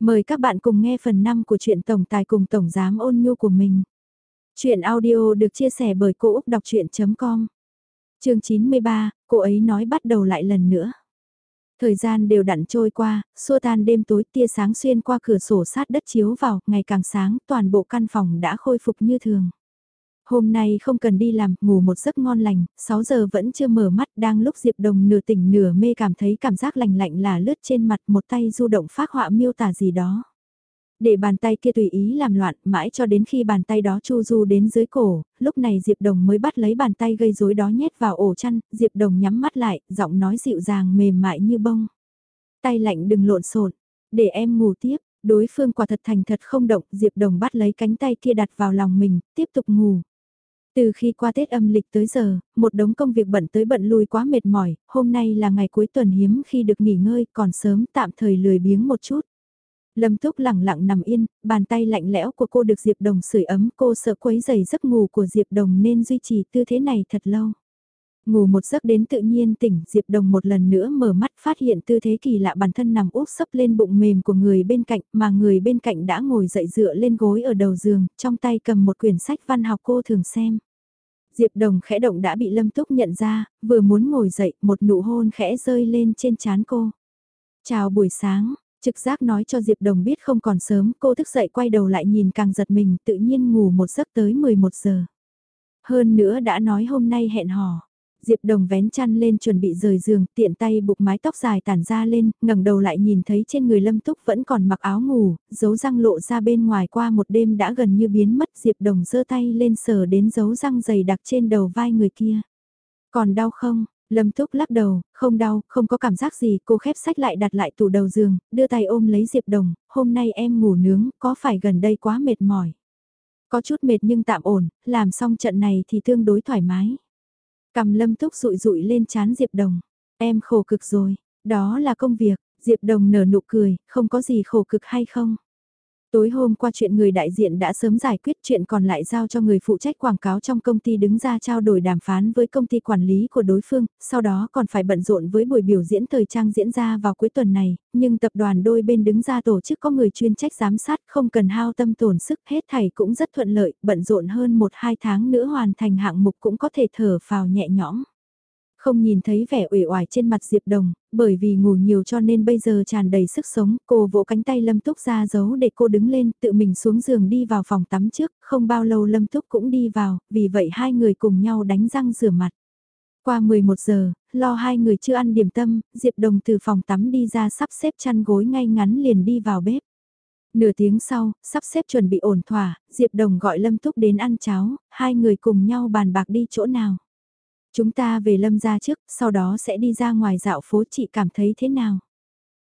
Mời các bạn cùng nghe phần 5 của truyện Tổng Tài cùng Tổng Giám ôn nhu của mình. Chuyện audio được chia sẻ bởi Cô Úc Đọc Chuyện.com Chương 93, cô ấy nói bắt đầu lại lần nữa. Thời gian đều đặn trôi qua, xua tan đêm tối tia sáng xuyên qua cửa sổ sát đất chiếu vào, ngày càng sáng toàn bộ căn phòng đã khôi phục như thường. Hôm nay không cần đi làm, ngủ một giấc ngon lành, 6 giờ vẫn chưa mở mắt, đang lúc Diệp Đồng nửa tỉnh nửa mê cảm thấy cảm giác lành lạnh là lướt trên mặt một tay du động phát họa miêu tả gì đó. Để bàn tay kia tùy ý làm loạn, mãi cho đến khi bàn tay đó chu du đến dưới cổ, lúc này Diệp Đồng mới bắt lấy bàn tay gây rối đó nhét vào ổ chăn, Diệp Đồng nhắm mắt lại, giọng nói dịu dàng mềm mại như bông. Tay lạnh đừng lộn xộn, để em ngủ tiếp, đối phương quả thật thành thật không động, Diệp Đồng bắt lấy cánh tay kia đặt vào lòng mình, tiếp tục ngủ. Từ khi qua Tết âm lịch tới giờ, một đống công việc bận tới bận lui quá mệt mỏi, hôm nay là ngày cuối tuần hiếm khi được nghỉ ngơi còn sớm tạm thời lười biếng một chút. Lâm Túc lặng lặng nằm yên, bàn tay lạnh lẽo của cô được Diệp Đồng sưởi ấm cô sợ quấy giày giấc ngủ của Diệp Đồng nên duy trì tư thế này thật lâu. Ngủ một giấc đến tự nhiên tỉnh, Diệp Đồng một lần nữa mở mắt phát hiện tư thế kỳ lạ bản thân nằm úp sấp lên bụng mềm của người bên cạnh mà người bên cạnh đã ngồi dậy dựa lên gối ở đầu giường, trong tay cầm một quyển sách văn học cô thường xem. Diệp Đồng khẽ động đã bị Lâm Túc nhận ra, vừa muốn ngồi dậy, một nụ hôn khẽ rơi lên trên trán cô. Chào buổi sáng, trực giác nói cho Diệp Đồng biết không còn sớm, cô thức dậy quay đầu lại nhìn càng giật mình, tự nhiên ngủ một giấc tới 11 giờ. Hơn nữa đã nói hôm nay hẹn hò. Diệp Đồng vén chăn lên chuẩn bị rời giường, tiện tay buộc mái tóc dài tản ra lên, ngẩng đầu lại nhìn thấy trên người Lâm Túc vẫn còn mặc áo ngủ, dấu răng lộ ra bên ngoài qua một đêm đã gần như biến mất. Diệp Đồng giơ tay lên sờ đến dấu răng dày đặc trên đầu vai người kia. Còn đau không? Lâm Túc lắc đầu, không đau, không có cảm giác gì, cô khép sách lại đặt lại tủ đầu giường, đưa tay ôm lấy Diệp Đồng, hôm nay em ngủ nướng, có phải gần đây quá mệt mỏi? Có chút mệt nhưng tạm ổn, làm xong trận này thì tương đối thoải mái. Cầm lâm túc rụi rụi lên chán Diệp Đồng. Em khổ cực rồi, đó là công việc, Diệp Đồng nở nụ cười, không có gì khổ cực hay không. Tối hôm qua chuyện người đại diện đã sớm giải quyết chuyện còn lại giao cho người phụ trách quảng cáo trong công ty đứng ra trao đổi đàm phán với công ty quản lý của đối phương, sau đó còn phải bận rộn với buổi biểu diễn thời trang diễn ra vào cuối tuần này, nhưng tập đoàn đôi bên đứng ra tổ chức có người chuyên trách giám sát không cần hao tâm tổn sức hết thảy cũng rất thuận lợi, bận rộn hơn một hai tháng nữa hoàn thành hạng mục cũng có thể thở phào nhẹ nhõm. Không nhìn thấy vẻ uể oải trên mặt Diệp Đồng, bởi vì ngủ nhiều cho nên bây giờ tràn đầy sức sống, cô vỗ cánh tay Lâm Túc ra giấu để cô đứng lên, tự mình xuống giường đi vào phòng tắm trước, không bao lâu Lâm Túc cũng đi vào, vì vậy hai người cùng nhau đánh răng rửa mặt. Qua 11 giờ, lo hai người chưa ăn điểm tâm, Diệp Đồng từ phòng tắm đi ra sắp xếp chăn gối ngay ngắn liền đi vào bếp. Nửa tiếng sau, sắp xếp chuẩn bị ổn thỏa, Diệp Đồng gọi Lâm Túc đến ăn cháo, hai người cùng nhau bàn bạc đi chỗ nào. Chúng ta về lâm gia trước, sau đó sẽ đi ra ngoài dạo phố chị cảm thấy thế nào?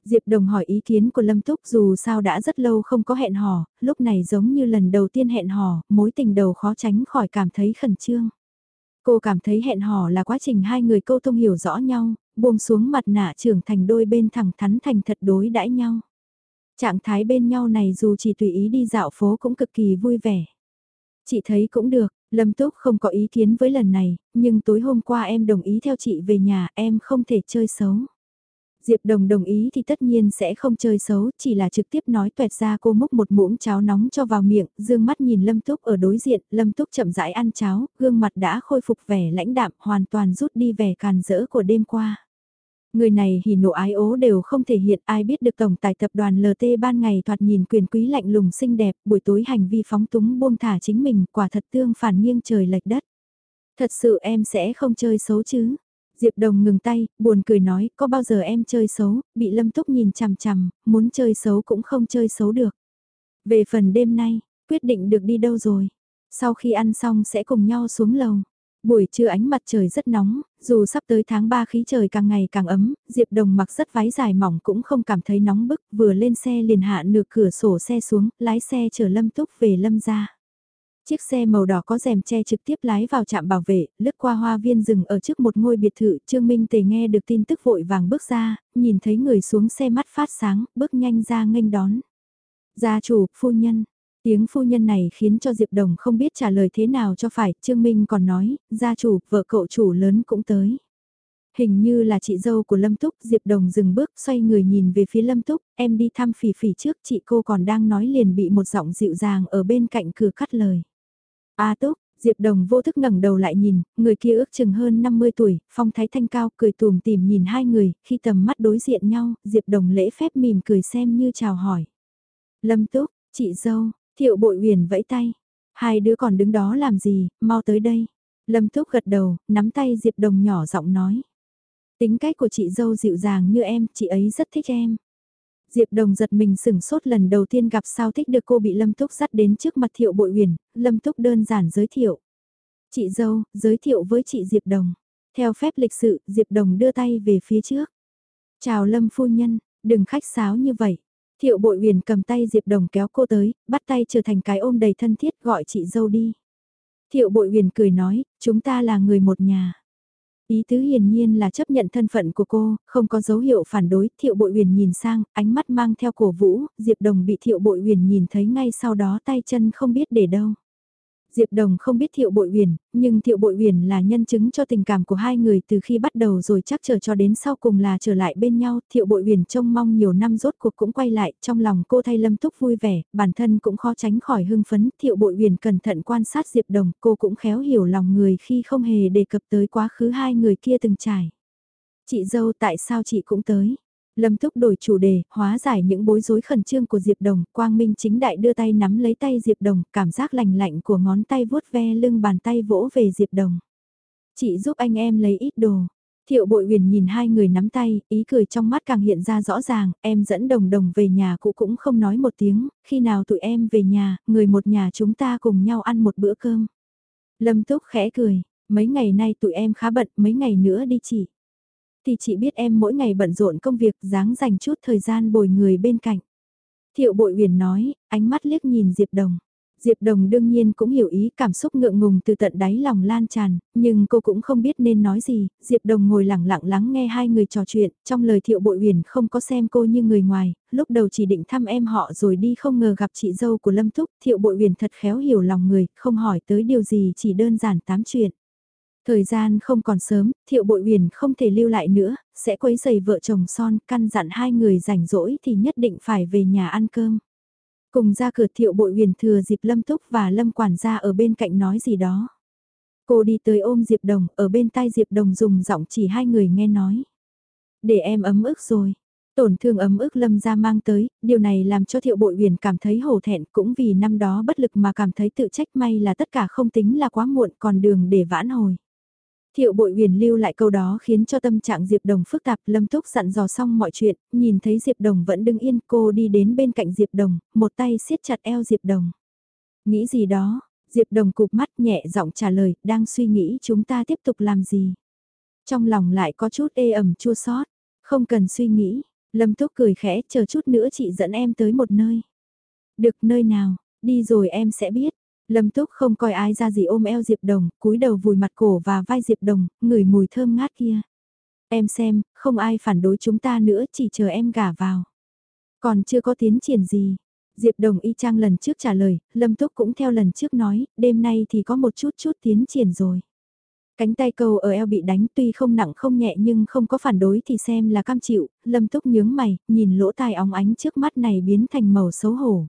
Diệp Đồng hỏi ý kiến của Lâm Túc dù sao đã rất lâu không có hẹn hò, lúc này giống như lần đầu tiên hẹn hò, mối tình đầu khó tránh khỏi cảm thấy khẩn trương. Cô cảm thấy hẹn hò là quá trình hai người câu thông hiểu rõ nhau, buông xuống mặt nạ trưởng thành đôi bên thẳng thắn thành thật đối đãi nhau. Trạng thái bên nhau này dù chỉ tùy ý đi dạo phố cũng cực kỳ vui vẻ. Chị thấy cũng được, Lâm Túc không có ý kiến với lần này, nhưng tối hôm qua em đồng ý theo chị về nhà, em không thể chơi xấu. Diệp Đồng đồng ý thì tất nhiên sẽ không chơi xấu, chỉ là trực tiếp nói tuẹt ra cô múc một muỗng cháo nóng cho vào miệng, dương mắt nhìn Lâm Túc ở đối diện, Lâm Túc chậm rãi ăn cháo, gương mặt đã khôi phục vẻ lãnh đạm, hoàn toàn rút đi vẻ càn rỡ của đêm qua. Người này hỉ nộ ái ố đều không thể hiện ai biết được tổng tài tập đoàn LT ban ngày thoạt nhìn quyền quý lạnh lùng xinh đẹp, buổi tối hành vi phóng túng buông thả chính mình quả thật tương phản nghiêng trời lệch đất. Thật sự em sẽ không chơi xấu chứ. Diệp Đồng ngừng tay, buồn cười nói, có bao giờ em chơi xấu, bị Lâm Túc nhìn chằm chằm, muốn chơi xấu cũng không chơi xấu được. Về phần đêm nay, quyết định được đi đâu rồi. Sau khi ăn xong sẽ cùng nhau xuống lầu. Buổi trưa ánh mặt trời rất nóng, dù sắp tới tháng 3 khí trời càng ngày càng ấm, Diệp Đồng mặc rất váy dài mỏng cũng không cảm thấy nóng bức, vừa lên xe liền hạ nửa cửa sổ xe xuống, lái xe chở Lâm Túc về Lâm ra. Chiếc xe màu đỏ có rèm che trực tiếp lái vào trạm bảo vệ, lướt qua hoa viên rừng ở trước một ngôi biệt thự, Trương Minh Tề nghe được tin tức vội vàng bước ra, nhìn thấy người xuống xe mắt phát sáng, bước nhanh ra nghênh đón. Gia chủ, phu nhân, Tiếng phu nhân này khiến cho Diệp Đồng không biết trả lời thế nào cho phải, Trương Minh còn nói, gia chủ, vợ cậu chủ lớn cũng tới. Hình như là chị dâu của Lâm Túc, Diệp Đồng dừng bước xoay người nhìn về phía Lâm Túc, em đi thăm phỉ phỉ trước chị cô còn đang nói liền bị một giọng dịu dàng ở bên cạnh cửa cắt lời. A Túc, Diệp Đồng vô thức ngẩng đầu lại nhìn, người kia ước chừng hơn 50 tuổi, phong thái thanh cao, cười tùm tìm nhìn hai người, khi tầm mắt đối diện nhau, Diệp Đồng lễ phép mỉm cười xem như chào hỏi. Lâm Túc, chị dâu, Thiệu Bội Huyền vẫy tay, hai đứa còn đứng đó làm gì, mau tới đây. Lâm Túc gật đầu, nắm tay Diệp Đồng nhỏ giọng nói. Tính cách của chị dâu dịu dàng như em, chị ấy rất thích em. Diệp Đồng giật mình sửng sốt lần đầu tiên gặp sao thích được cô bị Lâm Túc dắt đến trước mặt Thiệu Bội Huyền, Lâm Túc đơn giản giới thiệu. Chị dâu, giới thiệu với chị Diệp Đồng. Theo phép lịch sự, Diệp Đồng đưa tay về phía trước. Chào Lâm phu nhân, đừng khách sáo như vậy. Thiệu Bội Huyền cầm tay Diệp Đồng kéo cô tới, bắt tay trở thành cái ôm đầy thân thiết gọi chị dâu đi. Thiệu Bội Huyền cười nói, chúng ta là người một nhà. Ý tứ hiển nhiên là chấp nhận thân phận của cô, không có dấu hiệu phản đối, thiệu bội huyền nhìn sang, ánh mắt mang theo cổ vũ, Diệp Đồng bị thiệu bội huyền nhìn thấy ngay sau đó tay chân không biết để đâu. Diệp Đồng không biết Thiệu Bội Uyển, nhưng Thiệu Bội Uyển là nhân chứng cho tình cảm của hai người từ khi bắt đầu rồi chắc chờ cho đến sau cùng là trở lại bên nhau. Thiệu Bội Uyển trông mong nhiều năm rốt cuộc cũng quay lại, trong lòng cô thay Lâm Túc vui vẻ, bản thân cũng khó tránh khỏi hưng phấn. Thiệu Bội Uyển cẩn thận quan sát Diệp Đồng, cô cũng khéo hiểu lòng người khi không hề đề cập tới quá khứ hai người kia từng trải. Chị dâu tại sao chị cũng tới? Lâm Túc đổi chủ đề, hóa giải những bối rối khẩn trương của Diệp Đồng, Quang Minh chính đại đưa tay nắm lấy tay Diệp Đồng, cảm giác lành lạnh của ngón tay vuốt ve lưng bàn tay vỗ về Diệp Đồng. Chị giúp anh em lấy ít đồ. Thiệu bội huyền nhìn hai người nắm tay, ý cười trong mắt càng hiện ra rõ ràng, em dẫn đồng đồng về nhà cũ cũng không nói một tiếng, khi nào tụi em về nhà, người một nhà chúng ta cùng nhau ăn một bữa cơm. Lâm Túc khẽ cười, mấy ngày nay tụi em khá bận, mấy ngày nữa đi chị thì chị biết em mỗi ngày bận rộn công việc dáng dành chút thời gian bồi người bên cạnh. Thiệu bội huyền nói, ánh mắt liếc nhìn Diệp Đồng. Diệp Đồng đương nhiên cũng hiểu ý cảm xúc ngượng ngùng từ tận đáy lòng lan tràn, nhưng cô cũng không biết nên nói gì. Diệp Đồng ngồi lặng lặng lắng nghe hai người trò chuyện, trong lời Thiệu Bội Huyền không có xem cô như người ngoài, lúc đầu chỉ định thăm em họ rồi đi không ngờ gặp chị dâu của Lâm thúc Thiệu Bội Huyền thật khéo hiểu lòng người, không hỏi tới điều gì chỉ đơn giản tám chuyện. Thời gian không còn sớm, thiệu bội huyền không thể lưu lại nữa, sẽ quấy giày vợ chồng son, căn dặn hai người rảnh rỗi thì nhất định phải về nhà ăn cơm. Cùng ra cửa thiệu bội huyền thừa dịp Lâm Túc và Lâm quản gia ở bên cạnh nói gì đó. Cô đi tới ôm Diệp Đồng, ở bên tai Diệp Đồng dùng giọng chỉ hai người nghe nói. Để em ấm ức rồi. Tổn thương ấm ức lâm ra mang tới, điều này làm cho thiệu bội huyền cảm thấy hổ thẹn cũng vì năm đó bất lực mà cảm thấy tự trách may là tất cả không tính là quá muộn còn đường để vãn hồi. Thiệu bội huyền lưu lại câu đó khiến cho tâm trạng Diệp Đồng phức tạp lâm túc dặn dò xong mọi chuyện, nhìn thấy Diệp Đồng vẫn đứng yên cô đi đến bên cạnh Diệp Đồng, một tay siết chặt eo Diệp Đồng. Nghĩ gì đó, Diệp Đồng cụp mắt nhẹ giọng trả lời, đang suy nghĩ chúng ta tiếp tục làm gì. Trong lòng lại có chút ê ẩm chua xót không cần suy nghĩ, Lâm Túc cười khẽ chờ chút nữa chị dẫn em tới một nơi. Được nơi nào, đi rồi em sẽ biết. Lâm Túc không coi ai ra gì ôm eo Diệp Đồng, cúi đầu vùi mặt cổ và vai Diệp Đồng, ngửi mùi thơm ngát kia. Em xem, không ai phản đối chúng ta nữa, chỉ chờ em gả vào. Còn chưa có tiến triển gì. Diệp Đồng y chang lần trước trả lời, Lâm Túc cũng theo lần trước nói, đêm nay thì có một chút chút tiến triển rồi. Cánh tay cầu ở eo bị đánh tuy không nặng không nhẹ nhưng không có phản đối thì xem là cam chịu, Lâm Túc nhướng mày, nhìn lỗ tai óng ánh trước mắt này biến thành màu xấu hổ.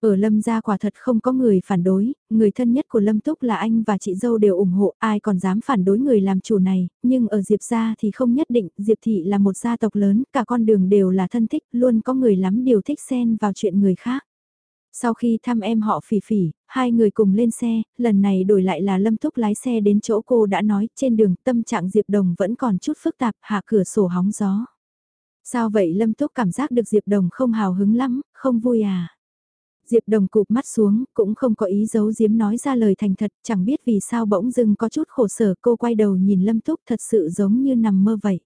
Ở Lâm gia quả thật không có người phản đối, người thân nhất của Lâm Túc là anh và chị dâu đều ủng hộ, ai còn dám phản đối người làm chủ này, nhưng ở Diệp gia thì không nhất định, Diệp thị là một gia tộc lớn, cả con đường đều là thân thích, luôn có người lắm điều thích xen vào chuyện người khác. Sau khi thăm em họ phỉ phỉ, hai người cùng lên xe, lần này đổi lại là Lâm Túc lái xe đến chỗ cô đã nói, trên đường tâm trạng Diệp Đồng vẫn còn chút phức tạp, hạ cửa sổ hóng gió. Sao vậy Lâm Túc cảm giác được Diệp Đồng không hào hứng lắm, không vui à? Diệp Đồng cụp mắt xuống, cũng không có ý giấu giếm nói ra lời thành thật, chẳng biết vì sao bỗng dưng có chút khổ sở cô quay đầu nhìn Lâm Túc thật sự giống như nằm mơ vậy.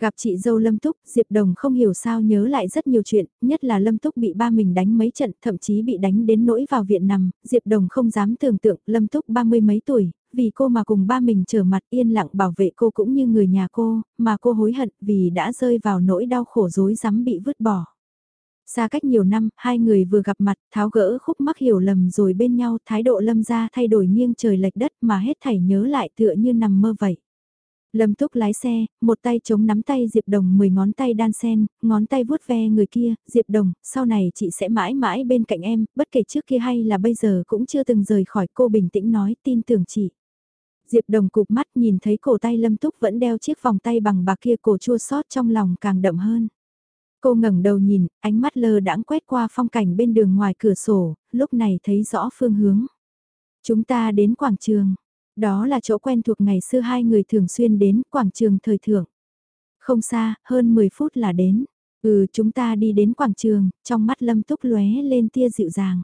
Gặp chị dâu Lâm Túc, Diệp Đồng không hiểu sao nhớ lại rất nhiều chuyện, nhất là Lâm Túc bị ba mình đánh mấy trận, thậm chí bị đánh đến nỗi vào viện nằm, Diệp Đồng không dám tưởng tượng Lâm Túc ba mươi mấy tuổi, vì cô mà cùng ba mình trở mặt yên lặng bảo vệ cô cũng như người nhà cô, mà cô hối hận vì đã rơi vào nỗi đau khổ dối rắm bị vứt bỏ. Xa cách nhiều năm, hai người vừa gặp mặt, tháo gỡ khúc mắc hiểu lầm rồi bên nhau, thái độ lâm ra thay đổi nghiêng trời lệch đất mà hết thảy nhớ lại tựa như nằm mơ vậy. Lâm Túc lái xe, một tay chống nắm tay Diệp Đồng 10 ngón tay đan sen, ngón tay vuốt ve người kia, Diệp Đồng, sau này chị sẽ mãi mãi bên cạnh em, bất kể trước kia hay là bây giờ cũng chưa từng rời khỏi cô bình tĩnh nói tin tưởng chị. Diệp Đồng cụp mắt nhìn thấy cổ tay Lâm Túc vẫn đeo chiếc vòng tay bằng bạc kia cổ chua xót trong lòng càng đậm hơn. Cô ngẩng đầu nhìn, ánh mắt lơ đãng quét qua phong cảnh bên đường ngoài cửa sổ, lúc này thấy rõ phương hướng. Chúng ta đến quảng trường. Đó là chỗ quen thuộc ngày xưa hai người thường xuyên đến quảng trường thời thượng. Không xa, hơn 10 phút là đến. Ừ, chúng ta đi đến quảng trường, trong mắt Lâm Túc lóe lên tia dịu dàng.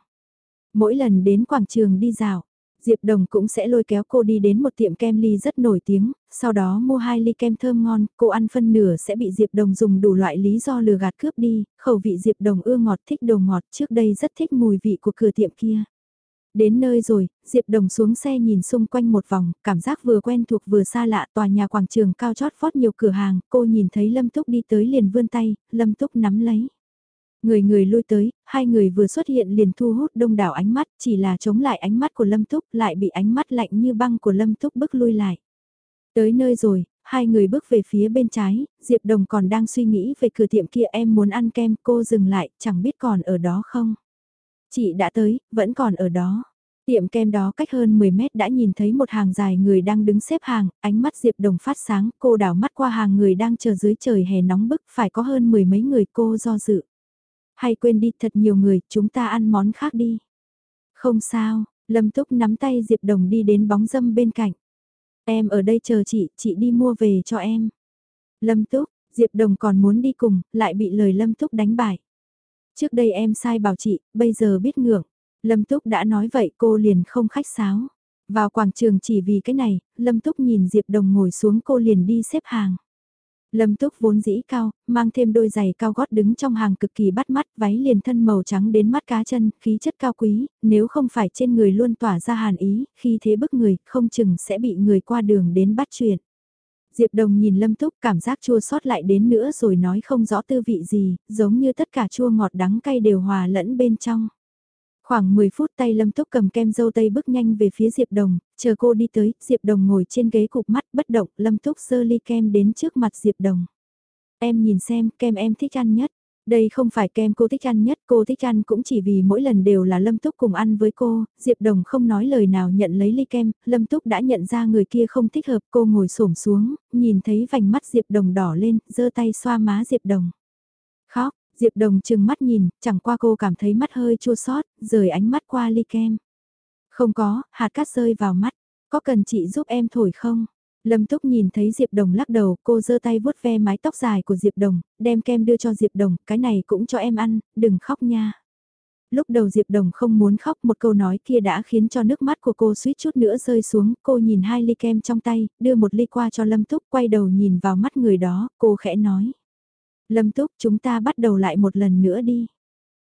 Mỗi lần đến quảng trường đi dạo, Diệp Đồng cũng sẽ lôi kéo cô đi đến một tiệm kem ly rất nổi tiếng, sau đó mua hai ly kem thơm ngon, cô ăn phân nửa sẽ bị Diệp Đồng dùng đủ loại lý do lừa gạt cướp đi, khẩu vị Diệp Đồng ưa ngọt thích đồ ngọt trước đây rất thích mùi vị của cửa tiệm kia. Đến nơi rồi, Diệp Đồng xuống xe nhìn xung quanh một vòng, cảm giác vừa quen thuộc vừa xa lạ tòa nhà quảng trường cao chót vót nhiều cửa hàng, cô nhìn thấy Lâm Túc đi tới liền vươn tay, Lâm Túc nắm lấy. Người người lui tới, hai người vừa xuất hiện liền thu hút đông đảo ánh mắt, chỉ là chống lại ánh mắt của Lâm Túc lại bị ánh mắt lạnh như băng của Lâm Túc bức lui lại. Tới nơi rồi, hai người bước về phía bên trái, Diệp Đồng còn đang suy nghĩ về cửa tiệm kia em muốn ăn kem cô dừng lại, chẳng biết còn ở đó không. Chị đã tới, vẫn còn ở đó. Tiệm kem đó cách hơn 10 mét đã nhìn thấy một hàng dài người đang đứng xếp hàng, ánh mắt Diệp Đồng phát sáng, cô đảo mắt qua hàng người đang chờ dưới trời hè nóng bức, phải có hơn mười mấy người cô do dự. Hay quên đi thật nhiều người, chúng ta ăn món khác đi. Không sao, Lâm Túc nắm tay Diệp Đồng đi đến bóng dâm bên cạnh. Em ở đây chờ chị, chị đi mua về cho em. Lâm Túc, Diệp Đồng còn muốn đi cùng, lại bị lời Lâm Túc đánh bại. Trước đây em sai bảo chị, bây giờ biết ngưỡng. Lâm Túc đã nói vậy cô liền không khách sáo. Vào quảng trường chỉ vì cái này, Lâm Túc nhìn Diệp Đồng ngồi xuống cô liền đi xếp hàng. Lâm Túc vốn dĩ cao, mang thêm đôi giày cao gót đứng trong hàng cực kỳ bắt mắt, váy liền thân màu trắng đến mắt cá chân, khí chất cao quý, nếu không phải trên người luôn tỏa ra hàn ý, khi thế bức người, không chừng sẽ bị người qua đường đến bắt chuyện. Diệp Đồng nhìn Lâm Túc cảm giác chua xót lại đến nữa rồi nói không rõ tư vị gì, giống như tất cả chua ngọt đắng cay đều hòa lẫn bên trong. Khoảng 10 phút tay Lâm Túc cầm kem dâu tây bước nhanh về phía Diệp Đồng, chờ cô đi tới, Diệp Đồng ngồi trên ghế cục mắt bất động, Lâm Túc sơ ly kem đến trước mặt Diệp Đồng. Em nhìn xem, kem em thích ăn nhất. Đây không phải kem cô thích ăn nhất, cô thích ăn cũng chỉ vì mỗi lần đều là Lâm Túc cùng ăn với cô, Diệp Đồng không nói lời nào nhận lấy ly kem, Lâm Túc đã nhận ra người kia không thích hợp, cô ngồi xổm xuống, nhìn thấy vành mắt Diệp Đồng đỏ lên, giơ tay xoa má Diệp Đồng. Diệp Đồng chừng mắt nhìn, chẳng qua cô cảm thấy mắt hơi chua xót, rời ánh mắt qua ly kem. Không có, hạt cát rơi vào mắt, có cần chị giúp em thổi không? Lâm Túc nhìn thấy Diệp Đồng lắc đầu, cô giơ tay vuốt ve mái tóc dài của Diệp Đồng, đem kem đưa cho Diệp Đồng, cái này cũng cho em ăn, đừng khóc nha. Lúc đầu Diệp Đồng không muốn khóc một câu nói kia đã khiến cho nước mắt của cô suýt chút nữa rơi xuống, cô nhìn hai ly kem trong tay, đưa một ly qua cho Lâm Túc, quay đầu nhìn vào mắt người đó, cô khẽ nói. Lâm Túc chúng ta bắt đầu lại một lần nữa đi.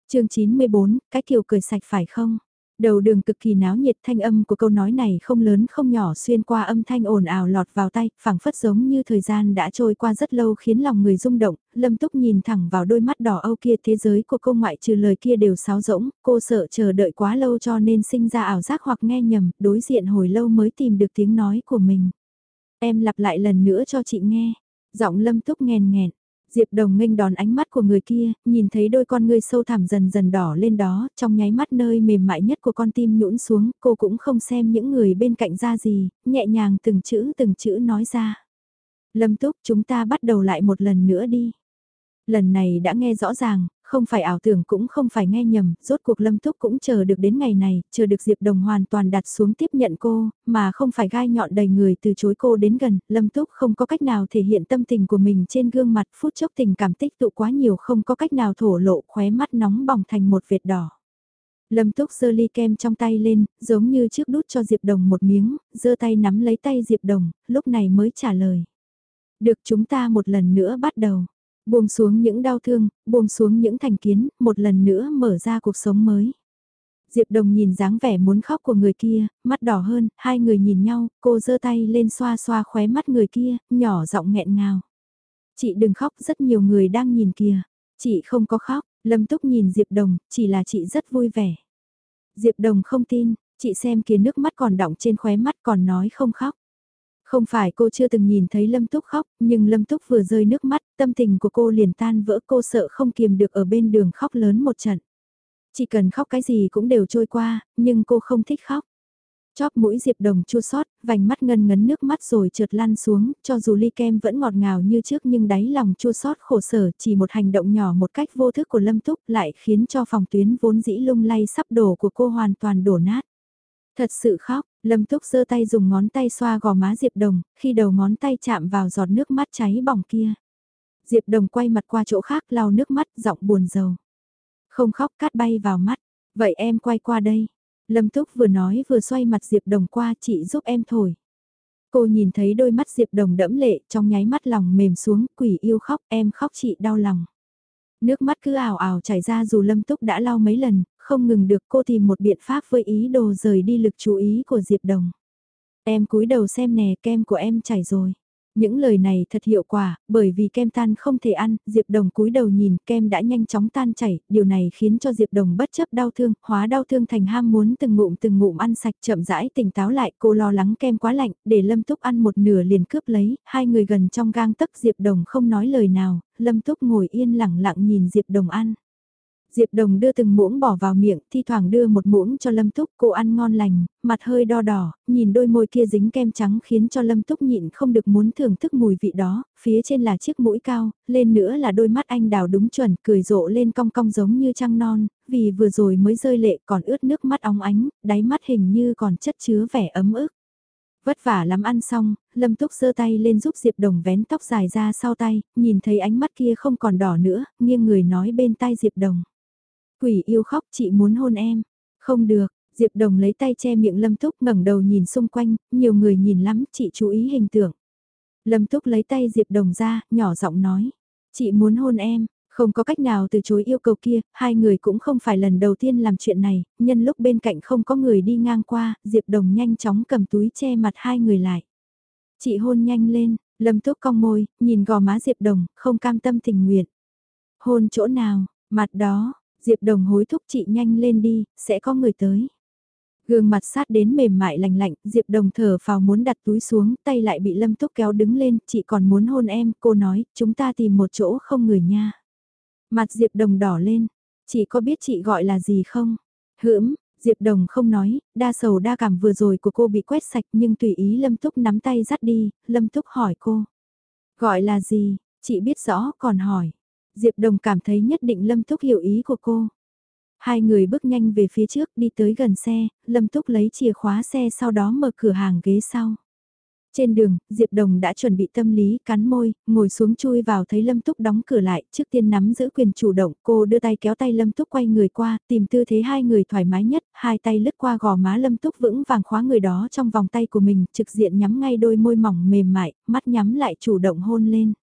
chương 94, cái kiểu cười sạch phải không? Đầu đường cực kỳ náo nhiệt thanh âm của câu nói này không lớn không nhỏ xuyên qua âm thanh ồn ào lọt vào tay, phảng phất giống như thời gian đã trôi qua rất lâu khiến lòng người rung động, lâm túc nhìn thẳng vào đôi mắt đỏ âu kia thế giới của cô ngoại trừ lời kia đều sáo rỗng, cô sợ chờ đợi quá lâu cho nên sinh ra ảo giác hoặc nghe nhầm, đối diện hồi lâu mới tìm được tiếng nói của mình. Em lặp lại lần nữa cho chị nghe, giọng lâm túc nghèn nghẹn Diệp Đồng nghênh đòn ánh mắt của người kia, nhìn thấy đôi con ngươi sâu thẳm dần dần đỏ lên đó, trong nháy mắt nơi mềm mại nhất của con tim nhũn xuống, cô cũng không xem những người bên cạnh ra gì, nhẹ nhàng từng chữ từng chữ nói ra. Lâm Túc chúng ta bắt đầu lại một lần nữa đi. Lần này đã nghe rõ ràng, không phải ảo tưởng cũng không phải nghe nhầm, rốt cuộc Lâm Túc cũng chờ được đến ngày này, chờ được Diệp Đồng hoàn toàn đặt xuống tiếp nhận cô, mà không phải gai nhọn đầy người từ chối cô đến gần, Lâm Túc không có cách nào thể hiện tâm tình của mình trên gương mặt phút chốc tình cảm tích tụ quá nhiều không có cách nào thổ lộ khóe mắt nóng bỏng thành một vệt đỏ. Lâm Túc giơ ly kem trong tay lên, giống như trước đút cho Diệp Đồng một miếng, giơ tay nắm lấy tay Diệp Đồng, lúc này mới trả lời. Được chúng ta một lần nữa bắt đầu. Buông xuống những đau thương, buông xuống những thành kiến, một lần nữa mở ra cuộc sống mới. Diệp Đồng nhìn dáng vẻ muốn khóc của người kia, mắt đỏ hơn, hai người nhìn nhau, cô giơ tay lên xoa xoa khóe mắt người kia, nhỏ giọng nghẹn ngào. Chị đừng khóc, rất nhiều người đang nhìn kìa. Chị không có khóc, Lâm Túc nhìn Diệp Đồng, chỉ là chị rất vui vẻ. Diệp Đồng không tin, chị xem kìa nước mắt còn đọng trên khóe mắt còn nói không khóc. Không phải cô chưa từng nhìn thấy Lâm Túc khóc, nhưng Lâm Túc vừa rơi nước mắt, tâm tình của cô liền tan vỡ cô sợ không kiềm được ở bên đường khóc lớn một trận. Chỉ cần khóc cái gì cũng đều trôi qua, nhưng cô không thích khóc. Chóp mũi Diệp Đồng chua sót, vành mắt ngân ngấn nước mắt rồi trượt lan xuống, cho dù ly kem vẫn ngọt ngào như trước nhưng đáy lòng chua sót khổ sở chỉ một hành động nhỏ một cách vô thức của Lâm Túc lại khiến cho phòng tuyến vốn dĩ lung lay sắp đổ của cô hoàn toàn đổ nát. Thật sự khóc, Lâm Túc giơ tay dùng ngón tay xoa gò má Diệp Đồng, khi đầu ngón tay chạm vào giọt nước mắt cháy bỏng kia. Diệp Đồng quay mặt qua chỗ khác lau nước mắt giọng buồn rầu. Không khóc cát bay vào mắt, vậy em quay qua đây. Lâm Túc vừa nói vừa xoay mặt Diệp Đồng qua chị giúp em thổi. Cô nhìn thấy đôi mắt Diệp Đồng đẫm lệ trong nháy mắt lòng mềm xuống quỷ yêu khóc em khóc chị đau lòng. Nước mắt cứ ảo ảo chảy ra dù Lâm Túc đã lau mấy lần, không ngừng được cô tìm một biện pháp với ý đồ rời đi lực chú ý của Diệp Đồng. Em cúi đầu xem nè kem của em chảy rồi. Những lời này thật hiệu quả, bởi vì kem tan không thể ăn, Diệp Đồng cúi đầu nhìn kem đã nhanh chóng tan chảy, điều này khiến cho Diệp Đồng bất chấp đau thương, hóa đau thương thành ham muốn từng ngụm từng ngụm ăn sạch chậm rãi tỉnh táo lại, cô lo lắng kem quá lạnh, để Lâm Túc ăn một nửa liền cướp lấy, hai người gần trong gang tấc Diệp Đồng không nói lời nào, Lâm Túc ngồi yên lặng lặng nhìn Diệp Đồng ăn. Diệp Đồng đưa từng muỗng bỏ vào miệng, thi thoảng đưa một muỗng cho Lâm Túc, cô ăn ngon lành, mặt hơi đo đỏ, nhìn đôi môi kia dính kem trắng khiến cho Lâm Túc nhịn không được muốn thưởng thức mùi vị đó, phía trên là chiếc mũi cao, lên nữa là đôi mắt anh đào đúng chuẩn, cười rộ lên cong cong giống như trăng non, vì vừa rồi mới rơi lệ còn ướt nước mắt óng ánh, đáy mắt hình như còn chất chứa vẻ ấm ức. Vất vả lắm ăn xong, Lâm Túc giơ tay lên giúp Diệp Đồng vén tóc dài ra sau tay, nhìn thấy ánh mắt kia không còn đỏ nữa, nghiêng người nói bên tai Diệp Đồng. Quỷ yêu khóc chị muốn hôn em. Không được, Diệp Đồng lấy tay che miệng Lâm Túc ngẩng đầu nhìn xung quanh, nhiều người nhìn lắm, chị chú ý hình tượng. Lâm Túc lấy tay Diệp Đồng ra, nhỏ giọng nói. Chị muốn hôn em, không có cách nào từ chối yêu cầu kia, hai người cũng không phải lần đầu tiên làm chuyện này, nhân lúc bên cạnh không có người đi ngang qua, Diệp Đồng nhanh chóng cầm túi che mặt hai người lại. Chị hôn nhanh lên, Lâm Túc cong môi, nhìn gò má Diệp Đồng, không cam tâm tình nguyện. Hôn chỗ nào, mặt đó, Diệp Đồng hối thúc chị nhanh lên đi, sẽ có người tới. Gương mặt sát đến mềm mại lành lạnh, Diệp Đồng thở vào muốn đặt túi xuống, tay lại bị Lâm Túc kéo đứng lên, chị còn muốn hôn em, cô nói, chúng ta tìm một chỗ không người nha. Mặt Diệp Đồng đỏ lên, chị có biết chị gọi là gì không? Hưỡm, Diệp Đồng không nói, đa sầu đa cảm vừa rồi của cô bị quét sạch nhưng tùy ý Lâm Túc nắm tay dắt đi, Lâm Túc hỏi cô. Gọi là gì, chị biết rõ còn hỏi. Diệp Đồng cảm thấy nhất định Lâm Túc hiểu ý của cô. Hai người bước nhanh về phía trước đi tới gần xe, Lâm Túc lấy chìa khóa xe sau đó mở cửa hàng ghế sau. Trên đường, Diệp Đồng đã chuẩn bị tâm lý, cắn môi, ngồi xuống chui vào thấy Lâm Túc đóng cửa lại, trước tiên nắm giữ quyền chủ động, cô đưa tay kéo tay Lâm Túc quay người qua, tìm tư thế hai người thoải mái nhất, hai tay lướt qua gò má Lâm Túc vững vàng khóa người đó trong vòng tay của mình, trực diện nhắm ngay đôi môi mỏng mềm mại, mắt nhắm lại chủ động hôn lên.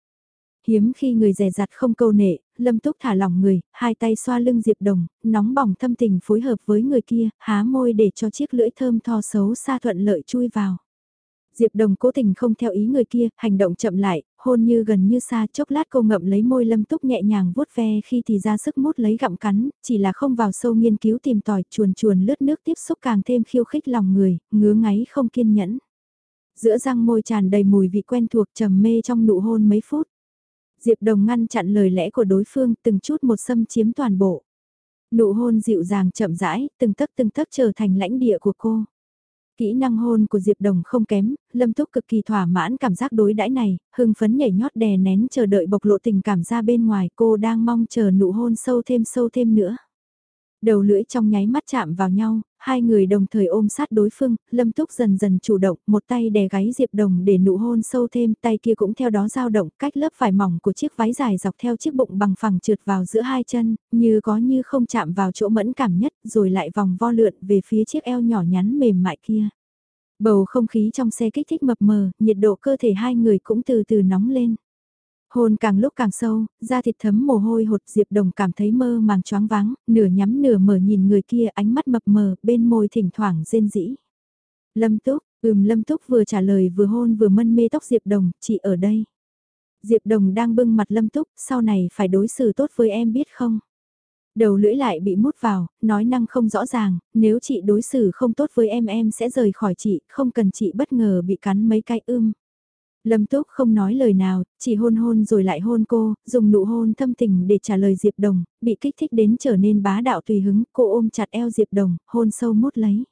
Hiếm khi người rẻ rặt không câu nệ, Lâm Túc thả lỏng người, hai tay xoa lưng Diệp Đồng, nóng bỏng thâm tình phối hợp với người kia, há môi để cho chiếc lưỡi thơm tho xấu xa thuận lợi chui vào. Diệp Đồng cố tình không theo ý người kia, hành động chậm lại, hôn như gần như xa, chốc lát cô ngậm lấy môi Lâm Túc nhẹ nhàng vuốt ve khi thì ra sức mút lấy gặm cắn, chỉ là không vào sâu nghiên cứu tìm tòi, chuồn chuồn lướt nước tiếp xúc càng thêm khiêu khích lòng người, ngứa ngáy không kiên nhẫn. Giữa răng môi tràn đầy mùi vị quen thuộc trầm mê trong nụ hôn mấy phút. Diệp Đồng ngăn chặn lời lẽ của đối phương từng chút một xâm chiếm toàn bộ. Nụ hôn dịu dàng chậm rãi, từng tấc từng tấc trở thành lãnh địa của cô. Kỹ năng hôn của Diệp Đồng không kém, Lâm Túc cực kỳ thỏa mãn cảm giác đối đãi này, hưng phấn nhảy nhót đè nén chờ đợi bộc lộ tình cảm ra bên ngoài cô đang mong chờ nụ hôn sâu thêm sâu thêm nữa. Đầu lưỡi trong nháy mắt chạm vào nhau, hai người đồng thời ôm sát đối phương, Lâm Túc dần dần chủ động, một tay đè gáy Diệp Đồng để nụ hôn sâu thêm, tay kia cũng theo đó dao động, cách lớp vải mỏng của chiếc váy dài dọc theo chiếc bụng bằng phẳng trượt vào giữa hai chân, như có như không chạm vào chỗ mẫn cảm nhất, rồi lại vòng vo lượn về phía chiếc eo nhỏ nhắn mềm mại kia. Bầu không khí trong xe kích thích mập mờ, nhiệt độ cơ thể hai người cũng từ từ nóng lên. Hôn càng lúc càng sâu, da thịt thấm mồ hôi hột Diệp Đồng cảm thấy mơ màng choáng váng, nửa nhắm nửa mở nhìn người kia ánh mắt mập mờ, bên môi thỉnh thoảng rên rỉ. Lâm Túc, ừm Lâm Túc vừa trả lời vừa hôn vừa mân mê tóc Diệp Đồng, chị ở đây. Diệp Đồng đang bưng mặt Lâm Túc, sau này phải đối xử tốt với em biết không? Đầu lưỡi lại bị mút vào, nói năng không rõ ràng, nếu chị đối xử không tốt với em em sẽ rời khỏi chị, không cần chị bất ngờ bị cắn mấy cái ưm. Lâm Túc không nói lời nào, chỉ hôn hôn rồi lại hôn cô, dùng nụ hôn thâm tình để trả lời Diệp Đồng, bị kích thích đến trở nên bá đạo tùy hứng, cô ôm chặt eo Diệp Đồng, hôn sâu mút lấy.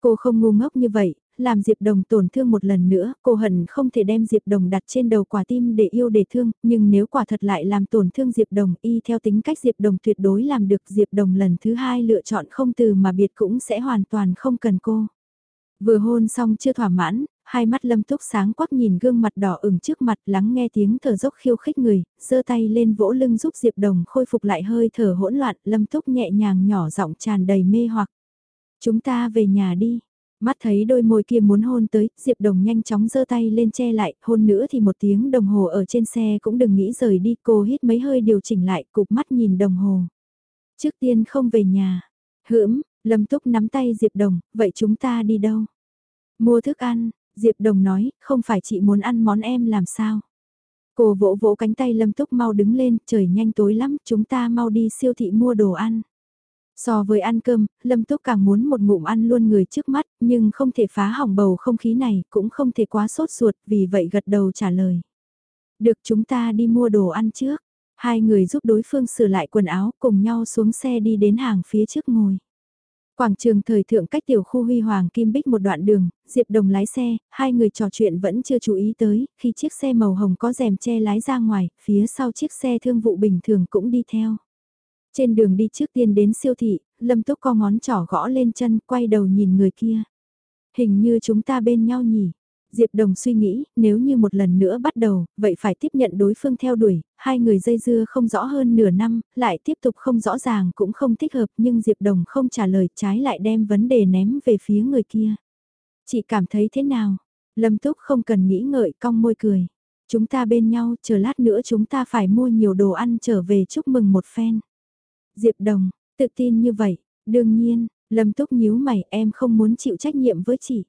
Cô không ngu ngốc như vậy, làm Diệp Đồng tổn thương một lần nữa, cô hận không thể đem Diệp Đồng đặt trên đầu quả tim để yêu để thương, nhưng nếu quả thật lại làm tổn thương Diệp Đồng y theo tính cách Diệp Đồng tuyệt đối làm được Diệp Đồng lần thứ hai lựa chọn không từ mà biệt cũng sẽ hoàn toàn không cần cô. Vừa hôn xong chưa thỏa mãn, hai mắt lâm túc sáng quắc nhìn gương mặt đỏ ửng trước mặt lắng nghe tiếng thở dốc khiêu khích người, giơ tay lên vỗ lưng giúp Diệp Đồng khôi phục lại hơi thở hỗn loạn, lâm túc nhẹ nhàng nhỏ giọng tràn đầy mê hoặc. Chúng ta về nhà đi. Mắt thấy đôi môi kia muốn hôn tới, Diệp Đồng nhanh chóng giơ tay lên che lại, hôn nữa thì một tiếng đồng hồ ở trên xe cũng đừng nghĩ rời đi, cô hít mấy hơi điều chỉnh lại, cụp mắt nhìn đồng hồ. Trước tiên không về nhà. Hưỡm, Lâm Túc nắm tay Diệp Đồng, vậy chúng ta đi đâu? Mua thức ăn, Diệp Đồng nói, không phải chị muốn ăn món em làm sao? Cô vỗ vỗ cánh tay Lâm Túc mau đứng lên, trời nhanh tối lắm, chúng ta mau đi siêu thị mua đồ ăn. So với ăn cơm, Lâm Túc càng muốn một ngụm ăn luôn người trước mắt, nhưng không thể phá hỏng bầu không khí này, cũng không thể quá sốt ruột, vì vậy gật đầu trả lời. Được chúng ta đi mua đồ ăn trước. Hai người giúp đối phương sửa lại quần áo cùng nhau xuống xe đi đến hàng phía trước ngồi. Quảng trường thời thượng cách tiểu khu huy hoàng kim bích một đoạn đường, Diệp Đồng lái xe, hai người trò chuyện vẫn chưa chú ý tới, khi chiếc xe màu hồng có rèm che lái ra ngoài, phía sau chiếc xe thương vụ bình thường cũng đi theo. Trên đường đi trước tiên đến siêu thị, Lâm Túc co ngón trỏ gõ lên chân, quay đầu nhìn người kia. Hình như chúng ta bên nhau nhỉ. Diệp Đồng suy nghĩ, nếu như một lần nữa bắt đầu, vậy phải tiếp nhận đối phương theo đuổi, hai người dây dưa không rõ hơn nửa năm, lại tiếp tục không rõ ràng cũng không thích hợp nhưng Diệp Đồng không trả lời trái lại đem vấn đề ném về phía người kia. Chị cảm thấy thế nào? Lâm Túc không cần nghĩ ngợi cong môi cười. Chúng ta bên nhau, chờ lát nữa chúng ta phải mua nhiều đồ ăn trở về chúc mừng một phen. Diệp Đồng, tự tin như vậy, đương nhiên, Lâm Túc nhíu mày em không muốn chịu trách nhiệm với chị.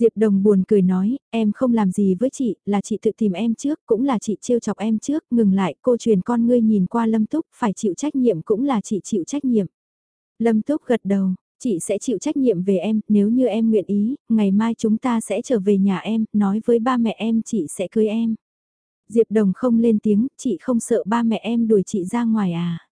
Diệp Đồng buồn cười nói, em không làm gì với chị, là chị tự tìm em trước, cũng là chị trêu chọc em trước, ngừng lại, cô truyền con ngươi nhìn qua Lâm Túc, phải chịu trách nhiệm cũng là chị chịu trách nhiệm. Lâm Túc gật đầu, chị sẽ chịu trách nhiệm về em, nếu như em nguyện ý, ngày mai chúng ta sẽ trở về nhà em, nói với ba mẹ em chị sẽ cưới em. Diệp Đồng không lên tiếng, chị không sợ ba mẹ em đuổi chị ra ngoài à.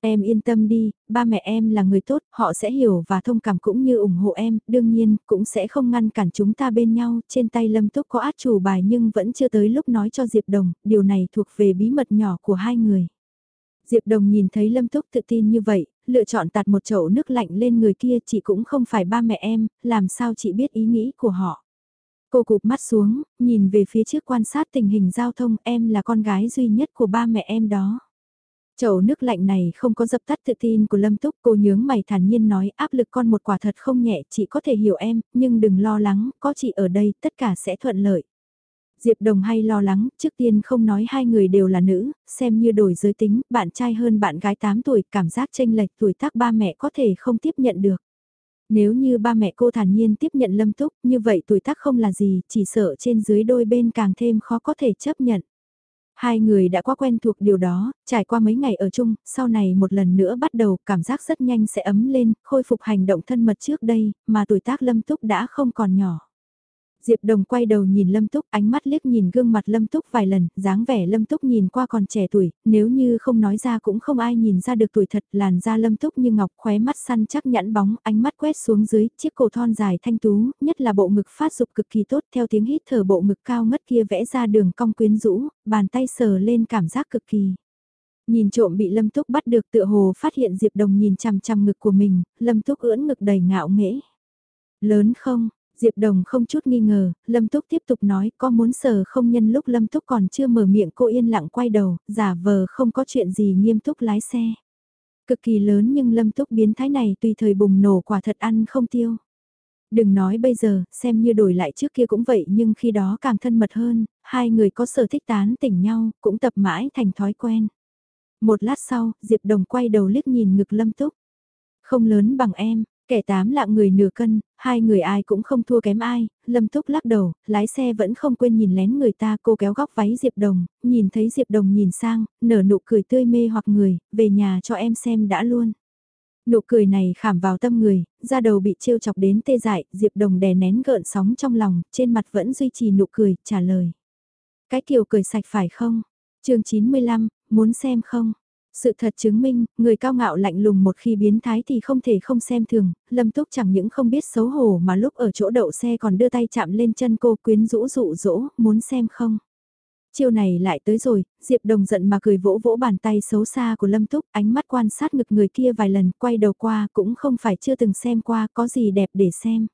Em yên tâm đi, ba mẹ em là người tốt, họ sẽ hiểu và thông cảm cũng như ủng hộ em, đương nhiên, cũng sẽ không ngăn cản chúng ta bên nhau, trên tay Lâm Túc có át chủ bài nhưng vẫn chưa tới lúc nói cho Diệp Đồng, điều này thuộc về bí mật nhỏ của hai người. Diệp Đồng nhìn thấy Lâm Túc tự tin như vậy, lựa chọn tạt một chậu nước lạnh lên người kia chị cũng không phải ba mẹ em, làm sao chị biết ý nghĩ của họ. Cô cụp mắt xuống, nhìn về phía trước quan sát tình hình giao thông em là con gái duy nhất của ba mẹ em đó. Chậu nước lạnh này không có dập tắt tự tin của Lâm Túc, cô nhướng mày thản nhiên nói áp lực con một quả thật không nhẹ, chị có thể hiểu em, nhưng đừng lo lắng, có chị ở đây, tất cả sẽ thuận lợi. Diệp Đồng hay lo lắng, trước tiên không nói hai người đều là nữ, xem như đổi giới tính, bạn trai hơn bạn gái 8 tuổi, cảm giác chênh lệch tuổi tác ba mẹ có thể không tiếp nhận được. Nếu như ba mẹ cô thản nhiên tiếp nhận Lâm Túc, như vậy tuổi tác không là gì, chỉ sợ trên dưới đôi bên càng thêm khó có thể chấp nhận. Hai người đã quá quen thuộc điều đó, trải qua mấy ngày ở chung, sau này một lần nữa bắt đầu cảm giác rất nhanh sẽ ấm lên, khôi phục hành động thân mật trước đây, mà tuổi tác lâm túc đã không còn nhỏ. Diệp Đồng quay đầu nhìn Lâm Túc, ánh mắt liếc nhìn gương mặt Lâm Túc vài lần, dáng vẻ Lâm Túc nhìn qua còn trẻ tuổi, nếu như không nói ra cũng không ai nhìn ra được tuổi thật, làn da Lâm Túc như ngọc khóe mắt săn chắc nhẵn bóng, ánh mắt quét xuống dưới, chiếc cổ thon dài thanh tú, nhất là bộ ngực phát dục cực kỳ tốt, theo tiếng hít thở bộ ngực cao ngất kia vẽ ra đường cong quyến rũ, bàn tay sờ lên cảm giác cực kỳ. Nhìn trộm bị Lâm Túc bắt được tựa hồ phát hiện Diệp Đồng nhìn chằm chằm ngực của mình, Lâm Túc ưỡn ngực đầy ngạo nghễ. Lớn không, Diệp Đồng không chút nghi ngờ, Lâm Túc tiếp tục nói có muốn sờ không nhân lúc Lâm Túc còn chưa mở miệng cô yên lặng quay đầu, giả vờ không có chuyện gì nghiêm túc lái xe. Cực kỳ lớn nhưng Lâm Túc biến thái này tùy thời bùng nổ quả thật ăn không tiêu. Đừng nói bây giờ, xem như đổi lại trước kia cũng vậy nhưng khi đó càng thân mật hơn, hai người có sở thích tán tỉnh nhau, cũng tập mãi thành thói quen. Một lát sau, Diệp Đồng quay đầu liếc nhìn ngực Lâm Túc. Không lớn bằng em, Kẻ tám lạng người nửa cân, hai người ai cũng không thua kém ai, Lâm Túc lắc đầu, lái xe vẫn không quên nhìn lén người ta cô kéo góc váy Diệp Đồng, nhìn thấy Diệp Đồng nhìn sang, nở nụ cười tươi mê hoặc người, về nhà cho em xem đã luôn. Nụ cười này khảm vào tâm người, da đầu bị trêu chọc đến tê dại, Diệp Đồng đè nén gợn sóng trong lòng, trên mặt vẫn duy trì nụ cười, trả lời. Cái kiểu cười sạch phải không? chương 95, muốn xem không? Sự thật chứng minh, người cao ngạo lạnh lùng một khi biến thái thì không thể không xem thường, Lâm Túc chẳng những không biết xấu hổ mà lúc ở chỗ đậu xe còn đưa tay chạm lên chân cô quyến rũ dụ dỗ, muốn xem không? Chiêu này lại tới rồi, Diệp Đồng giận mà cười vỗ vỗ bàn tay xấu xa của Lâm Túc, ánh mắt quan sát ngực người kia vài lần, quay đầu qua cũng không phải chưa từng xem qua, có gì đẹp để xem.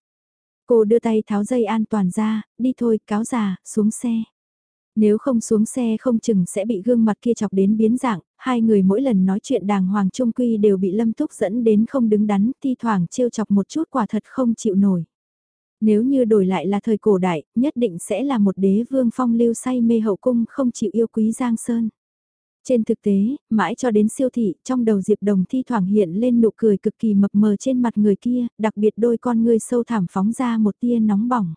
Cô đưa tay tháo dây an toàn ra, đi thôi, cáo già, xuống xe. Nếu không xuống xe không chừng sẽ bị gương mặt kia chọc đến biến dạng, hai người mỗi lần nói chuyện đàng hoàng trung quy đều bị Lâm Túc dẫn đến không đứng đắn, thi thoảng trêu chọc một chút quả thật không chịu nổi. Nếu như đổi lại là thời cổ đại, nhất định sẽ là một đế vương phong lưu say mê hậu cung không chịu yêu quý Giang Sơn. Trên thực tế, mãi cho đến siêu thị, trong đầu Diệp Đồng thi thoảng hiện lên nụ cười cực kỳ mập mờ trên mặt người kia, đặc biệt đôi con ngươi sâu thẳm phóng ra một tia nóng bỏng.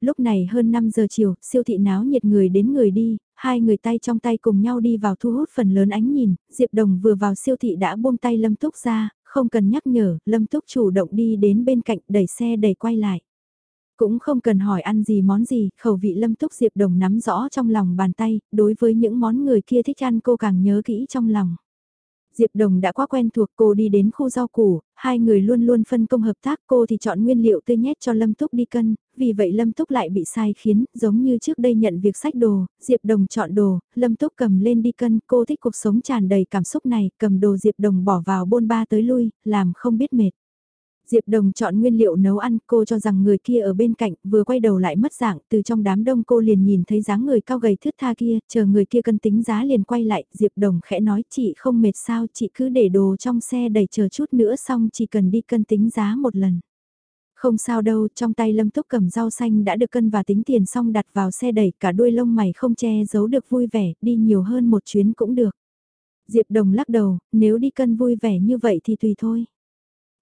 Lúc này hơn 5 giờ chiều, siêu thị náo nhiệt người đến người đi, hai người tay trong tay cùng nhau đi vào thu hút phần lớn ánh nhìn, Diệp Đồng vừa vào siêu thị đã buông tay Lâm Túc ra, không cần nhắc nhở, Lâm Túc chủ động đi đến bên cạnh đẩy xe đẩy quay lại. Cũng không cần hỏi ăn gì món gì, khẩu vị Lâm Túc Diệp Đồng nắm rõ trong lòng bàn tay, đối với những món người kia thích ăn cô càng nhớ kỹ trong lòng. Diệp Đồng đã quá quen thuộc cô đi đến khu rau củ, hai người luôn luôn phân công hợp tác cô thì chọn nguyên liệu tươi nhét cho Lâm Túc đi cân, vì vậy Lâm Túc lại bị sai khiến, giống như trước đây nhận việc sách đồ, Diệp Đồng chọn đồ, Lâm Túc cầm lên đi cân, cô thích cuộc sống tràn đầy cảm xúc này, cầm đồ Diệp Đồng bỏ vào bôn ba tới lui, làm không biết mệt. Diệp Đồng chọn nguyên liệu nấu ăn, cô cho rằng người kia ở bên cạnh, vừa quay đầu lại mất dạng, từ trong đám đông cô liền nhìn thấy dáng người cao gầy thướt tha kia, chờ người kia cân tính giá liền quay lại, Diệp Đồng khẽ nói chị không mệt sao, chị cứ để đồ trong xe đầy chờ chút nữa xong chỉ cần đi cân tính giá một lần. Không sao đâu, trong tay Lâm Túc cầm rau xanh đã được cân và tính tiền xong đặt vào xe đẩy, cả đuôi lông mày không che giấu được vui vẻ, đi nhiều hơn một chuyến cũng được. Diệp Đồng lắc đầu, nếu đi cân vui vẻ như vậy thì tùy thôi.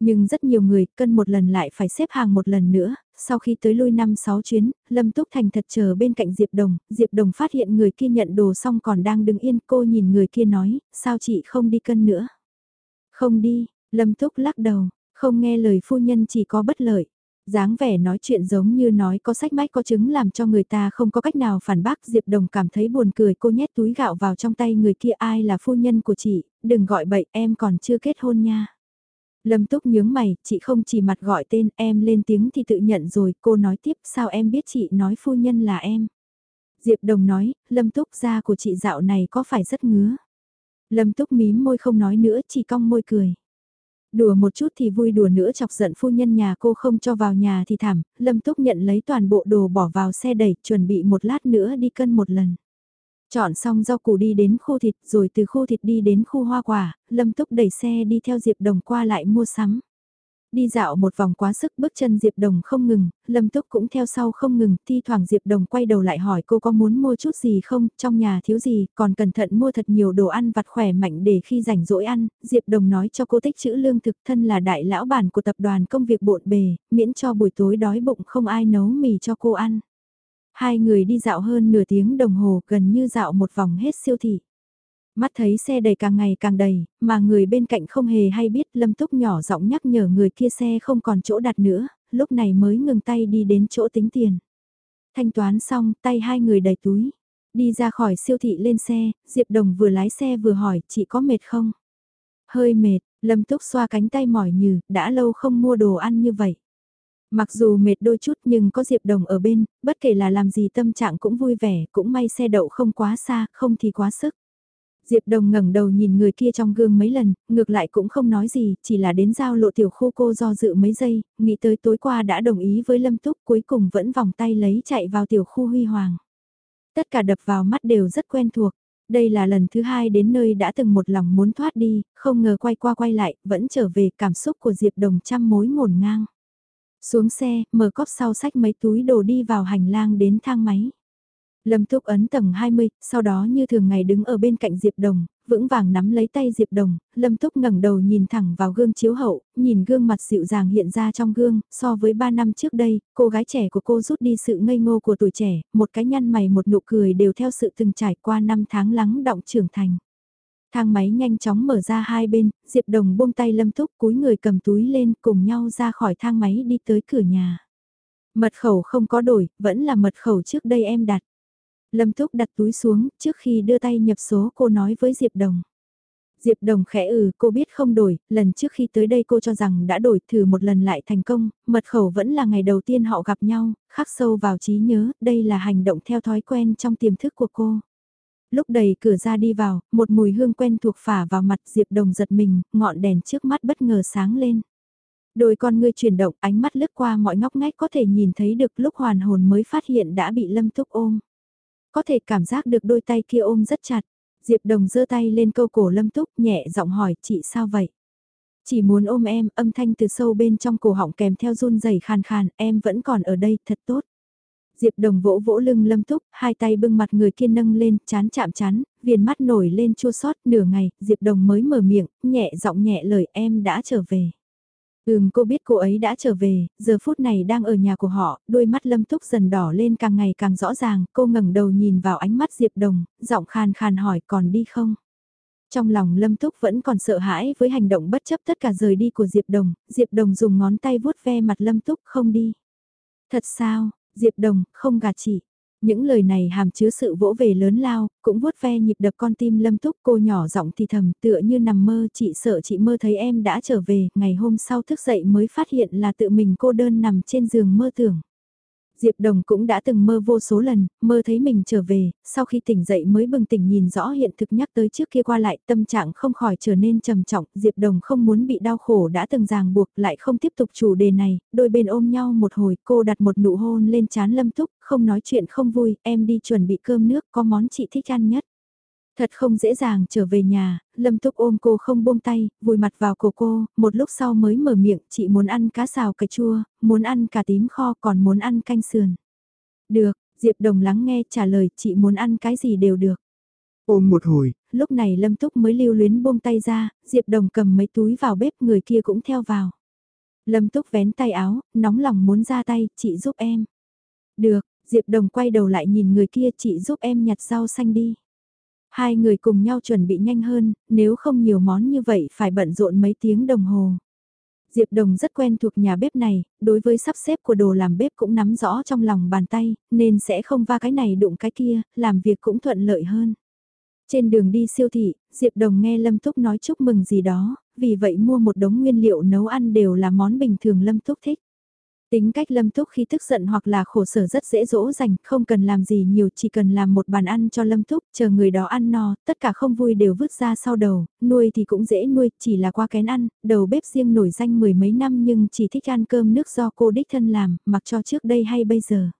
Nhưng rất nhiều người cân một lần lại phải xếp hàng một lần nữa, sau khi tới lui 5-6 chuyến, Lâm Túc Thành thật chờ bên cạnh Diệp Đồng, Diệp Đồng phát hiện người kia nhận đồ xong còn đang đứng yên, cô nhìn người kia nói, sao chị không đi cân nữa? Không đi, Lâm Túc lắc đầu, không nghe lời phu nhân chỉ có bất lợi. dáng vẻ nói chuyện giống như nói có sách mách có chứng làm cho người ta không có cách nào phản bác Diệp Đồng cảm thấy buồn cười cô nhét túi gạo vào trong tay người kia ai là phu nhân của chị, đừng gọi bậy em còn chưa kết hôn nha. Lâm Túc nhướng mày, chị không chỉ mặt gọi tên em lên tiếng thì tự nhận rồi, cô nói tiếp sao em biết chị nói phu nhân là em. Diệp Đồng nói, Lâm Túc da của chị dạo này có phải rất ngứa. Lâm Túc mím môi không nói nữa, chỉ cong môi cười. Đùa một chút thì vui đùa nữa chọc giận phu nhân nhà cô không cho vào nhà thì thảm, Lâm Túc nhận lấy toàn bộ đồ bỏ vào xe đẩy, chuẩn bị một lát nữa đi cân một lần. Chọn xong rau củ đi đến khu thịt rồi từ khu thịt đi đến khu hoa quả, Lâm Túc đẩy xe đi theo Diệp Đồng qua lại mua sắm. Đi dạo một vòng quá sức bước chân Diệp Đồng không ngừng, Lâm Túc cũng theo sau không ngừng, thi thoảng Diệp Đồng quay đầu lại hỏi cô có muốn mua chút gì không, trong nhà thiếu gì, còn cẩn thận mua thật nhiều đồ ăn vặt khỏe mạnh để khi rảnh rỗi ăn, Diệp Đồng nói cho cô tích chữ lương thực thân là đại lão bản của tập đoàn công việc bộn bề, miễn cho buổi tối đói bụng không ai nấu mì cho cô ăn. Hai người đi dạo hơn nửa tiếng đồng hồ gần như dạo một vòng hết siêu thị. Mắt thấy xe đầy càng ngày càng đầy, mà người bên cạnh không hề hay biết Lâm Túc nhỏ giọng nhắc nhở người kia xe không còn chỗ đặt nữa, lúc này mới ngừng tay đi đến chỗ tính tiền. Thanh toán xong, tay hai người đầy túi. Đi ra khỏi siêu thị lên xe, Diệp Đồng vừa lái xe vừa hỏi chị có mệt không? Hơi mệt, Lâm Túc xoa cánh tay mỏi nhừ, đã lâu không mua đồ ăn như vậy. Mặc dù mệt đôi chút nhưng có Diệp Đồng ở bên, bất kể là làm gì tâm trạng cũng vui vẻ, cũng may xe đậu không quá xa, không thì quá sức. Diệp Đồng ngẩng đầu nhìn người kia trong gương mấy lần, ngược lại cũng không nói gì, chỉ là đến giao lộ tiểu khu cô do dự mấy giây, nghĩ tới tối qua đã đồng ý với Lâm Túc cuối cùng vẫn vòng tay lấy chạy vào tiểu khu huy hoàng. Tất cả đập vào mắt đều rất quen thuộc. Đây là lần thứ hai đến nơi đã từng một lòng muốn thoát đi, không ngờ quay qua quay lại, vẫn trở về cảm xúc của Diệp Đồng trăm mối ngổn ngang. Xuống xe, mở cóp sau sách mấy túi đồ đi vào hành lang đến thang máy. Lâm Túc ấn tầng 20, sau đó như thường ngày đứng ở bên cạnh Diệp Đồng, vững vàng nắm lấy tay Diệp Đồng, Lâm Túc ngẩng đầu nhìn thẳng vào gương chiếu hậu, nhìn gương mặt dịu dàng hiện ra trong gương, so với 3 năm trước đây, cô gái trẻ của cô rút đi sự ngây ngô của tuổi trẻ, một cái nhăn mày một nụ cười đều theo sự từng trải qua năm tháng lắng động trưởng thành. Thang máy nhanh chóng mở ra hai bên, Diệp Đồng buông tay Lâm Túc cúi người cầm túi lên cùng nhau ra khỏi thang máy đi tới cửa nhà. Mật khẩu không có đổi, vẫn là mật khẩu trước đây em đặt. Lâm Túc đặt túi xuống, trước khi đưa tay nhập số cô nói với Diệp Đồng. Diệp Đồng khẽ ừ, cô biết không đổi, lần trước khi tới đây cô cho rằng đã đổi thử một lần lại thành công, mật khẩu vẫn là ngày đầu tiên họ gặp nhau, khắc sâu vào trí nhớ, đây là hành động theo thói quen trong tiềm thức của cô. Lúc đầy cửa ra đi vào, một mùi hương quen thuộc phả vào mặt Diệp Đồng giật mình, ngọn đèn trước mắt bất ngờ sáng lên. Đôi con ngươi chuyển động ánh mắt lướt qua mọi ngóc ngách có thể nhìn thấy được lúc hoàn hồn mới phát hiện đã bị lâm túc ôm. Có thể cảm giác được đôi tay kia ôm rất chặt. Diệp Đồng giơ tay lên câu cổ lâm túc nhẹ giọng hỏi chị sao vậy? Chỉ muốn ôm em, âm thanh từ sâu bên trong cổ họng kèm theo run rẩy khàn khàn, em vẫn còn ở đây, thật tốt. Diệp Đồng vỗ vỗ lưng Lâm Túc, hai tay bưng mặt người kia nâng lên, chán chạm chán, viền mắt nổi lên chua xót nửa ngày, Diệp Đồng mới mở miệng, nhẹ giọng nhẹ lời em đã trở về. Ừm cô biết cô ấy đã trở về, giờ phút này đang ở nhà của họ, đôi mắt lâm túc dần đỏ lên càng ngày càng rõ ràng, cô ngẩng đầu nhìn vào ánh mắt Diệp Đồng, giọng khàn khàn hỏi còn đi không? Trong lòng lâm túc vẫn còn sợ hãi với hành động bất chấp tất cả rời đi của Diệp Đồng, Diệp Đồng dùng ngón tay vuốt ve mặt lâm túc không đi. Thật sao, Diệp Đồng, không gạt chị. Những lời này hàm chứa sự vỗ về lớn lao, cũng vuốt ve nhịp đập con tim lâm túc cô nhỏ giọng thì thầm tựa như nằm mơ chị sợ chị mơ thấy em đã trở về, ngày hôm sau thức dậy mới phát hiện là tự mình cô đơn nằm trên giường mơ tưởng. Diệp Đồng cũng đã từng mơ vô số lần, mơ thấy mình trở về, sau khi tỉnh dậy mới bừng tỉnh nhìn rõ hiện thực nhắc tới trước kia qua lại tâm trạng không khỏi trở nên trầm trọng. Diệp Đồng không muốn bị đau khổ đã từng ràng buộc lại không tiếp tục chủ đề này, đôi bên ôm nhau một hồi cô đặt một nụ hôn lên chán lâm túc, không nói chuyện không vui, em đi chuẩn bị cơm nước có món chị thích ăn nhất. Thật không dễ dàng trở về nhà, Lâm Túc ôm cô không buông tay, vùi mặt vào cổ cô, một lúc sau mới mở miệng, chị muốn ăn cá xào cà chua, muốn ăn cà tím kho còn muốn ăn canh sườn. Được, Diệp Đồng lắng nghe trả lời chị muốn ăn cái gì đều được. Ôm một hồi, lúc này Lâm Túc mới lưu luyến buông tay ra, Diệp Đồng cầm mấy túi vào bếp người kia cũng theo vào. Lâm Túc vén tay áo, nóng lòng muốn ra tay, chị giúp em. Được, Diệp Đồng quay đầu lại nhìn người kia chị giúp em nhặt rau xanh đi. Hai người cùng nhau chuẩn bị nhanh hơn, nếu không nhiều món như vậy phải bận rộn mấy tiếng đồng hồ. Diệp Đồng rất quen thuộc nhà bếp này, đối với sắp xếp của đồ làm bếp cũng nắm rõ trong lòng bàn tay, nên sẽ không va cái này đụng cái kia, làm việc cũng thuận lợi hơn. Trên đường đi siêu thị, Diệp Đồng nghe Lâm Túc nói chúc mừng gì đó, vì vậy mua một đống nguyên liệu nấu ăn đều là món bình thường Lâm Túc thích. Tính cách lâm túc khi tức giận hoặc là khổ sở rất dễ dỗ dành, không cần làm gì nhiều, chỉ cần làm một bàn ăn cho lâm túc, chờ người đó ăn no, tất cả không vui đều vứt ra sau đầu, nuôi thì cũng dễ nuôi, chỉ là qua kén ăn, đầu bếp riêng nổi danh mười mấy năm nhưng chỉ thích ăn cơm nước do cô đích thân làm, mặc cho trước đây hay bây giờ.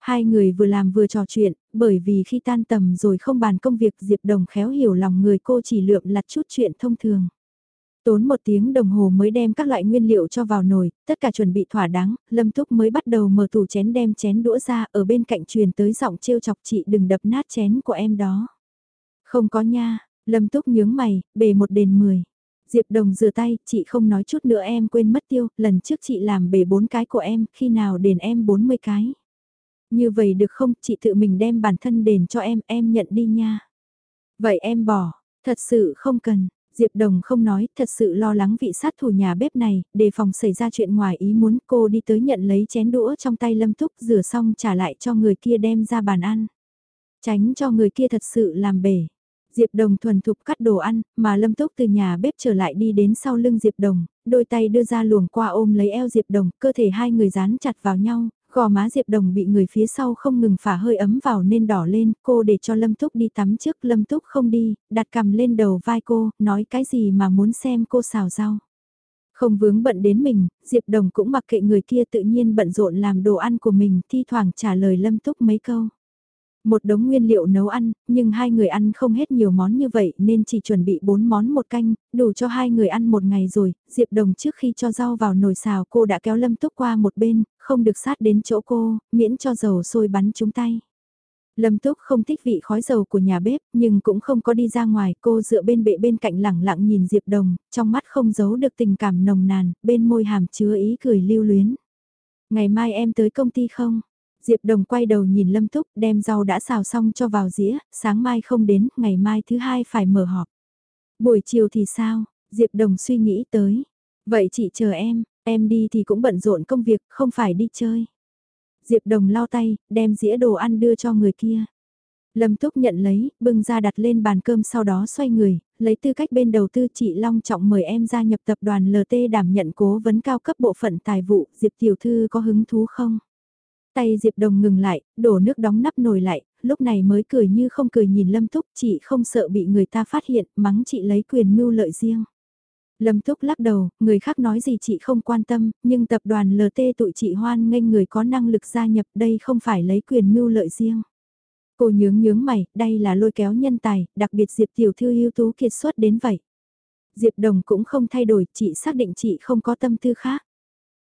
Hai người vừa làm vừa trò chuyện, bởi vì khi tan tầm rồi không bàn công việc Diệp Đồng khéo hiểu lòng người cô chỉ lượm lặt chút chuyện thông thường. Tốn một tiếng đồng hồ mới đem các loại nguyên liệu cho vào nồi, tất cả chuẩn bị thỏa đáng, Lâm thúc mới bắt đầu mở tủ chén đem chén đũa ra ở bên cạnh truyền tới giọng trêu chọc chị đừng đập nát chén của em đó. Không có nha, Lâm Túc nhướng mày, bề một đền mười. Diệp Đồng rửa tay, chị không nói chút nữa em quên mất tiêu, lần trước chị làm bể bốn cái của em, khi nào đền em 40 cái. Như vậy được không, chị tự mình đem bản thân đền cho em, em nhận đi nha. Vậy em bỏ, thật sự không cần, Diệp Đồng không nói, thật sự lo lắng vị sát thủ nhà bếp này, đề phòng xảy ra chuyện ngoài ý muốn cô đi tới nhận lấy chén đũa trong tay Lâm Túc rửa xong trả lại cho người kia đem ra bàn ăn. Tránh cho người kia thật sự làm bể. Diệp Đồng thuần thục cắt đồ ăn, mà Lâm Túc từ nhà bếp trở lại đi đến sau lưng Diệp Đồng, đôi tay đưa ra luồng qua ôm lấy eo Diệp Đồng, cơ thể hai người dán chặt vào nhau, Gò má Diệp Đồng bị người phía sau không ngừng phả hơi ấm vào nên đỏ lên, cô để cho Lâm Túc đi tắm trước, Lâm Túc không đi, đặt cầm lên đầu vai cô, nói cái gì mà muốn xem cô xào rau. Không vướng bận đến mình, Diệp Đồng cũng mặc kệ người kia tự nhiên bận rộn làm đồ ăn của mình, thi thoảng trả lời Lâm Túc mấy câu một đống nguyên liệu nấu ăn, nhưng hai người ăn không hết nhiều món như vậy nên chỉ chuẩn bị bốn món một canh, đủ cho hai người ăn một ngày rồi, Diệp Đồng trước khi cho rau vào nồi xào cô đã kéo Lâm Túc qua một bên, không được sát đến chỗ cô, miễn cho dầu sôi bắn trúng tay. Lâm Túc không thích vị khói dầu của nhà bếp, nhưng cũng không có đi ra ngoài, cô dựa bên bệ bên cạnh lẳng lặng nhìn Diệp Đồng, trong mắt không giấu được tình cảm nồng nàn, bên môi hàm chứa ý cười lưu luyến. Ngày mai em tới công ty không? Diệp Đồng quay đầu nhìn Lâm Túc, đem rau đã xào xong cho vào dĩa, sáng mai không đến, ngày mai thứ hai phải mở họp. Buổi chiều thì sao? Diệp Đồng suy nghĩ tới. Vậy chị chờ em, em đi thì cũng bận rộn công việc, không phải đi chơi. Diệp Đồng lau tay, đem dĩa đồ ăn đưa cho người kia. Lâm Túc nhận lấy, bưng ra đặt lên bàn cơm sau đó xoay người, lấy tư cách bên đầu tư chị Long Trọng mời em gia nhập tập đoàn LT đảm nhận cố vấn cao cấp bộ phận tài vụ, Diệp Tiểu Thư có hứng thú không? Tay Diệp Đồng ngừng lại, đổ nước đóng nắp nồi lại, lúc này mới cười như không cười nhìn Lâm Túc, chị không sợ bị người ta phát hiện, mắng chị lấy quyền mưu lợi riêng. Lâm Túc lắc đầu, người khác nói gì chị không quan tâm, nhưng tập đoàn LT tụi chị hoan nghênh người có năng lực gia nhập đây không phải lấy quyền mưu lợi riêng. Cô nhướng nhướng mày, đây là lôi kéo nhân tài, đặc biệt Diệp Tiểu Thư ưu tú kiệt xuất đến vậy. Diệp Đồng cũng không thay đổi, chị xác định chị không có tâm tư khác.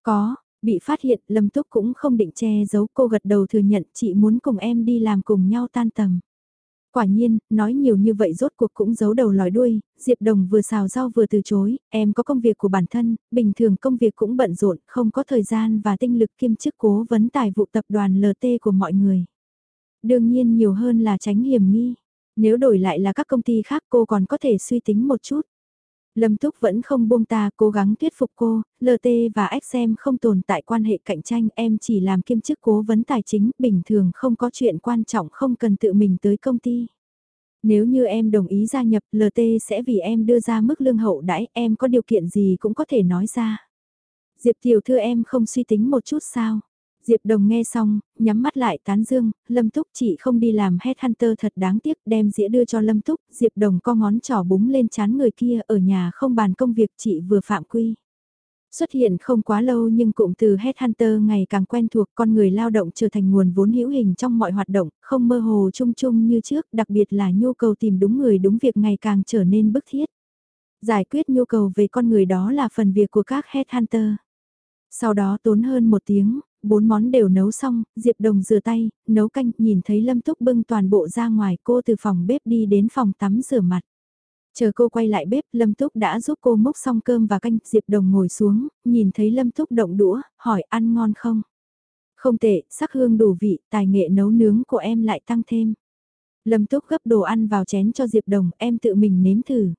Có, bị phát hiện, Lâm Túc cũng không định che giấu cô gật đầu thừa nhận chị muốn cùng em đi làm cùng nhau tan tầm. Quả nhiên, nói nhiều như vậy rốt cuộc cũng giấu đầu lòi đuôi, Diệp Đồng vừa xào rau vừa từ chối, em có công việc của bản thân, bình thường công việc cũng bận rộn, không có thời gian và tinh lực kiêm chức cố vấn tài vụ tập đoàn LT của mọi người. Đương nhiên nhiều hơn là tránh hiểm nghi, nếu đổi lại là các công ty khác cô còn có thể suy tính một chút. Lâm Túc vẫn không buông ta cố gắng thuyết phục cô, LT và XM không tồn tại quan hệ cạnh tranh em chỉ làm kiêm chức cố vấn tài chính bình thường không có chuyện quan trọng không cần tự mình tới công ty. Nếu như em đồng ý gia nhập LT sẽ vì em đưa ra mức lương hậu đãi em có điều kiện gì cũng có thể nói ra. Diệp tiểu thư em không suy tính một chút sao? Diệp Đồng nghe xong, nhắm mắt lại tán dương, Lâm Túc chị không đi làm headhunter thật đáng tiếc đem dĩa đưa cho Lâm Túc, Diệp Đồng co ngón trỏ búng lên chán người kia ở nhà không bàn công việc chị vừa phạm quy. Xuất hiện không quá lâu nhưng cụm từ headhunter ngày càng quen thuộc con người lao động trở thành nguồn vốn hữu hình trong mọi hoạt động, không mơ hồ chung chung như trước, đặc biệt là nhu cầu tìm đúng người đúng việc ngày càng trở nên bức thiết. Giải quyết nhu cầu về con người đó là phần việc của các headhunter. Sau đó tốn hơn một tiếng, bốn món đều nấu xong, Diệp Đồng rửa tay, nấu canh, nhìn thấy Lâm Túc bưng toàn bộ ra ngoài, cô từ phòng bếp đi đến phòng tắm rửa mặt. Chờ cô quay lại bếp, Lâm Túc đã giúp cô múc xong cơm và canh, Diệp Đồng ngồi xuống, nhìn thấy Lâm Túc động đũa, hỏi ăn ngon không? Không tệ, sắc hương đủ vị, tài nghệ nấu nướng của em lại tăng thêm. Lâm Túc gấp đồ ăn vào chén cho Diệp Đồng, em tự mình nếm thử.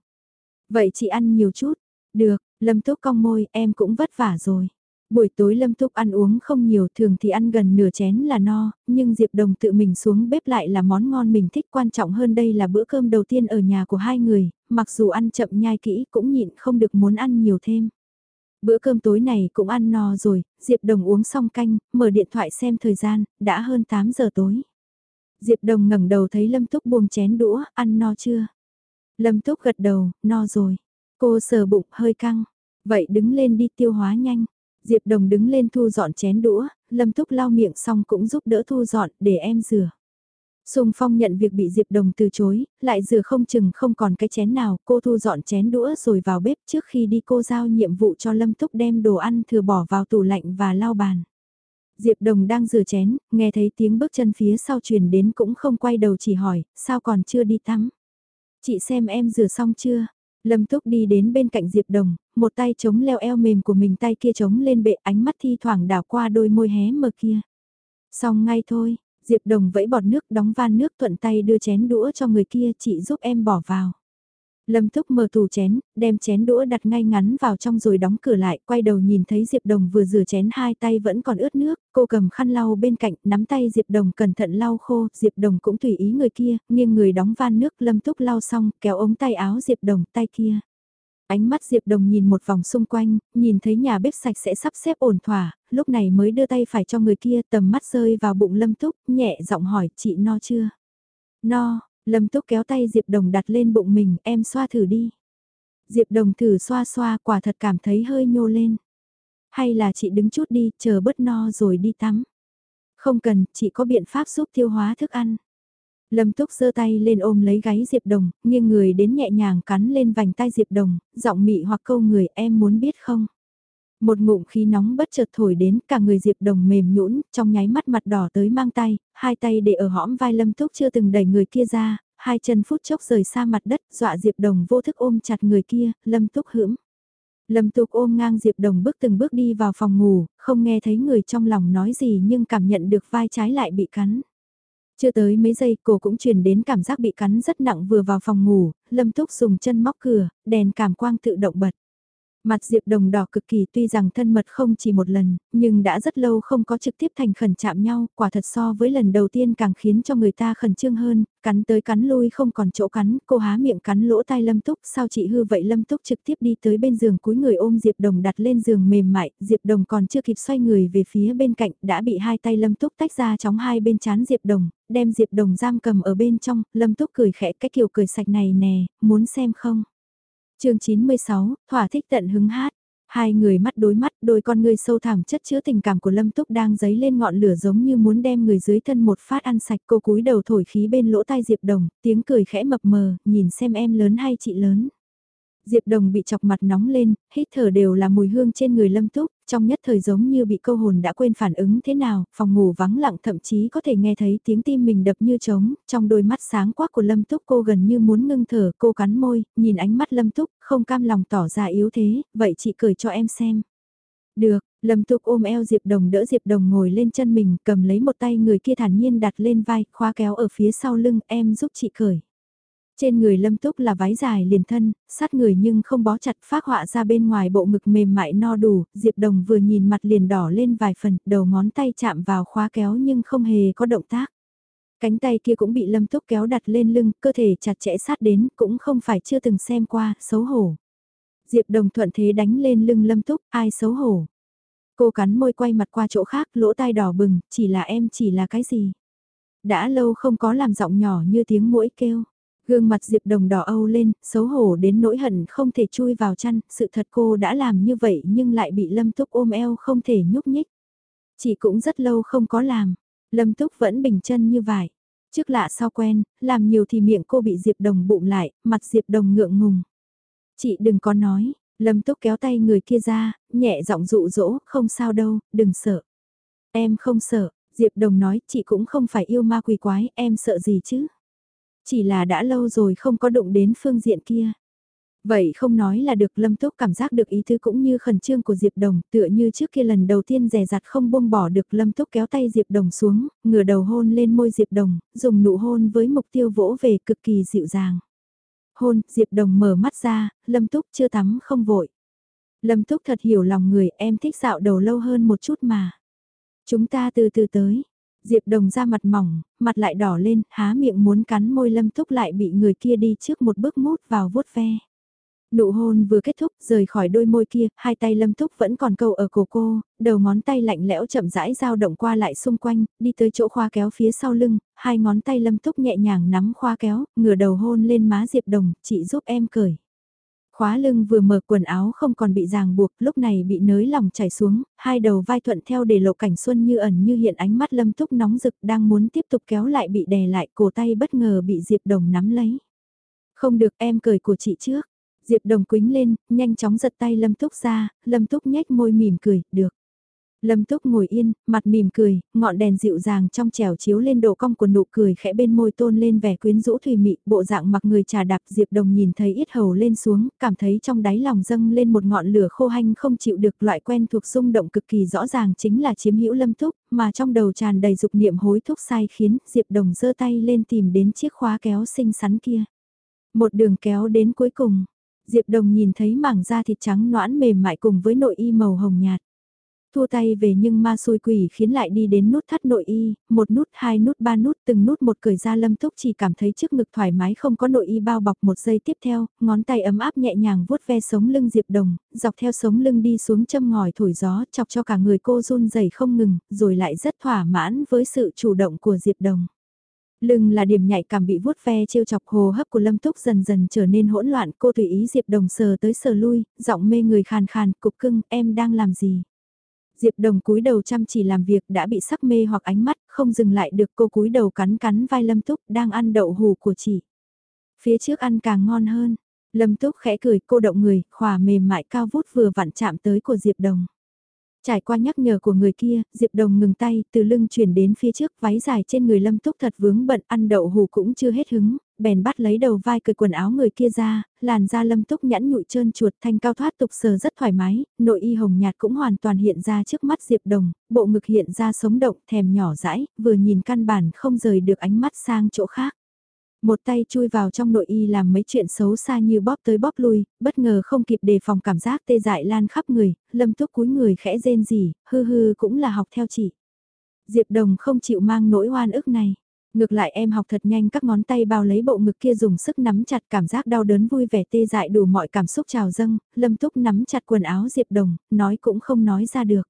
Vậy chị ăn nhiều chút. Được, Lâm Túc cong môi, em cũng vất vả rồi. Buổi tối Lâm Túc ăn uống không nhiều thường thì ăn gần nửa chén là no, nhưng Diệp Đồng tự mình xuống bếp lại là món ngon mình thích quan trọng hơn đây là bữa cơm đầu tiên ở nhà của hai người, mặc dù ăn chậm nhai kỹ cũng nhịn không được muốn ăn nhiều thêm. Bữa cơm tối này cũng ăn no rồi, Diệp Đồng uống xong canh, mở điện thoại xem thời gian, đã hơn 8 giờ tối. Diệp Đồng ngẩng đầu thấy Lâm Túc buông chén đũa, ăn no chưa? Lâm Túc gật đầu, no rồi. Cô sờ bụng hơi căng. Vậy đứng lên đi tiêu hóa nhanh. Diệp Đồng đứng lên thu dọn chén đũa, Lâm Túc lau miệng xong cũng giúp đỡ thu dọn để em rửa. Sùng Phong nhận việc bị Diệp Đồng từ chối, lại rửa không chừng không còn cái chén nào, cô thu dọn chén đũa rồi vào bếp trước khi đi cô giao nhiệm vụ cho Lâm Túc đem đồ ăn thừa bỏ vào tủ lạnh và lau bàn. Diệp Đồng đang rửa chén, nghe thấy tiếng bước chân phía sau truyền đến cũng không quay đầu chỉ hỏi, sao còn chưa đi tắm? Chị xem em rửa xong chưa? Lâm Túc đi đến bên cạnh Diệp Đồng, một tay chống leo eo mềm của mình tay kia chống lên bệ ánh mắt thi thoảng đảo qua đôi môi hé mờ kia. Xong ngay thôi, Diệp Đồng vẫy bọt nước đóng van nước thuận tay đưa chén đũa cho người kia chị giúp em bỏ vào. Lâm Túc mở tủ chén, đem chén đũa đặt ngay ngắn vào trong rồi đóng cửa lại, quay đầu nhìn thấy Diệp Đồng vừa rửa chén hai tay vẫn còn ướt nước, cô cầm khăn lau bên cạnh, nắm tay Diệp Đồng cẩn thận lau khô, Diệp Đồng cũng tùy ý người kia, nghiêng người đóng van nước, Lâm Túc lau xong, kéo ống tay áo Diệp Đồng, tay kia. Ánh mắt Diệp Đồng nhìn một vòng xung quanh, nhìn thấy nhà bếp sạch sẽ sắp xếp ổn thỏa, lúc này mới đưa tay phải cho người kia tầm mắt rơi vào bụng Lâm Túc, nhẹ giọng hỏi chị no chưa? No, Lâm Túc kéo tay Diệp Đồng đặt lên bụng mình, em xoa thử đi. Diệp Đồng thử xoa xoa quả thật cảm thấy hơi nhô lên. Hay là chị đứng chút đi, chờ bớt no rồi đi tắm. Không cần, chị có biện pháp giúp tiêu hóa thức ăn. Lâm Túc giơ tay lên ôm lấy gáy Diệp Đồng, nghiêng người đến nhẹ nhàng cắn lên vành tai Diệp Đồng, giọng mị hoặc câu người em muốn biết không? Một ngụm khí nóng bất chợt thổi đến, cả người Diệp Đồng mềm nhũn, trong nháy mắt mặt đỏ tới mang tay, hai tay để ở hõm vai Lâm Túc chưa từng đẩy người kia ra, hai chân phút chốc rời xa mặt đất, dọa Diệp Đồng vô thức ôm chặt người kia, Lâm Túc hững. Lâm Túc ôm ngang Diệp Đồng bước từng bước đi vào phòng ngủ, không nghe thấy người trong lòng nói gì nhưng cảm nhận được vai trái lại bị cắn. Chưa tới mấy giây cô cũng truyền đến cảm giác bị cắn rất nặng vừa vào phòng ngủ, Lâm Túc dùng chân móc cửa, đèn cảm quang tự động bật. Mặt Diệp Đồng đỏ cực kỳ tuy rằng thân mật không chỉ một lần, nhưng đã rất lâu không có trực tiếp thành khẩn chạm nhau, quả thật so với lần đầu tiên càng khiến cho người ta khẩn trương hơn, cắn tới cắn lui không còn chỗ cắn, cô há miệng cắn lỗ tai Lâm Túc, sao chị hư vậy Lâm Túc trực tiếp đi tới bên giường cúi người ôm Diệp Đồng đặt lên giường mềm mại, Diệp Đồng còn chưa kịp xoay người về phía bên cạnh, đã bị hai tay Lâm Túc tách ra chóng hai bên chán Diệp Đồng, đem Diệp Đồng giam cầm ở bên trong, Lâm Túc cười khẽ cái kiểu cười sạch này nè, muốn xem không? Chương 96, thỏa thích tận hứng hát. Hai người mắt đối mắt, đôi con người sâu thẳm chất chứa tình cảm của Lâm Túc đang dấy lên ngọn lửa giống như muốn đem người dưới thân một phát ăn sạch. Cô cúi đầu thổi khí bên lỗ tai Diệp Đồng, tiếng cười khẽ mập mờ, nhìn xem em lớn hay chị lớn. Diệp Đồng bị chọc mặt nóng lên, hít thở đều là mùi hương trên người Lâm Túc, trong nhất thời giống như bị câu hồn đã quên phản ứng thế nào, phòng ngủ vắng lặng thậm chí có thể nghe thấy tiếng tim mình đập như trống, trong đôi mắt sáng quắc của Lâm Túc cô gần như muốn ngưng thở, cô cắn môi, nhìn ánh mắt Lâm Túc, không cam lòng tỏ ra yếu thế, vậy chị cười cho em xem. Được, Lâm Túc ôm eo Diệp Đồng đỡ Diệp Đồng ngồi lên chân mình, cầm lấy một tay người kia thản nhiên đặt lên vai, khóa kéo ở phía sau lưng, em giúp chị cởi. Trên người lâm túc là váy dài liền thân, sát người nhưng không bó chặt phát họa ra bên ngoài bộ ngực mềm mại no đủ, Diệp Đồng vừa nhìn mặt liền đỏ lên vài phần, đầu ngón tay chạm vào khóa kéo nhưng không hề có động tác. Cánh tay kia cũng bị lâm túc kéo đặt lên lưng, cơ thể chặt chẽ sát đến, cũng không phải chưa từng xem qua, xấu hổ. Diệp Đồng thuận thế đánh lên lưng lâm túc, ai xấu hổ. Cô cắn môi quay mặt qua chỗ khác, lỗ tai đỏ bừng, chỉ là em chỉ là cái gì. Đã lâu không có làm giọng nhỏ như tiếng mũi kêu. Gương mặt Diệp Đồng đỏ âu lên, xấu hổ đến nỗi hận không thể chui vào chăn, sự thật cô đã làm như vậy nhưng lại bị Lâm Túc ôm eo không thể nhúc nhích. Chỉ cũng rất lâu không có làm, Lâm Túc vẫn bình chân như vậy. Trước lạ sau quen, làm nhiều thì miệng cô bị Diệp Đồng bụng lại, mặt Diệp Đồng ngượng ngùng. Chị đừng có nói, Lâm Túc kéo tay người kia ra, nhẹ giọng dụ dỗ, không sao đâu, đừng sợ. Em không sợ, Diệp Đồng nói, chị cũng không phải yêu ma quỷ quái, em sợ gì chứ? Chỉ là đã lâu rồi không có đụng đến phương diện kia. Vậy không nói là được Lâm Túc cảm giác được ý thứ cũng như khẩn trương của Diệp Đồng, tựa như trước kia lần đầu tiên rè rặt không buông bỏ được Lâm Túc kéo tay Diệp Đồng xuống, ngửa đầu hôn lên môi Diệp Đồng, dùng nụ hôn với mục tiêu vỗ về cực kỳ dịu dàng. Hôn, Diệp Đồng mở mắt ra, Lâm Túc chưa tắm không vội. Lâm Túc thật hiểu lòng người em thích dạo đầu lâu hơn một chút mà. Chúng ta từ từ tới, Diệp Đồng ra mặt mỏng, mặt lại đỏ lên, há miệng muốn cắn môi Lâm Túc lại bị người kia đi trước một bước mút vào vuốt ve. Nụ hôn vừa kết thúc, rời khỏi đôi môi kia, hai tay Lâm Túc vẫn còn câu ở cổ cô, đầu ngón tay lạnh lẽo chậm rãi dao động qua lại xung quanh, đi tới chỗ khoa kéo phía sau lưng, hai ngón tay Lâm Túc nhẹ nhàng nắm khoa kéo, ngửa đầu hôn lên má Diệp Đồng, chị giúp em cởi. Khóa lưng vừa mở quần áo không còn bị ràng buộc, lúc này bị nới lòng chảy xuống, hai đầu vai thuận theo để lộ cảnh xuân như ẩn như hiện ánh mắt lâm túc nóng rực đang muốn tiếp tục kéo lại bị đè lại cổ tay bất ngờ bị Diệp Đồng nắm lấy. Không được em cười của chị trước. Diệp Đồng quính lên, nhanh chóng giật tay Lâm Túc ra, Lâm Túc nhếch môi mỉm cười, được. Lâm Túc ngồi yên, mặt mỉm cười, ngọn đèn dịu dàng trong trẻo chiếu lên độ cong của nụ cười khẽ bên môi tôn lên vẻ quyến rũ thùy mị, bộ dạng mặc người trà đạp Diệp Đồng nhìn thấy ít hầu lên xuống, cảm thấy trong đáy lòng dâng lên một ngọn lửa khô hanh không chịu được loại quen thuộc xung động cực kỳ rõ ràng chính là chiếm hữu Lâm Túc, mà trong đầu tràn đầy dục niệm hối thúc sai khiến Diệp Đồng giơ tay lên tìm đến chiếc khóa kéo xinh xắn kia. Một đường kéo đến cuối cùng, Diệp Đồng nhìn thấy mảng da thịt trắng noãn mềm mại cùng với nội y màu hồng nhạt. Thua tay về nhưng ma xui quỷ khiến lại đi đến nút thắt nội y, một nút, hai nút, ba nút, từng nút một cởi ra lâm túc chỉ cảm thấy trước ngực thoải mái không có nội y bao bọc một giây tiếp theo, ngón tay ấm áp nhẹ nhàng vuốt ve sống lưng Diệp Đồng, dọc theo sống lưng đi xuống châm ngòi thổi gió chọc cho cả người cô run rẩy không ngừng, rồi lại rất thỏa mãn với sự chủ động của Diệp Đồng. Lưng là điểm nhạy cảm bị vuốt ve trêu chọc hồ hấp của Lâm Túc dần dần trở nên hỗn loạn, cô tùy ý Diệp Đồng sờ tới sờ lui, giọng mê người khàn khàn, cục cưng, em đang làm gì? Diệp Đồng cúi đầu chăm chỉ làm việc đã bị sắc mê hoặc ánh mắt, không dừng lại được cô cúi đầu cắn cắn vai Lâm Túc đang ăn đậu hù của chị. Phía trước ăn càng ngon hơn, Lâm Túc khẽ cười cô động người, khỏa mềm mại cao vút vừa vặn chạm tới của Diệp Đồng. Trải qua nhắc nhở của người kia, Diệp Đồng ngừng tay, từ lưng chuyển đến phía trước, váy dài trên người Lâm Túc thật vướng bận, ăn đậu hù cũng chưa hết hứng, bèn bắt lấy đầu vai cười quần áo người kia ra, làn da Lâm Túc nhẵn nhụi trơn chuột thanh cao thoát tục sờ rất thoải mái, nội y hồng nhạt cũng hoàn toàn hiện ra trước mắt Diệp Đồng, bộ ngực hiện ra sống động, thèm nhỏ dãi, vừa nhìn căn bản không rời được ánh mắt sang chỗ khác. Một tay chui vào trong nội y làm mấy chuyện xấu xa như bóp tới bóp lui, bất ngờ không kịp đề phòng cảm giác tê dại lan khắp người, lâm túc cúi người khẽ rên gì, hư hư cũng là học theo chị. Diệp Đồng không chịu mang nỗi oan ức này. Ngược lại em học thật nhanh các ngón tay bao lấy bộ ngực kia dùng sức nắm chặt cảm giác đau đớn vui vẻ tê dại đủ mọi cảm xúc trào dâng, lâm túc nắm chặt quần áo Diệp Đồng, nói cũng không nói ra được.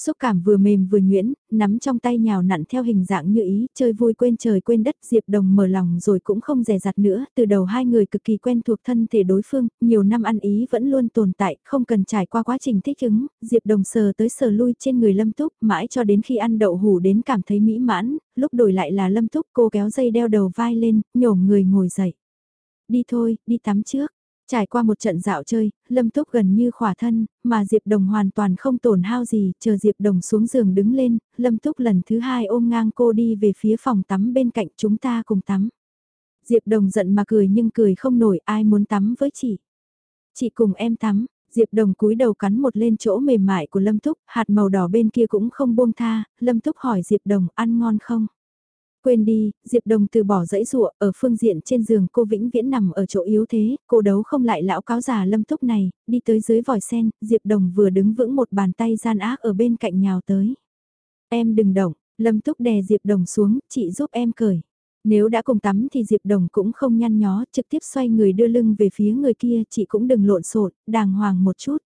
Xúc cảm vừa mềm vừa nhuyễn, nắm trong tay nhào nặn theo hình dạng như ý, chơi vui quên trời quên đất, Diệp Đồng mở lòng rồi cũng không rè rặt nữa, từ đầu hai người cực kỳ quen thuộc thân thể đối phương, nhiều năm ăn ý vẫn luôn tồn tại, không cần trải qua quá trình thích ứng, Diệp Đồng sờ tới sờ lui trên người Lâm Túc, mãi cho đến khi ăn đậu hủ đến cảm thấy mỹ mãn, lúc đổi lại là Lâm Túc cô kéo dây đeo đầu vai lên, nhổm người ngồi dậy. Đi thôi, đi tắm trước. Trải qua một trận dạo chơi, Lâm Túc gần như khỏa thân, mà Diệp Đồng hoàn toàn không tổn hao gì, chờ Diệp Đồng xuống giường đứng lên, Lâm Túc lần thứ hai ôm ngang cô đi về phía phòng tắm bên cạnh chúng ta cùng tắm. Diệp Đồng giận mà cười nhưng cười không nổi ai muốn tắm với chị. Chị cùng em tắm, Diệp Đồng cúi đầu cắn một lên chỗ mềm mại của Lâm Túc, hạt màu đỏ bên kia cũng không buông tha, Lâm Túc hỏi Diệp Đồng ăn ngon không? Quên đi, Diệp Đồng từ bỏ dãy rụa, ở phương diện trên giường cô vĩnh viễn nằm ở chỗ yếu thế, cô đấu không lại lão cáo già lâm túc này, đi tới dưới vòi sen, Diệp Đồng vừa đứng vững một bàn tay gian ác ở bên cạnh nhào tới. Em đừng động, lâm túc đè Diệp Đồng xuống, chị giúp em cởi. Nếu đã cùng tắm thì Diệp Đồng cũng không nhăn nhó, trực tiếp xoay người đưa lưng về phía người kia, chị cũng đừng lộn xộn, đàng hoàng một chút.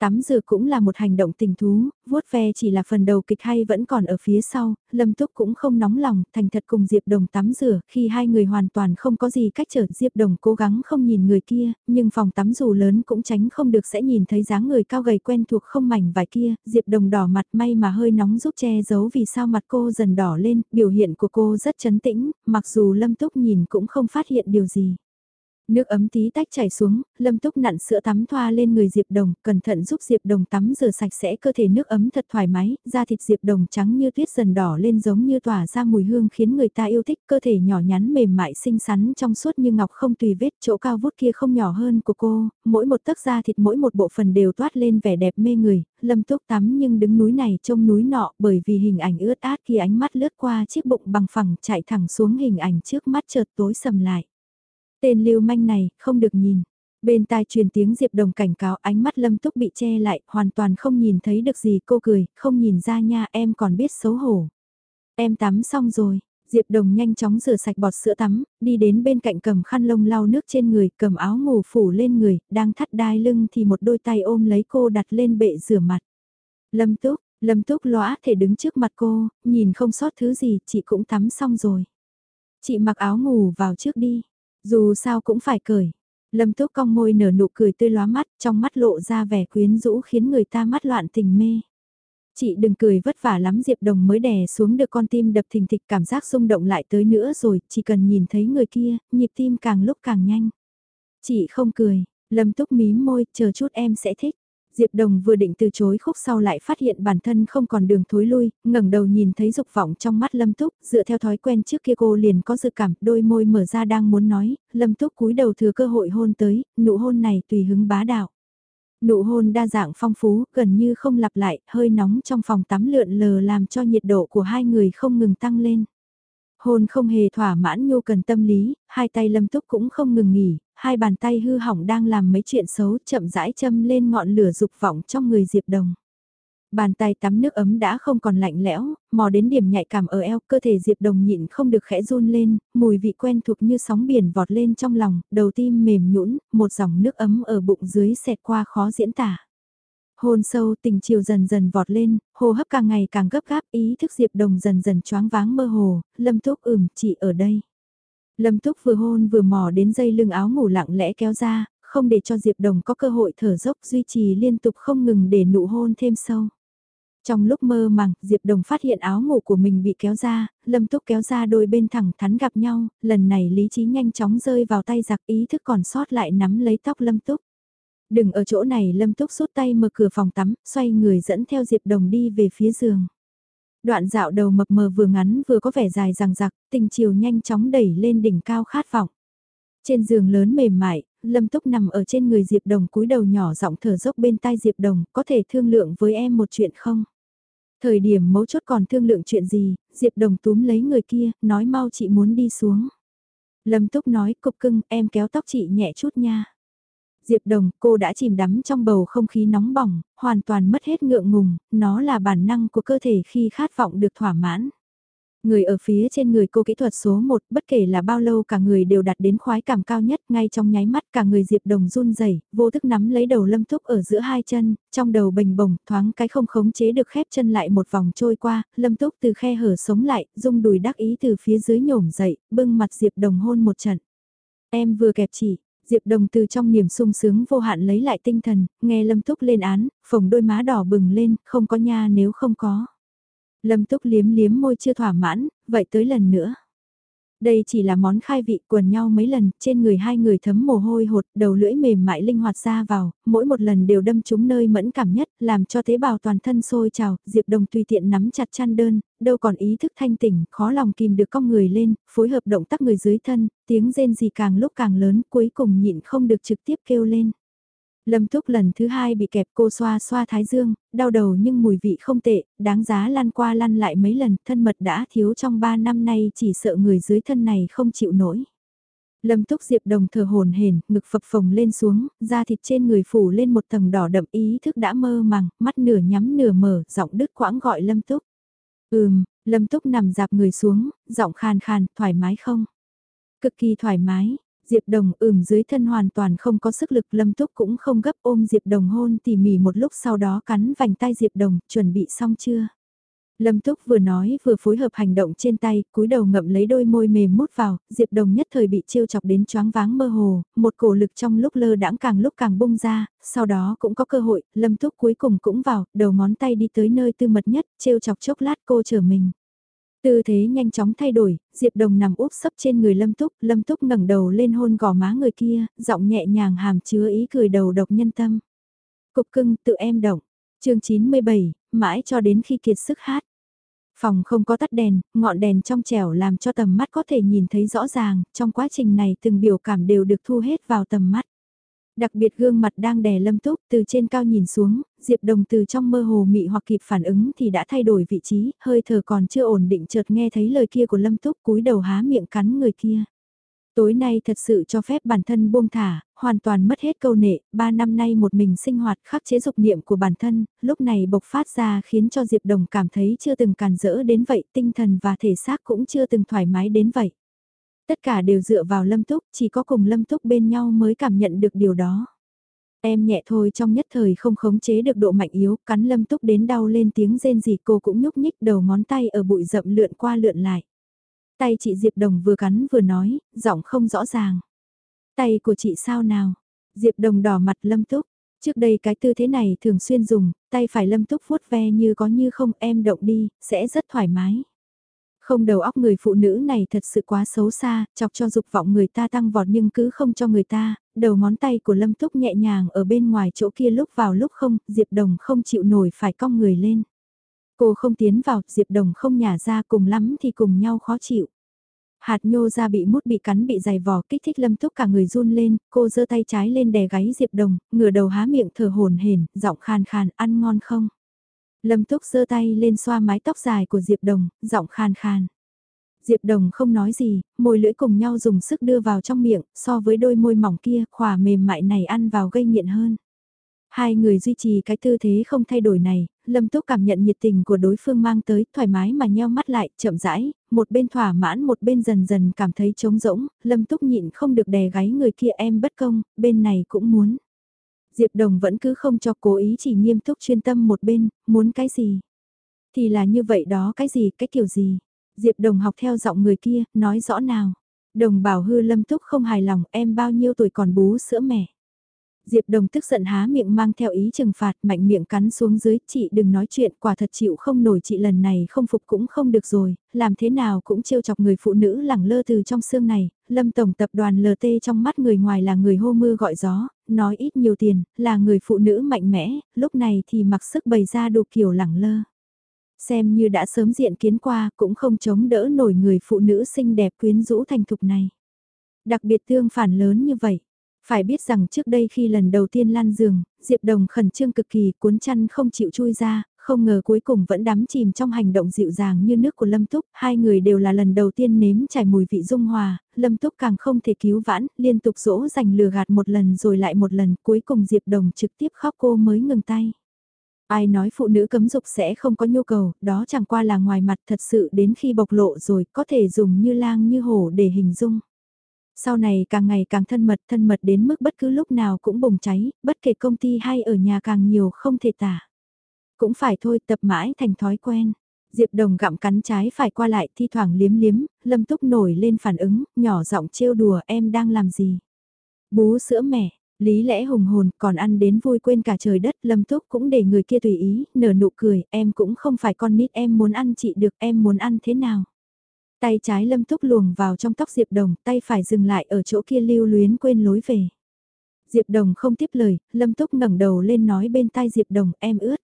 Tắm rửa cũng là một hành động tình thú, vuốt ve chỉ là phần đầu kịch hay vẫn còn ở phía sau, Lâm Túc cũng không nóng lòng, thành thật cùng Diệp Đồng tắm rửa, khi hai người hoàn toàn không có gì cách trở Diệp Đồng cố gắng không nhìn người kia, nhưng phòng tắm dù lớn cũng tránh không được sẽ nhìn thấy dáng người cao gầy quen thuộc không mảnh vải kia, Diệp Đồng đỏ mặt may mà hơi nóng giúp che giấu vì sao mặt cô dần đỏ lên, biểu hiện của cô rất chấn tĩnh, mặc dù Lâm Túc nhìn cũng không phát hiện điều gì. Nước ấm tí tách chảy xuống, Lâm Túc nặn sữa tắm thoa lên người Diệp Đồng, cẩn thận giúp Diệp Đồng tắm rửa sạch sẽ cơ thể nước ấm thật thoải mái, da thịt Diệp Đồng trắng như tuyết dần đỏ lên giống như tỏa ra mùi hương khiến người ta yêu thích, cơ thể nhỏ nhắn mềm mại xinh xắn trong suốt như ngọc không tùy vết, chỗ cao vút kia không nhỏ hơn của cô, mỗi một tấc da thịt mỗi một bộ phần đều toát lên vẻ đẹp mê người, Lâm Túc tắm nhưng đứng núi này trông núi nọ bởi vì hình ảnh ướt át khi ánh mắt lướt qua chiếc bụng bằng phẳng chạy thẳng xuống hình ảnh trước mắt chợt tối sầm lại. Tên lưu manh này, không được nhìn. Bên tai truyền tiếng Diệp Đồng cảnh cáo ánh mắt Lâm Túc bị che lại, hoàn toàn không nhìn thấy được gì cô cười, không nhìn ra nha em còn biết xấu hổ. Em tắm xong rồi, Diệp Đồng nhanh chóng rửa sạch bọt sữa tắm, đi đến bên cạnh cầm khăn lông lau nước trên người, cầm áo ngủ phủ lên người, đang thắt đai lưng thì một đôi tay ôm lấy cô đặt lên bệ rửa mặt. Lâm Túc, Lâm Túc lõa thể đứng trước mặt cô, nhìn không sót thứ gì, chị cũng tắm xong rồi. Chị mặc áo ngủ vào trước đi. Dù sao cũng phải cởi. Lâm Túc cong môi nở nụ cười tươi lóa mắt, trong mắt lộ ra vẻ quyến rũ khiến người ta mắt loạn tình mê. Chị đừng cười vất vả lắm Diệp Đồng mới đè xuống được con tim đập thình thịch cảm giác rung động lại tới nữa rồi, chỉ cần nhìn thấy người kia, nhịp tim càng lúc càng nhanh. Chị không cười, Lâm Túc mím môi, chờ chút em sẽ thích. Diệp Đồng vừa định từ chối khúc sau lại phát hiện bản thân không còn đường thối lui, ngẩng đầu nhìn thấy dục vọng trong mắt Lâm Túc, dựa theo thói quen trước kia cô liền có dự cảm, đôi môi mở ra đang muốn nói, Lâm Túc cúi đầu thừa cơ hội hôn tới, nụ hôn này tùy hứng bá đạo. Nụ hôn đa dạng phong phú, gần như không lặp lại, hơi nóng trong phòng tắm lượn lờ làm cho nhiệt độ của hai người không ngừng tăng lên. Hôn không hề thỏa mãn nhu cần tâm lý, hai tay lâm túc cũng không ngừng nghỉ, hai bàn tay hư hỏng đang làm mấy chuyện xấu chậm rãi châm lên ngọn lửa dục vọng trong người Diệp Đồng. Bàn tay tắm nước ấm đã không còn lạnh lẽo, mò đến điểm nhạy cảm ở eo, cơ thể Diệp Đồng nhịn không được khẽ run lên, mùi vị quen thuộc như sóng biển vọt lên trong lòng, đầu tim mềm nhũn, một dòng nước ấm ở bụng dưới xẹt qua khó diễn tả. Hôn sâu tình chiều dần dần vọt lên, hô hấp càng ngày càng gấp gáp, ý thức Diệp Đồng dần dần choáng váng mơ hồ, Lâm thúc ửm, chị ở đây. Lâm Túc vừa hôn vừa mò đến dây lưng áo ngủ lặng lẽ kéo ra, không để cho Diệp Đồng có cơ hội thở dốc duy trì liên tục không ngừng để nụ hôn thêm sâu. Trong lúc mơ màng, Diệp Đồng phát hiện áo ngủ của mình bị kéo ra, Lâm Túc kéo ra đôi bên thẳng thắn gặp nhau, lần này lý trí nhanh chóng rơi vào tay giặc ý thức còn sót lại nắm lấy tóc Lâm Túc. Đừng ở chỗ này Lâm Túc rút tay mở cửa phòng tắm, xoay người dẫn theo Diệp Đồng đi về phía giường. Đoạn dạo đầu mập mờ vừa ngắn vừa có vẻ dài rằng rặc, tình chiều nhanh chóng đẩy lên đỉnh cao khát vọng. Trên giường lớn mềm mại, Lâm Túc nằm ở trên người Diệp Đồng cúi đầu nhỏ giọng thở dốc bên tai Diệp Đồng, có thể thương lượng với em một chuyện không? Thời điểm mấu chốt còn thương lượng chuyện gì, Diệp Đồng túm lấy người kia, nói mau chị muốn đi xuống. Lâm Túc nói, cục cưng, em kéo tóc chị nhẹ chút nha. Diệp Đồng, cô đã chìm đắm trong bầu không khí nóng bỏng, hoàn toàn mất hết ngượng ngùng, nó là bản năng của cơ thể khi khát vọng được thỏa mãn. Người ở phía trên người cô kỹ thuật số 1, bất kể là bao lâu cả người đều đạt đến khoái cảm cao nhất, ngay trong nháy mắt cả người Diệp Đồng run rẩy, vô thức nắm lấy đầu Lâm Túc ở giữa hai chân, trong đầu bềnh bồng, thoáng cái không khống chế được khép chân lại một vòng trôi qua, Lâm Túc từ khe hở sống lại, rung đùi đắc ý từ phía dưới nhổm dậy, bưng mặt Diệp Đồng hôn một trận. Em vừa kẹp chỉ, Diệp Đồng từ trong niềm sung sướng vô hạn lấy lại tinh thần, nghe Lâm Túc lên án, phồng đôi má đỏ bừng lên, không có nha nếu không có. Lâm Túc liếm liếm môi chưa thỏa mãn, vậy tới lần nữa. Đây chỉ là món khai vị quần nhau mấy lần, trên người hai người thấm mồ hôi hột, đầu lưỡi mềm mại linh hoạt ra vào, mỗi một lần đều đâm trúng nơi mẫn cảm nhất, làm cho tế bào toàn thân sôi trào, Diệp Đồng tùy tiện nắm chặt chăn đơn, đâu còn ý thức thanh tỉnh, khó lòng kìm được con người lên, phối hợp động tác người dưới thân, tiếng rên gì càng lúc càng lớn, cuối cùng nhịn không được trực tiếp kêu lên. Lâm Túc lần thứ hai bị kẹp cô xoa xoa thái dương, đau đầu nhưng mùi vị không tệ, đáng giá lăn qua lăn lại mấy lần, thân mật đã thiếu trong ba năm nay chỉ sợ người dưới thân này không chịu nổi. Lâm Túc Diệp Đồng thở hồn hển, ngực phập phồng lên xuống, da thịt trên người phủ lên một tầng đỏ đậm ý thức đã mơ màng, mắt nửa nhắm nửa mở, giọng đứt quãng gọi Lâm Túc. Ừm, Lâm Túc nằm dạp người xuống, giọng khàn khàn, thoải mái không? Cực kỳ thoải mái, Diệp Đồng ửm dưới thân hoàn toàn không có sức lực Lâm Túc cũng không gấp ôm Diệp Đồng hôn tỉ mỉ một lúc sau đó cắn vành tay Diệp Đồng, chuẩn bị xong chưa? Lâm Túc vừa nói vừa phối hợp hành động trên tay, cúi đầu ngậm lấy đôi môi mềm mút vào, Diệp Đồng nhất thời bị trêu chọc đến choáng váng mơ hồ, một cổ lực trong lúc lơ đãng càng lúc càng bung ra, sau đó cũng có cơ hội, Lâm Túc cuối cùng cũng vào, đầu ngón tay đi tới nơi tư mật nhất, trêu chọc chốc lát cô trở mình. Tư thế nhanh chóng thay đổi, Diệp Đồng nằm úp sấp trên người Lâm Túc, Lâm Túc ngẩng đầu lên hôn gò má người kia, giọng nhẹ nhàng hàm chứa ý cười đầu độc nhân tâm. Cục cưng tự em động. chương 97, mãi cho đến khi kiệt sức hát. Phòng không có tắt đèn, ngọn đèn trong trẻo làm cho tầm mắt có thể nhìn thấy rõ ràng, trong quá trình này từng biểu cảm đều được thu hết vào tầm mắt. Đặc biệt gương mặt đang đè lâm túc từ trên cao nhìn xuống, Diệp Đồng từ trong mơ hồ mị hoặc kịp phản ứng thì đã thay đổi vị trí, hơi thở còn chưa ổn định chợt nghe thấy lời kia của lâm túc cúi đầu há miệng cắn người kia. Tối nay thật sự cho phép bản thân buông thả, hoàn toàn mất hết câu nệ, ba năm nay một mình sinh hoạt khắc chế dục niệm của bản thân, lúc này bộc phát ra khiến cho Diệp Đồng cảm thấy chưa từng càn rỡ đến vậy, tinh thần và thể xác cũng chưa từng thoải mái đến vậy. Tất cả đều dựa vào Lâm Túc, chỉ có cùng Lâm Túc bên nhau mới cảm nhận được điều đó. Em nhẹ thôi trong nhất thời không khống chế được độ mạnh yếu, cắn Lâm Túc đến đau lên tiếng rên gì cô cũng nhúc nhích đầu ngón tay ở bụi rậm lượn qua lượn lại. Tay chị Diệp Đồng vừa cắn vừa nói, giọng không rõ ràng. Tay của chị sao nào? Diệp Đồng đỏ mặt Lâm Túc. Trước đây cái tư thế này thường xuyên dùng, tay phải Lâm Túc vuốt ve như có như không em động đi, sẽ rất thoải mái. Không đầu óc người phụ nữ này thật sự quá xấu xa, chọc cho dục vọng người ta tăng vọt nhưng cứ không cho người ta, đầu ngón tay của Lâm Túc nhẹ nhàng ở bên ngoài chỗ kia lúc vào lúc không, Diệp Đồng không chịu nổi phải cong người lên. Cô không tiến vào, Diệp Đồng không nhả ra cùng lắm thì cùng nhau khó chịu. Hạt nhô ra bị mút bị cắn bị dày vò kích thích lâm túc cả người run lên, cô giơ tay trái lên đè gáy Diệp Đồng, ngửa đầu há miệng thở hồn hển, giọng khàn khàn, ăn ngon không? Lâm Túc giơ tay lên xoa mái tóc dài của Diệp Đồng, giọng khàn khàn. Diệp Đồng không nói gì, môi lưỡi cùng nhau dùng sức đưa vào trong miệng, so với đôi môi mỏng kia, khỏa mềm mại này ăn vào gây nghiện hơn. Hai người duy trì cái tư thế không thay đổi này, Lâm Túc cảm nhận nhiệt tình của đối phương mang tới, thoải mái mà nheo mắt lại, chậm rãi, một bên thỏa mãn một bên dần dần cảm thấy trống rỗng, Lâm Túc nhịn không được đè gáy người kia em bất công, bên này cũng muốn. Diệp Đồng vẫn cứ không cho cố ý chỉ nghiêm túc chuyên tâm một bên, muốn cái gì. Thì là như vậy đó cái gì, cái kiểu gì. Diệp Đồng học theo giọng người kia, nói rõ nào. Đồng bảo hư lâm túc không hài lòng em bao nhiêu tuổi còn bú sữa mẹ. Diệp Đồng tức giận há miệng mang theo ý trừng phạt mạnh miệng cắn xuống dưới, chị đừng nói chuyện, quả thật chịu không nổi chị lần này không phục cũng không được rồi, làm thế nào cũng trêu chọc người phụ nữ lẳng lơ từ trong xương này, Lâm Tổng tập đoàn LT trong mắt người ngoài là người hô mưa gọi gió, nói ít nhiều tiền, là người phụ nữ mạnh mẽ, lúc này thì mặc sức bày ra đủ kiểu lẳng lơ. Xem như đã sớm diện kiến qua, cũng không chống đỡ nổi người phụ nữ xinh đẹp quyến rũ thành thục này. Đặc biệt tương phản lớn như vậy. Phải biết rằng trước đây khi lần đầu tiên lan giường, Diệp Đồng khẩn trương cực kỳ cuốn chăn không chịu chui ra, không ngờ cuối cùng vẫn đắm chìm trong hành động dịu dàng như nước của Lâm Túc, hai người đều là lần đầu tiên nếm trải mùi vị dung hòa, Lâm Túc càng không thể cứu vãn, liên tục dỗ dành lừa gạt một lần rồi lại một lần, cuối cùng Diệp Đồng trực tiếp khóc cô mới ngừng tay. Ai nói phụ nữ cấm dục sẽ không có nhu cầu, đó chẳng qua là ngoài mặt thật sự đến khi bộc lộ rồi có thể dùng như lang như hổ để hình dung. Sau này càng ngày càng thân mật thân mật đến mức bất cứ lúc nào cũng bùng cháy, bất kể công ty hay ở nhà càng nhiều không thể tả. Cũng phải thôi tập mãi thành thói quen. Diệp Đồng gặm cắn trái phải qua lại thi thoảng liếm liếm, Lâm Túc nổi lên phản ứng, nhỏ giọng trêu đùa em đang làm gì. Bú sữa mẹ, lý lẽ hùng hồn còn ăn đến vui quên cả trời đất Lâm Túc cũng để người kia tùy ý, nở nụ cười, em cũng không phải con nít em muốn ăn chị được em muốn ăn thế nào. Tay trái Lâm Túc luồng vào trong tóc Diệp Đồng, tay phải dừng lại ở chỗ kia lưu luyến quên lối về. Diệp Đồng không tiếp lời, Lâm Túc ngẩng đầu lên nói bên tai Diệp Đồng em ướt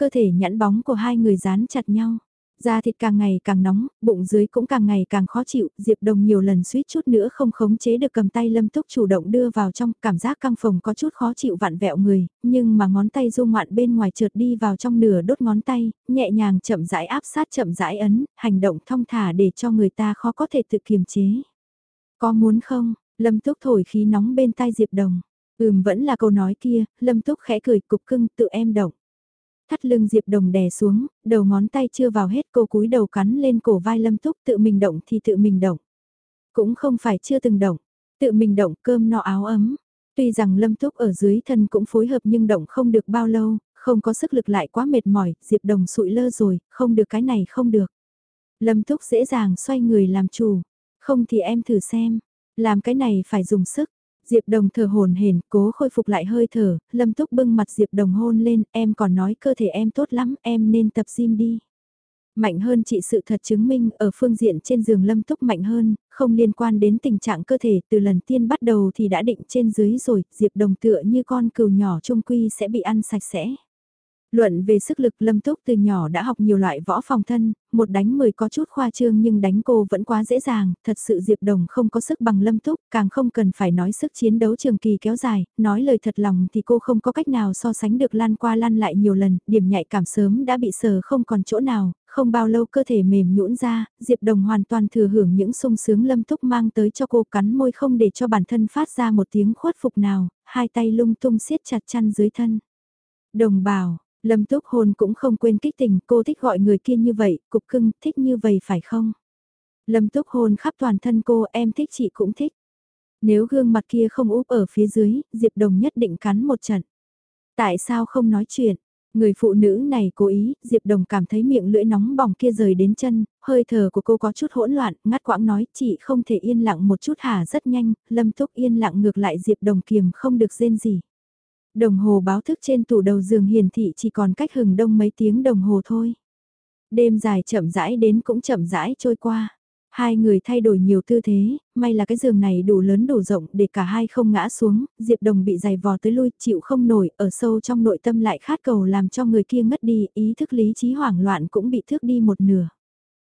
cơ thể nhẵn bóng của hai người dán chặt nhau. Da thịt càng ngày càng nóng, bụng dưới cũng càng ngày càng khó chịu, Diệp Đồng nhiều lần suýt chút nữa không khống chế được cầm tay Lâm Túc chủ động đưa vào trong, cảm giác căng phòng có chút khó chịu vặn vẹo người, nhưng mà ngón tay du ngoạn bên ngoài trượt đi vào trong nửa đốt ngón tay, nhẹ nhàng chậm rãi áp sát chậm rãi ấn, hành động thong thả để cho người ta khó có thể tự kiềm chế. Có muốn không? Lâm Túc thổi khí nóng bên tai Diệp Đồng. Ừm vẫn là câu nói kia, Lâm Túc khẽ cười cục cưng tự em động thắt lưng Diệp Đồng đè xuống, đầu ngón tay chưa vào hết cô cúi đầu cắn lên cổ vai Lâm Túc tự mình động thì tự mình động. Cũng không phải chưa từng động, tự mình động cơm no áo ấm. Tuy rằng Lâm Túc ở dưới thân cũng phối hợp nhưng động không được bao lâu, không có sức lực lại quá mệt mỏi, Diệp Đồng sụi lơ rồi, không được cái này không được. Lâm Túc dễ dàng xoay người làm chủ, không thì em thử xem, làm cái này phải dùng sức, Diệp Đồng thở hồn hển, cố khôi phục lại hơi thở, Lâm Túc bưng mặt Diệp Đồng hôn lên, em còn nói cơ thể em tốt lắm, em nên tập gym đi. Mạnh hơn chị sự thật chứng minh ở phương diện trên giường Lâm Túc mạnh hơn, không liên quan đến tình trạng cơ thể từ lần tiên bắt đầu thì đã định trên dưới rồi, Diệp Đồng tựa như con cừu nhỏ trung quy sẽ bị ăn sạch sẽ. Luận về sức lực Lâm Túc từ nhỏ đã học nhiều loại võ phòng thân, một đánh mười có chút khoa trương nhưng đánh cô vẫn quá dễ dàng, thật sự Diệp Đồng không có sức bằng Lâm Túc, càng không cần phải nói sức chiến đấu trường kỳ kéo dài, nói lời thật lòng thì cô không có cách nào so sánh được lan qua lan lại nhiều lần, điểm nhạy cảm sớm đã bị sờ không còn chỗ nào, không bao lâu cơ thể mềm nhũn ra, Diệp Đồng hoàn toàn thừa hưởng những sung sướng Lâm Túc mang tới cho cô cắn môi không để cho bản thân phát ra một tiếng khuất phục nào, hai tay lung tung siết chặt chăn dưới thân. Đồng bào, Lâm Túc Hôn cũng không quên kích tình, cô thích gọi người kia như vậy, cục cưng, thích như vậy phải không? Lâm Túc Hôn khắp toàn thân cô, em thích chị cũng thích. Nếu gương mặt kia không úp ở phía dưới, Diệp Đồng nhất định cắn một trận. Tại sao không nói chuyện? Người phụ nữ này cố ý, Diệp Đồng cảm thấy miệng lưỡi nóng bỏng kia rời đến chân, hơi thở của cô có chút hỗn loạn, ngắt quãng nói chị không thể yên lặng một chút hả rất nhanh, Lâm Túc yên lặng ngược lại Diệp Đồng kiềm không được rên gì. Đồng hồ báo thức trên tủ đầu giường hiển thị chỉ còn cách hừng đông mấy tiếng đồng hồ thôi. Đêm dài chậm rãi đến cũng chậm rãi trôi qua. Hai người thay đổi nhiều tư thế, may là cái giường này đủ lớn đủ rộng để cả hai không ngã xuống, Diệp Đồng bị giày vò tới lui, chịu không nổi, ở sâu trong nội tâm lại khát cầu làm cho người kia ngất đi, ý thức lý trí hoảng loạn cũng bị thước đi một nửa.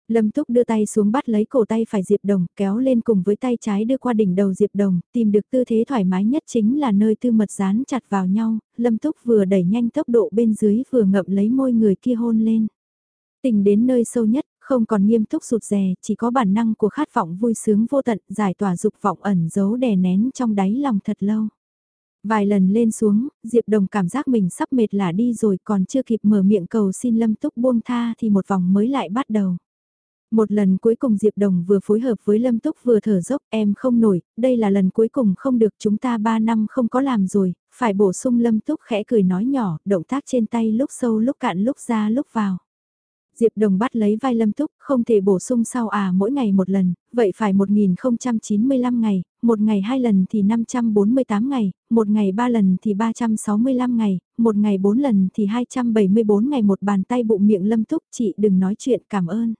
Lâm Túc đưa tay xuống bắt lấy cổ tay phải Diệp Đồng, kéo lên cùng với tay trái đưa qua đỉnh đầu Diệp Đồng, tìm được tư thế thoải mái nhất chính là nơi tư mật dán chặt vào nhau, Lâm Túc vừa đẩy nhanh tốc độ bên dưới vừa ngậm lấy môi người kia hôn lên. Tình đến nơi sâu nhất, không còn nghiêm túc sụt rè, chỉ có bản năng của khát vọng vui sướng vô tận, giải tỏa dục vọng ẩn giấu đè nén trong đáy lòng thật lâu. Vài lần lên xuống, Diệp Đồng cảm giác mình sắp mệt là đi rồi còn chưa kịp mở miệng cầu xin Lâm Túc buông tha thì một vòng mới lại bắt đầu. Một lần cuối cùng Diệp Đồng vừa phối hợp với Lâm Túc vừa thở dốc em không nổi, đây là lần cuối cùng không được chúng ta ba năm không có làm rồi, phải bổ sung Lâm Túc khẽ cười nói nhỏ, động tác trên tay lúc sâu lúc cạn lúc ra lúc vào. Diệp Đồng bắt lấy vai Lâm Túc, không thể bổ sung sau à mỗi ngày một lần, vậy phải 1095 ngày, một ngày hai lần thì 548 ngày, một ngày ba lần thì 365 ngày, một ngày bốn lần thì 274 ngày một bàn tay bụng miệng Lâm Túc chị đừng nói chuyện cảm ơn.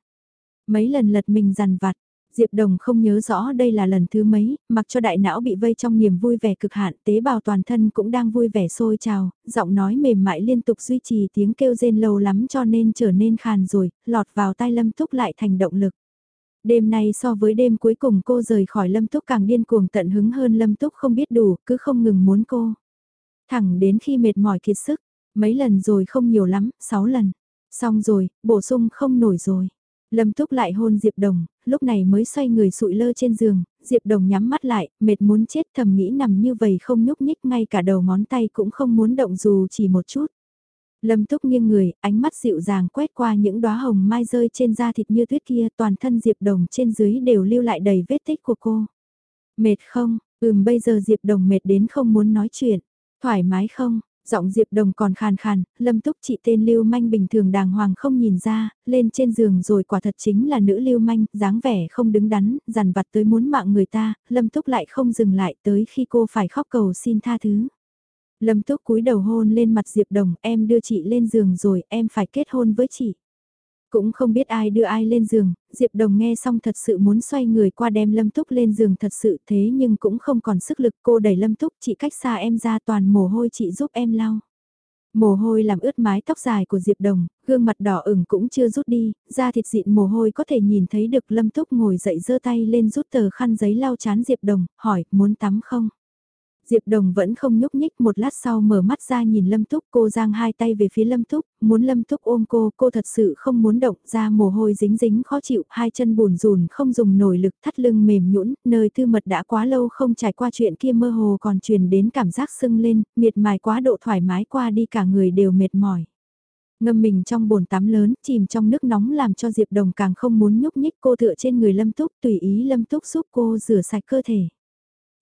Mấy lần lật mình dằn vặt, Diệp Đồng không nhớ rõ đây là lần thứ mấy, mặc cho đại não bị vây trong niềm vui vẻ cực hạn, tế bào toàn thân cũng đang vui vẻ sôi trào, giọng nói mềm mại liên tục duy trì tiếng kêu rên lâu lắm cho nên trở nên khàn rồi, lọt vào tai Lâm Túc lại thành động lực. Đêm nay so với đêm cuối cùng cô rời khỏi Lâm Túc càng điên cuồng tận hứng hơn Lâm Túc không biết đủ, cứ không ngừng muốn cô. Thẳng đến khi mệt mỏi kiệt sức, mấy lần rồi không nhiều lắm, sáu lần. Xong rồi, bổ sung không nổi rồi. Lâm Túc lại hôn Diệp Đồng, lúc này mới xoay người sụi lơ trên giường, Diệp Đồng nhắm mắt lại, mệt muốn chết thầm nghĩ nằm như vậy không nhúc nhích ngay cả đầu ngón tay cũng không muốn động dù chỉ một chút. Lâm Túc nghiêng người, ánh mắt dịu dàng quét qua những đóa hồng mai rơi trên da thịt như tuyết kia, toàn thân Diệp Đồng trên dưới đều lưu lại đầy vết tích của cô. Mệt không? Ừm bây giờ Diệp Đồng mệt đến không muốn nói chuyện. Thoải mái không? Giọng Diệp Đồng còn khàn khàn, Lâm Túc chị tên Lưu Manh bình thường đàng hoàng không nhìn ra, lên trên giường rồi quả thật chính là nữ Lưu Manh, dáng vẻ không đứng đắn, dằn vặt tới muốn mạng người ta, Lâm Túc lại không dừng lại tới khi cô phải khóc cầu xin tha thứ. Lâm Túc cúi đầu hôn lên mặt Diệp Đồng, em đưa chị lên giường rồi, em phải kết hôn với chị. Cũng không biết ai đưa ai lên giường, Diệp Đồng nghe xong thật sự muốn xoay người qua đem Lâm Túc lên giường thật sự thế nhưng cũng không còn sức lực cô đẩy Lâm Túc chị cách xa em ra toàn mồ hôi chị giúp em lau. Mồ hôi làm ướt mái tóc dài của Diệp Đồng, gương mặt đỏ ửng cũng chưa rút đi, da thịt dịn mồ hôi có thể nhìn thấy được Lâm Túc ngồi dậy giơ tay lên rút tờ khăn giấy lau chán Diệp Đồng, hỏi muốn tắm không? Diệp Đồng vẫn không nhúc nhích một lát sau mở mắt ra nhìn Lâm Túc cô giang hai tay về phía Lâm Túc, muốn Lâm Túc ôm cô, cô thật sự không muốn động ra mồ hôi dính dính khó chịu, hai chân buồn rùn không dùng nổi lực thắt lưng mềm nhũn nơi tư mật đã quá lâu không trải qua chuyện kia mơ hồ còn truyền đến cảm giác sưng lên, miệt mài quá độ thoải mái qua đi cả người đều mệt mỏi. Ngâm mình trong bồn tắm lớn, chìm trong nước nóng làm cho Diệp Đồng càng không muốn nhúc nhích cô tựa trên người Lâm Túc tùy ý Lâm Túc giúp cô rửa sạch cơ thể.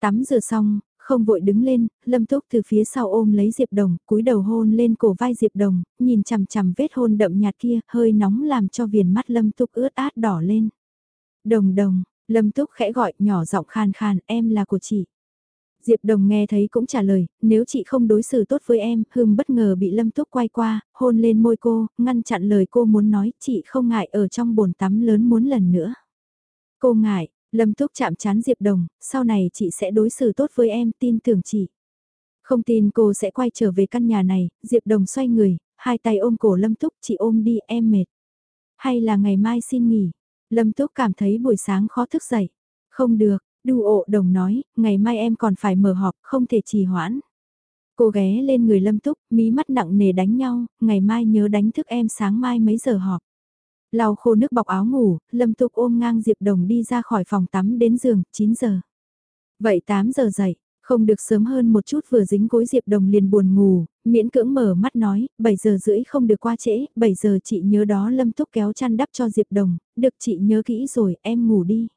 Tắm rửa xong, không vội đứng lên, Lâm Túc từ phía sau ôm lấy Diệp Đồng, cúi đầu hôn lên cổ vai Diệp Đồng, nhìn chằm chằm vết hôn đậm nhạt kia, hơi nóng làm cho viền mắt Lâm Túc ướt át đỏ lên. Đồng đồng, Lâm Túc khẽ gọi nhỏ giọng khan khan, em là của chị. Diệp Đồng nghe thấy cũng trả lời, nếu chị không đối xử tốt với em, Hưng bất ngờ bị Lâm Túc quay qua, hôn lên môi cô, ngăn chặn lời cô muốn nói, chị không ngại ở trong bồn tắm lớn muốn lần nữa. Cô ngại, Lâm Túc chạm chán Diệp Đồng, sau này chị sẽ đối xử tốt với em, tin tưởng chị. Không tin cô sẽ quay trở về căn nhà này, Diệp Đồng xoay người, hai tay ôm cổ Lâm Túc, chị ôm đi, em mệt. Hay là ngày mai xin nghỉ. Lâm Túc cảm thấy buổi sáng khó thức dậy. Không được, đu ộ đồng nói, ngày mai em còn phải mở họp, không thể trì hoãn. Cô ghé lên người Lâm Túc, mí mắt nặng nề đánh nhau, ngày mai nhớ đánh thức em sáng mai mấy giờ họp. Lau khô nước bọc áo ngủ, Lâm Tục ôm ngang Diệp Đồng đi ra khỏi phòng tắm đến giường, 9 giờ. Vậy 8 giờ dậy, không được sớm hơn một chút vừa dính gối Diệp Đồng liền buồn ngủ, miễn cưỡng mở mắt nói, 7 giờ rưỡi không được qua trễ, 7 giờ chị nhớ đó Lâm Túc kéo chăn đắp cho Diệp Đồng, được chị nhớ kỹ rồi, em ngủ đi.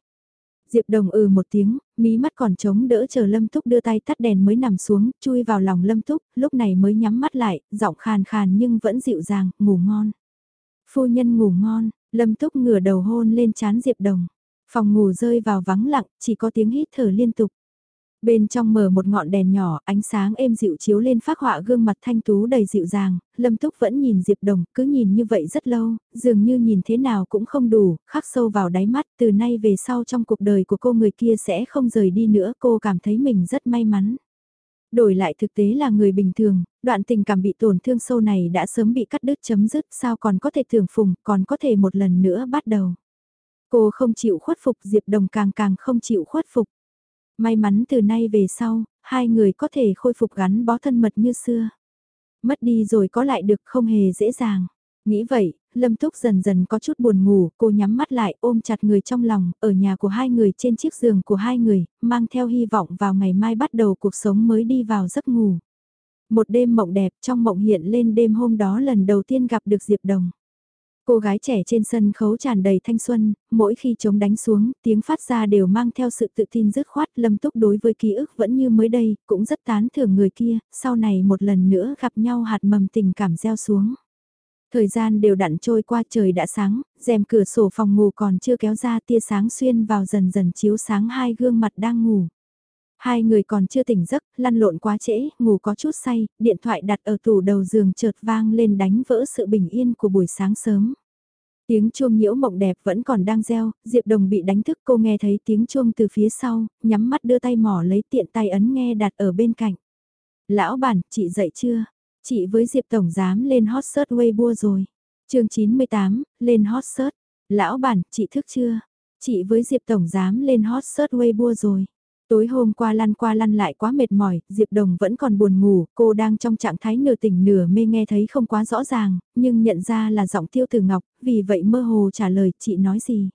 Diệp Đồng ừ một tiếng, mí mắt còn trống đỡ chờ Lâm Túc đưa tay tắt đèn mới nằm xuống, chui vào lòng Lâm Túc, lúc này mới nhắm mắt lại, giọng khàn khàn nhưng vẫn dịu dàng, ngủ ngon. Phu nhân ngủ ngon, Lâm Túc ngửa đầu hôn lên chán Diệp Đồng. Phòng ngủ rơi vào vắng lặng, chỉ có tiếng hít thở liên tục. Bên trong mở một ngọn đèn nhỏ, ánh sáng êm dịu chiếu lên phác họa gương mặt thanh tú đầy dịu dàng, Lâm Túc vẫn nhìn Diệp Đồng, cứ nhìn như vậy rất lâu, dường như nhìn thế nào cũng không đủ, khắc sâu vào đáy mắt, từ nay về sau trong cuộc đời của cô người kia sẽ không rời đi nữa, cô cảm thấy mình rất may mắn. Đổi lại thực tế là người bình thường, đoạn tình cảm bị tổn thương sâu này đã sớm bị cắt đứt chấm dứt sao còn có thể thường phùng, còn có thể một lần nữa bắt đầu. Cô không chịu khuất phục Diệp Đồng càng càng không chịu khuất phục. May mắn từ nay về sau, hai người có thể khôi phục gắn bó thân mật như xưa. Mất đi rồi có lại được không hề dễ dàng. Nghĩ vậy, Lâm Túc dần dần có chút buồn ngủ, cô nhắm mắt lại ôm chặt người trong lòng, ở nhà của hai người trên chiếc giường của hai người, mang theo hy vọng vào ngày mai bắt đầu cuộc sống mới đi vào giấc ngủ. Một đêm mộng đẹp trong mộng hiện lên đêm hôm đó lần đầu tiên gặp được Diệp Đồng. Cô gái trẻ trên sân khấu tràn đầy thanh xuân, mỗi khi chống đánh xuống, tiếng phát ra đều mang theo sự tự tin dứt khoát lâm túc đối với ký ức vẫn như mới đây, cũng rất tán thưởng người kia, sau này một lần nữa gặp nhau hạt mầm tình cảm gieo xuống. Thời gian đều đặn trôi qua trời đã sáng, rèm cửa sổ phòng ngủ còn chưa kéo ra tia sáng xuyên vào dần dần chiếu sáng hai gương mặt đang ngủ. Hai người còn chưa tỉnh giấc, lăn lộn quá trễ, ngủ có chút say, điện thoại đặt ở tủ đầu giường chợt vang lên đánh vỡ sự bình yên của buổi sáng sớm. Tiếng chuông nhiễu mộng đẹp vẫn còn đang reo, Diệp Đồng bị đánh thức cô nghe thấy tiếng chuông từ phía sau, nhắm mắt đưa tay mỏ lấy tiện tay ấn nghe đặt ở bên cạnh. Lão bản, chị dậy chưa? Chị với Diệp Tổng Giám lên hot search Weibo rồi. chương 98, lên hot search. Lão bản, chị thức chưa? Chị với Diệp Tổng Giám lên hot search Weibo rồi. Tối hôm qua lăn qua lăn lại quá mệt mỏi, Diệp Đồng vẫn còn buồn ngủ, cô đang trong trạng thái nửa tỉnh nửa mê nghe thấy không quá rõ ràng, nhưng nhận ra là giọng tiêu từ ngọc, vì vậy mơ hồ trả lời chị nói gì.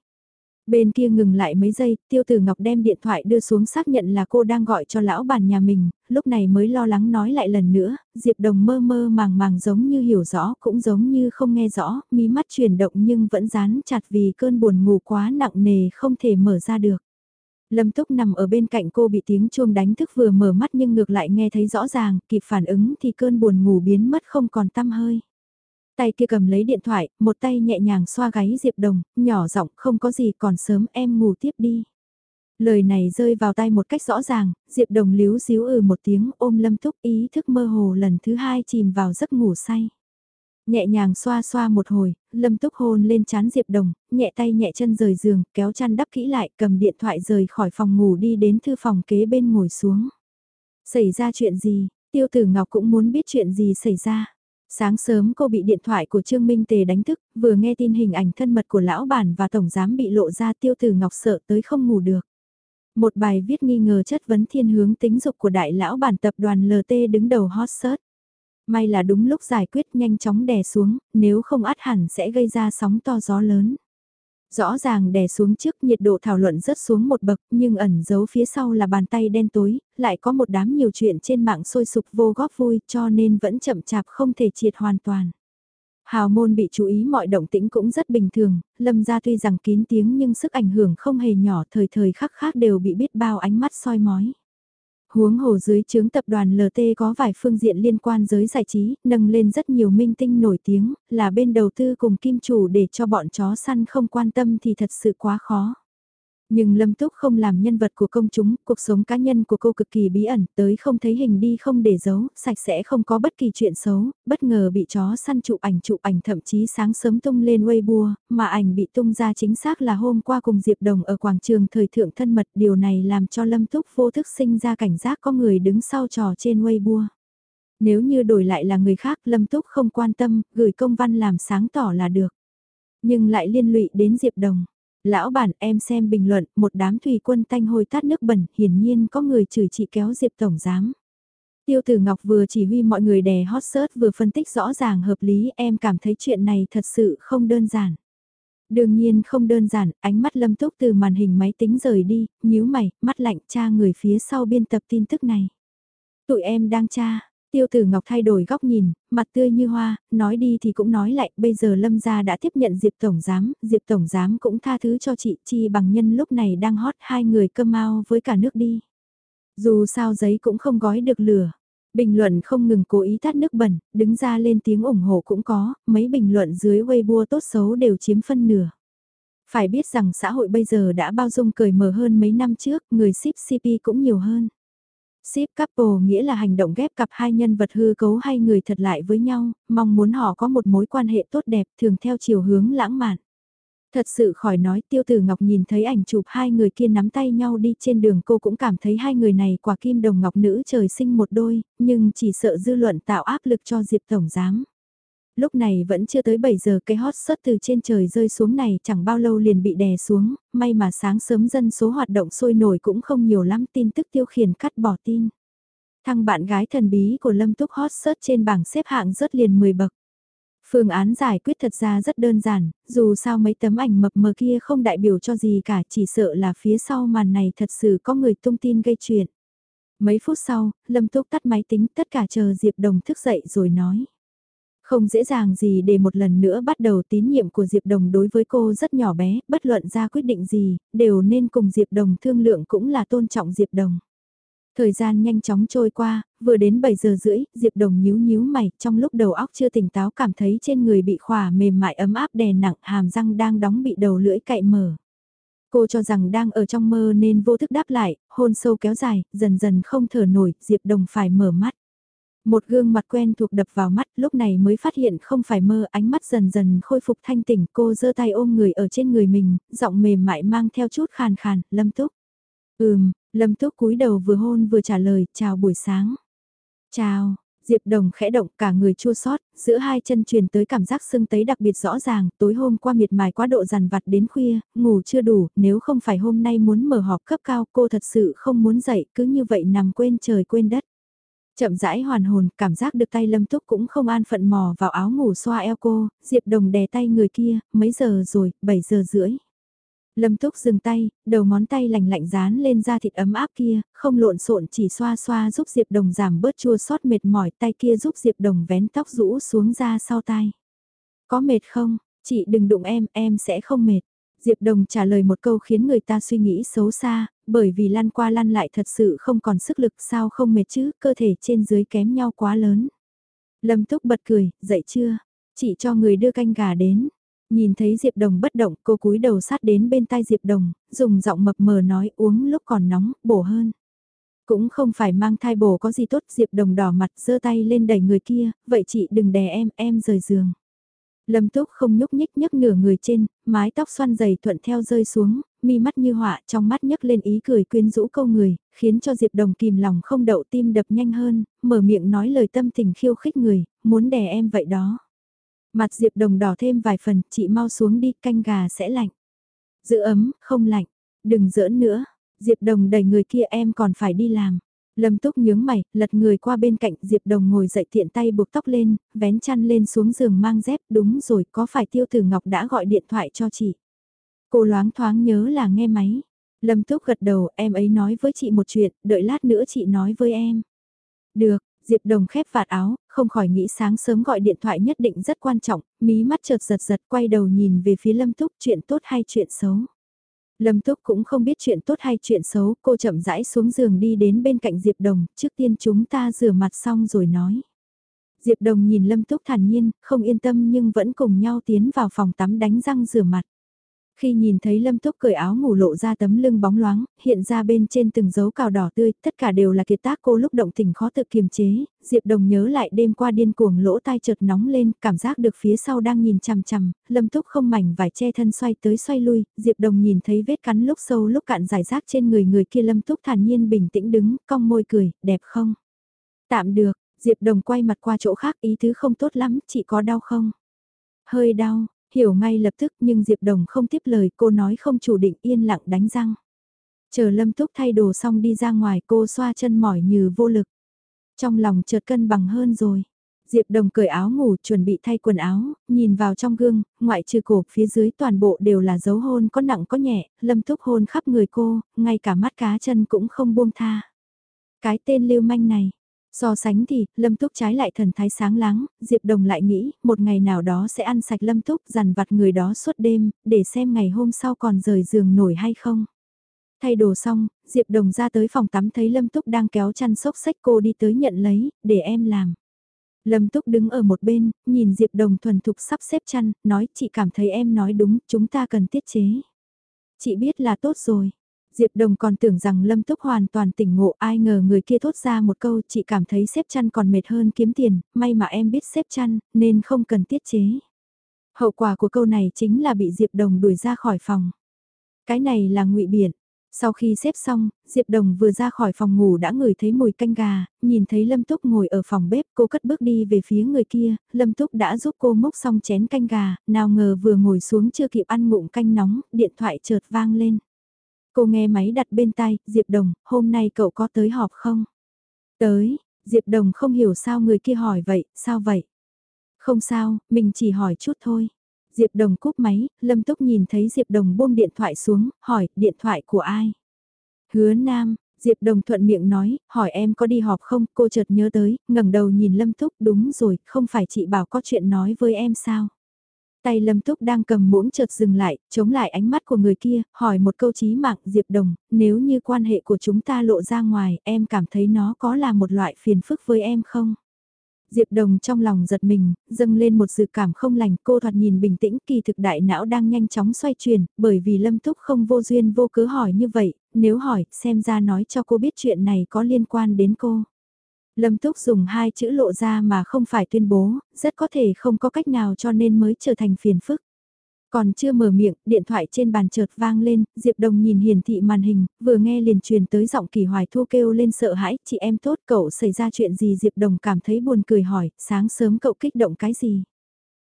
Bên kia ngừng lại mấy giây, tiêu tử ngọc đem điện thoại đưa xuống xác nhận là cô đang gọi cho lão bản nhà mình, lúc này mới lo lắng nói lại lần nữa, Diệp Đồng mơ mơ màng màng giống như hiểu rõ cũng giống như không nghe rõ, mí mắt chuyển động nhưng vẫn dán chặt vì cơn buồn ngủ quá nặng nề không thể mở ra được. Lâm Túc nằm ở bên cạnh cô bị tiếng chuông đánh thức vừa mở mắt nhưng ngược lại nghe thấy rõ ràng, kịp phản ứng thì cơn buồn ngủ biến mất không còn tăm hơi. Tay kia cầm lấy điện thoại, một tay nhẹ nhàng xoa gáy Diệp Đồng, nhỏ giọng không có gì còn sớm em ngủ tiếp đi. Lời này rơi vào tay một cách rõ ràng, Diệp Đồng líu xíu ừ một tiếng ôm Lâm Túc ý thức mơ hồ lần thứ hai chìm vào giấc ngủ say. Nhẹ nhàng xoa xoa một hồi, Lâm Túc hôn lên chán Diệp Đồng, nhẹ tay nhẹ chân rời giường, kéo chăn đắp kỹ lại, cầm điện thoại rời khỏi phòng ngủ đi đến thư phòng kế bên ngồi xuống. Xảy ra chuyện gì, Tiêu Tử Ngọc cũng muốn biết chuyện gì xảy ra. Sáng sớm cô bị điện thoại của Trương Minh Tề đánh thức, vừa nghe tin hình ảnh thân mật của lão bản và tổng giám bị lộ ra Tiêu Tử Ngọc sợ tới không ngủ được. Một bài viết nghi ngờ chất vấn thiên hướng tính dục của đại lão bản tập đoàn LT đứng đầu hot search. May là đúng lúc giải quyết nhanh chóng đè xuống, nếu không át hẳn sẽ gây ra sóng to gió lớn. Rõ ràng đè xuống trước nhiệt độ thảo luận rất xuống một bậc nhưng ẩn giấu phía sau là bàn tay đen tối, lại có một đám nhiều chuyện trên mạng sôi sục vô góp vui cho nên vẫn chậm chạp không thể triệt hoàn toàn. Hào môn bị chú ý mọi động tĩnh cũng rất bình thường, lâm gia tuy rằng kín tiếng nhưng sức ảnh hưởng không hề nhỏ thời thời khắc khác đều bị biết bao ánh mắt soi mói. Huống hồ dưới chướng tập đoàn LT có vài phương diện liên quan giới giải trí, nâng lên rất nhiều minh tinh nổi tiếng, là bên đầu tư cùng kim chủ để cho bọn chó săn không quan tâm thì thật sự quá khó. Nhưng Lâm Túc không làm nhân vật của công chúng, cuộc sống cá nhân của cô cực kỳ bí ẩn, tới không thấy hình đi không để giấu, sạch sẽ không có bất kỳ chuyện xấu, bất ngờ bị chó săn chụp ảnh chụp ảnh thậm chí sáng sớm tung lên Weibo, mà ảnh bị tung ra chính xác là hôm qua cùng Diệp Đồng ở quảng trường thời thượng thân mật, điều này làm cho Lâm Túc vô thức sinh ra cảnh giác có người đứng sau trò trên Weibo. Nếu như đổi lại là người khác Lâm Túc không quan tâm, gửi công văn làm sáng tỏ là được. Nhưng lại liên lụy đến Diệp Đồng. Lão bản em xem bình luận, một đám thủy quân tanh hôi tát nước bẩn, hiển nhiên có người chửi chị kéo Diệp Tổng Giám. Tiêu Tử Ngọc vừa chỉ huy mọi người đè hot search vừa phân tích rõ ràng hợp lý em cảm thấy chuyện này thật sự không đơn giản. Đương nhiên không đơn giản, ánh mắt lâm túc từ màn hình máy tính rời đi, nhíu mày, mắt lạnh tra người phía sau biên tập tin tức này. Tụi em đang tra, Tiêu tử Ngọc thay đổi góc nhìn, mặt tươi như hoa, nói đi thì cũng nói lại, bây giờ Lâm gia đã tiếp nhận Diệp Tổng Giám, Diệp Tổng Giám cũng tha thứ cho chị chi bằng nhân lúc này đang hót hai người cơm mau với cả nước đi. Dù sao giấy cũng không gói được lửa. Bình luận không ngừng cố ý tắt nước bẩn, đứng ra lên tiếng ủng hộ cũng có, mấy bình luận dưới Weibo tốt xấu đều chiếm phân nửa. Phải biết rằng xã hội bây giờ đã bao dung cởi mở hơn mấy năm trước, người ship CP cũng nhiều hơn. Ship couple nghĩa là hành động ghép cặp hai nhân vật hư cấu hay người thật lại với nhau, mong muốn họ có một mối quan hệ tốt đẹp thường theo chiều hướng lãng mạn. Thật sự khỏi nói tiêu tử ngọc nhìn thấy ảnh chụp hai người kia nắm tay nhau đi trên đường cô cũng cảm thấy hai người này quả kim đồng ngọc nữ trời sinh một đôi, nhưng chỉ sợ dư luận tạo áp lực cho Diệp Tổng Giám. Lúc này vẫn chưa tới 7 giờ cái hot search từ trên trời rơi xuống này chẳng bao lâu liền bị đè xuống, may mà sáng sớm dân số hoạt động sôi nổi cũng không nhiều lắm tin tức tiêu khiển cắt bỏ tin. Thằng bạn gái thần bí của Lâm Túc hot search trên bảng xếp hạng rớt liền 10 bậc. Phương án giải quyết thật ra rất đơn giản, dù sao mấy tấm ảnh mập mờ kia không đại biểu cho gì cả chỉ sợ là phía sau màn này thật sự có người tung tin gây chuyện. Mấy phút sau, Lâm Túc tắt máy tính tất cả chờ Diệp Đồng thức dậy rồi nói. Không dễ dàng gì để một lần nữa bắt đầu tín nhiệm của Diệp Đồng đối với cô rất nhỏ bé, bất luận ra quyết định gì, đều nên cùng Diệp Đồng thương lượng cũng là tôn trọng Diệp Đồng. Thời gian nhanh chóng trôi qua, vừa đến 7 giờ rưỡi, Diệp Đồng nhíu nhíu mày, trong lúc đầu óc chưa tỉnh táo cảm thấy trên người bị khỏa mềm mại ấm áp đè nặng, hàm răng đang đóng bị đầu lưỡi cậy mở. Cô cho rằng đang ở trong mơ nên vô thức đáp lại, hôn sâu kéo dài, dần dần không thở nổi, Diệp Đồng phải mở mắt. Một gương mặt quen thuộc đập vào mắt, lúc này mới phát hiện không phải mơ, ánh mắt dần dần khôi phục thanh tỉnh, cô giơ tay ôm người ở trên người mình, giọng mềm mại mang theo chút khàn khàn, Lâm Túc. Ừm, Lâm Túc cúi đầu vừa hôn vừa trả lời, chào buổi sáng. Chào, Diệp Đồng khẽ động cả người chua xót, giữa hai chân truyền tới cảm giác sưng tấy đặc biệt rõ ràng, tối hôm qua miệt mài quá độ dằn vặt đến khuya, ngủ chưa đủ, nếu không phải hôm nay muốn mở họp cấp cao cô thật sự không muốn dậy, cứ như vậy nằm quên trời quên đất. Chậm rãi hoàn hồn, cảm giác được tay Lâm Túc cũng không an phận mò vào áo ngủ xoa eo cô, Diệp Đồng đè tay người kia, mấy giờ rồi, 7 giờ rưỡi. Lâm Túc dừng tay, đầu ngón tay lạnh lạnh dán lên da thịt ấm áp kia, không lộn xộn chỉ xoa xoa giúp Diệp Đồng giảm bớt chua xót mệt mỏi tay kia giúp Diệp Đồng vén tóc rũ xuống ra sau tai. Có mệt không? Chị đừng đụng em, em sẽ không mệt. Diệp Đồng trả lời một câu khiến người ta suy nghĩ xấu xa, bởi vì lăn qua lăn lại thật sự không còn sức lực sao không mệt chứ, cơ thể trên dưới kém nhau quá lớn. Lâm Túc bật cười, dậy chưa? Chị cho người đưa canh gà đến. Nhìn thấy Diệp Đồng bất động, cô cúi đầu sát đến bên tai Diệp Đồng, dùng giọng mập mờ nói uống lúc còn nóng, bổ hơn. Cũng không phải mang thai bổ có gì tốt, Diệp Đồng đỏ mặt giơ tay lên đẩy người kia, vậy chị đừng đè em, em rời giường. Lâm Túc không nhúc nhích nhấc nửa người trên, mái tóc xoăn dày thuận theo rơi xuống, mi mắt như họa trong mắt nhấc lên ý cười quyến rũ câu người, khiến cho Diệp Đồng kìm lòng không đậu tim đập nhanh hơn, mở miệng nói lời tâm tình khiêu khích người, muốn đè em vậy đó. Mặt Diệp Đồng đỏ thêm vài phần, chị mau xuống đi, canh gà sẽ lạnh. Giữ ấm, không lạnh, đừng giỡn nữa, Diệp Đồng đẩy người kia em còn phải đi làm. Lâm Túc nhướng mày, lật người qua bên cạnh Diệp Đồng ngồi dậy tiện tay buộc tóc lên, vén chăn lên xuống giường mang dép, đúng rồi, có phải Tiêu Tử Ngọc đã gọi điện thoại cho chị. Cô loáng thoáng nhớ là nghe máy. Lâm Túc gật đầu, em ấy nói với chị một chuyện, đợi lát nữa chị nói với em. Được, Diệp Đồng khép vạt áo, không khỏi nghĩ sáng sớm gọi điện thoại nhất định rất quan trọng, mí mắt chợt giật giật quay đầu nhìn về phía Lâm Túc chuyện tốt hay chuyện xấu. Lâm Túc cũng không biết chuyện tốt hay chuyện xấu, cô chậm rãi xuống giường đi đến bên cạnh Diệp Đồng, trước tiên chúng ta rửa mặt xong rồi nói. Diệp Đồng nhìn Lâm Túc thản nhiên, không yên tâm nhưng vẫn cùng nhau tiến vào phòng tắm đánh răng rửa mặt. Khi nhìn thấy Lâm Túc cởi áo ngủ lộ ra tấm lưng bóng loáng, hiện ra bên trên từng dấu cào đỏ tươi, tất cả đều là kiệt tác cô lúc động tình khó tự kiềm chế, Diệp Đồng nhớ lại đêm qua điên cuồng lỗ tai chợt nóng lên, cảm giác được phía sau đang nhìn chằm chằm, Lâm Túc không mảnh vải che thân xoay tới xoay lui, Diệp Đồng nhìn thấy vết cắn lúc sâu lúc cạn giải rác trên người người kia Lâm Túc thản nhiên bình tĩnh đứng, cong môi cười, đẹp không? Tạm được, Diệp Đồng quay mặt qua chỗ khác ý thứ không tốt lắm, chị có đau không? Hơi đau, hiểu ngay lập tức nhưng Diệp Đồng không tiếp lời cô nói không chủ định yên lặng đánh răng. Chờ Lâm Túc thay đồ xong đi ra ngoài cô xoa chân mỏi như vô lực. Trong lòng chợt cân bằng hơn rồi. Diệp Đồng cởi áo ngủ chuẩn bị thay quần áo, nhìn vào trong gương, ngoại trừ cổ phía dưới toàn bộ đều là dấu hôn có nặng có nhẹ, Lâm Túc hôn khắp người cô, ngay cả mắt cá chân cũng không buông tha. Cái tên lưu manh này, So sánh thì, Lâm Túc trái lại thần thái sáng láng, Diệp Đồng lại nghĩ, một ngày nào đó sẽ ăn sạch Lâm Túc dằn vặt người đó suốt đêm, để xem ngày hôm sau còn rời giường nổi hay không. Thay đồ xong, Diệp Đồng ra tới phòng tắm thấy Lâm Túc đang kéo chăn sốc sách cô đi tới nhận lấy, để em làm. Lâm Túc đứng ở một bên, nhìn Diệp Đồng thuần thục sắp xếp chăn, nói chị cảm thấy em nói đúng, chúng ta cần tiết chế. Chị biết là tốt rồi. Diệp Đồng còn tưởng rằng Lâm Túc hoàn toàn tỉnh ngộ ai ngờ người kia thốt ra một câu chị cảm thấy xếp chăn còn mệt hơn kiếm tiền, may mà em biết xếp chăn nên không cần tiết chế. Hậu quả của câu này chính là bị Diệp Đồng đuổi ra khỏi phòng. Cái này là ngụy biện. Sau khi xếp xong, Diệp Đồng vừa ra khỏi phòng ngủ đã ngửi thấy mùi canh gà, nhìn thấy Lâm Túc ngồi ở phòng bếp cô cất bước đi về phía người kia, Lâm Túc đã giúp cô múc xong chén canh gà, nào ngờ vừa ngồi xuống chưa kịp ăn ngụm canh nóng, điện thoại chợt vang lên. Cô nghe máy đặt bên tay, Diệp Đồng, hôm nay cậu có tới họp không? Tới, Diệp Đồng không hiểu sao người kia hỏi vậy, sao vậy? Không sao, mình chỉ hỏi chút thôi. Diệp Đồng cúp máy, Lâm Túc nhìn thấy Diệp Đồng buông điện thoại xuống, hỏi, điện thoại của ai? Hứa Nam, Diệp Đồng thuận miệng nói, hỏi em có đi họp không? Cô chợt nhớ tới, ngẩng đầu nhìn Lâm Túc, đúng rồi, không phải chị bảo có chuyện nói với em sao? Tay Lâm Túc đang cầm muỗng chợt dừng lại, chống lại ánh mắt của người kia, hỏi một câu chí mạng Diệp Đồng, nếu như quan hệ của chúng ta lộ ra ngoài, em cảm thấy nó có là một loại phiền phức với em không? Diệp Đồng trong lòng giật mình, dâng lên một dự cảm không lành, cô thoạt nhìn bình tĩnh kỳ thực đại não đang nhanh chóng xoay chuyển, bởi vì Lâm Túc không vô duyên vô cớ hỏi như vậy, nếu hỏi, xem ra nói cho cô biết chuyện này có liên quan đến cô. Lâm Túc dùng hai chữ lộ ra mà không phải tuyên bố, rất có thể không có cách nào cho nên mới trở thành phiền phức. Còn chưa mở miệng, điện thoại trên bàn chợt vang lên, Diệp Đồng nhìn hiển thị màn hình, vừa nghe liền truyền tới giọng kỳ hoài thu kêu lên sợ hãi, chị em tốt cậu xảy ra chuyện gì Diệp Đồng cảm thấy buồn cười hỏi, sáng sớm cậu kích động cái gì?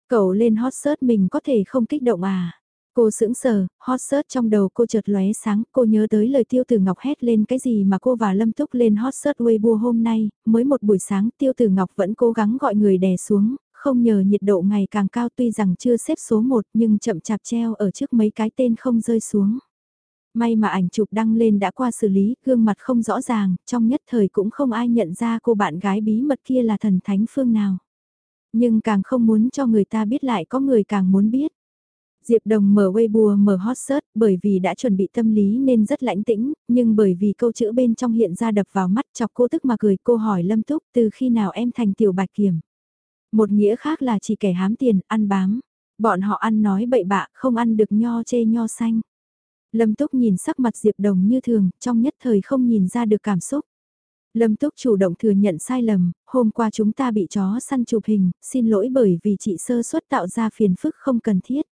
Cậu lên hot search mình có thể không kích động à? Cô sững sờ, hot search trong đầu cô chợt lóe sáng, cô nhớ tới lời tiêu tử ngọc hét lên cái gì mà cô và Lâm Túc lên hot search Weibo hôm nay, mới một buổi sáng tiêu tử ngọc vẫn cố gắng gọi người đè xuống, không nhờ nhiệt độ ngày càng cao tuy rằng chưa xếp số 1 nhưng chậm chạp treo ở trước mấy cái tên không rơi xuống. May mà ảnh chụp đăng lên đã qua xử lý, gương mặt không rõ ràng, trong nhất thời cũng không ai nhận ra cô bạn gái bí mật kia là thần thánh phương nào. Nhưng càng không muốn cho người ta biết lại có người càng muốn biết. Diệp Đồng mở Weibo mở hot search bởi vì đã chuẩn bị tâm lý nên rất lãnh tĩnh, nhưng bởi vì câu chữ bên trong hiện ra đập vào mắt chọc cô tức mà cười cô hỏi Lâm Túc từ khi nào em thành tiểu bạch kiểm. Một nghĩa khác là chỉ kẻ hám tiền, ăn bám. Bọn họ ăn nói bậy bạ, không ăn được nho chê nho xanh. Lâm Túc nhìn sắc mặt Diệp Đồng như thường, trong nhất thời không nhìn ra được cảm xúc. Lâm Túc chủ động thừa nhận sai lầm, hôm qua chúng ta bị chó săn chụp hình, xin lỗi bởi vì chị sơ suất tạo ra phiền phức không cần thiết.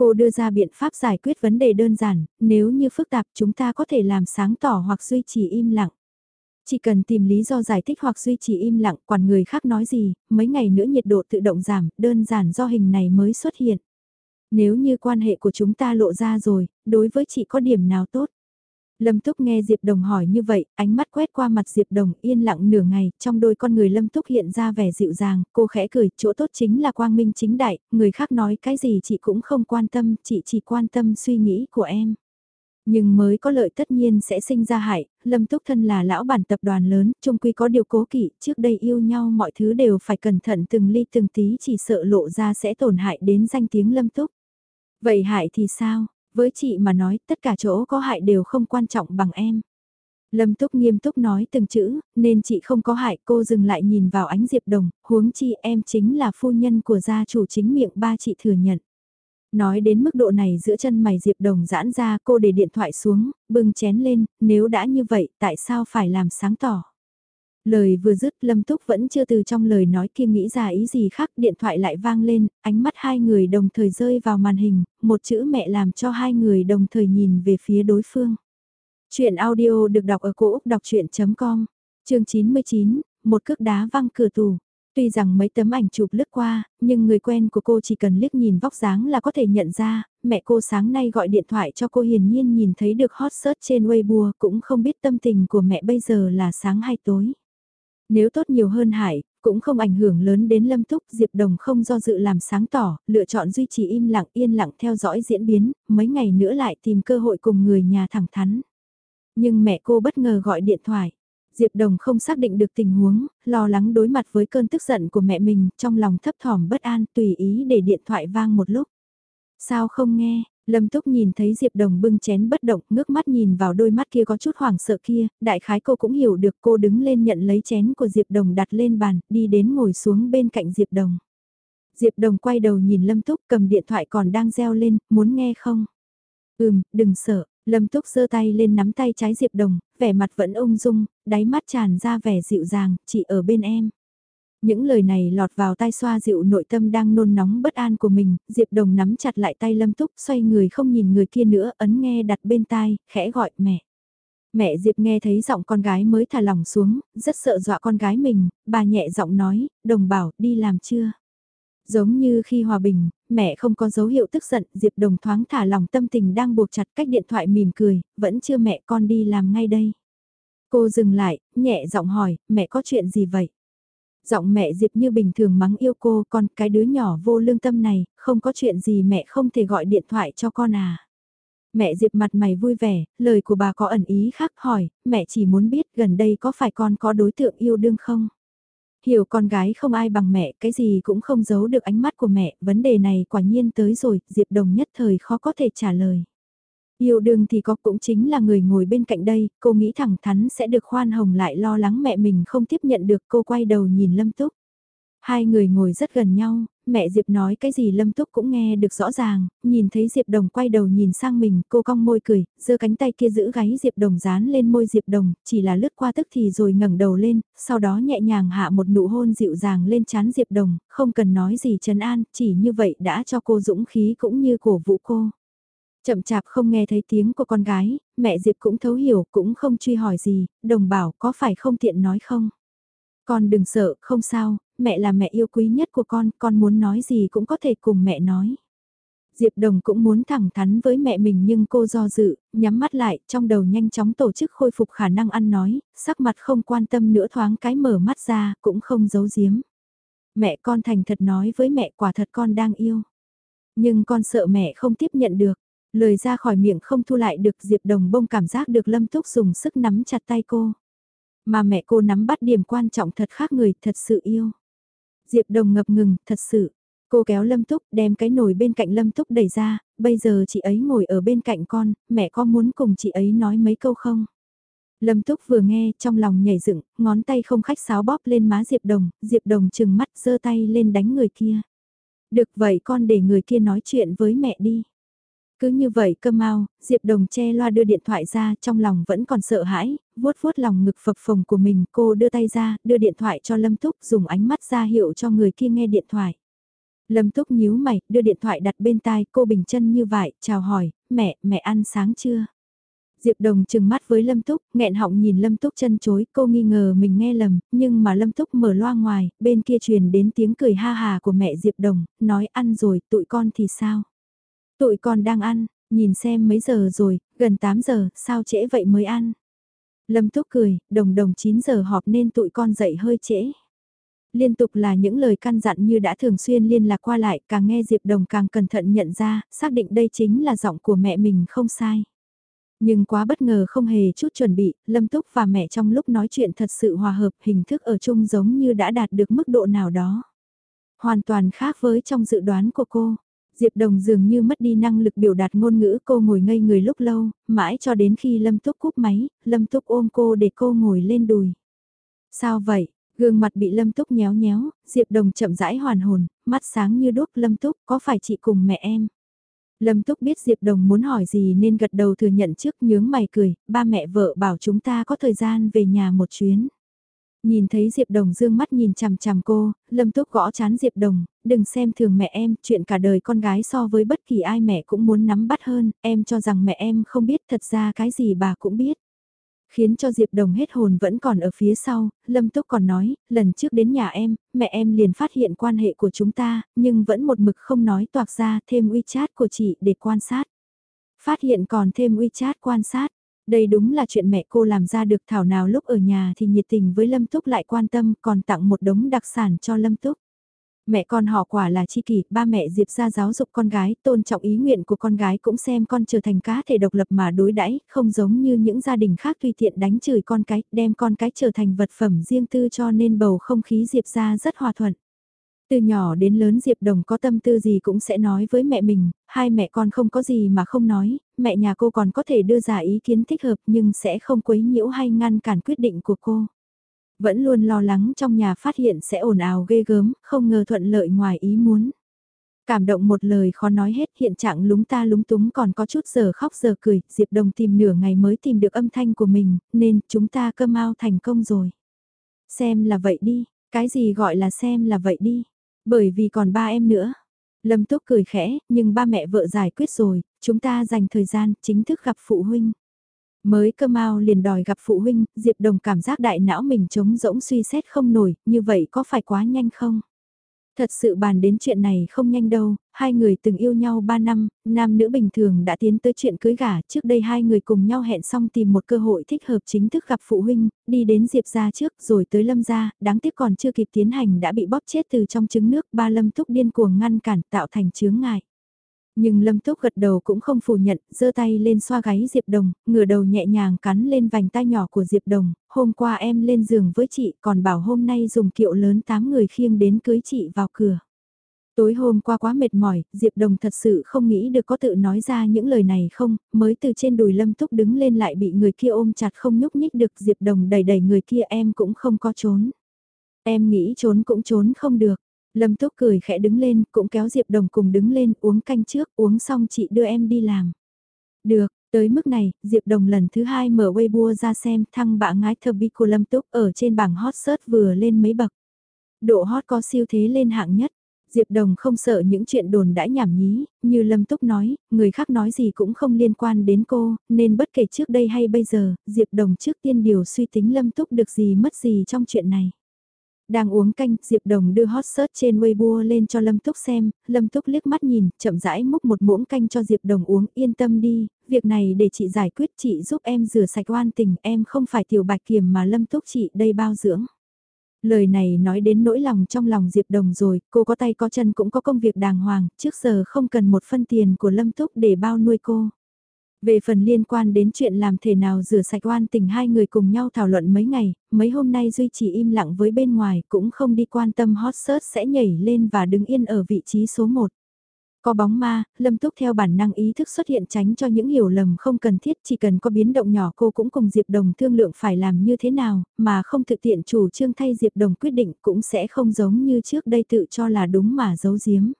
Cô đưa ra biện pháp giải quyết vấn đề đơn giản, nếu như phức tạp chúng ta có thể làm sáng tỏ hoặc duy trì im lặng. Chỉ cần tìm lý do giải thích hoặc duy trì im lặng, quản người khác nói gì, mấy ngày nữa nhiệt độ tự động giảm, đơn giản do hình này mới xuất hiện. Nếu như quan hệ của chúng ta lộ ra rồi, đối với chị có điểm nào tốt? Lâm Túc nghe Diệp Đồng hỏi như vậy, ánh mắt quét qua mặt Diệp Đồng yên lặng nửa ngày, trong đôi con người Lâm Túc hiện ra vẻ dịu dàng, cô khẽ cười, chỗ tốt chính là quang minh chính đại, người khác nói cái gì chị cũng không quan tâm, chị chỉ quan tâm suy nghĩ của em. Nhưng mới có lợi tất nhiên sẽ sinh ra hại, Lâm Túc thân là lão bản tập đoàn lớn, trung quy có điều cố kỵ, trước đây yêu nhau mọi thứ đều phải cẩn thận từng ly từng tí chỉ sợ lộ ra sẽ tổn hại đến danh tiếng Lâm Túc. Vậy hại thì sao? Với chị mà nói tất cả chỗ có hại đều không quan trọng bằng em. Lâm Túc nghiêm túc nói từng chữ, nên chị không có hại cô dừng lại nhìn vào ánh Diệp Đồng, huống chi em chính là phu nhân của gia chủ chính miệng ba chị thừa nhận. Nói đến mức độ này giữa chân mày Diệp Đồng giãn ra cô để điện thoại xuống, bưng chén lên, nếu đã như vậy tại sao phải làm sáng tỏ. Lời vừa dứt Lâm Túc vẫn chưa từ trong lời nói kia nghĩ ra ý gì khác điện thoại lại vang lên, ánh mắt hai người đồng thời rơi vào màn hình, một chữ mẹ làm cho hai người đồng thời nhìn về phía đối phương. Chuyện audio được đọc ở cổ Úc đọc chuyện.com, chương 99, một cước đá văng cửa tù. Tuy rằng mấy tấm ảnh chụp lướt qua, nhưng người quen của cô chỉ cần liếc nhìn vóc dáng là có thể nhận ra, mẹ cô sáng nay gọi điện thoại cho cô hiển nhiên nhìn thấy được hot search trên Weibo cũng không biết tâm tình của mẹ bây giờ là sáng hay tối. Nếu tốt nhiều hơn hại, cũng không ảnh hưởng lớn đến Lâm Túc, Diệp Đồng không do dự làm sáng tỏ, lựa chọn duy trì im lặng yên lặng theo dõi diễn biến, mấy ngày nữa lại tìm cơ hội cùng người nhà thẳng thắn. Nhưng mẹ cô bất ngờ gọi điện thoại. Diệp Đồng không xác định được tình huống, lo lắng đối mặt với cơn tức giận của mẹ mình, trong lòng thấp thỏm bất an tùy ý để điện thoại vang một lúc. Sao không nghe, Lâm Túc nhìn thấy Diệp Đồng bưng chén bất động, ngước mắt nhìn vào đôi mắt kia có chút hoảng sợ kia, đại khái cô cũng hiểu được cô đứng lên nhận lấy chén của Diệp Đồng đặt lên bàn, đi đến ngồi xuống bên cạnh Diệp Đồng. Diệp Đồng quay đầu nhìn Lâm Túc cầm điện thoại còn đang reo lên, muốn nghe không? Ừm, đừng sợ, Lâm Túc giơ tay lên nắm tay trái Diệp Đồng, vẻ mặt vẫn ung dung, đáy mắt tràn ra vẻ dịu dàng, chỉ ở bên em. Những lời này lọt vào tai xoa dịu nội tâm đang nôn nóng bất an của mình, Diệp Đồng nắm chặt lại tay Lâm Túc xoay người không nhìn người kia nữa, ấn nghe đặt bên tai, khẽ gọi mẹ. Mẹ Diệp nghe thấy giọng con gái mới thả lỏng xuống, rất sợ dọa con gái mình, bà nhẹ giọng nói, đồng bảo, đi làm chưa? Giống như khi hòa bình, mẹ không có dấu hiệu tức giận, Diệp Đồng thoáng thả lòng tâm tình đang buộc chặt cách điện thoại mỉm cười, vẫn chưa mẹ con đi làm ngay đây. Cô dừng lại, nhẹ giọng hỏi, mẹ có chuyện gì vậy? Giọng mẹ Diệp như bình thường mắng yêu cô, con cái đứa nhỏ vô lương tâm này, không có chuyện gì mẹ không thể gọi điện thoại cho con à. Mẹ Diệp mặt mày vui vẻ, lời của bà có ẩn ý khác hỏi, mẹ chỉ muốn biết gần đây có phải con có đối tượng yêu đương không? Hiểu con gái không ai bằng mẹ, cái gì cũng không giấu được ánh mắt của mẹ, vấn đề này quả nhiên tới rồi, Diệp Đồng nhất thời khó có thể trả lời. Yêu đương thì có cũng chính là người ngồi bên cạnh đây, cô nghĩ thẳng thắn sẽ được khoan hồng lại lo lắng mẹ mình không tiếp nhận được cô quay đầu nhìn Lâm Túc. Hai người ngồi rất gần nhau, mẹ Diệp nói cái gì Lâm Túc cũng nghe được rõ ràng, nhìn thấy Diệp Đồng quay đầu nhìn sang mình, cô cong môi cười, giơ cánh tay kia giữ gáy Diệp Đồng dán lên môi Diệp Đồng, chỉ là lướt qua tức thì rồi ngẩng đầu lên, sau đó nhẹ nhàng hạ một nụ hôn dịu dàng lên trán Diệp Đồng, không cần nói gì trấn an, chỉ như vậy đã cho cô dũng khí cũng như cổ vũ cô. Chậm chạp không nghe thấy tiếng của con gái, mẹ Diệp cũng thấu hiểu, cũng không truy hỏi gì, đồng bảo có phải không tiện nói không? Con đừng sợ, không sao, mẹ là mẹ yêu quý nhất của con, con muốn nói gì cũng có thể cùng mẹ nói. Diệp Đồng cũng muốn thẳng thắn với mẹ mình nhưng cô do dự, nhắm mắt lại, trong đầu nhanh chóng tổ chức khôi phục khả năng ăn nói, sắc mặt không quan tâm nữa thoáng cái mở mắt ra, cũng không giấu giếm. Mẹ con thành thật nói với mẹ quả thật con đang yêu. Nhưng con sợ mẹ không tiếp nhận được. Lời ra khỏi miệng không thu lại được Diệp Đồng bông cảm giác được Lâm Túc dùng sức nắm chặt tay cô. Mà mẹ cô nắm bắt điểm quan trọng thật khác người, thật sự yêu. Diệp Đồng ngập ngừng, thật sự. Cô kéo Lâm Túc đem cái nồi bên cạnh Lâm Túc đẩy ra, bây giờ chị ấy ngồi ở bên cạnh con, mẹ có muốn cùng chị ấy nói mấy câu không? Lâm Túc vừa nghe, trong lòng nhảy dựng, ngón tay không khách sáo bóp lên má Diệp Đồng, Diệp Đồng chừng mắt giơ tay lên đánh người kia. Được vậy con để người kia nói chuyện với mẹ đi. Cứ như vậy cơ mau, Diệp Đồng che loa đưa điện thoại ra trong lòng vẫn còn sợ hãi, vuốt vuốt lòng ngực phập phồng của mình cô đưa tay ra, đưa điện thoại cho Lâm Túc dùng ánh mắt ra hiệu cho người kia nghe điện thoại. Lâm Túc nhíu mày, đưa điện thoại đặt bên tai cô bình chân như vậy, chào hỏi, mẹ, mẹ ăn sáng chưa? Diệp Đồng chừng mắt với Lâm Túc, nghẹn họng nhìn Lâm Túc chân chối, cô nghi ngờ mình nghe lầm, nhưng mà Lâm Túc mở loa ngoài, bên kia truyền đến tiếng cười ha hà của mẹ Diệp Đồng, nói ăn rồi, tụi con thì sao? Tụi con đang ăn, nhìn xem mấy giờ rồi, gần 8 giờ, sao trễ vậy mới ăn? Lâm Túc cười, đồng đồng 9 giờ họp nên tụi con dậy hơi trễ. Liên tục là những lời căn dặn như đã thường xuyên liên lạc qua lại, càng nghe Diệp Đồng càng cẩn thận nhận ra, xác định đây chính là giọng của mẹ mình không sai. Nhưng quá bất ngờ không hề chút chuẩn bị, Lâm Túc và mẹ trong lúc nói chuyện thật sự hòa hợp, hình thức ở chung giống như đã đạt được mức độ nào đó. Hoàn toàn khác với trong dự đoán của cô. Diệp Đồng dường như mất đi năng lực biểu đạt ngôn ngữ cô ngồi ngây người lúc lâu, mãi cho đến khi Lâm Túc cúp máy, Lâm Túc ôm cô để cô ngồi lên đùi. Sao vậy? Gương mặt bị Lâm Túc nhéo nhéo, Diệp Đồng chậm rãi hoàn hồn, mắt sáng như đốt Lâm Túc có phải chị cùng mẹ em? Lâm Túc biết Diệp Đồng muốn hỏi gì nên gật đầu thừa nhận trước nhướng mày cười, ba mẹ vợ bảo chúng ta có thời gian về nhà một chuyến. Nhìn thấy Diệp Đồng dương mắt nhìn chằm chằm cô, Lâm Túc gõ chán Diệp Đồng, đừng xem thường mẹ em, chuyện cả đời con gái so với bất kỳ ai mẹ cũng muốn nắm bắt hơn, em cho rằng mẹ em không biết thật ra cái gì bà cũng biết. Khiến cho Diệp Đồng hết hồn vẫn còn ở phía sau, Lâm Túc còn nói, lần trước đến nhà em, mẹ em liền phát hiện quan hệ của chúng ta, nhưng vẫn một mực không nói toạc ra thêm WeChat của chị để quan sát. Phát hiện còn thêm WeChat quan sát, đây đúng là chuyện mẹ cô làm ra được thảo nào lúc ở nhà thì nhiệt tình với Lâm Túc lại quan tâm còn tặng một đống đặc sản cho Lâm Túc. Mẹ con họ quả là chi kỷ, ba mẹ Diệp ra giáo dục con gái, tôn trọng ý nguyện của con gái cũng xem con trở thành cá thể độc lập mà đối đãi không giống như những gia đình khác tùy tiện đánh chửi con cái, đem con cái trở thành vật phẩm riêng tư cho nên bầu không khí Diệp ra rất hòa thuận. Từ nhỏ đến lớn Diệp Đồng có tâm tư gì cũng sẽ nói với mẹ mình, hai mẹ con không có gì mà không nói, mẹ nhà cô còn có thể đưa ra ý kiến thích hợp nhưng sẽ không quấy nhiễu hay ngăn cản quyết định của cô. Vẫn luôn lo lắng trong nhà phát hiện sẽ ồn ào ghê gớm, không ngờ thuận lợi ngoài ý muốn. Cảm động một lời khó nói hết hiện trạng lúng ta lúng túng còn có chút giờ khóc giờ cười, Diệp Đồng tìm nửa ngày mới tìm được âm thanh của mình, nên chúng ta cơ mau thành công rồi. Xem là vậy đi, cái gì gọi là xem là vậy đi. Bởi vì còn ba em nữa. Lâm Túc cười khẽ, nhưng ba mẹ vợ giải quyết rồi, chúng ta dành thời gian chính thức gặp phụ huynh. Mới cơ mau liền đòi gặp phụ huynh, Diệp Đồng cảm giác đại não mình trống rỗng suy xét không nổi, như vậy có phải quá nhanh không? Thật sự bàn đến chuyện này không nhanh đâu, hai người từng yêu nhau 3 năm, nam nữ bình thường đã tiến tới chuyện cưới gả, trước đây hai người cùng nhau hẹn xong tìm một cơ hội thích hợp chính thức gặp phụ huynh, đi đến Diệp gia trước rồi tới Lâm gia, đáng tiếc còn chưa kịp tiến hành đã bị bóp chết từ trong trứng nước, ba Lâm Túc điên cuồng ngăn cản tạo thành chướng ngại. Nhưng Lâm Túc gật đầu cũng không phủ nhận, giơ tay lên xoa gáy Diệp Đồng, ngửa đầu nhẹ nhàng cắn lên vành tai nhỏ của Diệp Đồng, hôm qua em lên giường với chị còn bảo hôm nay dùng kiệu lớn 8 người khiêng đến cưới chị vào cửa. Tối hôm qua quá mệt mỏi, Diệp Đồng thật sự không nghĩ được có tự nói ra những lời này không, mới từ trên đùi Lâm Túc đứng lên lại bị người kia ôm chặt không nhúc nhích được Diệp Đồng đẩy đẩy người kia em cũng không có trốn. Em nghĩ trốn cũng trốn không được, Lâm Túc cười khẽ đứng lên, cũng kéo Diệp Đồng cùng đứng lên uống canh trước, uống xong chị đưa em đi làm. Được, tới mức này, Diệp Đồng lần thứ hai mở Weibo ra xem thăng bạ ngái thơ bi của Lâm Túc ở trên bảng hot search vừa lên mấy bậc. Độ hot có siêu thế lên hạng nhất. Diệp Đồng không sợ những chuyện đồn đãi nhảm nhí, như Lâm Túc nói, người khác nói gì cũng không liên quan đến cô, nên bất kể trước đây hay bây giờ, Diệp Đồng trước tiên điều suy tính Lâm Túc được gì mất gì trong chuyện này. Đang uống canh, Diệp Đồng đưa hot search trên Weibo lên cho Lâm Túc xem, Lâm Túc liếc mắt nhìn, chậm rãi múc một muỗng canh cho Diệp Đồng uống, yên tâm đi, việc này để chị giải quyết chị giúp em rửa sạch oan tình, em không phải tiểu bạch kiểm mà Lâm Túc chị đây bao dưỡng. Lời này nói đến nỗi lòng trong lòng Diệp Đồng rồi, cô có tay có chân cũng có công việc đàng hoàng, trước giờ không cần một phân tiền của Lâm Túc để bao nuôi cô. Về phần liên quan đến chuyện làm thể nào rửa sạch oan tình hai người cùng nhau thảo luận mấy ngày, mấy hôm nay Duy trì im lặng với bên ngoài cũng không đi quan tâm hot search sẽ nhảy lên và đứng yên ở vị trí số 1. Có bóng ma, Lâm Túc theo bản năng ý thức xuất hiện tránh cho những hiểu lầm không cần thiết chỉ cần có biến động nhỏ cô cũng cùng Diệp Đồng thương lượng phải làm như thế nào, mà không thực tiện chủ trương thay Diệp Đồng quyết định cũng sẽ không giống như trước đây tự cho là đúng mà giấu giếm.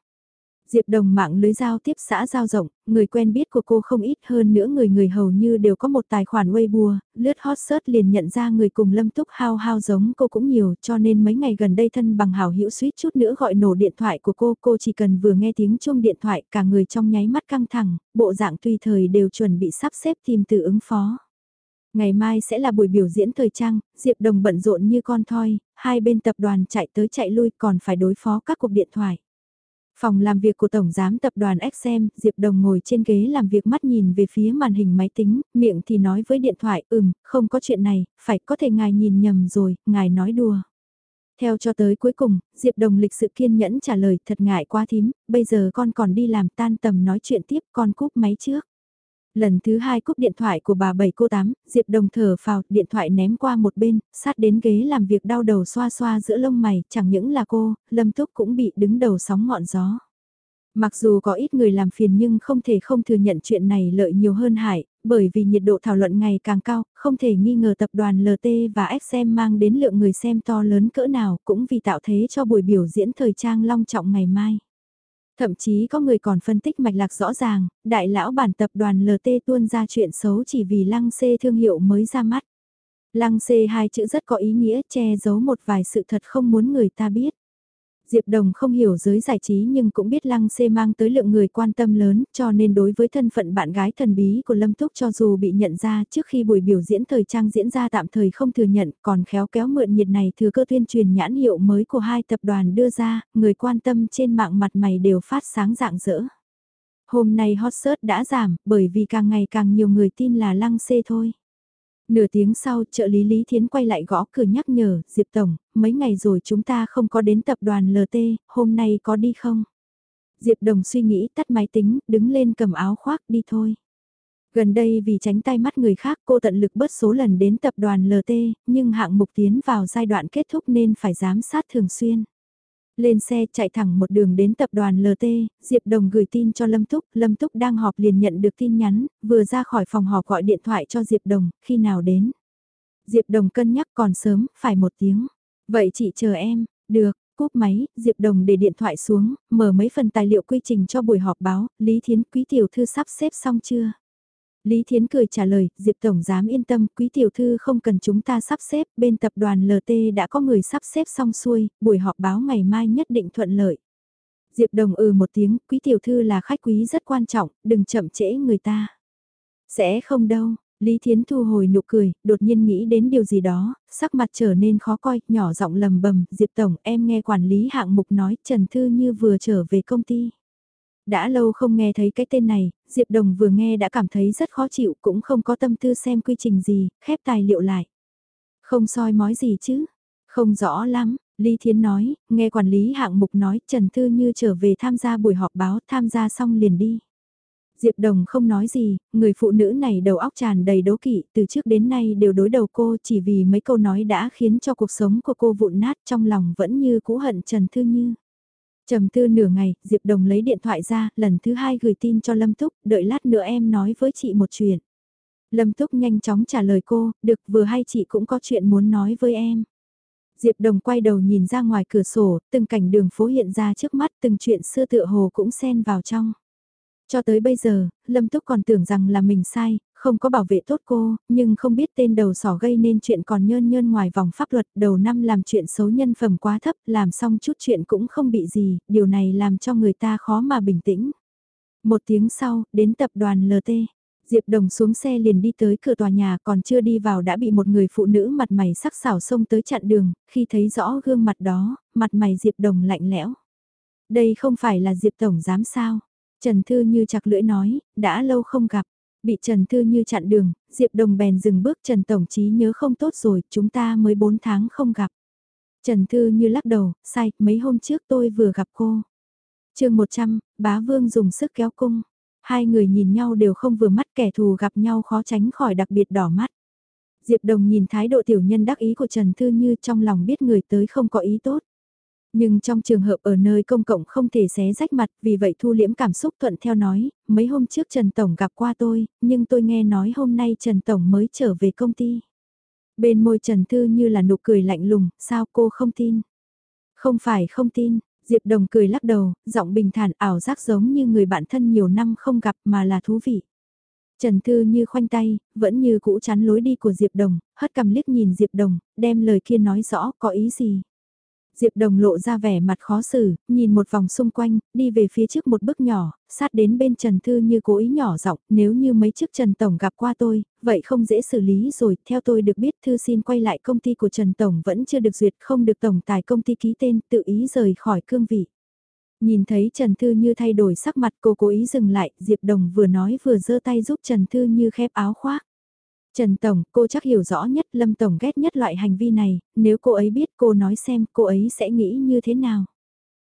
Diệp Đồng mạng lưới giao tiếp xã giao rộng, người quen biết của cô không ít hơn nữa người người hầu như đều có một tài khoản Weibo, lướt hot search liền nhận ra người cùng Lâm Túc hao hao giống cô cũng nhiều cho nên mấy ngày gần đây thân bằng hảo hữu suýt chút nữa gọi nổ điện thoại của cô, cô chỉ cần vừa nghe tiếng chuông điện thoại cả người trong nháy mắt căng thẳng, bộ dạng tùy thời đều chuẩn bị sắp xếp tìm từ ứng phó. Ngày mai sẽ là buổi biểu diễn thời trang, Diệp Đồng bận rộn như con thoi, hai bên tập đoàn chạy tới chạy lui còn phải đối phó các cuộc điện thoại. Phòng làm việc của Tổng Giám Tập đoàn XM, Diệp Đồng ngồi trên ghế làm việc mắt nhìn về phía màn hình máy tính, miệng thì nói với điện thoại, ừm, không có chuyện này, phải có thể ngài nhìn nhầm rồi, ngài nói đùa. Theo cho tới cuối cùng, Diệp Đồng lịch sự kiên nhẫn trả lời thật ngại quá thím, bây giờ con còn đi làm tan tầm nói chuyện tiếp con cúp máy trước. Lần thứ hai cúp điện thoại của bà bảy cô tám, Diệp Đồng thở phào, điện thoại ném qua một bên, sát đến ghế làm việc đau đầu xoa xoa giữa lông mày, chẳng những là cô, Lâm Túc cũng bị đứng đầu sóng ngọn gió. Mặc dù có ít người làm phiền nhưng không thể không thừa nhận chuyện này lợi nhiều hơn hại, bởi vì nhiệt độ thảo luận ngày càng cao, không thể nghi ngờ tập đoàn LT và XM mang đến lượng người xem to lớn cỡ nào cũng vì tạo thế cho buổi biểu diễn thời trang long trọng ngày mai. Thậm chí có người còn phân tích mạch lạc rõ ràng, đại lão bản tập đoàn LT tuôn ra chuyện xấu chỉ vì lăng xê thương hiệu mới ra mắt. Lăng xê hai chữ rất có ý nghĩa che giấu một vài sự thật không muốn người ta biết. Diệp Đồng không hiểu giới giải trí nhưng cũng biết Lăng Xê mang tới lượng người quan tâm lớn, cho nên đối với thân phận bạn gái thần bí của Lâm Túc cho dù bị nhận ra trước khi buổi biểu diễn thời trang diễn ra tạm thời không thừa nhận, còn khéo kéo mượn nhiệt này thừa cơ tuyên truyền nhãn hiệu mới của hai tập đoàn đưa ra, người quan tâm trên mạng mặt mày đều phát sáng dạng dỡ. Hôm nay hot search đã giảm, bởi vì càng ngày càng nhiều người tin là Lăng Xê thôi. Nửa tiếng sau, trợ lý Lý Thiến quay lại gõ cửa nhắc nhở, Diệp Tổng, mấy ngày rồi chúng ta không có đến tập đoàn LT, hôm nay có đi không? Diệp Đồng suy nghĩ tắt máy tính, đứng lên cầm áo khoác đi thôi. Gần đây vì tránh tay mắt người khác cô tận lực bớt số lần đến tập đoàn LT, nhưng hạng mục tiến vào giai đoạn kết thúc nên phải giám sát thường xuyên. Lên xe chạy thẳng một đường đến tập đoàn LT, Diệp Đồng gửi tin cho Lâm Túc, Lâm Túc đang họp liền nhận được tin nhắn, vừa ra khỏi phòng họp gọi điện thoại cho Diệp Đồng, khi nào đến. Diệp Đồng cân nhắc còn sớm, phải một tiếng. Vậy chị chờ em, được, cúp máy, Diệp Đồng để điện thoại xuống, mở mấy phần tài liệu quy trình cho buổi họp báo, Lý Thiến Quý Tiểu Thư sắp xếp xong chưa? Lý Thiến cười trả lời, Diệp Tổng dám yên tâm, quý tiểu thư không cần chúng ta sắp xếp, bên tập đoàn LT đã có người sắp xếp xong xuôi, buổi họp báo ngày mai nhất định thuận lợi. Diệp Đồng ừ một tiếng, quý tiểu thư là khách quý rất quan trọng, đừng chậm trễ người ta. Sẽ không đâu, Lý Thiến thu hồi nụ cười, đột nhiên nghĩ đến điều gì đó, sắc mặt trở nên khó coi, nhỏ giọng lầm bầm, Diệp Tổng em nghe quản lý hạng mục nói Trần Thư Như vừa trở về công ty. Đã lâu không nghe thấy cái tên này, Diệp Đồng vừa nghe đã cảm thấy rất khó chịu cũng không có tâm tư xem quy trình gì, khép tài liệu lại. Không soi mói gì chứ? Không rõ lắm, Lý Thiến nói, nghe quản lý hạng mục nói Trần Thư Như trở về tham gia buổi họp báo tham gia xong liền đi. Diệp Đồng không nói gì, người phụ nữ này đầu óc tràn đầy đố kỵ, từ trước đến nay đều đối đầu cô chỉ vì mấy câu nói đã khiến cho cuộc sống của cô vụn nát trong lòng vẫn như cũ hận Trần Thư Như. Trầm tư nửa ngày, Diệp Đồng lấy điện thoại ra, lần thứ hai gửi tin cho Lâm Túc, đợi lát nữa em nói với chị một chuyện. Lâm Túc nhanh chóng trả lời cô, được vừa hay chị cũng có chuyện muốn nói với em. Diệp Đồng quay đầu nhìn ra ngoài cửa sổ, từng cảnh đường phố hiện ra trước mắt, từng chuyện xưa tựa hồ cũng xen vào trong. Cho tới bây giờ, Lâm Túc còn tưởng rằng là mình sai, không có bảo vệ tốt cô, nhưng không biết tên đầu sỏ gây nên chuyện còn nhơn nhơn ngoài vòng pháp luật đầu năm làm chuyện xấu nhân phẩm quá thấp, làm xong chút chuyện cũng không bị gì, điều này làm cho người ta khó mà bình tĩnh. Một tiếng sau, đến tập đoàn LT. Diệp Đồng xuống xe liền đi tới cửa tòa nhà còn chưa đi vào đã bị một người phụ nữ mặt mày sắc sảo xông tới chặn đường, khi thấy rõ gương mặt đó, mặt mày Diệp Đồng lạnh lẽo. Đây không phải là Diệp Tổng giám sao? Trần Thư như chặt lưỡi nói, đã lâu không gặp. Bị Trần Thư như chặn đường, Diệp Đồng bèn dừng bước Trần Tổng Chí nhớ không tốt rồi, chúng ta mới 4 tháng không gặp. Trần Thư như lắc đầu, sai, mấy hôm trước tôi vừa gặp cô. chương 100, bá vương dùng sức kéo cung. Hai người nhìn nhau đều không vừa mắt kẻ thù gặp nhau khó tránh khỏi đặc biệt đỏ mắt. Diệp Đồng nhìn thái độ tiểu nhân đắc ý của Trần Thư Như trong lòng biết người tới không có ý tốt. Nhưng trong trường hợp ở nơi công cộng không thể xé rách mặt vì vậy thu liễm cảm xúc thuận theo nói, mấy hôm trước Trần Tổng gặp qua tôi, nhưng tôi nghe nói hôm nay Trần Tổng mới trở về công ty. Bên môi Trần Thư như là nụ cười lạnh lùng, sao cô không tin? Không phải không tin, Diệp Đồng cười lắc đầu, giọng bình thản ảo giác giống như người bạn thân nhiều năm không gặp mà là thú vị. Trần Thư như khoanh tay, vẫn như cũ chắn lối đi của Diệp Đồng, hất cầm liếc nhìn Diệp Đồng, đem lời kia nói rõ có ý gì. Diệp Đồng lộ ra vẻ mặt khó xử, nhìn một vòng xung quanh, đi về phía trước một bước nhỏ, sát đến bên Trần Thư như cố ý nhỏ giọng, nếu như mấy chiếc Trần Tổng gặp qua tôi, vậy không dễ xử lý rồi, theo tôi được biết Thư xin quay lại công ty của Trần Tổng vẫn chưa được duyệt không được Tổng tài công ty ký tên, tự ý rời khỏi cương vị. Nhìn thấy Trần Thư Như thay đổi sắc mặt cô cố ý dừng lại, Diệp Đồng vừa nói vừa giơ tay giúp Trần Thư Như khép áo khoác. Trần Tổng, cô chắc hiểu rõ nhất Lâm Tổng ghét nhất loại hành vi này, nếu cô ấy biết cô nói xem cô ấy sẽ nghĩ như thế nào.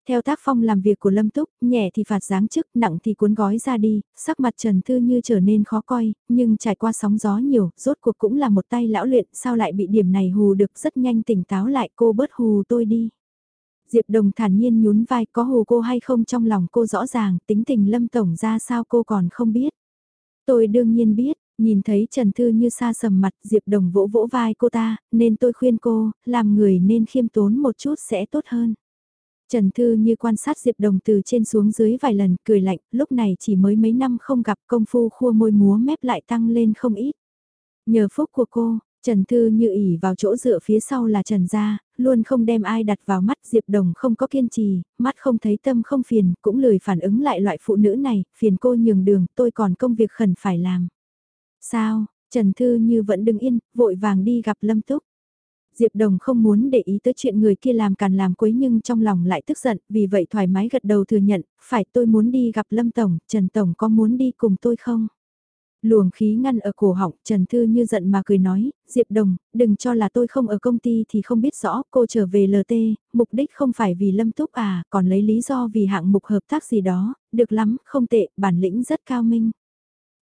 Theo tác phong làm việc của Lâm Túc, nhẹ thì phạt giáng chức, nặng thì cuốn gói ra đi, sắc mặt Trần Thư như trở nên khó coi, nhưng trải qua sóng gió nhiều, rốt cuộc cũng là một tay lão luyện, sao lại bị điểm này hù được rất nhanh tỉnh táo lại cô bớt hù tôi đi. Diệp Đồng thản nhiên nhún vai có hù cô hay không trong lòng cô rõ ràng, tính tình Lâm Tổng ra sao cô còn không biết. Tôi đương nhiên biết, Nhìn thấy Trần Thư như xa sầm mặt Diệp Đồng vỗ vỗ vai cô ta, nên tôi khuyên cô, làm người nên khiêm tốn một chút sẽ tốt hơn. Trần Thư như quan sát Diệp Đồng từ trên xuống dưới vài lần, cười lạnh, lúc này chỉ mới mấy năm không gặp công phu khua môi múa mép lại tăng lên không ít. Nhờ phúc của cô, Trần Thư như ỉ vào chỗ dựa phía sau là Trần Gia, luôn không đem ai đặt vào mắt Diệp Đồng không có kiên trì, mắt không thấy tâm không phiền, cũng lười phản ứng lại loại phụ nữ này, phiền cô nhường đường, tôi còn công việc khẩn phải làm. Sao, Trần Thư như vẫn đứng yên, vội vàng đi gặp Lâm Túc. Diệp Đồng không muốn để ý tới chuyện người kia làm càn làm quấy nhưng trong lòng lại tức giận, vì vậy thoải mái gật đầu thừa nhận, phải tôi muốn đi gặp Lâm Tổng, Trần Tổng có muốn đi cùng tôi không? Luồng khí ngăn ở cổ họng, Trần Thư như giận mà cười nói, Diệp Đồng, đừng cho là tôi không ở công ty thì không biết rõ, cô trở về LT, mục đích không phải vì Lâm Túc à, còn lấy lý do vì hạng mục hợp tác gì đó, được lắm, không tệ, bản lĩnh rất cao minh.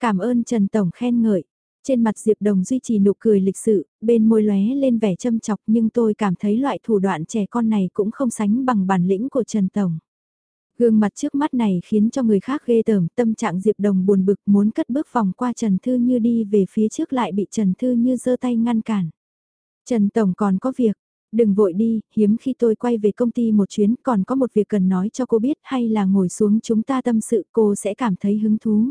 Cảm ơn Trần Tổng khen ngợi. Trên mặt Diệp Đồng duy trì nụ cười lịch sự, bên môi lóe lên vẻ châm chọc nhưng tôi cảm thấy loại thủ đoạn trẻ con này cũng không sánh bằng bản lĩnh của Trần Tổng. Gương mặt trước mắt này khiến cho người khác ghê tởm, tâm trạng Diệp Đồng buồn bực muốn cất bước vòng qua Trần Thư Như đi về phía trước lại bị Trần Thư Như giơ tay ngăn cản. Trần Tổng còn có việc, đừng vội đi, hiếm khi tôi quay về công ty một chuyến còn có một việc cần nói cho cô biết hay là ngồi xuống chúng ta tâm sự cô sẽ cảm thấy hứng thú.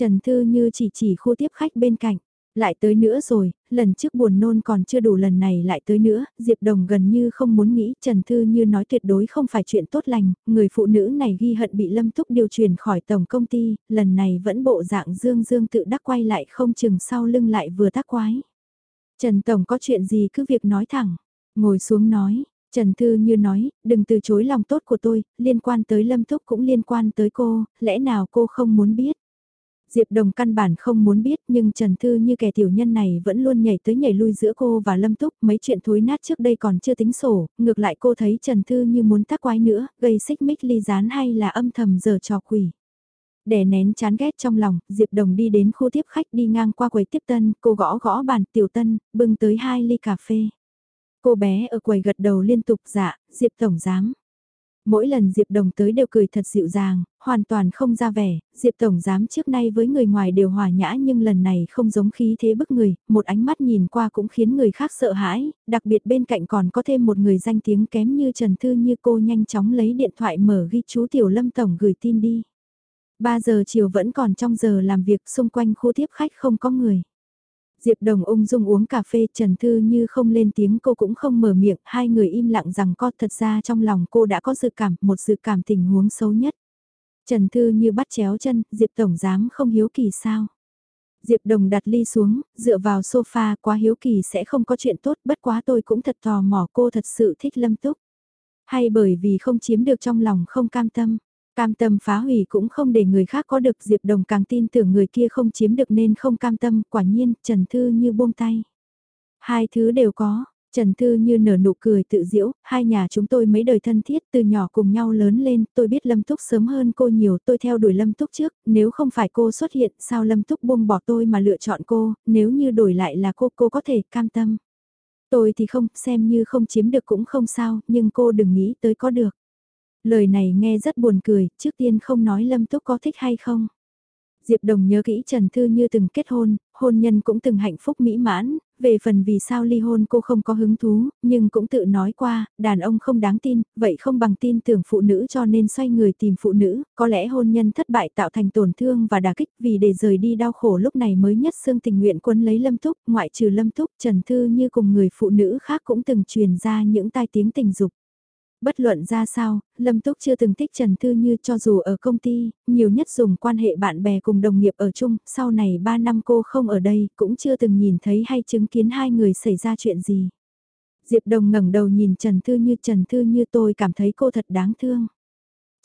Trần Thư Như chỉ chỉ khu tiếp khách bên cạnh. Lại tới nữa rồi, lần trước buồn nôn còn chưa đủ lần này lại tới nữa, Diệp Đồng gần như không muốn nghĩ Trần Thư Như nói tuyệt đối không phải chuyện tốt lành, người phụ nữ này ghi hận bị Lâm Túc điều chuyển khỏi tổng công ty, lần này vẫn bộ dạng dương dương tự đắc quay lại không chừng sau lưng lại vừa tác quái. Trần Tổng có chuyện gì cứ việc nói thẳng, ngồi xuống nói, Trần Thư Như nói, đừng từ chối lòng tốt của tôi, liên quan tới Lâm Túc cũng liên quan tới cô, lẽ nào cô không muốn biết. Diệp Đồng căn bản không muốn biết nhưng Trần Thư như kẻ tiểu nhân này vẫn luôn nhảy tới nhảy lui giữa cô và Lâm Túc, mấy chuyện thối nát trước đây còn chưa tính sổ, ngược lại cô thấy Trần Thư như muốn tác quái nữa, gây xích mích ly gián hay là âm thầm giờ trò quỷ. Để nén chán ghét trong lòng, Diệp Đồng đi đến khu tiếp khách đi ngang qua quầy tiếp tân, cô gõ gõ bàn tiểu tân, bưng tới hai ly cà phê. Cô bé ở quầy gật đầu liên tục dạ, Diệp Tổng giám. Mỗi lần Diệp Đồng tới đều cười thật dịu dàng, hoàn toàn không ra vẻ, Diệp Tổng giám trước nay với người ngoài đều hòa nhã nhưng lần này không giống khí thế bức người, một ánh mắt nhìn qua cũng khiến người khác sợ hãi, đặc biệt bên cạnh còn có thêm một người danh tiếng kém như Trần Thư như cô nhanh chóng lấy điện thoại mở ghi chú Tiểu Lâm Tổng gửi tin đi. 3 giờ chiều vẫn còn trong giờ làm việc xung quanh khu tiếp khách không có người. Diệp Đồng ung dung uống cà phê Trần Thư như không lên tiếng cô cũng không mở miệng, hai người im lặng rằng co thật ra trong lòng cô đã có dự cảm, một dự cảm tình huống xấu nhất. Trần Thư như bắt chéo chân, Diệp Tổng dám không hiếu kỳ sao. Diệp Đồng đặt ly xuống, dựa vào sofa quá hiếu kỳ sẽ không có chuyện tốt bất quá tôi cũng thật tò mò cô thật sự thích Lâm Túc. Hay bởi vì không chiếm được trong lòng không cam tâm. Cam tâm phá hủy cũng không để người khác có được Diệp Đồng càng tin tưởng người kia không chiếm được nên không cam tâm, quả nhiên, Trần Thư như buông tay. Hai thứ đều có, Trần Thư như nở nụ cười tự diễu, hai nhà chúng tôi mấy đời thân thiết từ nhỏ cùng nhau lớn lên, tôi biết Lâm Túc sớm hơn cô nhiều, tôi theo đuổi Lâm Túc trước, nếu không phải cô xuất hiện, sao Lâm Túc buông bỏ tôi mà lựa chọn cô, nếu như đổi lại là cô, cô có thể cam tâm. Tôi thì không, xem như không chiếm được cũng không sao, nhưng cô đừng nghĩ tới có được. Lời này nghe rất buồn cười, trước tiên không nói Lâm Túc có thích hay không. Diệp Đồng nhớ kỹ Trần Thư Như từng kết hôn, hôn nhân cũng từng hạnh phúc mỹ mãn, về phần vì sao ly hôn cô không có hứng thú, nhưng cũng tự nói qua, đàn ông không đáng tin, vậy không bằng tin tưởng phụ nữ cho nên xoay người tìm phụ nữ, có lẽ hôn nhân thất bại tạo thành tổn thương và đả kích vì để rời đi đau khổ lúc này mới nhất xương tình nguyện quân lấy Lâm Túc, ngoại trừ Lâm Túc, Trần Thư Như cùng người phụ nữ khác cũng từng truyền ra những tai tiếng tình dục. Bất luận ra sao, Lâm Túc chưa từng thích Trần Thư Như cho dù ở công ty, nhiều nhất dùng quan hệ bạn bè cùng đồng nghiệp ở chung, sau này 3 năm cô không ở đây, cũng chưa từng nhìn thấy hay chứng kiến hai người xảy ra chuyện gì. Diệp Đồng ngẩng đầu nhìn Trần Thư Như Trần Thư Như tôi cảm thấy cô thật đáng thương.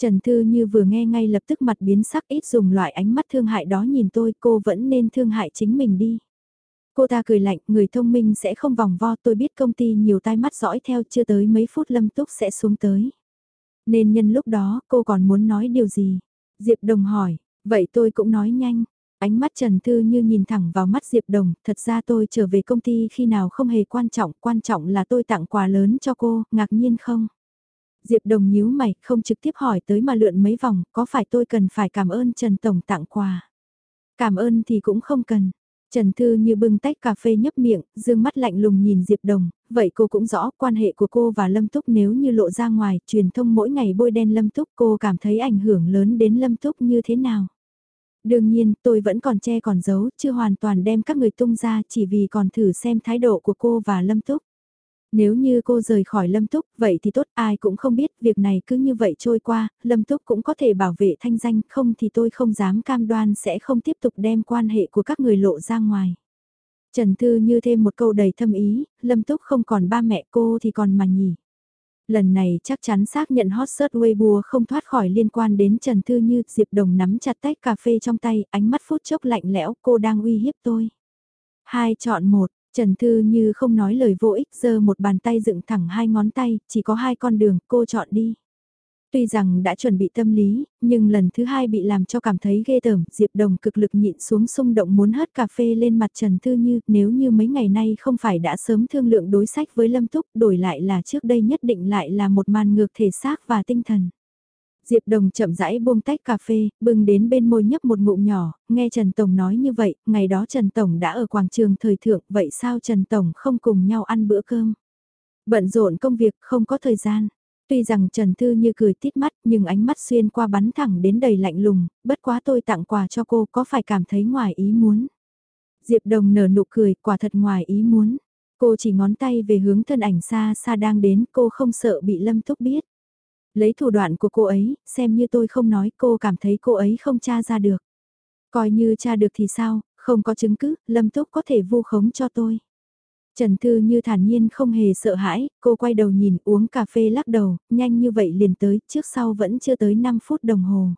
Trần Thư Như vừa nghe ngay lập tức mặt biến sắc ít dùng loại ánh mắt thương hại đó nhìn tôi cô vẫn nên thương hại chính mình đi. Cô ta cười lạnh, người thông minh sẽ không vòng vo, tôi biết công ty nhiều tai mắt dõi theo chưa tới mấy phút Lâm Túc sẽ xuống tới. Nên nhân lúc đó, cô còn muốn nói điều gì? Diệp Đồng hỏi, vậy tôi cũng nói nhanh. Ánh mắt Trần Thư như nhìn thẳng vào mắt Diệp Đồng, thật ra tôi trở về công ty khi nào không hề quan trọng, quan trọng là tôi tặng quà lớn cho cô, ngạc nhiên không? Diệp Đồng nhíu mày, không trực tiếp hỏi tới mà lượn mấy vòng, có phải tôi cần phải cảm ơn Trần Tổng tặng quà? Cảm ơn thì cũng không cần, Trần Thư như bưng tách cà phê nhấp miệng, dương mắt lạnh lùng nhìn Diệp Đồng, vậy cô cũng rõ quan hệ của cô và Lâm Túc nếu như lộ ra ngoài, truyền thông mỗi ngày bôi đen Lâm Túc cô cảm thấy ảnh hưởng lớn đến Lâm Túc như thế nào. Đương nhiên, tôi vẫn còn che còn giấu, chưa hoàn toàn đem các người tung ra chỉ vì còn thử xem thái độ của cô và Lâm Túc. Nếu như cô rời khỏi Lâm Túc, vậy thì tốt, ai cũng không biết, việc này cứ như vậy trôi qua, Lâm Túc cũng có thể bảo vệ thanh danh, không thì tôi không dám cam đoan sẽ không tiếp tục đem quan hệ của các người lộ ra ngoài. Trần Thư như thêm một câu đầy thâm ý, Lâm Túc không còn ba mẹ cô thì còn mà nhỉ. Lần này chắc chắn xác nhận hot search Weibo không thoát khỏi liên quan đến Trần Thư Như, Diệp Đồng nắm chặt tách cà phê trong tay, ánh mắt phút chốc lạnh lẽo, cô đang uy hiếp tôi. Hai chọn một, Trần Thư như không nói lời vô ích giơ một bàn tay dựng thẳng hai ngón tay, chỉ có hai con đường, cô chọn đi. Tuy rằng đã chuẩn bị tâm lý, nhưng lần thứ hai bị làm cho cảm thấy ghê tởm, Diệp Đồng cực lực nhịn xuống xung động muốn hất cà phê lên mặt Trần Thư Như, nếu như mấy ngày nay không phải đã sớm thương lượng đối sách với Lâm Túc, đổi lại là trước đây nhất định lại là một màn ngược thể xác và tinh thần. Diệp Đồng chậm rãi buông tách cà phê, bưng đến bên môi nhấp một ngụm nhỏ, nghe Trần Tổng nói như vậy, ngày đó Trần Tổng đã ở quảng trường thời thượng, vậy sao Trần Tổng không cùng nhau ăn bữa cơm? Bận rộn công việc, không có thời gian. Tuy rằng Trần Thư như cười tít mắt nhưng ánh mắt xuyên qua bắn thẳng đến đầy lạnh lùng, bất quá tôi tặng quà cho cô có phải cảm thấy ngoài ý muốn. Diệp Đồng nở nụ cười, quả thật ngoài ý muốn. Cô chỉ ngón tay về hướng thân ảnh xa xa đang đến, cô không sợ bị Lâm Túc biết. Lấy thủ đoạn của cô ấy, xem như tôi không nói cô cảm thấy cô ấy không tra ra được. Coi như tra được thì sao, không có chứng cứ, Lâm Túc có thể vu khống cho tôi. Trần Thư như thản nhiên không hề sợ hãi, cô quay đầu nhìn uống cà phê lắc đầu, nhanh như vậy liền tới, trước sau vẫn chưa tới 5 phút đồng hồ.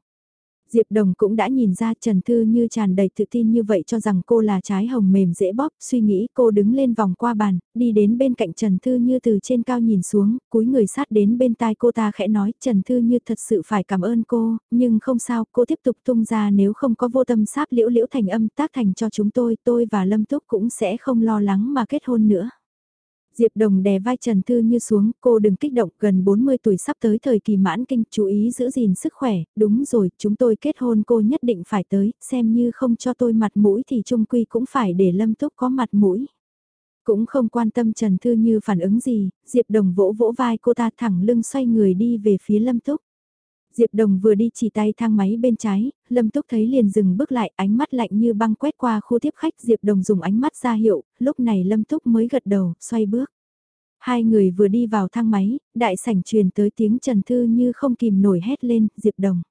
Diệp Đồng cũng đã nhìn ra Trần Thư như tràn đầy tự tin như vậy cho rằng cô là trái hồng mềm dễ bóp, suy nghĩ cô đứng lên vòng qua bàn, đi đến bên cạnh Trần Thư như từ trên cao nhìn xuống, cúi người sát đến bên tai cô ta khẽ nói Trần Thư như thật sự phải cảm ơn cô, nhưng không sao, cô tiếp tục tung ra nếu không có vô tâm sáp liễu liễu thành âm tác thành cho chúng tôi, tôi và Lâm Túc cũng sẽ không lo lắng mà kết hôn nữa. Diệp Đồng đè vai Trần Thư Như xuống, cô đừng kích động, gần 40 tuổi sắp tới thời kỳ mãn kinh, chú ý giữ gìn sức khỏe, đúng rồi, chúng tôi kết hôn cô nhất định phải tới, xem như không cho tôi mặt mũi thì trung quy cũng phải để Lâm Túc có mặt mũi. Cũng không quan tâm Trần Thư Như phản ứng gì, Diệp Đồng vỗ vỗ vai cô ta thẳng lưng xoay người đi về phía Lâm Túc. Diệp Đồng vừa đi chỉ tay thang máy bên trái, Lâm Túc thấy liền dừng bước lại, ánh mắt lạnh như băng quét qua khu tiếp khách Diệp Đồng dùng ánh mắt ra hiệu, lúc này Lâm Túc mới gật đầu, xoay bước. Hai người vừa đi vào thang máy, đại sảnh truyền tới tiếng Trần Thư như không kìm nổi hét lên, Diệp Đồng.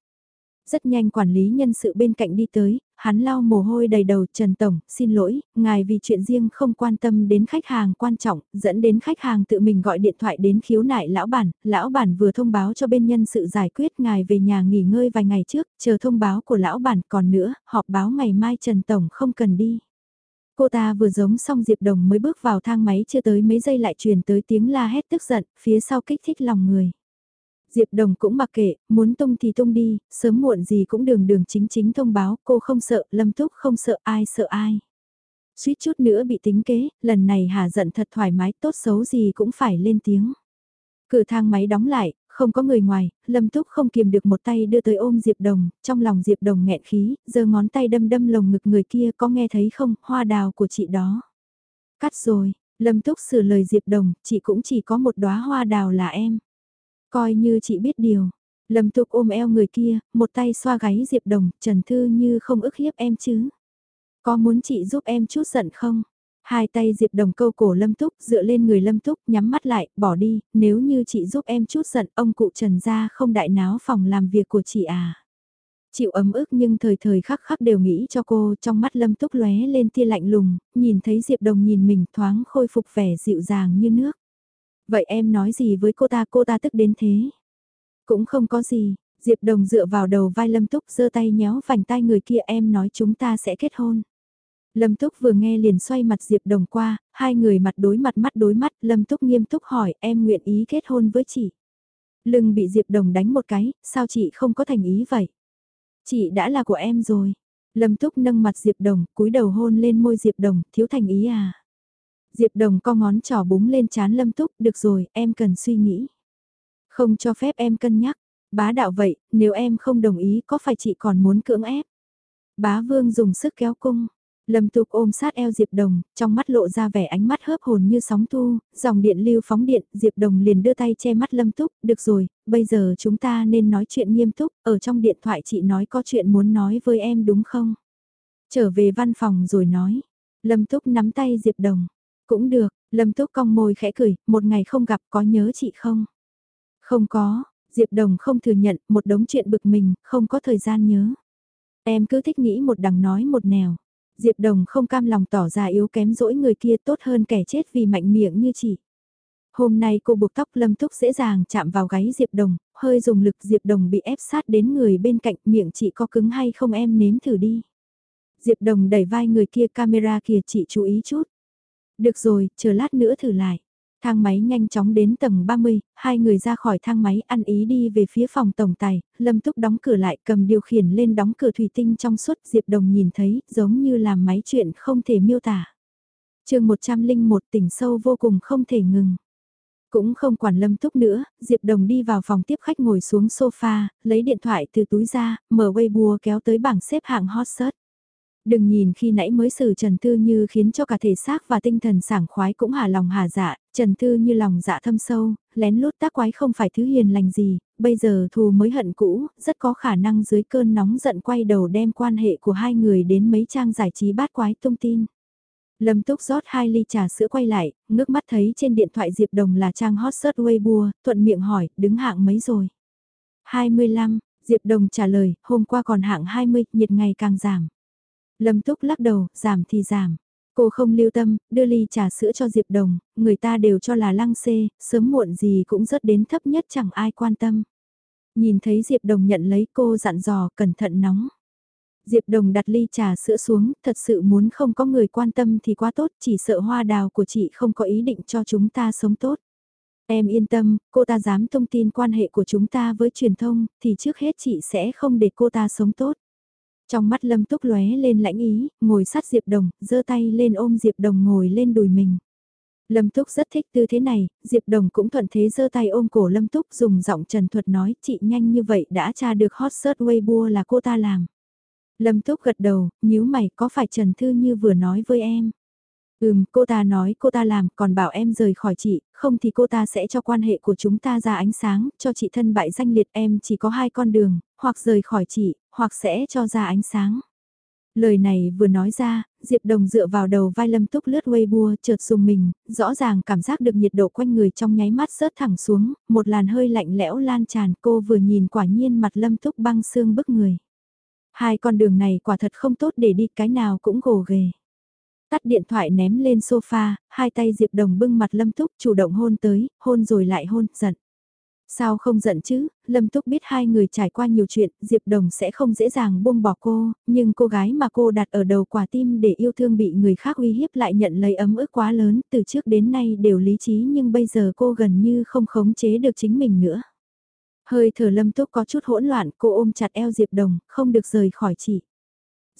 Rất nhanh quản lý nhân sự bên cạnh đi tới, hắn lau mồ hôi đầy đầu Trần Tổng, xin lỗi, ngài vì chuyện riêng không quan tâm đến khách hàng quan trọng, dẫn đến khách hàng tự mình gọi điện thoại đến khiếu nại lão bản, lão bản vừa thông báo cho bên nhân sự giải quyết ngài về nhà nghỉ ngơi vài ngày trước, chờ thông báo của lão bản còn nữa, họp báo ngày mai Trần Tổng không cần đi. Cô ta vừa giống xong Diệp Đồng mới bước vào thang máy chưa tới mấy giây lại truyền tới tiếng la hét tức giận, phía sau kích thích lòng người. Diệp Đồng cũng mặc kệ, muốn tung thì tung đi, sớm muộn gì cũng đường đường chính chính thông báo, cô không sợ, Lâm Túc không sợ ai sợ ai. Suýt chút nữa bị tính kế, lần này hà giận thật thoải mái, tốt xấu gì cũng phải lên tiếng. Cửa thang máy đóng lại, không có người ngoài, Lâm Túc không kiềm được một tay đưa tới ôm Diệp Đồng, trong lòng Diệp Đồng nghẹn khí, giơ ngón tay đâm đâm lồng ngực người kia có nghe thấy không, hoa đào của chị đó. Cắt rồi, Lâm Túc sửa lời Diệp Đồng, chị cũng chỉ có một đóa hoa đào là em. Coi như chị biết điều. Lâm Tục ôm eo người kia, một tay xoa gáy Diệp Đồng, Trần Thư như không ức hiếp em chứ. Có muốn chị giúp em chút giận không? Hai tay Diệp Đồng câu cổ Lâm Túc dựa lên người Lâm Túc nhắm mắt lại, bỏ đi, nếu như chị giúp em chút giận ông cụ Trần ra không đại náo phòng làm việc của chị à. Chịu ấm ức nhưng thời thời khắc khắc đều nghĩ cho cô trong mắt Lâm Túc lóe lên tia lạnh lùng, nhìn thấy Diệp Đồng nhìn mình thoáng khôi phục vẻ dịu dàng như nước. Vậy em nói gì với cô ta cô ta tức đến thế? Cũng không có gì, Diệp Đồng dựa vào đầu vai Lâm Túc giơ tay nhéo vành tay người kia em nói chúng ta sẽ kết hôn. Lâm Túc vừa nghe liền xoay mặt Diệp Đồng qua, hai người mặt đối mặt mắt đối mắt, Lâm Túc nghiêm túc hỏi em nguyện ý kết hôn với chị. Lưng bị Diệp Đồng đánh một cái, sao chị không có thành ý vậy? Chị đã là của em rồi. Lâm Túc nâng mặt Diệp Đồng, cúi đầu hôn lên môi Diệp Đồng, thiếu thành ý à? Diệp Đồng co ngón trỏ búng lên chán Lâm Túc, được rồi, em cần suy nghĩ. Không cho phép em cân nhắc, bá đạo vậy, nếu em không đồng ý có phải chị còn muốn cưỡng ép? Bá Vương dùng sức kéo cung. Lâm Tục ôm sát eo Diệp Đồng, trong mắt lộ ra vẻ ánh mắt hớp hồn như sóng thu, dòng điện lưu phóng điện, Diệp Đồng liền đưa tay che mắt Lâm Túc, được rồi, bây giờ chúng ta nên nói chuyện nghiêm túc, ở trong điện thoại chị nói có chuyện muốn nói với em đúng không? Trở về văn phòng rồi nói, Lâm Túc nắm tay Diệp Đồng, cũng được, Lâm Túc cong môi khẽ cười, một ngày không gặp có nhớ chị không? Không có, Diệp Đồng không thừa nhận, một đống chuyện bực mình, không có thời gian nhớ. Em cứ thích nghĩ một đằng nói một nẻo. Diệp Đồng không cam lòng tỏ ra yếu kém dỗi người kia tốt hơn kẻ chết vì mạnh miệng như chị. Hôm nay cô buộc tóc Lâm Túc dễ dàng chạm vào gáy Diệp Đồng, hơi dùng lực Diệp Đồng bị ép sát đến người bên cạnh miệng chị có cứng hay không em nếm thử đi. Diệp Đồng đẩy vai người kia camera kìa chị chú ý chút. Được rồi, chờ lát nữa thử lại. Thang máy nhanh chóng đến tầng 30, hai người ra khỏi thang máy ăn ý đi về phía phòng tổng tài, Lâm Túc đóng cửa lại cầm điều khiển lên đóng cửa thủy tinh trong suốt Diệp Đồng nhìn thấy giống như làm máy chuyện không thể miêu tả. chương 101 tỉnh sâu vô cùng không thể ngừng. Cũng không quản Lâm Túc nữa, Diệp Đồng đi vào phòng tiếp khách ngồi xuống sofa, lấy điện thoại từ túi ra, mở Weibo kéo tới bảng xếp hạng hot search. Đừng nhìn khi nãy mới xử Trần Tư Như khiến cho cả thể xác và tinh thần sảng khoái cũng hà lòng hà dạ, Trần Tư Như lòng dạ thâm sâu, lén lút tác quái không phải thứ hiền lành gì, bây giờ thù mới hận cũ, rất có khả năng dưới cơn nóng giận quay đầu đem quan hệ của hai người đến mấy trang giải trí bát quái tung tin. Lâm Túc rót hai ly trà sữa quay lại, ngước mắt thấy trên điện thoại Diệp Đồng là trang hot search Weibo, thuận miệng hỏi, đứng hạng mấy rồi? 25, Diệp Đồng trả lời, hôm qua còn hạng 20, nhiệt ngày càng giảm. Lâm Túc lắc đầu, giảm thì giảm. Cô không lưu tâm, đưa ly trà sữa cho Diệp Đồng, người ta đều cho là lăng xê, sớm muộn gì cũng rớt đến thấp nhất chẳng ai quan tâm. Nhìn thấy Diệp Đồng nhận lấy cô dặn dò cẩn thận nóng. Diệp Đồng đặt ly trà sữa xuống, thật sự muốn không có người quan tâm thì quá tốt, chỉ sợ hoa đào của chị không có ý định cho chúng ta sống tốt. Em yên tâm, cô ta dám thông tin quan hệ của chúng ta với truyền thông, thì trước hết chị sẽ không để cô ta sống tốt. Trong mắt Lâm Túc lóe lên lãnh ý, ngồi sát Diệp Đồng, giơ tay lên ôm Diệp Đồng ngồi lên đùi mình. Lâm Túc rất thích tư thế này, Diệp Đồng cũng thuận thế giơ tay ôm cổ Lâm Túc dùng giọng trần thuật nói chị nhanh như vậy đã tra được hot search Weibo là cô ta làm. Lâm Túc gật đầu, nhíu mày có phải Trần Thư Như vừa nói với em. Ừm, cô ta nói cô ta làm, còn bảo em rời khỏi chị, không thì cô ta sẽ cho quan hệ của chúng ta ra ánh sáng, cho chị thân bại danh liệt em chỉ có hai con đường, hoặc rời khỏi chị, hoặc sẽ cho ra ánh sáng. Lời này vừa nói ra, Diệp Đồng dựa vào đầu vai Lâm Túc lướt Weibo chợt dùng mình, rõ ràng cảm giác được nhiệt độ quanh người trong nháy mắt rớt thẳng xuống, một làn hơi lạnh lẽo lan tràn cô vừa nhìn quả nhiên mặt Lâm Túc băng xương bức người. Hai con đường này quả thật không tốt để đi cái nào cũng gồ ghề. Tắt điện thoại ném lên sofa, hai tay Diệp Đồng bưng mặt Lâm Túc chủ động hôn tới, hôn rồi lại hôn, giận. Sao không giận chứ, Lâm Túc biết hai người trải qua nhiều chuyện, Diệp Đồng sẽ không dễ dàng buông bỏ cô, nhưng cô gái mà cô đặt ở đầu quả tim để yêu thương bị người khác uy hiếp lại nhận lấy ấm ức quá lớn, từ trước đến nay đều lý trí nhưng bây giờ cô gần như không khống chế được chính mình nữa. Hơi thở Lâm Túc có chút hỗn loạn, cô ôm chặt eo Diệp Đồng, không được rời khỏi chị.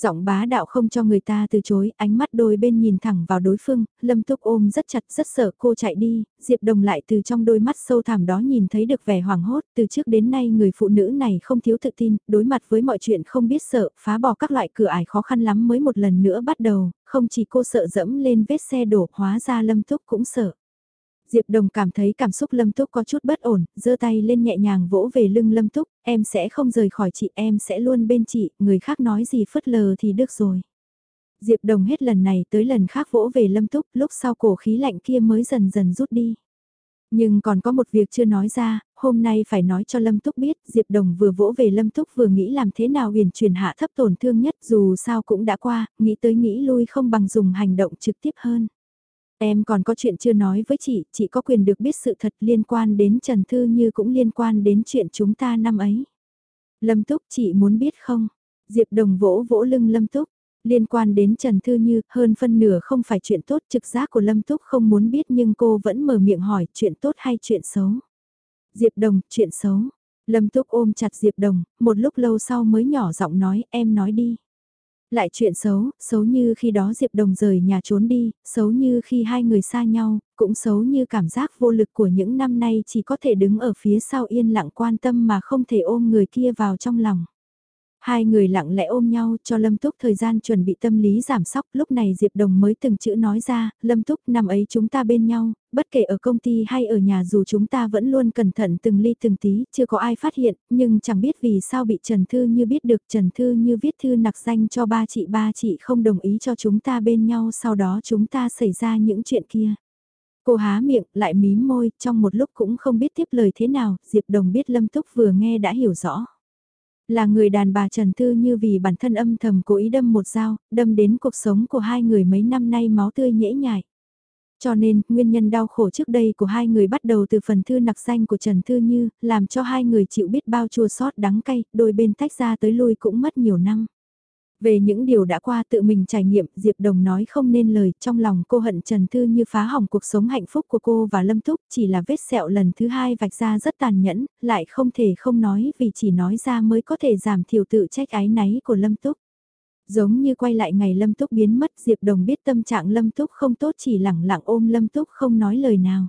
Giọng bá đạo không cho người ta từ chối, ánh mắt đôi bên nhìn thẳng vào đối phương, Lâm Túc ôm rất chặt rất sợ cô chạy đi, Diệp Đồng lại từ trong đôi mắt sâu thẳm đó nhìn thấy được vẻ hoảng hốt, từ trước đến nay người phụ nữ này không thiếu tự tin, đối mặt với mọi chuyện không biết sợ, phá bỏ các loại cửa ải khó khăn lắm mới một lần nữa bắt đầu, không chỉ cô sợ dẫm lên vết xe đổ, hóa ra Lâm Túc cũng sợ. Diệp Đồng cảm thấy cảm xúc Lâm Túc có chút bất ổn, giơ tay lên nhẹ nhàng vỗ về lưng Lâm Túc, em sẽ không rời khỏi chị, em sẽ luôn bên chị, người khác nói gì phớt lờ thì được rồi. Diệp Đồng hết lần này tới lần khác vỗ về Lâm Túc, lúc sau cổ khí lạnh kia mới dần dần rút đi. Nhưng còn có một việc chưa nói ra, hôm nay phải nói cho Lâm Túc biết, Diệp Đồng vừa vỗ về Lâm Túc vừa nghĩ làm thế nào huyền truyền hạ thấp tổn thương nhất dù sao cũng đã qua, nghĩ tới nghĩ lui không bằng dùng hành động trực tiếp hơn. Em còn có chuyện chưa nói với chị, chị có quyền được biết sự thật liên quan đến Trần Thư như cũng liên quan đến chuyện chúng ta năm ấy. Lâm Túc chị muốn biết không? Diệp Đồng vỗ vỗ lưng Lâm Túc. Liên quan đến Trần Thư Như, hơn phân nửa không phải chuyện tốt, trực giác của Lâm Túc không muốn biết nhưng cô vẫn mở miệng hỏi chuyện tốt hay chuyện xấu. Diệp Đồng, chuyện xấu. Lâm Túc ôm chặt Diệp Đồng, một lúc lâu sau mới nhỏ giọng nói, em nói đi. Lại chuyện xấu, xấu như khi đó Diệp Đồng rời nhà trốn đi, xấu như khi hai người xa nhau, cũng xấu như cảm giác vô lực của những năm nay chỉ có thể đứng ở phía sau yên lặng quan tâm mà không thể ôm người kia vào trong lòng. Hai người lặng lẽ ôm nhau cho Lâm Túc thời gian chuẩn bị tâm lý giảm sóc, lúc này Diệp Đồng mới từng chữ nói ra, Lâm Túc năm ấy chúng ta bên nhau, bất kể ở công ty hay ở nhà dù chúng ta vẫn luôn cẩn thận từng ly từng tí, chưa có ai phát hiện, nhưng chẳng biết vì sao bị Trần Thư Như biết được Trần Thư Như viết thư nặc danh cho ba chị ba chị không đồng ý cho chúng ta bên nhau sau đó chúng ta xảy ra những chuyện kia. Cô há miệng, lại mím môi, trong một lúc cũng không biết tiếp lời thế nào, Diệp Đồng biết Lâm Túc vừa nghe đã hiểu rõ. Là người đàn bà Trần Tư như vì bản thân âm thầm cố ý đâm một dao, đâm đến cuộc sống của hai người mấy năm nay máu tươi nhễ nhại. Cho nên, nguyên nhân đau khổ trước đây của hai người bắt đầu từ phần thư nặc danh của Trần Thư Như, làm cho hai người chịu biết bao chua sót đắng cay, đôi bên tách ra tới lui cũng mất nhiều năm. Về những điều đã qua tự mình trải nghiệm, Diệp Đồng nói không nên lời, trong lòng cô hận Trần Thư như phá hỏng cuộc sống hạnh phúc của cô và Lâm Túc, chỉ là vết sẹo lần thứ hai vạch ra rất tàn nhẫn, lại không thể không nói vì chỉ nói ra mới có thể giảm thiểu tự trách ái náy của Lâm Túc. Giống như quay lại ngày Lâm Túc biến mất, Diệp Đồng biết tâm trạng Lâm Túc không tốt chỉ lẳng lặng ôm Lâm Túc không nói lời nào.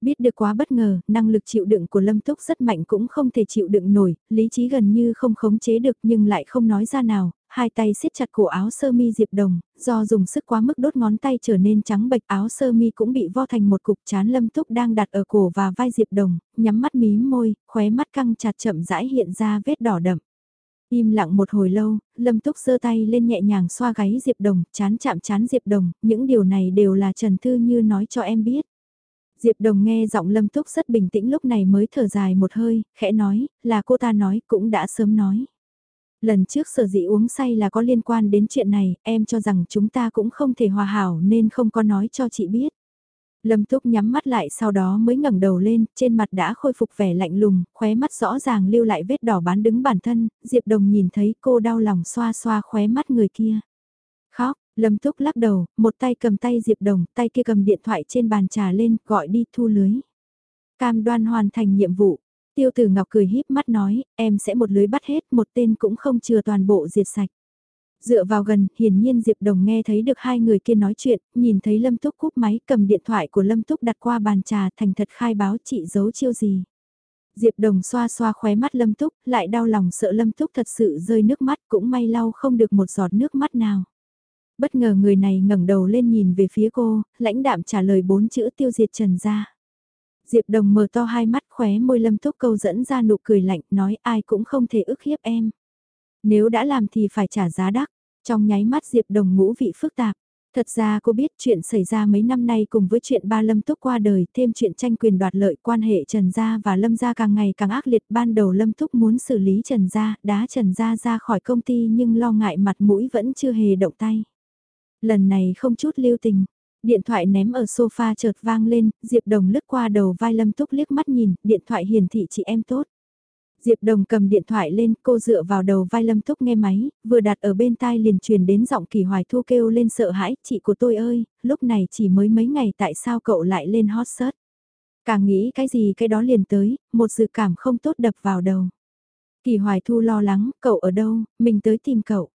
Biết được quá bất ngờ, năng lực chịu đựng của Lâm Túc rất mạnh cũng không thể chịu đựng nổi, lý trí gần như không khống chế được nhưng lại không nói ra nào, hai tay siết chặt cổ áo sơ mi Diệp Đồng, do dùng sức quá mức đốt ngón tay trở nên trắng bệch áo sơ mi cũng bị vo thành một cục chán Lâm Túc đang đặt ở cổ và vai Diệp Đồng, nhắm mắt mím môi, khóe mắt căng chặt chậm rãi hiện ra vết đỏ đậm. Im lặng một hồi lâu, Lâm Túc giơ tay lên nhẹ nhàng xoa gáy Diệp Đồng, chán chạm chán Diệp Đồng, những điều này đều là Trần Thư Như nói cho em biết. Diệp Đồng nghe giọng Lâm Túc rất bình tĩnh lúc này mới thở dài một hơi, khẽ nói, là cô ta nói cũng đã sớm nói. Lần trước sở dĩ uống say là có liên quan đến chuyện này, em cho rằng chúng ta cũng không thể hòa hảo nên không có nói cho chị biết. Lâm Túc nhắm mắt lại sau đó mới ngẩng đầu lên, trên mặt đã khôi phục vẻ lạnh lùng, khóe mắt rõ ràng lưu lại vết đỏ bán đứng bản thân, Diệp Đồng nhìn thấy cô đau lòng xoa xoa khóe mắt người kia. Khóc, Lâm Túc lắc đầu, một tay cầm tay Diệp Đồng, tay kia cầm điện thoại trên bàn trà lên, gọi đi thu lưới. Cam đoan hoàn thành nhiệm vụ. Tiêu tử Ngọc cười híp mắt nói, em sẽ một lưới bắt hết, một tên cũng không chừa toàn bộ diệt sạch. Dựa vào gần, hiển nhiên Diệp Đồng nghe thấy được hai người kia nói chuyện, nhìn thấy Lâm Túc cúp máy cầm điện thoại của Lâm Túc đặt qua bàn trà thành thật khai báo chị giấu chiêu gì. Diệp Đồng xoa xoa khóe mắt Lâm Túc, lại đau lòng sợ Lâm Túc thật sự rơi nước mắt cũng may lau không được một giọt nước mắt nào. Bất ngờ người này ngẩng đầu lên nhìn về phía cô, lãnh đạm trả lời bốn chữ tiêu diệt trần ra. Diệp Đồng mở to hai mắt khóe môi Lâm Túc câu dẫn ra nụ cười lạnh nói ai cũng không thể ức hiếp em. Nếu đã làm thì phải trả giá đắt. Trong nháy mắt Diệp Đồng ngũ vị phức tạp. Thật ra cô biết chuyện xảy ra mấy năm nay cùng với chuyện ba Lâm Túc qua đời, thêm chuyện tranh quyền đoạt lợi quan hệ Trần Gia và Lâm Gia càng ngày càng ác liệt. Ban đầu Lâm Túc muốn xử lý Trần Gia, đá Trần Gia ra khỏi công ty nhưng lo ngại mặt mũi vẫn chưa hề động tay. Lần này không chút lưu tình, điện thoại ném ở sofa chợt vang lên, Diệp Đồng lướt qua đầu vai Lâm Túc liếc mắt nhìn, điện thoại hiển thị chị em tốt. Diệp Đồng cầm điện thoại lên, cô dựa vào đầu vai Lâm Túc nghe máy, vừa đặt ở bên tai liền truyền đến giọng Kỳ Hoài Thu kêu lên sợ hãi, chị của tôi ơi, lúc này chỉ mới mấy ngày tại sao cậu lại lên hot search. Càng nghĩ cái gì cái đó liền tới, một dự cảm không tốt đập vào đầu. Kỳ Hoài Thu lo lắng, cậu ở đâu, mình tới tìm cậu.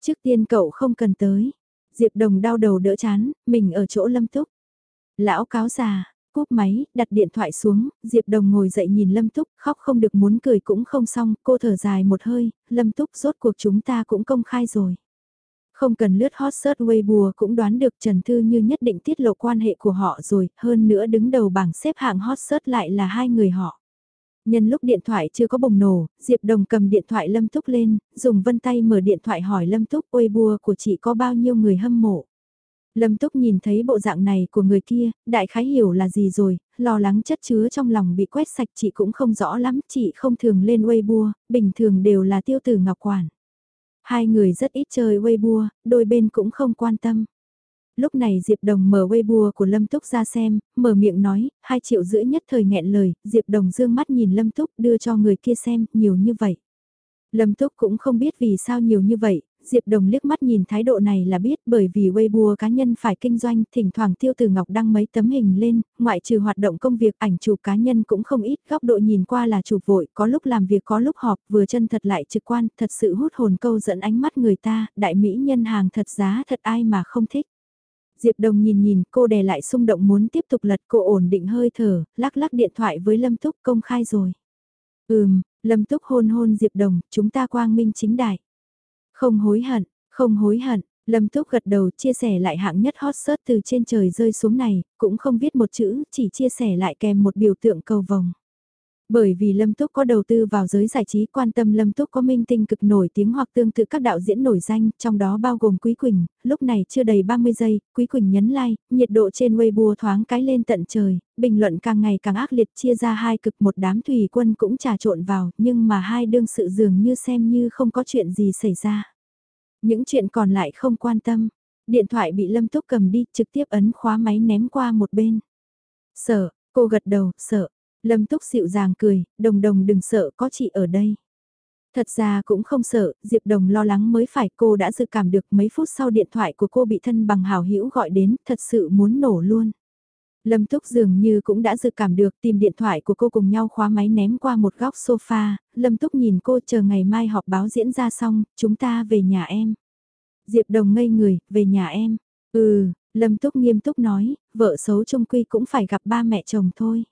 Trước tiên cậu không cần tới. Diệp Đồng đau đầu đỡ chán, mình ở chỗ Lâm Túc. Lão cáo già, cúp máy, đặt điện thoại xuống, Diệp Đồng ngồi dậy nhìn Lâm Túc, khóc không được muốn cười cũng không xong, cô thở dài một hơi, Lâm Túc rốt cuộc chúng ta cũng công khai rồi. Không cần lướt hot search Weibo cũng đoán được Trần Thư Như nhất định tiết lộ quan hệ của họ rồi, hơn nữa đứng đầu bảng xếp hạng hot search lại là hai người họ. Nhân lúc điện thoại chưa có bùng nổ, Diệp Đồng cầm điện thoại Lâm Túc lên, dùng vân tay mở điện thoại hỏi Lâm Túc bùa của chị có bao nhiêu người hâm mộ. Lâm Túc nhìn thấy bộ dạng này của người kia, đại khái hiểu là gì rồi, lo lắng chất chứa trong lòng bị quét sạch chị cũng không rõ lắm, chị không thường lên Weibo, bình thường đều là tiêu tử ngọc quản. Hai người rất ít chơi Weibo, đôi bên cũng không quan tâm. Lúc này Diệp Đồng mở Weibo của Lâm Túc ra xem, mở miệng nói, hai triệu rưỡi nhất thời nghẹn lời, Diệp Đồng dương mắt nhìn Lâm Túc đưa cho người kia xem, nhiều như vậy. Lâm Túc cũng không biết vì sao nhiều như vậy, Diệp Đồng liếc mắt nhìn thái độ này là biết bởi vì Weibo cá nhân phải kinh doanh, thỉnh thoảng Tiêu từ Ngọc đăng mấy tấm hình lên, ngoại trừ hoạt động công việc ảnh chụp cá nhân cũng không ít, góc độ nhìn qua là chụp vội, có lúc làm việc có lúc họp, vừa chân thật lại trực quan, thật sự hút hồn câu dẫn ánh mắt người ta, đại mỹ nhân hàng thật giá thật ai mà không thích. Diệp Đồng nhìn nhìn cô đè lại xung động muốn tiếp tục lật cô ổn định hơi thở, lắc lắc điện thoại với Lâm Túc công khai rồi. Ừm, Lâm Túc hôn hôn Diệp Đồng, chúng ta quang minh chính đại. Không hối hận, không hối hận, Lâm Túc gật đầu chia sẻ lại hạng nhất hot search từ trên trời rơi xuống này, cũng không viết một chữ, chỉ chia sẻ lại kèm một biểu tượng cầu vồng. Bởi vì Lâm Túc có đầu tư vào giới giải trí quan tâm Lâm Túc có minh tinh cực nổi tiếng hoặc tương tự các đạo diễn nổi danh, trong đó bao gồm Quý Quỳnh, lúc này chưa đầy 30 giây, Quý Quỳnh nhấn like, nhiệt độ trên Weibo thoáng cái lên tận trời, bình luận càng ngày càng ác liệt chia ra hai cực một đám thủy quân cũng trà trộn vào, nhưng mà hai đương sự dường như xem như không có chuyện gì xảy ra. Những chuyện còn lại không quan tâm, điện thoại bị Lâm Túc cầm đi trực tiếp ấn khóa máy ném qua một bên. Sợ, cô gật đầu, sợ Lâm Túc dịu dàng cười, đồng đồng đừng sợ có chị ở đây. Thật ra cũng không sợ, Diệp Đồng lo lắng mới phải cô đã dự cảm được mấy phút sau điện thoại của cô bị thân bằng hào hữu gọi đến, thật sự muốn nổ luôn. Lâm Túc dường như cũng đã dự cảm được tìm điện thoại của cô cùng nhau khóa máy ném qua một góc sofa, Lâm Túc nhìn cô chờ ngày mai họp báo diễn ra xong, chúng ta về nhà em. Diệp Đồng ngây người, về nhà em. Ừ, Lâm Túc nghiêm túc nói, vợ xấu trung quy cũng phải gặp ba mẹ chồng thôi.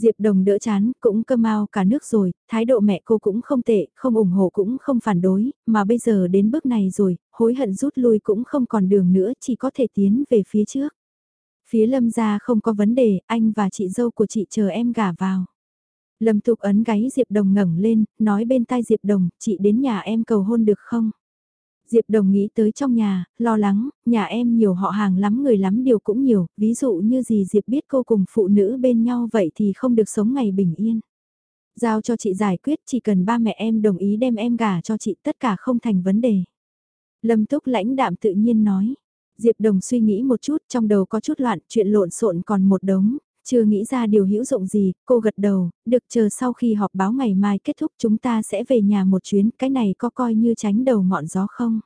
Diệp Đồng đỡ chán, cũng cơ mau cả nước rồi, thái độ mẹ cô cũng không tệ, không ủng hộ cũng không phản đối, mà bây giờ đến bước này rồi, hối hận rút lui cũng không còn đường nữa, chỉ có thể tiến về phía trước. Phía lâm gia không có vấn đề, anh và chị dâu của chị chờ em gả vào. Lâm Thục ấn gáy Diệp Đồng ngẩng lên, nói bên tai Diệp Đồng, chị đến nhà em cầu hôn được không? Diệp Đồng nghĩ tới trong nhà, lo lắng, nhà em nhiều họ hàng lắm người lắm điều cũng nhiều, ví dụ như gì Diệp biết cô cùng phụ nữ bên nhau vậy thì không được sống ngày bình yên. Giao cho chị giải quyết chỉ cần ba mẹ em đồng ý đem em gả cho chị tất cả không thành vấn đề. Lâm Túc lãnh đạm tự nhiên nói. Diệp Đồng suy nghĩ một chút trong đầu có chút loạn chuyện lộn xộn còn một đống, chưa nghĩ ra điều hữu dụng gì, cô gật đầu, được chờ sau khi họp báo ngày mai kết thúc chúng ta sẽ về nhà một chuyến, cái này có coi như tránh đầu ngọn gió không?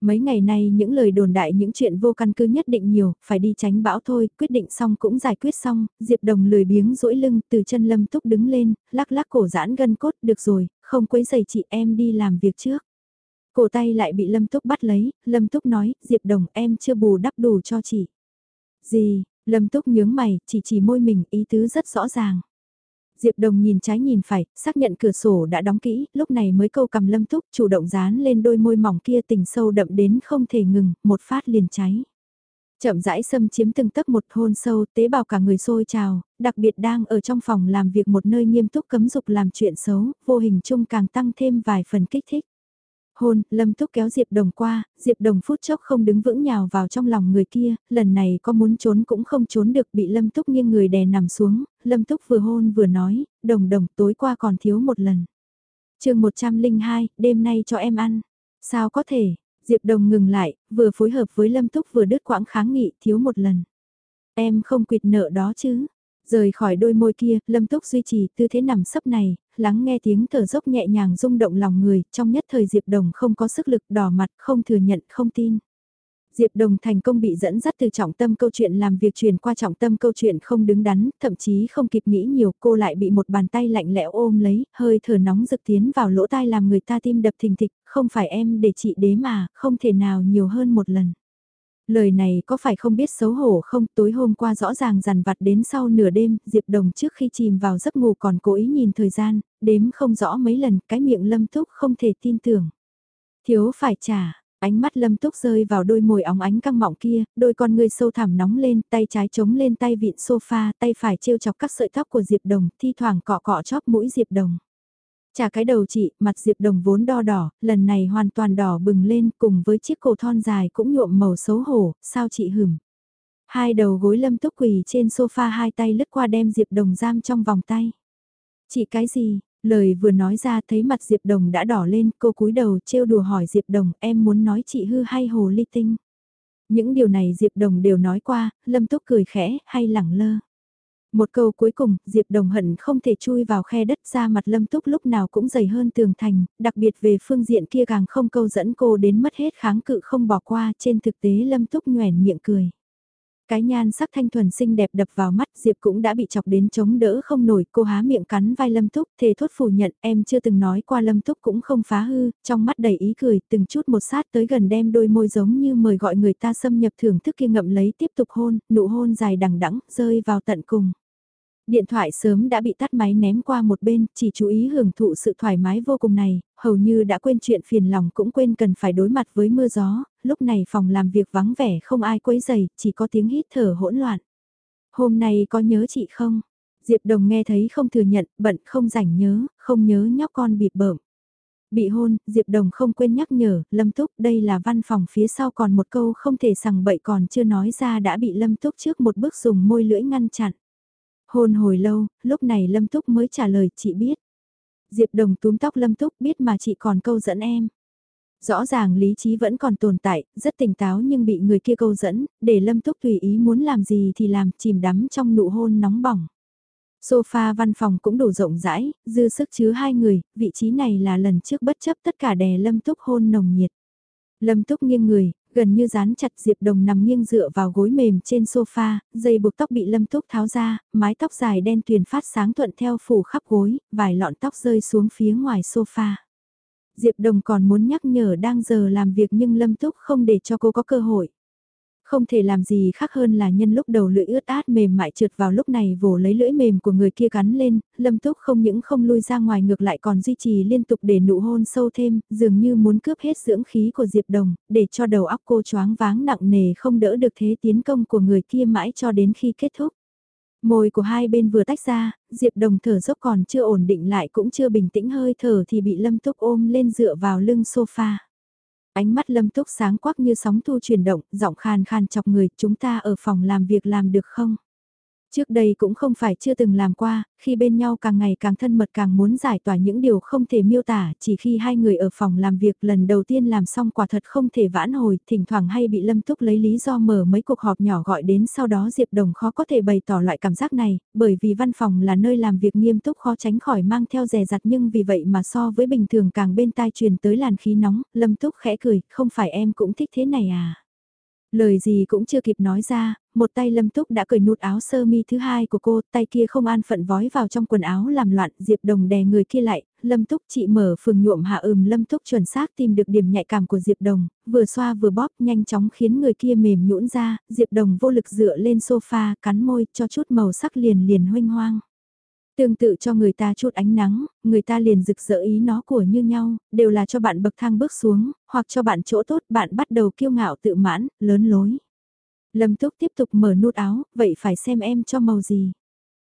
Mấy ngày nay những lời đồn đại những chuyện vô căn cứ nhất định nhiều, phải đi tránh bão thôi, quyết định xong cũng giải quyết xong, Diệp Đồng lười biếng duỗi lưng từ chân lâm túc đứng lên, lắc lắc cổ giãn gân cốt, được rồi, không quấy giày chị em đi làm việc trước. Cổ tay lại bị Lâm Túc bắt lấy, Lâm Túc nói, Diệp Đồng em chưa bù đắp đủ cho chị. Gì, Lâm Túc nhướng mày, chỉ chỉ môi mình, ý tứ rất rõ ràng. Diệp Đồng nhìn trái nhìn phải, xác nhận cửa sổ đã đóng kỹ, lúc này mới câu cầm Lâm Túc chủ động dán lên đôi môi mỏng kia tình sâu đậm đến không thể ngừng, một phát liền cháy. Chậm rãi xâm chiếm từng tấc một hôn sâu, tế bào cả người sôi trào, đặc biệt đang ở trong phòng làm việc một nơi nghiêm túc cấm dục làm chuyện xấu, vô hình chung càng tăng thêm vài phần kích thích. Hôn, Lâm Túc kéo Diệp Đồng qua, Diệp Đồng phút chốc không đứng vững nhào vào trong lòng người kia, lần này có muốn trốn cũng không trốn được bị Lâm Túc nghiêng người đè nằm xuống, Lâm Túc vừa hôn vừa nói, Đồng Đồng tối qua còn thiếu một lần. chương 102, đêm nay cho em ăn. Sao có thể, Diệp Đồng ngừng lại, vừa phối hợp với Lâm Túc vừa đứt quãng kháng nghị thiếu một lần. Em không quyệt nợ đó chứ. Rời khỏi đôi môi kia, Lâm Túc duy trì tư thế nằm sấp này, lắng nghe tiếng thở dốc nhẹ nhàng rung động lòng người, trong nhất thời Diệp Đồng không có sức lực đỏ mặt, không thừa nhận, không tin. Diệp Đồng thành công bị dẫn dắt từ trọng tâm câu chuyện làm việc truyền qua trọng tâm câu chuyện không đứng đắn, thậm chí không kịp nghĩ nhiều cô lại bị một bàn tay lạnh lẽo ôm lấy, hơi thở nóng rực tiến vào lỗ tai làm người ta tim đập thình thịch, không phải em để chị đế mà, không thể nào nhiều hơn một lần. Lời này có phải không biết xấu hổ không tối hôm qua rõ ràng dằn vặt đến sau nửa đêm, Diệp Đồng trước khi chìm vào giấc ngủ còn cố ý nhìn thời gian, đếm không rõ mấy lần, cái miệng lâm túc không thể tin tưởng. Thiếu phải trả, ánh mắt lâm túc rơi vào đôi môi óng ánh căng mọng kia, đôi con người sâu thẳm nóng lên, tay trái chống lên tay vịn sofa, tay phải trêu chọc các sợi tóc của Diệp Đồng, thi thoảng cọ cọ chóp mũi Diệp Đồng. Trả cái đầu chị, mặt Diệp Đồng vốn đo đỏ, lần này hoàn toàn đỏ bừng lên cùng với chiếc cổ thon dài cũng nhuộm màu xấu hổ, sao chị hửm. Hai đầu gối lâm túc quỳ trên sofa hai tay lướt qua đem Diệp Đồng giam trong vòng tay. Chị cái gì, lời vừa nói ra thấy mặt Diệp Đồng đã đỏ lên, cô cúi đầu trêu đùa hỏi Diệp Đồng em muốn nói chị hư hay hồ ly tinh. Những điều này Diệp Đồng đều nói qua, Lâm Túc cười khẽ hay lẳng lơ. Một câu cuối cùng, Diệp Đồng hận không thể chui vào khe đất ra mặt Lâm Túc lúc nào cũng dày hơn tường thành, đặc biệt về phương diện kia càng không câu dẫn cô đến mất hết kháng cự không bỏ qua, trên thực tế Lâm Túc nhoẻn miệng cười. Cái nhan sắc thanh thuần xinh đẹp đập vào mắt Diệp cũng đã bị chọc đến chống đỡ không nổi cô há miệng cắn vai Lâm Túc thề thốt phủ nhận em chưa từng nói qua Lâm Túc cũng không phá hư, trong mắt đầy ý cười từng chút một sát tới gần đem đôi môi giống như mời gọi người ta xâm nhập thưởng thức kia ngậm lấy tiếp tục hôn, nụ hôn dài đằng đẵng rơi vào tận cùng. Điện thoại sớm đã bị tắt máy ném qua một bên, chỉ chú ý hưởng thụ sự thoải mái vô cùng này, hầu như đã quên chuyện phiền lòng cũng quên cần phải đối mặt với mưa gió, lúc này phòng làm việc vắng vẻ không ai quấy giày, chỉ có tiếng hít thở hỗn loạn. Hôm nay có nhớ chị không? Diệp Đồng nghe thấy không thừa nhận, bận không rảnh nhớ, không nhớ nhóc con bịp bợm. Bị hôn, Diệp Đồng không quên nhắc nhở, Lâm Túc đây là văn phòng phía sau còn một câu không thể sằng bậy còn chưa nói ra đã bị Lâm Túc trước một bước dùng môi lưỡi ngăn chặn. Hôn hồi lâu, lúc này Lâm Túc mới trả lời chị biết. Diệp Đồng túm tóc Lâm Túc biết mà chị còn câu dẫn em. Rõ ràng lý trí vẫn còn tồn tại, rất tỉnh táo nhưng bị người kia câu dẫn, để Lâm Túc tùy ý muốn làm gì thì làm, chìm đắm trong nụ hôn nóng bỏng. Sofa văn phòng cũng đủ rộng rãi, dư sức chứa hai người, vị trí này là lần trước bất chấp tất cả đè Lâm Túc hôn nồng nhiệt. Lâm Túc nghiêng người, gần như dán chặt Diệp Đồng nằm nghiêng dựa vào gối mềm trên sofa, dây buộc tóc bị Lâm Túc tháo ra, mái tóc dài đen tuyền phát sáng thuận theo phủ khắp gối, vài lọn tóc rơi xuống phía ngoài sofa. Diệp Đồng còn muốn nhắc nhở đang giờ làm việc nhưng Lâm Túc không để cho cô có cơ hội. Không thể làm gì khác hơn là nhân lúc đầu lưỡi ướt át mềm mại trượt vào lúc này vồ lấy lưỡi mềm của người kia cắn lên, lâm túc không những không lui ra ngoài ngược lại còn duy trì liên tục để nụ hôn sâu thêm, dường như muốn cướp hết dưỡng khí của Diệp Đồng, để cho đầu óc cô choáng váng nặng nề không đỡ được thế tiến công của người kia mãi cho đến khi kết thúc. Môi của hai bên vừa tách ra, Diệp Đồng thở dốc còn chưa ổn định lại cũng chưa bình tĩnh hơi thở thì bị Lâm Túc ôm lên dựa vào lưng sofa. Ánh mắt lâm túc sáng quắc như sóng thu chuyển động, giọng khàn khàn chọc người, chúng ta ở phòng làm việc làm được không? Trước đây cũng không phải chưa từng làm qua, khi bên nhau càng ngày càng thân mật càng muốn giải tỏa những điều không thể miêu tả, chỉ khi hai người ở phòng làm việc lần đầu tiên làm xong quả thật không thể vãn hồi, thỉnh thoảng hay bị Lâm Túc lấy lý do mở mấy cuộc họp nhỏ gọi đến sau đó Diệp Đồng khó có thể bày tỏ loại cảm giác này, bởi vì văn phòng là nơi làm việc nghiêm túc khó tránh khỏi mang theo rè rặt nhưng vì vậy mà so với bình thường càng bên tai truyền tới làn khí nóng, Lâm Túc khẽ cười, không phải em cũng thích thế này à. Lời gì cũng chưa kịp nói ra, một tay Lâm Túc đã cởi nút áo sơ mi thứ hai của cô, tay kia không an phận vói vào trong quần áo làm loạn, Diệp Đồng đè người kia lại, Lâm Túc chị mở phường nhuộm hạ ừm Lâm Túc chuẩn xác tìm được điểm nhạy cảm của Diệp Đồng, vừa xoa vừa bóp nhanh chóng khiến người kia mềm nhũn ra, Diệp Đồng vô lực dựa lên sofa, cắn môi, cho chút màu sắc liền liền hoanh hoang. Tương tự cho người ta chút ánh nắng, người ta liền rực rỡ ý nó của như nhau, đều là cho bạn bậc thang bước xuống, hoặc cho bạn chỗ tốt bạn bắt đầu kiêu ngạo tự mãn, lớn lối. Lâm Túc tiếp tục mở nút áo, vậy phải xem em cho màu gì.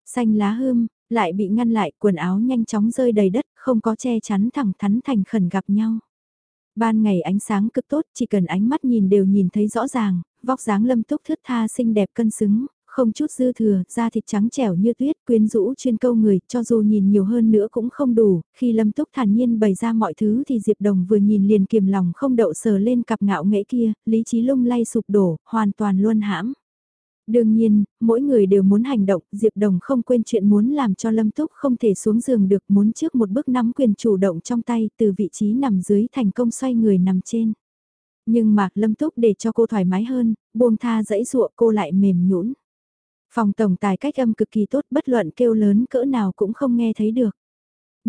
Xanh lá hươm, lại bị ngăn lại, quần áo nhanh chóng rơi đầy đất, không có che chắn thẳng thắn thành khẩn gặp nhau. Ban ngày ánh sáng cực tốt, chỉ cần ánh mắt nhìn đều nhìn thấy rõ ràng, vóc dáng lâm túc thướt tha xinh đẹp cân xứng, không chút dư thừa, da thịt trắng trẻo như tuyết, quyến rũ chuyên câu người, cho dù nhìn nhiều hơn nữa cũng không đủ, khi Lâm Túc thản nhiên bày ra mọi thứ thì Diệp Đồng vừa nhìn liền kiềm lòng không đậu sờ lên cặp ngạo nghễ kia, lý trí lung lay sụp đổ, hoàn toàn luôn hãm. Đương nhiên, mỗi người đều muốn hành động, Diệp Đồng không quên chuyện muốn làm cho Lâm Túc không thể xuống giường được muốn trước một bước nắm quyền chủ động trong tay từ vị trí nằm dưới thành công xoay người nằm trên. Nhưng mà Lâm Túc để cho cô thoải mái hơn, buông tha dãy dụa cô lại mềm nhũn. Phòng tổng tài cách âm cực kỳ tốt bất luận kêu lớn cỡ nào cũng không nghe thấy được.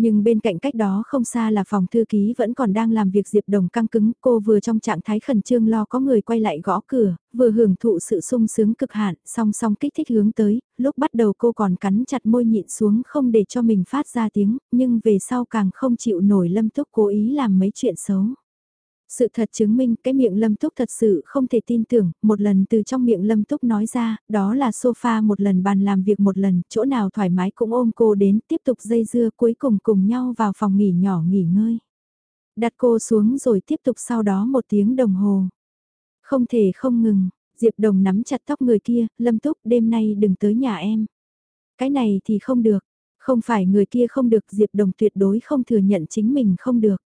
Nhưng bên cạnh cách đó không xa là phòng thư ký vẫn còn đang làm việc Diệp Đồng căng cứng, cô vừa trong trạng thái khẩn trương lo có người quay lại gõ cửa, vừa hưởng thụ sự sung sướng cực hạn, song song kích thích hướng tới, lúc bắt đầu cô còn cắn chặt môi nhịn xuống không để cho mình phát ra tiếng, nhưng về sau càng không chịu nổi lâm túc cố ý làm mấy chuyện xấu. Sự thật chứng minh cái miệng Lâm Túc thật sự không thể tin tưởng, một lần từ trong miệng Lâm Túc nói ra, đó là sofa một lần bàn làm việc một lần, chỗ nào thoải mái cũng ôm cô đến, tiếp tục dây dưa cuối cùng cùng nhau vào phòng nghỉ nhỏ nghỉ ngơi. Đặt cô xuống rồi tiếp tục sau đó một tiếng đồng hồ. Không thể không ngừng, Diệp Đồng nắm chặt tóc người kia, Lâm Túc đêm nay đừng tới nhà em. Cái này thì không được, không phải người kia không được Diệp Đồng tuyệt đối không thừa nhận chính mình không được.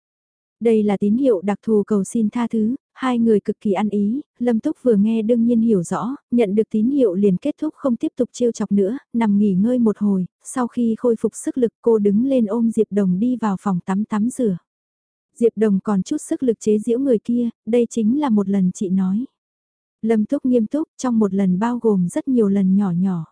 Đây là tín hiệu đặc thù cầu xin tha thứ, hai người cực kỳ ăn ý, Lâm Túc vừa nghe đương nhiên hiểu rõ, nhận được tín hiệu liền kết thúc không tiếp tục trêu chọc nữa, nằm nghỉ ngơi một hồi, sau khi khôi phục sức lực cô đứng lên ôm Diệp Đồng đi vào phòng tắm tắm rửa. Diệp Đồng còn chút sức lực chế giễu người kia, đây chính là một lần chị nói. Lâm Túc nghiêm túc trong một lần bao gồm rất nhiều lần nhỏ nhỏ.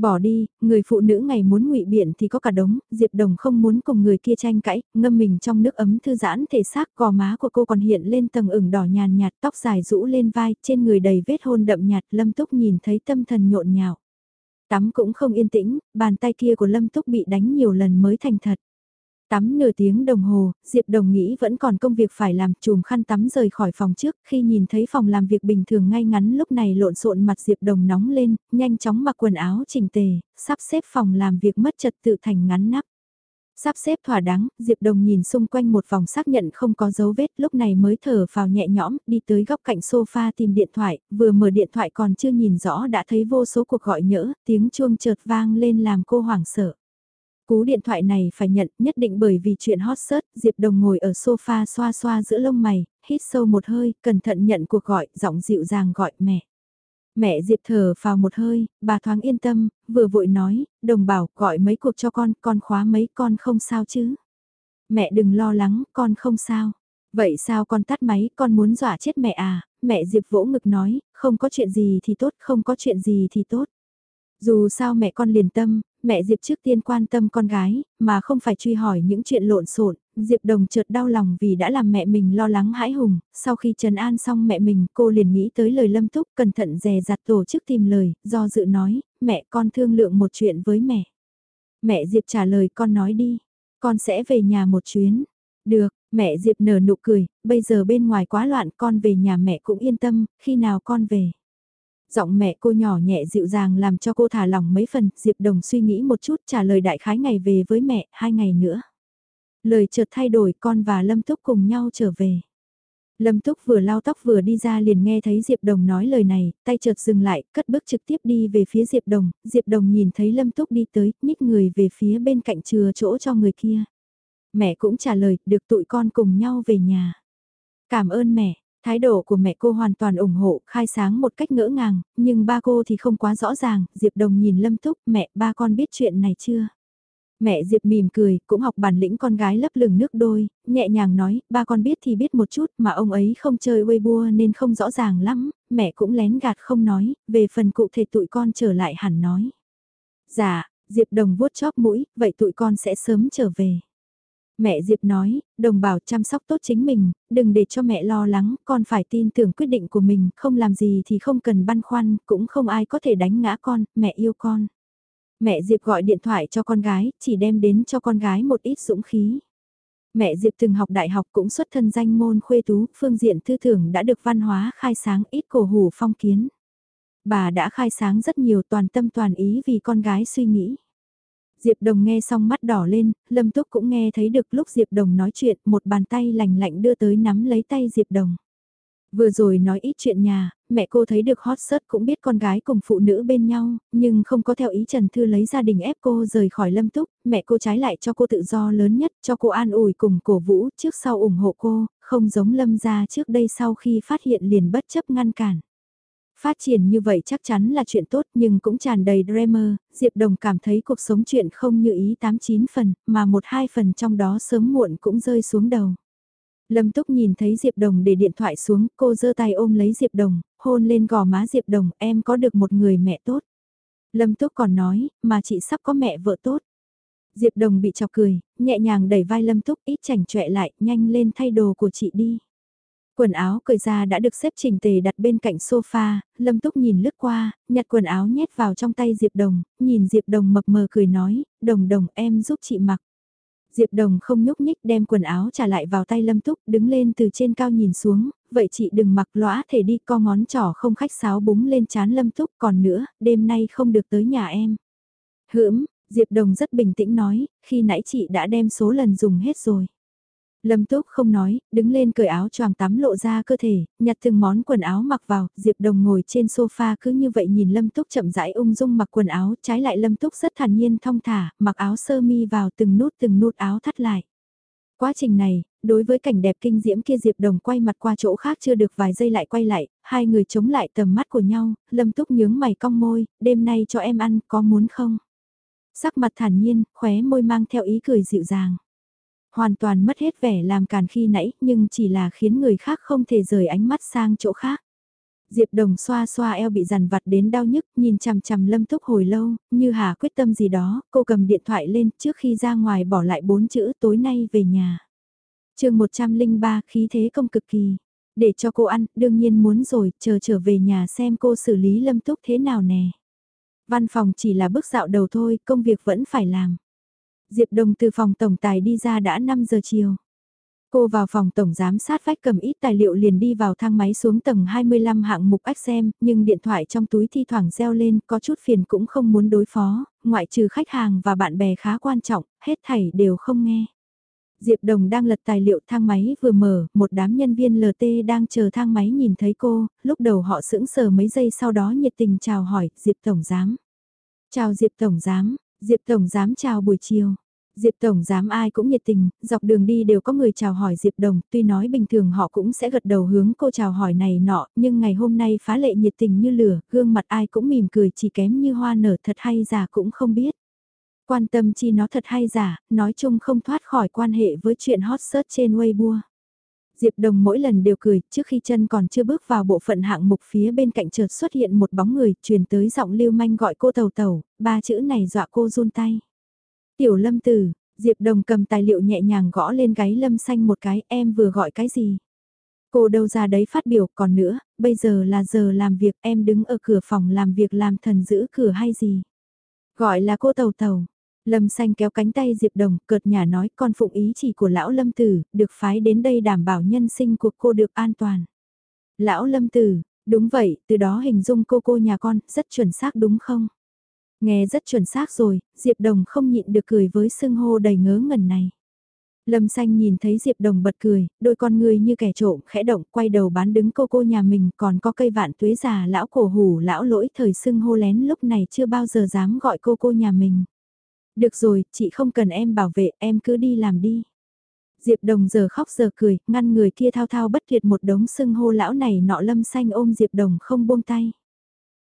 Bỏ đi, người phụ nữ ngày muốn ngụy biện thì có cả đống, Diệp Đồng không muốn cùng người kia tranh cãi, ngâm mình trong nước ấm thư giãn thể xác gò má của cô còn hiện lên tầng ửng đỏ nhàn nhạt tóc dài rũ lên vai, trên người đầy vết hôn đậm nhạt Lâm Túc nhìn thấy tâm thần nhộn nhạo. Tắm cũng không yên tĩnh, bàn tay kia của Lâm Túc bị đánh nhiều lần mới thành thật. Tắm nửa tiếng đồng hồ, Diệp Đồng nghĩ vẫn còn công việc phải làm, chùm khăn tắm rời khỏi phòng trước, khi nhìn thấy phòng làm việc bình thường ngay ngắn lúc này lộn xộn mặt Diệp Đồng nóng lên, nhanh chóng mặc quần áo chỉnh tề, sắp xếp phòng làm việc mất trật tự thành ngắn nắp. Sắp xếp thỏa đáng, Diệp Đồng nhìn xung quanh một vòng xác nhận không có dấu vết, lúc này mới thở vào nhẹ nhõm, đi tới góc cạnh sofa tìm điện thoại, vừa mở điện thoại còn chưa nhìn rõ đã thấy vô số cuộc gọi nhỡ, tiếng chuông chợt vang lên làm cô hoảng sợ. Cú điện thoại này phải nhận nhất định bởi vì chuyện hot search, Diệp Đồng ngồi ở sofa xoa xoa giữa lông mày, hít sâu một hơi, cẩn thận nhận cuộc gọi, giọng dịu dàng gọi mẹ. Mẹ Diệp thở vào một hơi, bà thoáng yên tâm, vừa vội nói, đồng bảo gọi mấy cuộc cho con, con khóa mấy con không sao chứ. Mẹ đừng lo lắng, con không sao. Vậy sao con tắt máy, con muốn dọa chết mẹ à, mẹ Diệp vỗ ngực nói, không có chuyện gì thì tốt, không có chuyện gì thì tốt. Dù sao mẹ con liền tâm, mẹ Diệp trước tiên quan tâm con gái, mà không phải truy hỏi những chuyện lộn xộn. Diệp Đồng chợt đau lòng vì đã làm mẹ mình lo lắng hãi hùng, sau khi trần an xong mẹ mình cô liền nghĩ tới lời lâm túc cẩn thận dè dặt tổ chức tìm lời, do dự nói, mẹ con thương lượng một chuyện với mẹ. Mẹ Diệp trả lời con nói đi, con sẽ về nhà một chuyến. Được, mẹ Diệp nở nụ cười, bây giờ bên ngoài quá loạn con về nhà mẹ cũng yên tâm, khi nào con về. Giọng mẹ cô nhỏ nhẹ dịu dàng làm cho cô thả lòng mấy phần, Diệp Đồng suy nghĩ một chút trả lời đại khái ngày về với mẹ, hai ngày nữa. Lời chợt thay đổi con và Lâm Túc cùng nhau trở về. Lâm Túc vừa lau tóc vừa đi ra liền nghe thấy Diệp Đồng nói lời này, tay chợt dừng lại, cất bước trực tiếp đi về phía Diệp Đồng, Diệp Đồng nhìn thấy Lâm Túc đi tới, nhích người về phía bên cạnh chừa chỗ cho người kia. Mẹ cũng trả lời, được tụi con cùng nhau về nhà. Cảm ơn mẹ, Thái độ của mẹ cô hoàn toàn ủng hộ, khai sáng một cách ngỡ ngàng, nhưng ba cô thì không quá rõ ràng, Diệp Đồng nhìn Lâm Túc, mẹ, ba con biết chuyện này chưa? Mẹ Diệp mỉm cười, cũng học bản lĩnh con gái lấp lửng nước đôi, nhẹ nhàng nói, ba con biết thì biết một chút mà ông ấy không chơi Weibo nên không rõ ràng lắm, mẹ cũng lén gạt không nói, về phần cụ thể tụi con trở lại hẳn nói. Dạ, Diệp Đồng vuốt chóp mũi, vậy tụi con sẽ sớm trở về. Mẹ Diệp nói, đồng bảo chăm sóc tốt chính mình, đừng để cho mẹ lo lắng, con phải tin tưởng quyết định của mình, không làm gì thì không cần băn khoăn, cũng không ai có thể đánh ngã con, mẹ yêu con. Mẹ Diệp gọi điện thoại cho con gái, chỉ đem đến cho con gái một ít dũng khí. Mẹ Diệp từng học đại học cũng xuất thân danh môn khuê tú, phương diện tư tưởng đã được văn hóa khai sáng ít cổ hủ phong kiến. Bà đã khai sáng rất nhiều toàn tâm toàn ý vì con gái suy nghĩ. Diệp Đồng nghe xong mắt đỏ lên, Lâm Túc cũng nghe thấy được lúc Diệp Đồng nói chuyện, một bàn tay lành lạnh đưa tới nắm lấy tay Diệp Đồng. Vừa rồi nói ít chuyện nhà, mẹ cô thấy được hot search cũng biết con gái cùng phụ nữ bên nhau, nhưng không có theo ý Trần Thư lấy gia đình ép cô rời khỏi Lâm Túc, mẹ cô trái lại cho cô tự do lớn nhất, cho cô an ủi cùng cổ vũ trước sau ủng hộ cô, không giống Lâm gia trước đây sau khi phát hiện liền bất chấp ngăn cản. Phát triển như vậy chắc chắn là chuyện tốt nhưng cũng tràn đầy drama, Diệp Đồng cảm thấy cuộc sống chuyện không như ý 8-9 phần, mà một hai phần trong đó sớm muộn cũng rơi xuống đầu. Lâm Túc nhìn thấy Diệp Đồng để điện thoại xuống, cô giơ tay ôm lấy Diệp Đồng, hôn lên gò má Diệp Đồng, em có được một người mẹ tốt. Lâm Túc còn nói, mà chị sắp có mẹ vợ tốt. Diệp Đồng bị chọc cười, nhẹ nhàng đẩy vai Lâm Túc ít chảnh chọe lại, nhanh lên thay đồ của chị đi. Quần áo cởi ra đã được xếp chỉnh tề đặt bên cạnh sofa, Lâm Túc nhìn lướt qua, nhặt quần áo nhét vào trong tay Diệp Đồng, nhìn Diệp Đồng mập mờ cười nói, Đồng Đồng em giúp chị mặc. Diệp Đồng không nhúc nhích đem quần áo trả lại vào tay Lâm Túc đứng lên từ trên cao nhìn xuống, vậy chị đừng mặc lõa thể đi co ngón trỏ không khách sáo búng lên chán Lâm Túc còn nữa, đêm nay không được tới nhà em. Hưỡm, Diệp Đồng rất bình tĩnh nói, khi nãy chị đã đem số lần dùng hết rồi. Lâm Túc không nói, đứng lên cởi áo choàng tắm lộ ra cơ thể, nhặt từng món quần áo mặc vào, Diệp Đồng ngồi trên sofa cứ như vậy nhìn Lâm Túc chậm rãi ung dung mặc quần áo, trái lại Lâm Túc rất thản nhiên thong thả, mặc áo sơ mi vào từng nút từng nút áo thắt lại. Quá trình này, đối với cảnh đẹp kinh diễm kia Diệp Đồng quay mặt qua chỗ khác chưa được vài giây lại quay lại, hai người chống lại tầm mắt của nhau, Lâm Túc nhướng mày cong môi, đêm nay cho em ăn, có muốn không? Sắc mặt thản nhiên, khóe môi mang theo ý cười dịu dàng. Hoàn toàn mất hết vẻ làm càn khi nãy nhưng chỉ là khiến người khác không thể rời ánh mắt sang chỗ khác. Diệp Đồng xoa xoa eo bị dằn vặt đến đau nhức, nhìn chằm chằm Lâm Túc hồi lâu, như hà quyết tâm gì đó, cô cầm điện thoại lên trước khi ra ngoài bỏ lại bốn chữ tối nay về nhà. chương 103 khí thế công cực kỳ. Để cho cô ăn, đương nhiên muốn rồi, chờ trở về nhà xem cô xử lý Lâm Túc thế nào nè. Văn phòng chỉ là bước dạo đầu thôi, công việc vẫn phải làm. Diệp Đồng từ phòng tổng tài đi ra đã 5 giờ chiều. Cô vào phòng tổng giám sát vách cầm ít tài liệu liền đi vào thang máy xuống tầng 25 hạng mục ách xem, nhưng điện thoại trong túi thi thoảng reo lên có chút phiền cũng không muốn đối phó, ngoại trừ khách hàng và bạn bè khá quan trọng, hết thảy đều không nghe. Diệp Đồng đang lật tài liệu thang máy vừa mở, một đám nhân viên LT đang chờ thang máy nhìn thấy cô, lúc đầu họ sững sờ mấy giây sau đó nhiệt tình chào hỏi, Diệp Tổng Giám. Chào Diệp Tổng Giám, Diệp Tổng Giám chào buổi chiều. Diệp Tổng Giám ai cũng nhiệt tình, dọc đường đi đều có người chào hỏi Diệp Đồng, tuy nói bình thường họ cũng sẽ gật đầu hướng cô chào hỏi này nọ, nhưng ngày hôm nay phá lệ nhiệt tình như lửa, gương mặt ai cũng mỉm cười chỉ kém như hoa nở thật hay giả cũng không biết. Quan tâm chi nó thật hay giả, nói chung không thoát khỏi quan hệ với chuyện hot search trên Weibo. Diệp Đồng mỗi lần đều cười, trước khi chân còn chưa bước vào bộ phận hạng mục phía bên cạnh chợt xuất hiện một bóng người, truyền tới giọng lưu manh gọi cô tàu tàu, ba chữ này dọa cô run tay. Tiểu lâm tử, Diệp Đồng cầm tài liệu nhẹ nhàng gõ lên gáy lâm xanh một cái, em vừa gọi cái gì? Cô đâu ra đấy phát biểu, còn nữa, bây giờ là giờ làm việc, em đứng ở cửa phòng làm việc làm thần giữ cửa hay gì? Gọi là cô tàu tàu, Lâm xanh kéo cánh tay Diệp Đồng, cợt nhà nói con phụng ý chỉ của lão Lâm Tử, được phái đến đây đảm bảo nhân sinh của cô được an toàn. Lão Lâm Tử, đúng vậy, từ đó hình dung cô cô nhà con, rất chuẩn xác đúng không? Nghe rất chuẩn xác rồi, Diệp Đồng không nhịn được cười với sưng hô đầy ngớ ngẩn này. Lâm xanh nhìn thấy Diệp Đồng bật cười, đôi con người như kẻ trộm, khẽ động, quay đầu bán đứng cô cô nhà mình, còn có cây vạn tuế già lão cổ hủ lão lỗi thời sưng hô lén lúc này chưa bao giờ dám gọi cô cô nhà mình. Được rồi, chị không cần em bảo vệ, em cứ đi làm đi. Diệp Đồng giờ khóc giờ cười, ngăn người kia thao thao bất tuyệt một đống sưng hô lão này nọ lâm xanh ôm Diệp Đồng không buông tay.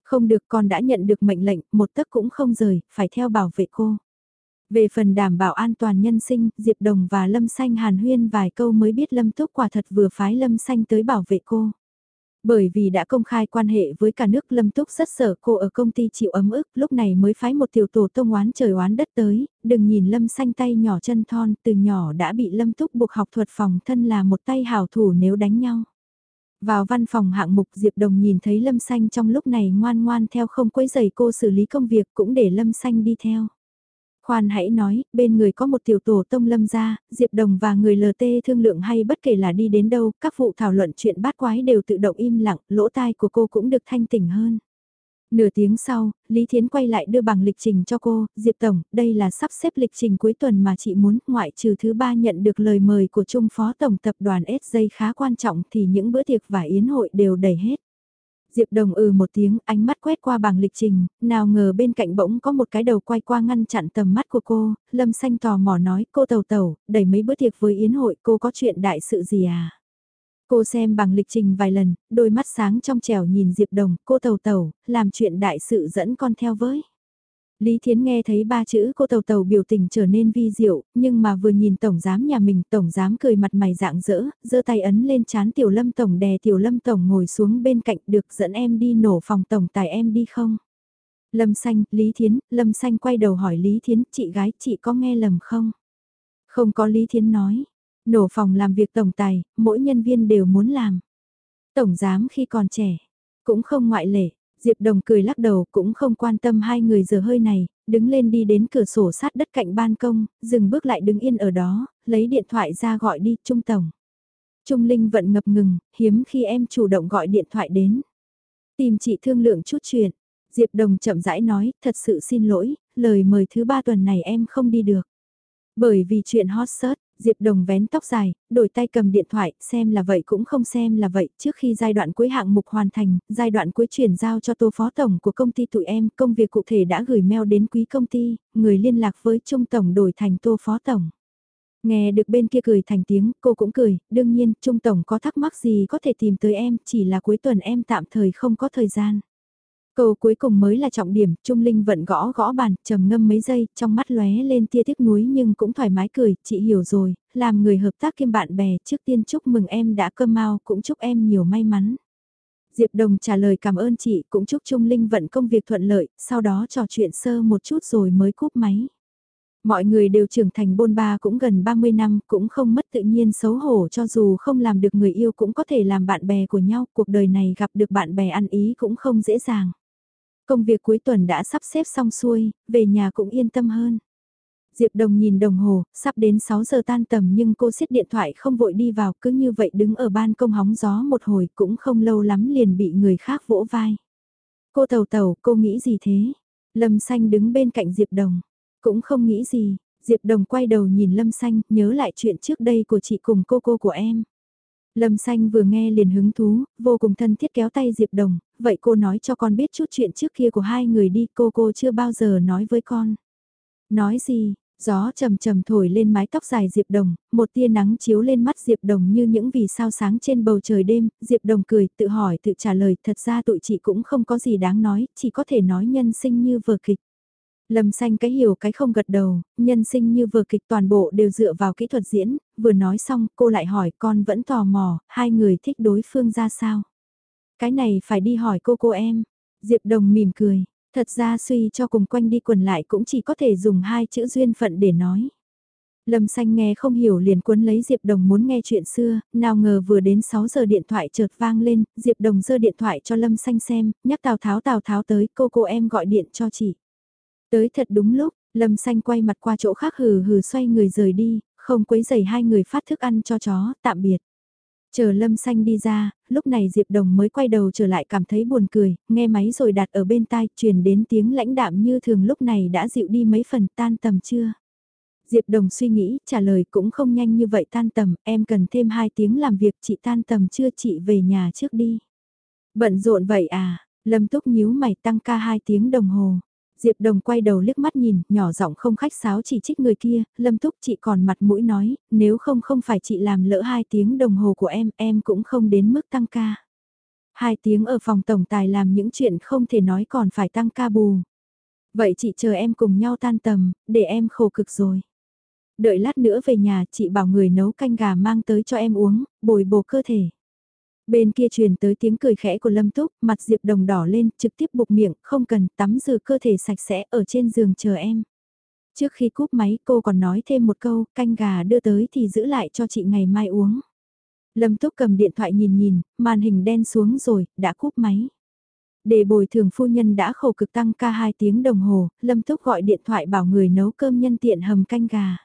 Không được con đã nhận được mệnh lệnh, một tấc cũng không rời, phải theo bảo vệ cô. Về phần đảm bảo an toàn nhân sinh, Diệp Đồng và Lâm Xanh hàn huyên vài câu mới biết Lâm Túc quả thật vừa phái Lâm Xanh tới bảo vệ cô. Bởi vì đã công khai quan hệ với cả nước Lâm Túc rất sợ cô ở công ty chịu ấm ức, lúc này mới phái một tiểu tổ tông oán trời oán đất tới, đừng nhìn Lâm xanh tay nhỏ chân thon, từ nhỏ đã bị Lâm Túc buộc học thuật phòng thân là một tay hảo thủ nếu đánh nhau. Vào văn phòng hạng mục Diệp Đồng nhìn thấy Lâm Xanh trong lúc này ngoan ngoan theo không quấy giày cô xử lý công việc cũng để Lâm Xanh đi theo. Khoan hãy nói, bên người có một tiểu tổ tông lâm gia, Diệp Đồng và người LT thương lượng hay bất kể là đi đến đâu, các vụ thảo luận chuyện bát quái đều tự động im lặng, lỗ tai của cô cũng được thanh tỉnh hơn. Nửa tiếng sau, Lý Thiến quay lại đưa bằng lịch trình cho cô, Diệp Tổng, đây là sắp xếp lịch trình cuối tuần mà chị muốn, ngoại trừ thứ ba nhận được lời mời của Trung Phó Tổng Tập đoàn S khá quan trọng thì những bữa tiệc và yến hội đều đầy hết. Diệp Đồng ừ một tiếng, ánh mắt quét qua bảng lịch trình, nào ngờ bên cạnh bỗng có một cái đầu quay qua ngăn chặn tầm mắt của cô, Lâm Xanh tò mò nói, cô tàu tàu, đẩy mấy bữa tiệc với Yến hội, cô có chuyện đại sự gì à? Cô xem bằng lịch trình vài lần, đôi mắt sáng trong trẻo nhìn Diệp Đồng, cô tàu tàu, làm chuyện đại sự dẫn con theo với. Lý Thiến nghe thấy ba chữ cô tàu tàu biểu tình trở nên vi diệu, nhưng mà vừa nhìn tổng giám nhà mình, tổng giám cười mặt mày dạng dỡ, giơ tay ấn lên chán tiểu lâm tổng đè tiểu lâm tổng ngồi xuống bên cạnh được dẫn em đi nổ phòng tổng tài em đi không? Lâm xanh, Lý Thiến, Lâm xanh quay đầu hỏi Lý Thiến, chị gái chị có nghe lầm không? Không có Lý Thiến nói, nổ phòng làm việc tổng tài, mỗi nhân viên đều muốn làm. Tổng giám khi còn trẻ, cũng không ngoại lệ, Diệp Đồng cười lắc đầu cũng không quan tâm hai người giờ hơi này, đứng lên đi đến cửa sổ sát đất cạnh ban công, dừng bước lại đứng yên ở đó, lấy điện thoại ra gọi đi, Trung Tổng. Trung Linh vẫn ngập ngừng, hiếm khi em chủ động gọi điện thoại đến. Tìm chị thương lượng chút chuyện. Diệp Đồng chậm rãi nói, thật sự xin lỗi, lời mời thứ ba tuần này em không đi được. Bởi vì chuyện hot search, Diệp Đồng vén tóc dài, đổi tay cầm điện thoại, xem là vậy cũng không xem là vậy, trước khi giai đoạn cuối hạng mục hoàn thành, giai đoạn cuối chuyển giao cho tô phó tổng của công ty tụi em, công việc cụ thể đã gửi mail đến quý công ty, người liên lạc với trung tổng đổi thành tô phó tổng. Nghe được bên kia cười thành tiếng, cô cũng cười, đương nhiên, trung tổng có thắc mắc gì có thể tìm tới em, chỉ là cuối tuần em tạm thời không có thời gian. Câu cuối cùng mới là trọng điểm, Trung Linh vận gõ gõ bàn, trầm ngâm mấy giây, trong mắt lóe lên tia tiếc nuối nhưng cũng thoải mái cười, chị hiểu rồi, làm người hợp tác kiêm bạn bè, trước tiên chúc mừng em đã cơm mau, cũng chúc em nhiều may mắn. Diệp Đồng trả lời cảm ơn chị, cũng chúc Trung Linh vận công việc thuận lợi, sau đó trò chuyện sơ một chút rồi mới cúp máy. Mọi người đều trưởng thành bôn ba cũng gần 30 năm, cũng không mất tự nhiên xấu hổ cho dù không làm được người yêu cũng có thể làm bạn bè của nhau, cuộc đời này gặp được bạn bè ăn ý cũng không dễ dàng. Công việc cuối tuần đã sắp xếp xong xuôi, về nhà cũng yên tâm hơn. Diệp Đồng nhìn đồng hồ, sắp đến 6 giờ tan tầm nhưng cô xiết điện thoại không vội đi vào cứ như vậy đứng ở ban công hóng gió một hồi cũng không lâu lắm liền bị người khác vỗ vai. Cô tàu tàu, cô nghĩ gì thế? Lâm Xanh đứng bên cạnh Diệp Đồng, cũng không nghĩ gì, Diệp Đồng quay đầu nhìn Lâm Xanh, nhớ lại chuyện trước đây của chị cùng cô cô của em. Lâm Xanh vừa nghe liền hứng thú, vô cùng thân thiết kéo tay Diệp Đồng, vậy cô nói cho con biết chút chuyện trước kia của hai người đi, cô cô chưa bao giờ nói với con. Nói gì, gió trầm trầm thổi lên mái tóc dài Diệp Đồng, một tia nắng chiếu lên mắt Diệp Đồng như những vì sao sáng trên bầu trời đêm, Diệp Đồng cười, tự hỏi tự trả lời, thật ra tụi chị cũng không có gì đáng nói, chỉ có thể nói nhân sinh như vừa kịch. Lâm xanh cái hiểu cái không gật đầu, nhân sinh như vừa kịch toàn bộ đều dựa vào kỹ thuật diễn, vừa nói xong cô lại hỏi con vẫn tò mò, hai người thích đối phương ra sao. Cái này phải đi hỏi cô cô em. Diệp Đồng mỉm cười, thật ra suy cho cùng quanh đi quần lại cũng chỉ có thể dùng hai chữ duyên phận để nói. Lâm xanh nghe không hiểu liền cuốn lấy Diệp Đồng muốn nghe chuyện xưa, nào ngờ vừa đến 6 giờ điện thoại chợt vang lên, Diệp Đồng giơ điện thoại cho Lâm xanh xem, nhắc Tào Tháo Tào Tháo tới, cô cô em gọi điện cho chị. Tới thật đúng lúc, Lâm xanh quay mặt qua chỗ khác hừ hừ xoay người rời đi, không quấy giày hai người phát thức ăn cho chó, tạm biệt. Chờ Lâm Xanh đi ra, lúc này Diệp Đồng mới quay đầu trở lại cảm thấy buồn cười, nghe máy rồi đặt ở bên tai, truyền đến tiếng lãnh đạm như thường lúc này đã dịu đi mấy phần tan tầm chưa. Diệp Đồng suy nghĩ, trả lời cũng không nhanh như vậy tan tầm, em cần thêm 2 tiếng làm việc chị tan tầm chưa chị về nhà trước đi. Bận rộn vậy à, Lâm Túc nhíu mày tăng ca 2 tiếng đồng hồ. Diệp Đồng quay đầu liếc mắt nhìn, nhỏ giọng không khách sáo chỉ trích người kia, Lâm Túc chị còn mặt mũi nói, nếu không không phải chị làm lỡ hai tiếng đồng hồ của em, em cũng không đến mức tăng ca. Hai tiếng ở phòng tổng tài làm những chuyện không thể nói còn phải tăng ca bù. Vậy chị chờ em cùng nhau tan tầm, để em khổ cực rồi. Đợi lát nữa về nhà chị bảo người nấu canh gà mang tới cho em uống, bồi bổ cơ thể. Bên kia truyền tới tiếng cười khẽ của Lâm Túc, mặt Diệp Đồng đỏ lên, trực tiếp buộc miệng, không cần tắm rửa cơ thể sạch sẽ ở trên giường chờ em. Trước khi cúp máy cô còn nói thêm một câu, canh gà đưa tới thì giữ lại cho chị ngày mai uống. Lâm Túc cầm điện thoại nhìn nhìn, màn hình đen xuống rồi, đã cúp máy. Để bồi thường phu nhân đã khổ cực tăng ca 2 tiếng đồng hồ, Lâm Túc gọi điện thoại bảo người nấu cơm nhân tiện hầm canh gà.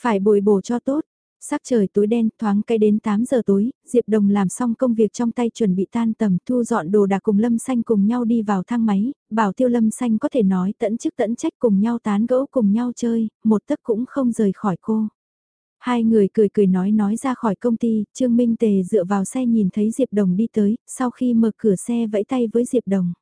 Phải bồi bổ cho tốt, Sắc trời tối đen, thoáng cây đến 8 giờ tối, Diệp Đồng làm xong công việc trong tay chuẩn bị tan tầm, thu dọn đồ đạc cùng Lâm Xanh cùng nhau đi vào thang máy, bảo tiêu Lâm Xanh có thể nói tận chức tận trách cùng nhau tán gẫu cùng nhau chơi, một tấc cũng không rời khỏi cô. Hai người cười cười nói nói ra khỏi công ty, Trương Minh Tề dựa vào xe nhìn thấy Diệp Đồng đi tới, sau khi mở cửa xe vẫy tay với Diệp Đồng.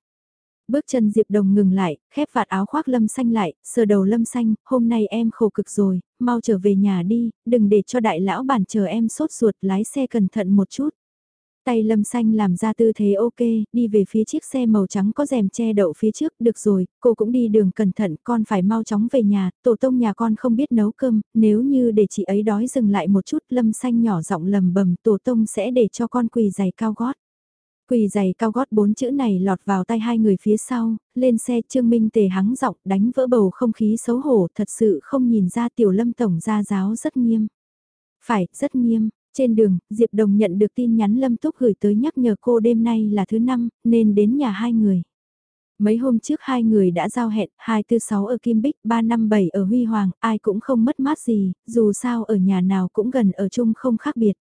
Bước chân Diệp Đồng ngừng lại, khép vạt áo khoác Lâm Xanh lại, sờ đầu Lâm Xanh, hôm nay em khổ cực rồi, mau trở về nhà đi, đừng để cho đại lão bản chờ em sốt ruột lái xe cẩn thận một chút. Tay Lâm Xanh làm ra tư thế ok, đi về phía chiếc xe màu trắng có rèm che đậu phía trước, được rồi, cô cũng đi đường cẩn thận, con phải mau chóng về nhà, tổ tông nhà con không biết nấu cơm, nếu như để chị ấy đói dừng lại một chút, Lâm Xanh nhỏ giọng lầm bầm, tổ tông sẽ để cho con quỳ giày cao gót. Quỳ giày cao gót bốn chữ này lọt vào tay hai người phía sau, lên xe Trương Minh tề hắng giọng đánh vỡ bầu không khí xấu hổ thật sự không nhìn ra tiểu lâm tổng gia giáo rất nghiêm. Phải, rất nghiêm. Trên đường, Diệp Đồng nhận được tin nhắn Lâm Túc gửi tới nhắc nhở cô đêm nay là thứ năm, nên đến nhà hai người. Mấy hôm trước hai người đã giao hẹn, 246 ở Kim Bích, 357 ở Huy Hoàng, ai cũng không mất mát gì, dù sao ở nhà nào cũng gần ở chung không khác biệt.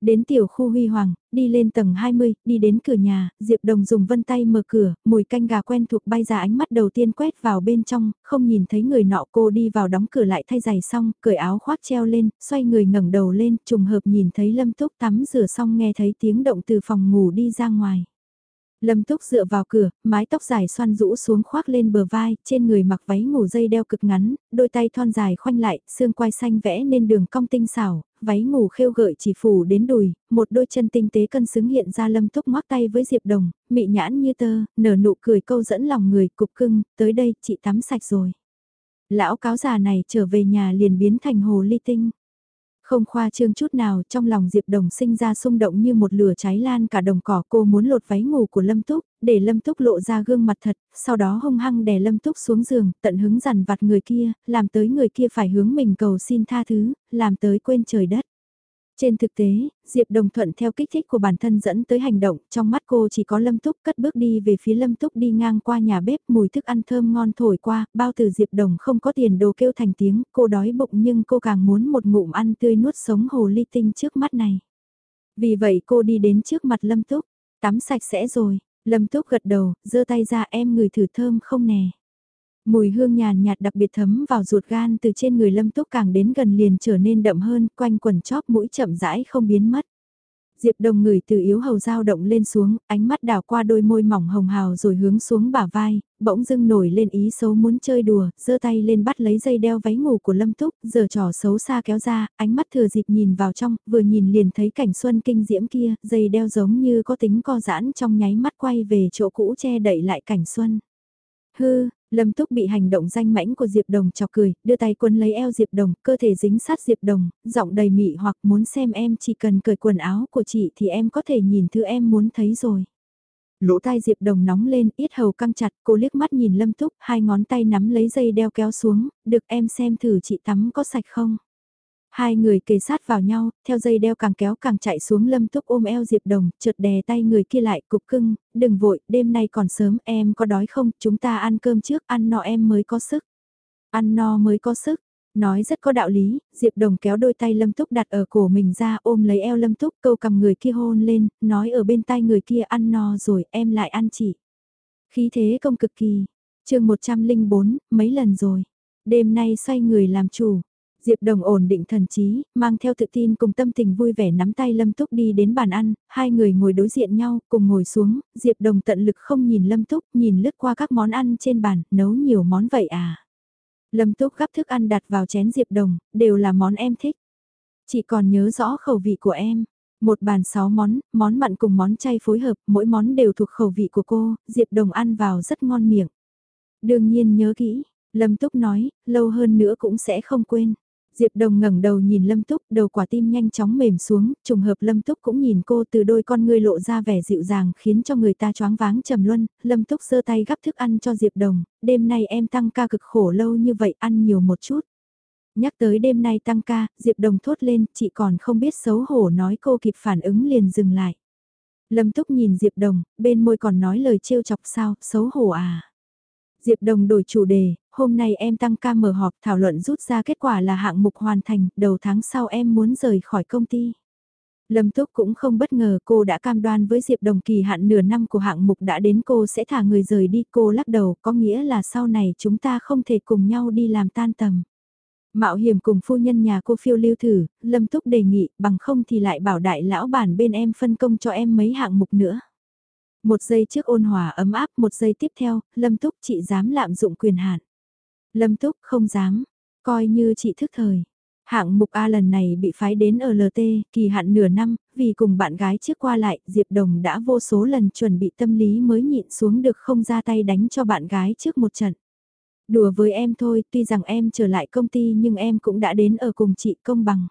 Đến tiểu khu huy hoàng, đi lên tầng 20, đi đến cửa nhà, Diệp Đồng dùng vân tay mở cửa, mùi canh gà quen thuộc bay ra ánh mắt đầu tiên quét vào bên trong, không nhìn thấy người nọ cô đi vào đóng cửa lại thay giày xong, cởi áo khoác treo lên, xoay người ngẩng đầu lên, trùng hợp nhìn thấy Lâm Túc tắm rửa xong nghe thấy tiếng động từ phòng ngủ đi ra ngoài. Lâm Túc dựa vào cửa, mái tóc dài xoăn rũ xuống khoác lên bờ vai, trên người mặc váy ngủ dây đeo cực ngắn, đôi tay thon dài khoanh lại, xương quai xanh vẽ nên đường cong tinh xảo, váy ngủ khêu gợi chỉ phủ đến đùi, một đôi chân tinh tế cân xứng hiện ra Lâm Túc ngoắc tay với Diệp Đồng, mị nhãn như tơ, nở nụ cười câu dẫn lòng người, cục cưng, tới đây, chị tắm sạch rồi. Lão cáo già này trở về nhà liền biến thành hồ ly tinh. Không khoa trương chút nào, trong lòng Diệp Đồng sinh ra xung động như một lửa cháy lan cả đồng cỏ cô muốn lột váy ngủ của Lâm Túc, để Lâm Túc lộ ra gương mặt thật, sau đó hung hăng đè Lâm Túc xuống giường, tận hứng dằn vặt người kia, làm tới người kia phải hướng mình cầu xin tha thứ, làm tới quên trời đất. Trên thực tế, Diệp Đồng thuận theo kích thích của bản thân dẫn tới hành động, trong mắt cô chỉ có Lâm Túc cất bước đi về phía Lâm Túc đi ngang qua nhà bếp, mùi thức ăn thơm ngon thổi qua, bao từ Diệp Đồng không có tiền đồ kêu thành tiếng, cô đói bụng nhưng cô càng muốn một ngụm ăn tươi nuốt sống hồ ly tinh trước mắt này. Vì vậy cô đi đến trước mặt Lâm Túc, tắm sạch sẽ rồi, Lâm Túc gật đầu, giơ tay ra em người thử thơm không nè. Mùi hương nhàn nhạt đặc biệt thấm vào ruột gan từ trên người lâm túc càng đến gần liền trở nên đậm hơn, quanh quần chóp mũi chậm rãi không biến mất. Diệp đồng người từ yếu hầu dao động lên xuống, ánh mắt đảo qua đôi môi mỏng hồng hào rồi hướng xuống bả vai, bỗng dưng nổi lên ý xấu muốn chơi đùa, giơ tay lên bắt lấy dây đeo váy ngủ của Lâm Túc, giờ trò xấu xa kéo ra, ánh mắt thừa dịp nhìn vào trong, vừa nhìn liền thấy cảnh xuân kinh diễm kia, dây đeo giống như có tính co giãn trong nháy mắt quay về chỗ cũ che đậy lại cảnh xuân. Hư, Lâm Túc bị hành động danh mãnh của Diệp Đồng chọc cười, đưa tay quân lấy eo Diệp Đồng, cơ thể dính sát Diệp Đồng, giọng đầy mị hoặc muốn xem em chỉ cần cởi quần áo của chị thì em có thể nhìn thứ em muốn thấy rồi. Lỗ tai Diệp Đồng nóng lên, ít hầu căng chặt, cô liếc mắt nhìn Lâm Túc, hai ngón tay nắm lấy dây đeo kéo xuống, được em xem thử chị tắm có sạch không. Hai người kề sát vào nhau, theo dây đeo càng kéo càng chạy xuống lâm túc ôm eo Diệp Đồng, chợt đè tay người kia lại cục cưng, đừng vội, đêm nay còn sớm, em có đói không, chúng ta ăn cơm trước, ăn no em mới có sức. Ăn no mới có sức, nói rất có đạo lý, Diệp Đồng kéo đôi tay Lâm Túc đặt ở cổ mình ra ôm lấy eo Lâm Túc câu cầm người kia hôn lên, nói ở bên tay người kia ăn no rồi em lại ăn chỉ. Khí thế công cực kỳ, chương 104, mấy lần rồi, đêm nay xoay người làm chủ, Diệp Đồng ổn định thần trí, mang theo tự tin cùng tâm tình vui vẻ nắm tay Lâm Túc đi đến bàn ăn, hai người ngồi đối diện nhau, cùng ngồi xuống, Diệp Đồng tận lực không nhìn Lâm Túc, nhìn lướt qua các món ăn trên bàn, nấu nhiều món vậy à. Lâm Túc gắp thức ăn đặt vào chén Diệp Đồng, đều là món em thích. Chị còn nhớ rõ khẩu vị của em. Một bàn sáu món, món mặn cùng món chay phối hợp, mỗi món đều thuộc khẩu vị của cô, Diệp Đồng ăn vào rất ngon miệng. Đương nhiên nhớ kỹ, Lâm Túc nói, lâu hơn nữa cũng sẽ không quên. Diệp Đồng ngẩng đầu nhìn Lâm Túc, đầu quả tim nhanh chóng mềm xuống, trùng hợp Lâm Túc cũng nhìn cô từ đôi con ngươi lộ ra vẻ dịu dàng khiến cho người ta choáng váng trầm luân, Lâm Túc giơ tay gắp thức ăn cho Diệp Đồng, đêm nay em tăng ca cực khổ lâu như vậy ăn nhiều một chút. Nhắc tới đêm nay tăng ca, Diệp Đồng thốt lên, chị còn không biết xấu hổ nói cô kịp phản ứng liền dừng lại. Lâm Túc nhìn Diệp Đồng, bên môi còn nói lời trêu chọc sao, xấu hổ à. Diệp Đồng đổi chủ đề, hôm nay em tăng ca mở họp thảo luận rút ra kết quả là hạng mục hoàn thành, đầu tháng sau em muốn rời khỏi công ty. Lâm Túc cũng không bất ngờ cô đã cam đoan với Diệp Đồng kỳ hạn nửa năm của hạng mục đã đến cô sẽ thả người rời đi cô lắc đầu có nghĩa là sau này chúng ta không thể cùng nhau đi làm tan tầm. Mạo hiểm cùng phu nhân nhà cô phiêu lưu thử, Lâm Túc đề nghị bằng không thì lại bảo đại lão bản bên em phân công cho em mấy hạng mục nữa. Một giây trước ôn hòa ấm áp, một giây tiếp theo, Lâm Túc chị dám lạm dụng quyền hạn. Lâm Túc không dám, coi như chị thức thời. Hạng mục A lần này bị phái đến ở LT, kỳ hạn nửa năm, vì cùng bạn gái trước qua lại, Diệp Đồng đã vô số lần chuẩn bị tâm lý mới nhịn xuống được không ra tay đánh cho bạn gái trước một trận. Đùa với em thôi, tuy rằng em trở lại công ty nhưng em cũng đã đến ở cùng chị công bằng.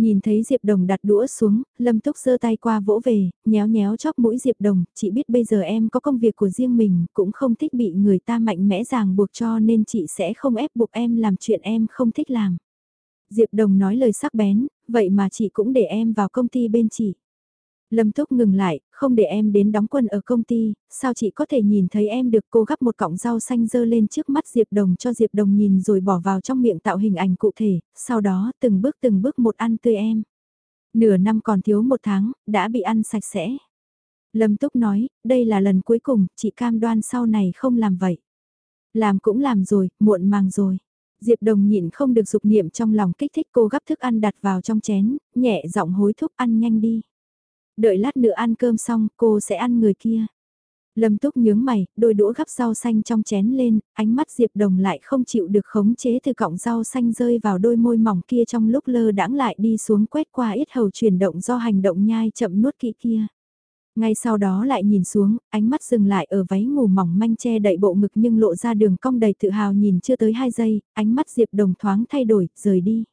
Nhìn thấy Diệp Đồng đặt đũa xuống, Lâm Túc giơ tay qua vỗ về, nhéo nhéo chóp mũi Diệp Đồng, chị biết bây giờ em có công việc của riêng mình, cũng không thích bị người ta mạnh mẽ ràng buộc cho nên chị sẽ không ép buộc em làm chuyện em không thích làm. Diệp Đồng nói lời sắc bén, vậy mà chị cũng để em vào công ty bên chị. Lâm Túc ngừng lại, không để em đến đóng quân ở công ty, sao chị có thể nhìn thấy em được cô gắp một cọng rau xanh dơ lên trước mắt Diệp Đồng cho Diệp Đồng nhìn rồi bỏ vào trong miệng tạo hình ảnh cụ thể, sau đó từng bước từng bước một ăn tươi em. Nửa năm còn thiếu một tháng, đã bị ăn sạch sẽ. Lâm Túc nói, đây là lần cuối cùng, chị cam đoan sau này không làm vậy. Làm cũng làm rồi, muộn màng rồi. Diệp Đồng nhịn không được dục niệm trong lòng kích thích cô gắp thức ăn đặt vào trong chén, nhẹ giọng hối thúc ăn nhanh đi. Đợi lát nữa ăn cơm xong, cô sẽ ăn người kia. Lâm Túc nhướng mày, đôi đũa gắp rau xanh trong chén lên, ánh mắt Diệp Đồng lại không chịu được khống chế từ cọng rau xanh rơi vào đôi môi mỏng kia trong lúc lơ đãng lại đi xuống quét qua ít hầu chuyển động do hành động nhai chậm nuốt kỹ kia. Ngay sau đó lại nhìn xuống, ánh mắt dừng lại ở váy ngủ mỏng manh che đậy bộ ngực nhưng lộ ra đường cong đầy tự hào nhìn chưa tới 2 giây, ánh mắt Diệp Đồng thoáng thay đổi, rời đi.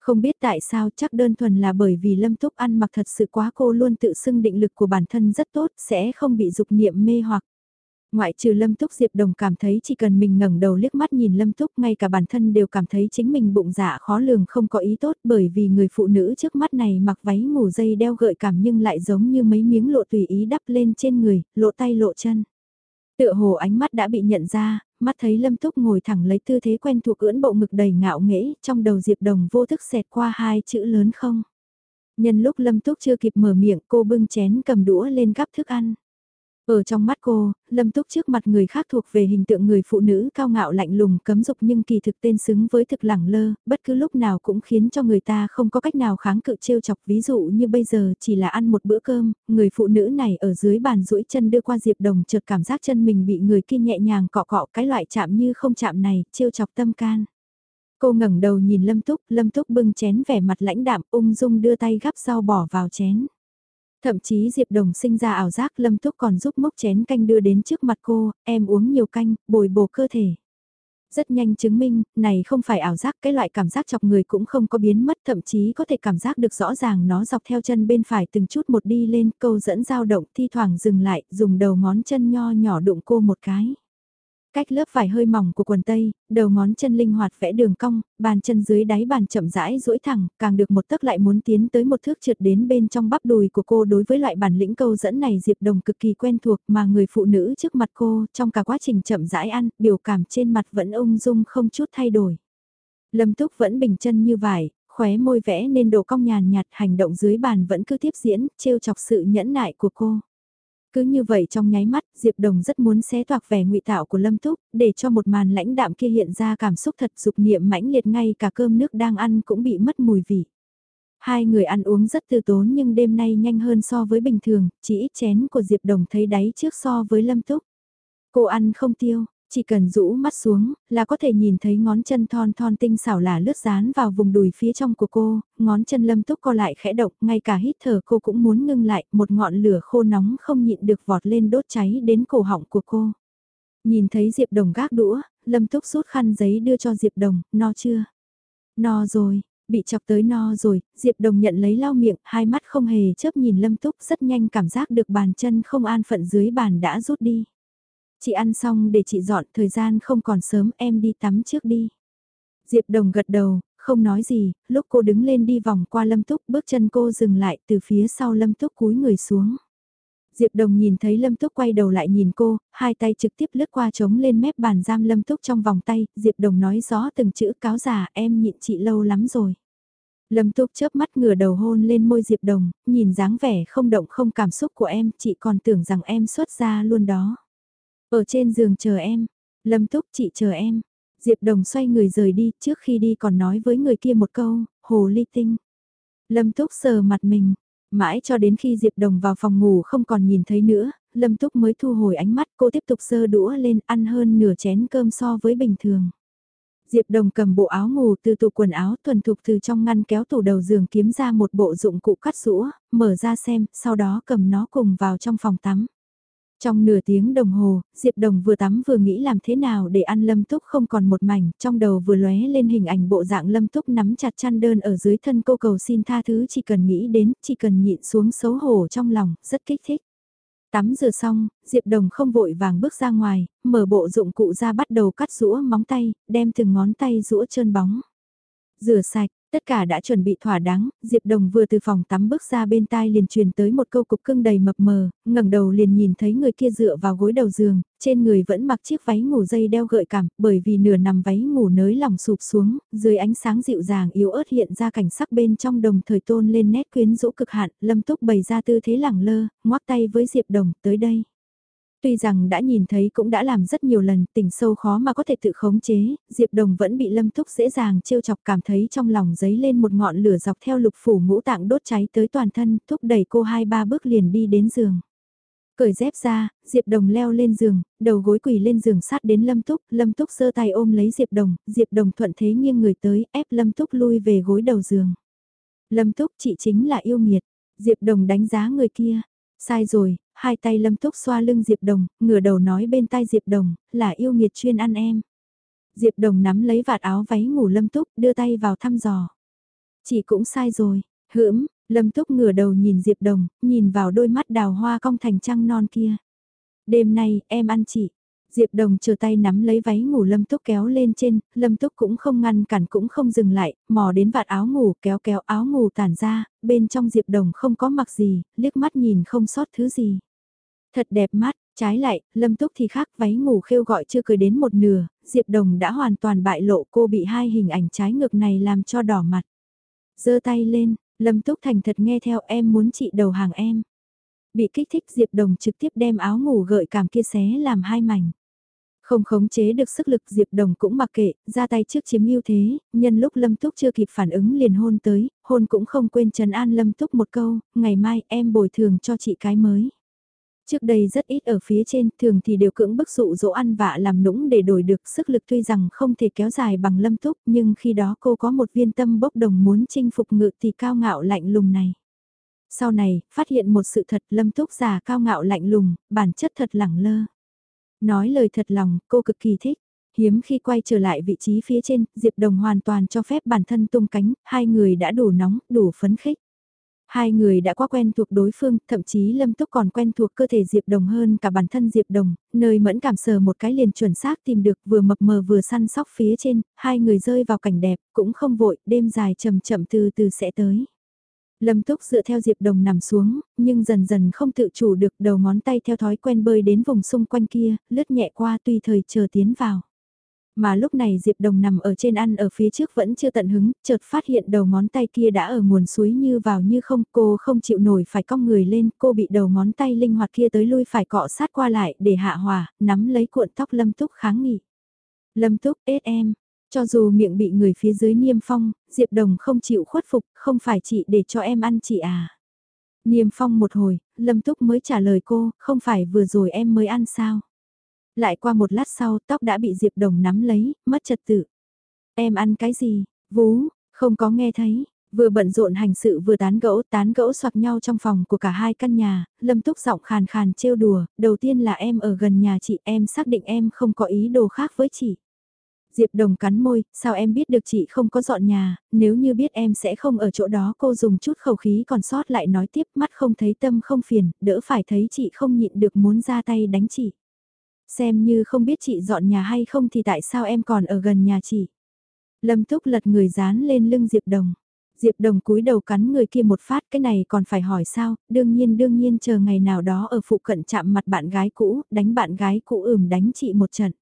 Không biết tại sao chắc đơn thuần là bởi vì Lâm Túc ăn mặc thật sự quá cô luôn tự xưng định lực của bản thân rất tốt sẽ không bị dục niệm mê hoặc. Ngoại trừ Lâm Túc Diệp Đồng cảm thấy chỉ cần mình ngẩng đầu liếc mắt nhìn Lâm Túc ngay cả bản thân đều cảm thấy chính mình bụng dạ khó lường không có ý tốt bởi vì người phụ nữ trước mắt này mặc váy ngủ dây đeo gợi cảm nhưng lại giống như mấy miếng lộ tùy ý đắp lên trên người, lộ tay lộ chân. Tựa hồ ánh mắt đã bị nhận ra, mắt thấy Lâm Túc ngồi thẳng lấy tư thế quen thuộc ưỡn bộ ngực đầy ngạo nghễ, trong đầu Diệp Đồng vô thức xẹt qua hai chữ lớn không. Nhân lúc Lâm Túc chưa kịp mở miệng cô bưng chén cầm đũa lên gắp thức ăn. Ở trong mắt cô, Lâm Túc trước mặt người khác thuộc về hình tượng người phụ nữ cao ngạo lạnh lùng cấm dục nhưng kỳ thực tên xứng với thực lẳng lơ, bất cứ lúc nào cũng khiến cho người ta không có cách nào kháng cự trêu chọc ví dụ như bây giờ chỉ là ăn một bữa cơm, người phụ nữ này ở dưới bàn duỗi chân đưa qua Diệp Đồng chợt cảm giác chân mình bị người kia nhẹ nhàng cọ cọ cái loại chạm như không chạm này, trêu chọc tâm can. Cô ngẩng đầu nhìn Lâm Túc, Lâm Túc bưng chén vẻ mặt lãnh đạm ung dung đưa tay gắp rau bỏ vào chén. Thậm chí Diệp Đồng sinh ra ảo giác Lâm Túc còn giúp mốc chén canh đưa đến trước mặt cô, em uống nhiều canh, bồi bổ cơ thể. Rất nhanh chứng minh, này không phải ảo giác, cái loại cảm giác chọc người cũng không có biến mất, thậm chí có thể cảm giác được rõ ràng nó dọc theo chân bên phải từng chút một đi lên, câu dẫn dao động, thi thoảng dừng lại, dùng đầu ngón chân nho nhỏ đụng cô một cái. Cách lớp vải hơi mỏng của quần tây, đầu ngón chân linh hoạt vẽ đường cong, bàn chân dưới đáy bàn chậm rãi duỗi thẳng, càng được một tấc lại muốn tiến tới một thước trượt đến bên trong bắp đùi của cô đối với loại bản lĩnh câu dẫn này Diệp Đồng cực kỳ quen thuộc mà người phụ nữ trước mặt cô trong cả quá trình chậm rãi ăn, biểu cảm trên mặt vẫn ung dung không chút thay đổi. Lâm Túc vẫn bình chân như vải, khóe môi vẽ nên độ cong nhàn nhạt hành động dưới bàn vẫn cứ tiếp diễn, trêu chọc sự nhẫn nại của cô. Cứ như vậy trong nháy mắt, Diệp Đồng rất muốn xé toạc vẻ ngụy tạo của Lâm Túc, để cho một màn lãnh đạm kia hiện ra cảm xúc thật dục niệm mãnh liệt ngay cả cơm nước đang ăn cũng bị mất mùi vị. Hai người ăn uống rất từ tốn nhưng đêm nay nhanh hơn so với bình thường, chỉ ít chén của Diệp Đồng thấy đáy trước so với Lâm Túc. Cô ăn không tiêu, chỉ cần rũ mắt xuống, là có thể nhìn thấy ngón chân thon thon tinh xảo là lướt dán vào vùng đùi phía trong của cô, ngón chân lâm túc co lại khẽ động, ngay cả hít thở cô cũng muốn ngưng lại, một ngọn lửa khô nóng không nhịn được vọt lên đốt cháy đến cổ họng của cô. Nhìn thấy Diệp Đồng gác đũa, Lâm Túc rút khăn giấy đưa cho Diệp Đồng, no chưa? No rồi, bị chọc tới no rồi, Diệp Đồng nhận lấy lau miệng, hai mắt không hề chớp nhìn Lâm Túc rất nhanh cảm giác được bàn chân không an phận dưới bàn đã rút đi. Chị ăn xong để chị dọn thời gian không còn sớm em đi tắm trước đi. Diệp Đồng gật đầu, không nói gì, lúc cô đứng lên đi vòng qua Lâm Túc bước chân cô dừng lại từ phía sau Lâm Túc cúi người xuống. Diệp Đồng nhìn thấy Lâm Túc quay đầu lại nhìn cô, hai tay trực tiếp lướt qua trống lên mép bàn giam Lâm Túc trong vòng tay, Diệp Đồng nói rõ từng chữ cáo giả em nhịn chị lâu lắm rồi. Lâm Túc chớp mắt ngửa đầu hôn lên môi Diệp Đồng, nhìn dáng vẻ không động không cảm xúc của em, chị còn tưởng rằng em xuất ra luôn đó. Ở trên giường chờ em, Lâm Túc chị chờ em. Diệp Đồng xoay người rời đi, trước khi đi còn nói với người kia một câu, hồ ly tinh. Lâm Túc sờ mặt mình, Mãi cho đến khi Diệp Đồng vào phòng ngủ không còn nhìn thấy nữa, Lâm Túc mới thu hồi ánh mắt cô tiếp tục sơ đũa lên ăn hơn nửa chén cơm so với bình thường. Diệp Đồng cầm bộ áo ngủ từ tủ quần áo thuần thục từ trong ngăn kéo tủ đầu giường kiếm ra một bộ dụng cụ cắt rũa, mở ra xem, sau đó cầm nó cùng vào trong phòng tắm. Trong nửa tiếng đồng hồ, Diệp Đồng vừa tắm vừa nghĩ làm thế nào để ăn Lâm Túc không còn một mảnh, trong đầu vừa lóe lên hình ảnh bộ dạng Lâm Túc nắm chặt chăn đơn ở dưới thân cô cầu xin tha thứ chỉ cần nghĩ đến, chỉ cần nhịn xuống xấu hổ trong lòng, rất kích thích. Tắm rửa xong, Diệp Đồng không vội vàng bước ra ngoài, mở bộ dụng cụ ra bắt đầu cắt rũa móng tay, đem từng ngón tay rũa trơn bóng. Rửa sạch, Tất cả đã chuẩn bị thỏa đáng, Diệp Đồng vừa từ phòng tắm bước ra bên tai liền truyền tới một câu cục cưng đầy mập mờ, ngẩng đầu liền nhìn thấy người kia dựa vào gối đầu giường, trên người vẫn mặc chiếc váy ngủ dây đeo gợi cảm, bởi vì nửa nằm váy ngủ nới lỏng sụp xuống, dưới ánh sáng dịu dàng yếu ớt hiện ra cảnh sắc bên trong đồng thời tôn lên nét quyến rũ cực hạn, Lâm Túc bày ra tư thế lẳng lơ, ngoắc tay với Diệp Đồng, tới đây. Tuy rằng đã nhìn thấy cũng đã làm rất nhiều lần, tình sâu khó mà có thể tự khống chế, Diệp Đồng vẫn bị Lâm Túc dễ dàng trêu chọc cảm thấy trong lòng giấy lên một ngọn lửa dọc theo lục phủ ngũ tạng đốt cháy tới toàn thân, thúc đẩy cô hai ba bước liền đi đến giường. Cởi dép ra, Diệp Đồng leo lên giường, đầu gối quỳ lên giường sát đến Lâm Túc, Lâm Túc giơ tay ôm lấy Diệp Đồng, Diệp Đồng thuận thế nghiêng người tới, ép Lâm Túc lui về gối đầu giường. Lâm Túc chị chính là yêu nghiệt, Diệp Đồng đánh giá người kia, sai rồi, hai tay lâm túc xoa lưng Diệp Đồng, ngửa đầu nói bên tai Diệp Đồng, là yêu nghiệt chuyên ăn em. Diệp Đồng nắm lấy vạt áo váy ngủ lâm túc, đưa tay vào thăm dò. Chị cũng sai rồi, hưỡm, lâm túc ngửa đầu nhìn Diệp Đồng, nhìn vào đôi mắt đào hoa cong thành trăng non kia. Đêm nay, em ăn chị. Diệp Đồng chờ tay nắm lấy váy ngủ Lâm Túc kéo lên trên, Lâm Túc cũng không ngăn cản cũng không dừng lại, mò đến vạt áo ngủ kéo kéo áo ngủ tản ra, bên trong Diệp Đồng không có mặc gì, liếc mắt nhìn không sót thứ gì. Thật đẹp mắt, trái lại, Lâm Túc thì khác váy ngủ khêu gọi chưa cười đến một nửa, Diệp Đồng đã hoàn toàn bại lộ cô bị hai hình ảnh trái ngược này làm cho đỏ mặt. giơ tay lên, Lâm Túc thành thật nghe theo em muốn chị đầu hàng em. Bị kích thích Diệp Đồng trực tiếp đem áo ngủ gợi cảm kia xé làm hai mảnh. Không khống chế được sức lực Diệp Đồng cũng mặc kệ, ra tay trước chiếm ưu thế, nhân lúc Lâm Túc chưa kịp phản ứng liền hôn tới, hôn cũng không quên trấn an Lâm Túc một câu, ngày mai em bồi thường cho chị cái mới. Trước đây rất ít ở phía trên, thường thì đều cưỡng bức dụ dỗ ăn vạ làm nũng để đổi được sức lực tuy rằng không thể kéo dài bằng lâm túc, nhưng khi đó cô có một viên tâm bốc đồng muốn chinh phục ngự thì cao ngạo lạnh lùng này. Sau này, phát hiện một sự thật lâm túc già cao ngạo lạnh lùng, bản chất thật lẳng lơ. Nói lời thật lòng, cô cực kỳ thích. Hiếm khi quay trở lại vị trí phía trên, Diệp Đồng hoàn toàn cho phép bản thân tung cánh, hai người đã đủ nóng, đủ phấn khích. Hai người đã quá quen thuộc đối phương, thậm chí Lâm Túc còn quen thuộc cơ thể Diệp Đồng hơn cả bản thân Diệp Đồng, nơi mẫn cảm sờ một cái liền chuẩn xác tìm được vừa mập mờ vừa săn sóc phía trên, hai người rơi vào cảnh đẹp, cũng không vội, đêm dài chậm chậm từ từ sẽ tới. Lâm Túc dựa theo Diệp Đồng nằm xuống, nhưng dần dần không tự chủ được đầu ngón tay theo thói quen bơi đến vùng xung quanh kia, lướt nhẹ qua tùy thời chờ tiến vào. Mà lúc này Diệp Đồng nằm ở trên ăn ở phía trước vẫn chưa tận hứng, chợt phát hiện đầu ngón tay kia đã ở nguồn suối như vào như không, cô không chịu nổi phải cong người lên, cô bị đầu ngón tay linh hoạt kia tới lui phải cọ sát qua lại để hạ hòa, nắm lấy cuộn tóc Lâm Túc kháng nghị. Lâm Túc, ết em, cho dù miệng bị người phía dưới niêm phong, Diệp Đồng không chịu khuất phục, không phải chị để cho em ăn chị à. Niêm phong một hồi, Lâm Túc mới trả lời cô, không phải vừa rồi em mới ăn sao. Lại qua một lát sau tóc đã bị Diệp Đồng nắm lấy, mất trật tự. Em ăn cái gì? Vú, không có nghe thấy. Vừa bận rộn hành sự vừa tán gẫu, tán gẫu soạt nhau trong phòng của cả hai căn nhà, Lâm Túc giọng khàn khàn trêu đùa, đầu tiên là em ở gần nhà chị, em xác định em không có ý đồ khác với chị. Diệp Đồng cắn môi, sao em biết được chị không có dọn nhà, nếu như biết em sẽ không ở chỗ đó cô dùng chút khẩu khí còn sót lại nói tiếp mắt không thấy tâm không phiền, đỡ phải thấy chị không nhịn được muốn ra tay đánh chị. Xem như không biết chị dọn nhà hay không thì tại sao em còn ở gần nhà chị. Lâm Túc lật người dán lên lưng Diệp Đồng. Diệp Đồng cúi đầu cắn người kia một phát cái này còn phải hỏi sao, đương nhiên đương nhiên chờ ngày nào đó ở phụ cận chạm mặt bạn gái cũ, đánh bạn gái cũ ửm đánh chị một trận.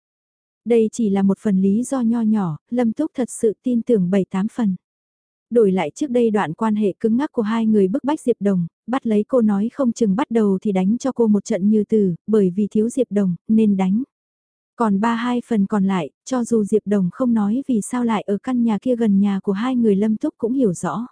Đây chỉ là một phần lý do nho nhỏ, Lâm Túc thật sự tin tưởng 7-8 phần. Đổi lại trước đây đoạn quan hệ cứng ngắc của hai người bức bách Diệp Đồng, bắt lấy cô nói không chừng bắt đầu thì đánh cho cô một trận như từ, bởi vì thiếu Diệp Đồng, nên đánh. Còn ba hai phần còn lại, cho dù Diệp Đồng không nói vì sao lại ở căn nhà kia gần nhà của hai người Lâm Túc cũng hiểu rõ.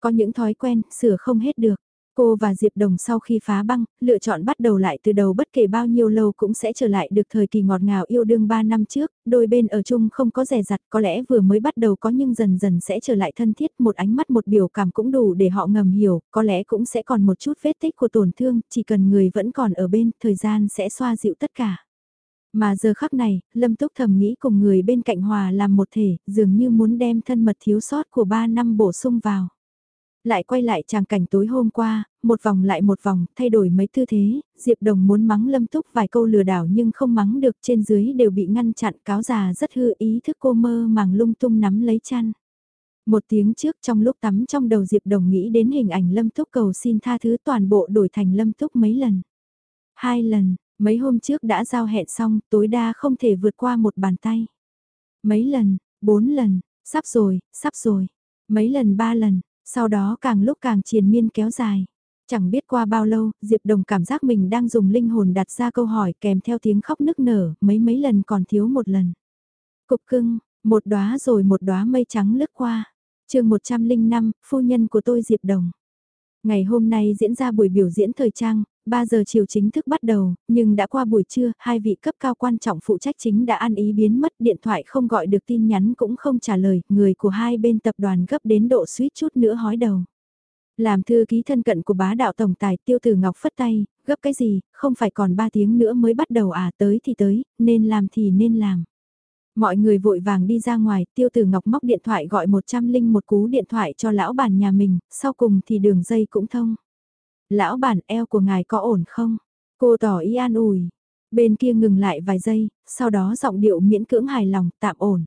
Có những thói quen, sửa không hết được. Cô và Diệp Đồng sau khi phá băng, lựa chọn bắt đầu lại từ đầu bất kể bao nhiêu lâu cũng sẽ trở lại được thời kỳ ngọt ngào yêu đương 3 năm trước, đôi bên ở chung không có rẻ rặt có lẽ vừa mới bắt đầu có nhưng dần dần sẽ trở lại thân thiết một ánh mắt một biểu cảm cũng đủ để họ ngầm hiểu, có lẽ cũng sẽ còn một chút vết tích của tổn thương, chỉ cần người vẫn còn ở bên, thời gian sẽ xoa dịu tất cả. Mà giờ khắc này, Lâm Túc thầm nghĩ cùng người bên cạnh Hòa làm một thể, dường như muốn đem thân mật thiếu sót của 3 năm bổ sung vào. Lại quay lại tràng cảnh tối hôm qua, một vòng lại một vòng, thay đổi mấy tư thế, Diệp Đồng muốn mắng Lâm Túc vài câu lừa đảo nhưng không mắng được trên dưới đều bị ngăn chặn cáo già rất hư ý thức cô mơ màng lung tung nắm lấy chăn. Một tiếng trước trong lúc tắm trong đầu Diệp Đồng nghĩ đến hình ảnh Lâm Túc cầu xin tha thứ toàn bộ đổi thành Lâm Túc mấy lần. Hai lần, mấy hôm trước đã giao hẹn xong, tối đa không thể vượt qua một bàn tay. Mấy lần, bốn lần, sắp rồi, sắp rồi. Mấy lần ba lần, sau đó càng lúc càng triền miên kéo dài. Chẳng biết qua bao lâu, Diệp Đồng cảm giác mình đang dùng linh hồn đặt ra câu hỏi kèm theo tiếng khóc nức nở, mấy mấy lần còn thiếu một lần. Cục cưng, một đóa rồi một đóa mây trắng lướt qua. chương 105, phu nhân của tôi Diệp Đồng. Ngày hôm nay diễn ra buổi biểu diễn thời trang, 3 giờ chiều chính thức bắt đầu, nhưng đã qua buổi trưa, hai vị cấp cao quan trọng phụ trách chính đã ăn ý biến mất, điện thoại không gọi được tin nhắn cũng không trả lời, người của hai bên tập đoàn gấp đến độ suýt chút nữa hói đầu. Làm thư ký thân cận của bá đạo tổng tài tiêu tử ngọc phất tay, gấp cái gì, không phải còn 3 tiếng nữa mới bắt đầu à tới thì tới, nên làm thì nên làm. Mọi người vội vàng đi ra ngoài, tiêu tử ngọc móc điện thoại gọi 100 linh một cú điện thoại cho lão bản nhà mình, sau cùng thì đường dây cũng thông. Lão bản eo của ngài có ổn không? Cô tỏ ý an ủi. Bên kia ngừng lại vài giây, sau đó giọng điệu miễn cưỡng hài lòng, tạm ổn.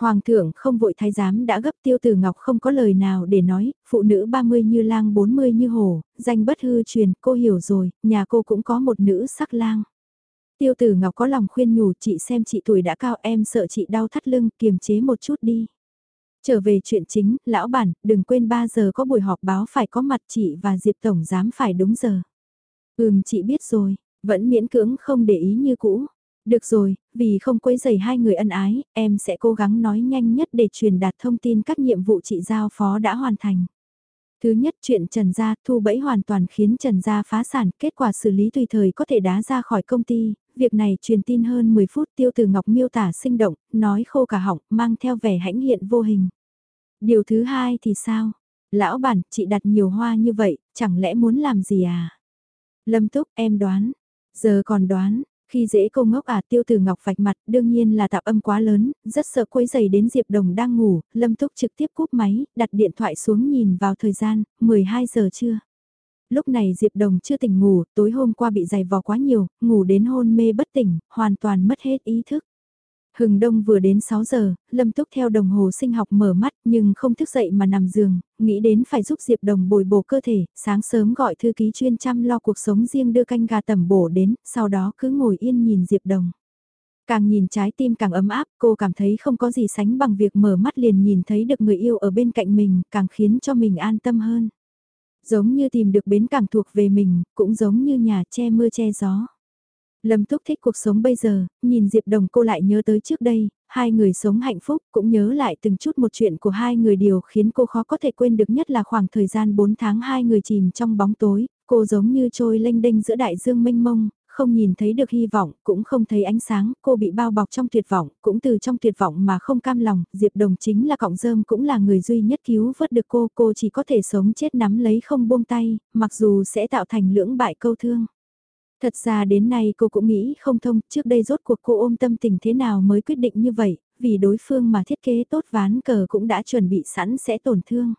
Hoàng thượng không vội thái giám đã gấp tiêu tử ngọc không có lời nào để nói, phụ nữ 30 như lang 40 như hổ, danh bất hư truyền, cô hiểu rồi, nhà cô cũng có một nữ sắc lang. Tiêu tử ngọc có lòng khuyên nhủ chị xem chị tuổi đã cao em sợ chị đau thắt lưng, kiềm chế một chút đi. Trở về chuyện chính, lão bản, đừng quên 3 giờ có buổi họp báo phải có mặt chị và Diệp Tổng giám phải đúng giờ. Ừm chị biết rồi, vẫn miễn cưỡng không để ý như cũ. Được rồi, vì không quấy rầy hai người ân ái, em sẽ cố gắng nói nhanh nhất để truyền đạt thông tin các nhiệm vụ chị giao phó đã hoàn thành. Thứ nhất chuyện Trần Gia thu bẫy hoàn toàn khiến Trần Gia phá sản, kết quả xử lý tùy thời có thể đá ra khỏi công ty, việc này truyền tin hơn 10 phút tiêu từ Ngọc miêu tả sinh động, nói khô cả họng, mang theo vẻ hãnh hiện vô hình. Điều thứ hai thì sao? Lão bản, chị đặt nhiều hoa như vậy, chẳng lẽ muốn làm gì à? Lâm Túc, em đoán. Giờ còn đoán, khi dễ cô ngốc à tiêu từ ngọc vạch mặt đương nhiên là tạo âm quá lớn, rất sợ quấy giày đến Diệp Đồng đang ngủ, Lâm Túc trực tiếp cúp máy, đặt điện thoại xuống nhìn vào thời gian, 12 giờ trưa. Lúc này Diệp Đồng chưa tỉnh ngủ, tối hôm qua bị giày vò quá nhiều, ngủ đến hôn mê bất tỉnh, hoàn toàn mất hết ý thức. Hừng đông vừa đến 6 giờ, Lâm Túc theo đồng hồ sinh học mở mắt nhưng không thức dậy mà nằm giường, nghĩ đến phải giúp Diệp Đồng bồi bổ cơ thể, sáng sớm gọi thư ký chuyên chăm lo cuộc sống riêng đưa canh gà tẩm bổ đến, sau đó cứ ngồi yên nhìn Diệp Đồng. Càng nhìn trái tim càng ấm áp, cô cảm thấy không có gì sánh bằng việc mở mắt liền nhìn thấy được người yêu ở bên cạnh mình, càng khiến cho mình an tâm hơn. Giống như tìm được bến cảng thuộc về mình, cũng giống như nhà che mưa che gió. Lâm Túc thích cuộc sống bây giờ, nhìn Diệp Đồng cô lại nhớ tới trước đây, hai người sống hạnh phúc, cũng nhớ lại từng chút một chuyện của hai người điều khiến cô khó có thể quên được nhất là khoảng thời gian 4 tháng hai người chìm trong bóng tối, cô giống như trôi lênh đênh giữa đại dương mênh mông, không nhìn thấy được hy vọng, cũng không thấy ánh sáng, cô bị bao bọc trong tuyệt vọng, cũng từ trong tuyệt vọng mà không cam lòng, Diệp Đồng chính là cọng rơm cũng là người duy nhất cứu vớt được cô, cô chỉ có thể sống chết nắm lấy không buông tay, mặc dù sẽ tạo thành lưỡng bại câu thương. Thật ra đến nay cô cũng nghĩ không thông, trước đây rốt cuộc cô ôm tâm tình thế nào mới quyết định như vậy, vì đối phương mà thiết kế tốt ván cờ cũng đã chuẩn bị sẵn sẽ tổn thương.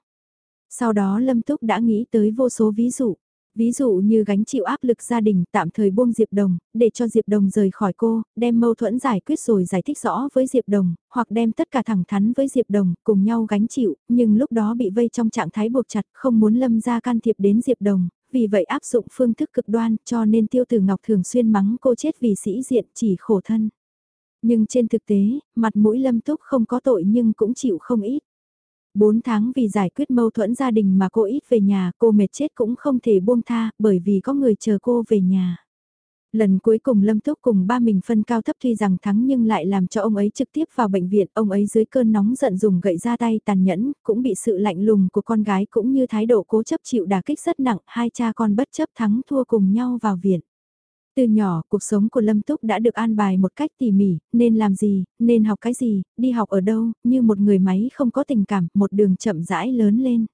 Sau đó Lâm Túc đã nghĩ tới vô số ví dụ. Ví dụ như gánh chịu áp lực gia đình tạm thời buông Diệp Đồng, để cho Diệp Đồng rời khỏi cô, đem mâu thuẫn giải quyết rồi giải thích rõ với Diệp Đồng, hoặc đem tất cả thẳng thắn với Diệp Đồng, cùng nhau gánh chịu, nhưng lúc đó bị vây trong trạng thái buộc chặt, không muốn lâm ra can thiệp đến Diệp Đồng, vì vậy áp dụng phương thức cực đoan cho nên Tiêu Tử Ngọc thường xuyên mắng cô chết vì sĩ diện chỉ khổ thân. Nhưng trên thực tế, mặt mũi lâm túc không có tội nhưng cũng chịu không ít. 4 tháng vì giải quyết mâu thuẫn gia đình mà cô ít về nhà, cô mệt chết cũng không thể buông tha, bởi vì có người chờ cô về nhà. Lần cuối cùng Lâm Túc cùng ba mình phân cao thấp tuy rằng thắng nhưng lại làm cho ông ấy trực tiếp vào bệnh viện, ông ấy dưới cơn nóng giận dùng gậy ra tay tàn nhẫn, cũng bị sự lạnh lùng của con gái cũng như thái độ cố chấp chịu đả kích rất nặng, hai cha con bất chấp thắng thua cùng nhau vào viện. Từ nhỏ, cuộc sống của Lâm Túc đã được an bài một cách tỉ mỉ, nên làm gì, nên học cái gì, đi học ở đâu, như một người máy không có tình cảm, một đường chậm rãi lớn lên.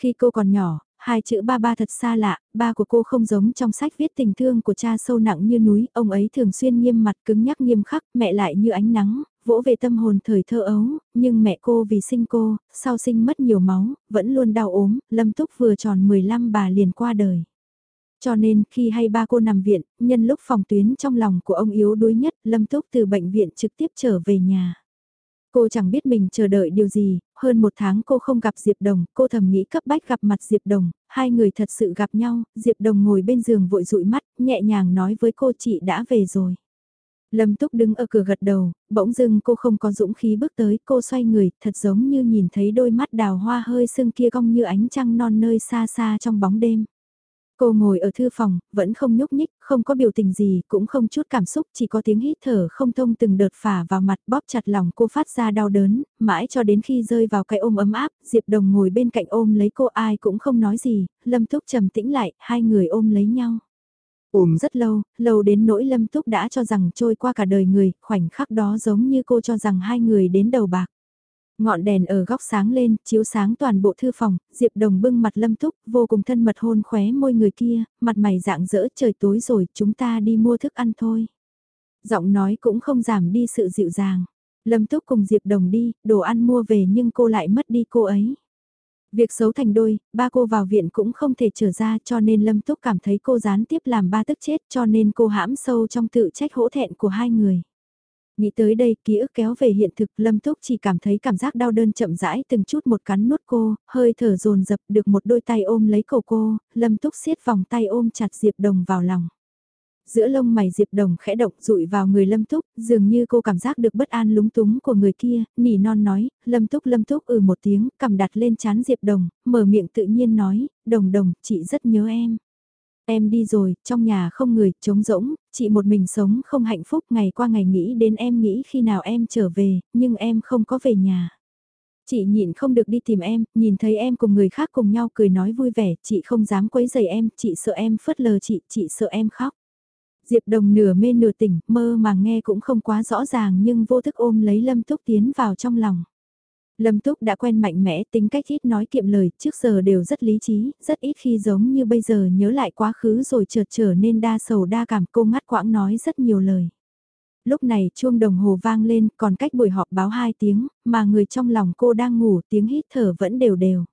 Khi cô còn nhỏ, hai chữ ba ba thật xa lạ, ba của cô không giống trong sách viết tình thương của cha sâu nặng như núi, ông ấy thường xuyên nghiêm mặt cứng nhắc nghiêm khắc, mẹ lại như ánh nắng, vỗ về tâm hồn thời thơ ấu, nhưng mẹ cô vì sinh cô, sau sinh mất nhiều máu, vẫn luôn đau ốm, Lâm Túc vừa tròn 15 bà liền qua đời. Cho nên khi hay ba cô nằm viện, nhân lúc phòng tuyến trong lòng của ông yếu đuối nhất, Lâm Túc từ bệnh viện trực tiếp trở về nhà. Cô chẳng biết mình chờ đợi điều gì, hơn một tháng cô không gặp Diệp Đồng, cô thầm nghĩ cấp bách gặp mặt Diệp Đồng, hai người thật sự gặp nhau, Diệp Đồng ngồi bên giường vội dụi mắt, nhẹ nhàng nói với cô chị đã về rồi. Lâm Túc đứng ở cửa gật đầu, bỗng dưng cô không có dũng khí bước tới, cô xoay người, thật giống như nhìn thấy đôi mắt đào hoa hơi sưng kia cong như ánh trăng non nơi xa xa trong bóng đêm. Cô ngồi ở thư phòng, vẫn không nhúc nhích, không có biểu tình gì, cũng không chút cảm xúc, chỉ có tiếng hít thở không thông từng đợt phả vào mặt bóp chặt lòng cô phát ra đau đớn, mãi cho đến khi rơi vào cái ôm ấm áp, Diệp Đồng ngồi bên cạnh ôm lấy cô ai cũng không nói gì, Lâm Túc trầm tĩnh lại, hai người ôm lấy nhau. Ôm rất lâu, lâu đến nỗi Lâm Túc đã cho rằng trôi qua cả đời người, khoảnh khắc đó giống như cô cho rằng hai người đến đầu bạc. Ngọn đèn ở góc sáng lên, chiếu sáng toàn bộ thư phòng, Diệp Đồng bưng mặt Lâm Túc, vô cùng thân mật hôn khóe môi người kia, mặt mày dạng dỡ trời tối rồi, chúng ta đi mua thức ăn thôi. Giọng nói cũng không giảm đi sự dịu dàng. Lâm Túc cùng Diệp Đồng đi, đồ ăn mua về nhưng cô lại mất đi cô ấy. Việc xấu thành đôi, ba cô vào viện cũng không thể trở ra cho nên Lâm Túc cảm thấy cô gián tiếp làm ba tức chết cho nên cô hãm sâu trong tự trách hỗ thẹn của hai người. Nghĩ tới đây ký ức kéo về hiện thực Lâm Túc chỉ cảm thấy cảm giác đau đơn chậm rãi từng chút một cắn nuốt cô, hơi thở dồn dập được một đôi tay ôm lấy cổ cô, Lâm Túc siết vòng tay ôm chặt Diệp Đồng vào lòng. Giữa lông mày Diệp Đồng khẽ động rụi vào người Lâm Túc, dường như cô cảm giác được bất an lúng túng của người kia, nỉ non nói, Lâm Túc Lâm Túc ừ một tiếng, cầm đặt lên chán Diệp Đồng, mở miệng tự nhiên nói, Đồng Đồng, chị rất nhớ em. Em đi rồi, trong nhà không người, trống rỗng, chị một mình sống không hạnh phúc ngày qua ngày nghĩ đến em nghĩ khi nào em trở về, nhưng em không có về nhà. Chị nhịn không được đi tìm em, nhìn thấy em cùng người khác cùng nhau cười nói vui vẻ, chị không dám quấy rầy em, chị sợ em phớt lờ chị, chị sợ em khóc. Diệp Đồng nửa mê nửa tỉnh, mơ mà nghe cũng không quá rõ ràng nhưng vô thức ôm lấy Lâm Túc tiến vào trong lòng. Lâm Túc đã quen mạnh mẽ tính cách ít nói kiệm lời, trước giờ đều rất lý trí, rất ít khi giống như bây giờ nhớ lại quá khứ rồi chợt trở nên đa sầu đa cảm cô ngắt quãng nói rất nhiều lời. Lúc này chuông đồng hồ vang lên còn cách buổi họp báo 2 tiếng, mà người trong lòng cô đang ngủ tiếng hít thở vẫn đều đều.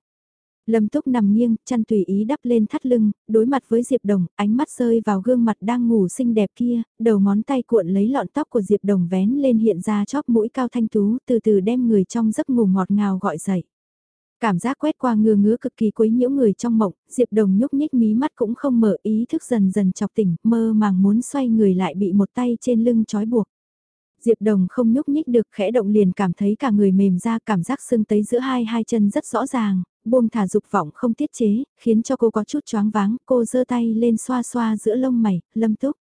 Lâm Túc nằm nghiêng, chăn tùy ý đắp lên thắt lưng, đối mặt với Diệp Đồng, ánh mắt rơi vào gương mặt đang ngủ xinh đẹp kia, đầu ngón tay cuộn lấy lọn tóc của Diệp Đồng vén lên hiện ra chóp mũi cao thanh tú, từ từ đem người trong giấc ngủ ngọt ngào gọi dậy. Cảm giác quét qua ngừa ngứa cực kỳ quấy nhiễu người trong mộng, Diệp Đồng nhúc nhích mí mắt cũng không mở ý thức dần dần chọc tỉnh, mơ màng muốn xoay người lại bị một tay trên lưng trói buộc. Diệp Đồng không nhúc nhích được khẽ động liền cảm thấy cả người mềm ra cảm giác sưng tấy giữa hai hai chân rất rõ ràng, buông thả dục vọng không tiết chế, khiến cho cô có chút choáng váng, cô giơ tay lên xoa xoa giữa lông mày, lâm túc.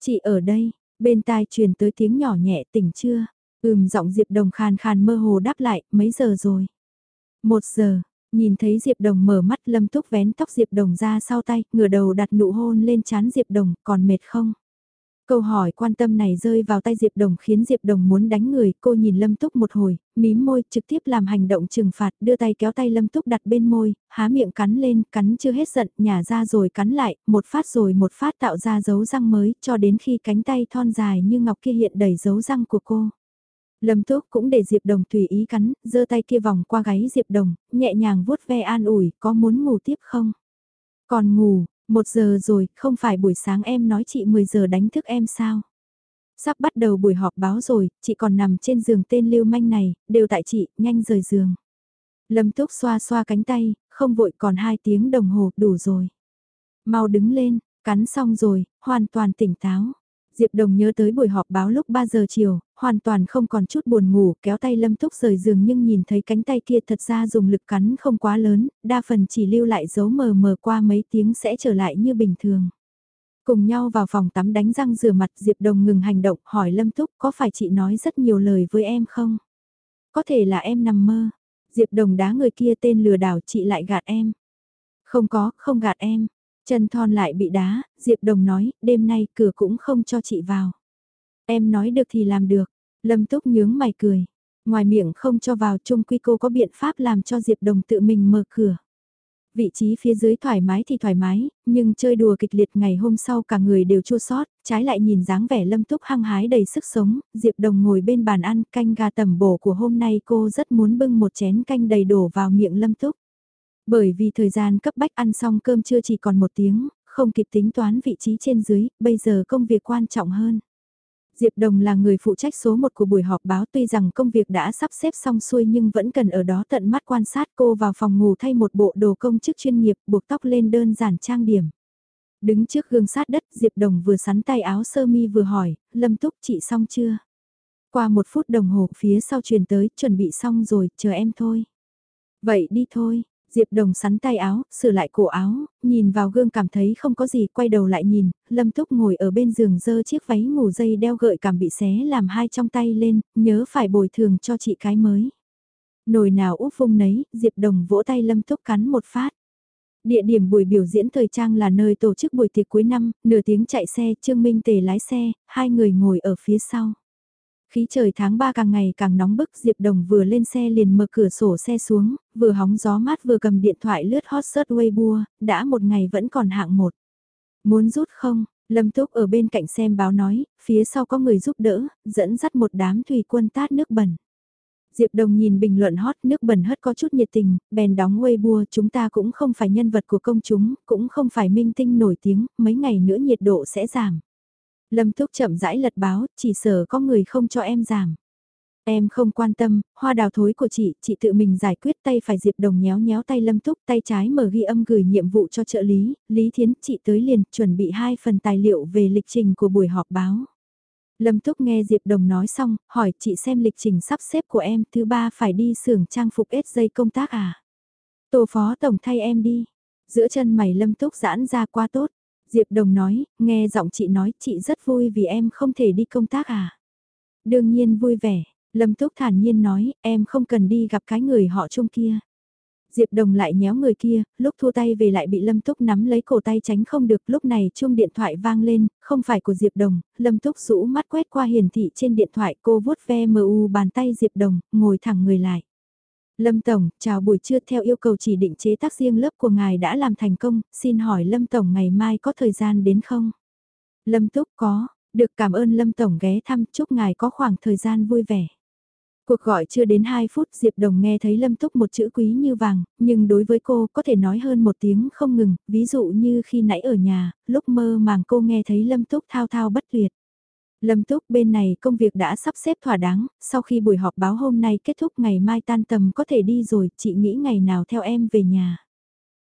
Chị ở đây, bên tai truyền tới tiếng nhỏ nhẹ tỉnh chưa? Ừm giọng Diệp Đồng khàn khàn mơ hồ đáp lại, mấy giờ rồi? Một giờ, nhìn thấy Diệp Đồng mở mắt lâm túc vén tóc Diệp Đồng ra sau tay, ngửa đầu đặt nụ hôn lên chán Diệp Đồng, còn mệt không? Câu hỏi quan tâm này rơi vào tay Diệp Đồng khiến Diệp Đồng muốn đánh người, cô nhìn Lâm Túc một hồi, mím môi, trực tiếp làm hành động trừng phạt, đưa tay kéo tay Lâm Túc đặt bên môi, há miệng cắn lên, cắn chưa hết giận, nhả ra rồi cắn lại, một phát rồi một phát tạo ra dấu răng mới, cho đến khi cánh tay thon dài như ngọc kia hiện đầy dấu răng của cô. Lâm Túc cũng để Diệp Đồng tùy ý cắn, giơ tay kia vòng qua gáy Diệp Đồng, nhẹ nhàng vuốt ve an ủi, có muốn ngủ tiếp không? Còn ngủ, một giờ rồi, không phải buổi sáng em nói chị 10 giờ đánh thức em sao? Sắp bắt đầu buổi họp báo rồi, chị còn nằm trên giường tên lưu manh này, đều tại chị, nhanh rời giường. Lâm Túc xoa xoa cánh tay, không vội còn 2 tiếng đồng hồ, đủ rồi. Mau đứng lên, cắn xong rồi, hoàn toàn tỉnh táo. Diệp Đồng nhớ tới buổi họp báo lúc 3 giờ chiều, hoàn toàn không còn chút buồn ngủ, kéo tay Lâm Túc rời giường nhưng nhìn thấy cánh tay kia thật ra dùng lực cắn không quá lớn, đa phần chỉ lưu lại dấu mờ mờ qua mấy tiếng sẽ trở lại như bình thường. Cùng nhau vào phòng tắm đánh răng rửa mặt Diệp Đồng ngừng hành động hỏi Lâm Túc có phải chị nói rất nhiều lời với em không? Có thể là em nằm mơ. Diệp Đồng đá người kia tên lừa đảo chị lại gạt em. Không có, không gạt em. Chân thon lại bị đá, Diệp Đồng nói, đêm nay cửa cũng không cho chị vào. Em nói được thì làm được. Lâm Túc nhướng mày cười. Ngoài miệng không cho vào chung quy cô có biện pháp làm cho Diệp Đồng tự mình mở cửa. Vị trí phía dưới thoải mái thì thoải mái, nhưng chơi đùa kịch liệt ngày hôm sau cả người đều chua sót, trái lại nhìn dáng vẻ lâm túc hăng hái đầy sức sống, Diệp Đồng ngồi bên bàn ăn canh gà tẩm bổ của hôm nay cô rất muốn bưng một chén canh đầy đổ vào miệng lâm túc. Bởi vì thời gian cấp bách ăn xong cơm chưa chỉ còn một tiếng, không kịp tính toán vị trí trên dưới, bây giờ công việc quan trọng hơn. Diệp Đồng là người phụ trách số một của buổi họp báo tuy rằng công việc đã sắp xếp xong xuôi nhưng vẫn cần ở đó tận mắt quan sát cô vào phòng ngủ thay một bộ đồ công chức chuyên nghiệp buộc tóc lên đơn giản trang điểm. Đứng trước gương sát đất Diệp Đồng vừa sắn tay áo sơ mi vừa hỏi, Lâm Túc chị xong chưa? Qua một phút đồng hồ phía sau truyền tới, chuẩn bị xong rồi, chờ em thôi. Vậy đi thôi, Diệp Đồng sắn tay áo, sửa lại cổ áo, nhìn vào gương cảm thấy không có gì, quay đầu lại nhìn, Lâm Túc ngồi ở bên giường dơ chiếc váy ngủ dây đeo gợi cảm bị xé làm hai trong tay lên, nhớ phải bồi thường cho chị cái mới. Nồi nào úp vung nấy, Diệp Đồng vỗ tay Lâm Túc cắn một phát. Địa điểm buổi biểu diễn thời trang là nơi tổ chức buổi tiệc cuối năm, nửa tiếng chạy xe, Trương Minh Tề lái xe, hai người ngồi ở phía sau. Khí trời tháng 3 càng ngày càng nóng bức Diệp Đồng vừa lên xe liền mở cửa sổ xe xuống, vừa hóng gió mát vừa cầm điện thoại lướt hot search Weibo, đã một ngày vẫn còn hạng một. Muốn rút không? Lâm Túc ở bên cạnh xem báo nói, phía sau có người giúp đỡ, dẫn dắt một đám thủy quân tát nước bẩn. Diệp Đồng nhìn bình luận hot nước bẩn hất có chút nhiệt tình, bèn đóng Weibo chúng ta cũng không phải nhân vật của công chúng, cũng không phải minh tinh nổi tiếng, mấy ngày nữa nhiệt độ sẽ giảm. Lâm Túc chậm rãi lật báo, chỉ sợ có người không cho em giảm. Em không quan tâm, hoa đào thối của chị, chị tự mình giải quyết tay phải Diệp Đồng nhéo nhéo tay Lâm Túc, tay trái mở ghi âm gửi nhiệm vụ cho trợ lý, Lý Thiến, chị tới liền, chuẩn bị hai phần tài liệu về lịch trình của buổi họp báo. Lâm Túc nghe Diệp Đồng nói xong, hỏi chị xem lịch trình sắp xếp của em, thứ ba phải đi xưởng trang phục ết dây công tác à? Tổ phó tổng thay em đi. Giữa chân mày Lâm Túc giãn ra quá tốt. Diệp Đồng nói, nghe giọng chị nói chị rất vui vì em không thể đi công tác à. Đương nhiên vui vẻ, Lâm Túc thản nhiên nói, em không cần đi gặp cái người họ chung kia. Diệp Đồng lại nhéo người kia, lúc thua tay về lại bị Lâm Túc nắm lấy cổ tay tránh không được, lúc này chuông điện thoại vang lên, không phải của Diệp Đồng, Lâm Túc rũ mắt quét qua hiển thị trên điện thoại cô vuốt ve mu bàn tay Diệp Đồng, ngồi thẳng người lại. Lâm Tổng, chào buổi trưa theo yêu cầu chỉ định chế tác riêng lớp của ngài đã làm thành công, xin hỏi Lâm Tổng ngày mai có thời gian đến không? Lâm Túc có, được cảm ơn Lâm Tổng ghé thăm, chúc ngài có khoảng thời gian vui vẻ. Cuộc gọi chưa đến 2 phút Diệp Đồng nghe thấy Lâm Túc một chữ quý như vàng, nhưng đối với cô có thể nói hơn một tiếng không ngừng, ví dụ như khi nãy ở nhà, lúc mơ màng cô nghe thấy Lâm Túc thao thao bất tuyệt. Lâm Túc bên này công việc đã sắp xếp thỏa đáng, sau khi buổi họp báo hôm nay kết thúc ngày mai tan tầm có thể đi rồi, chị nghĩ ngày nào theo em về nhà.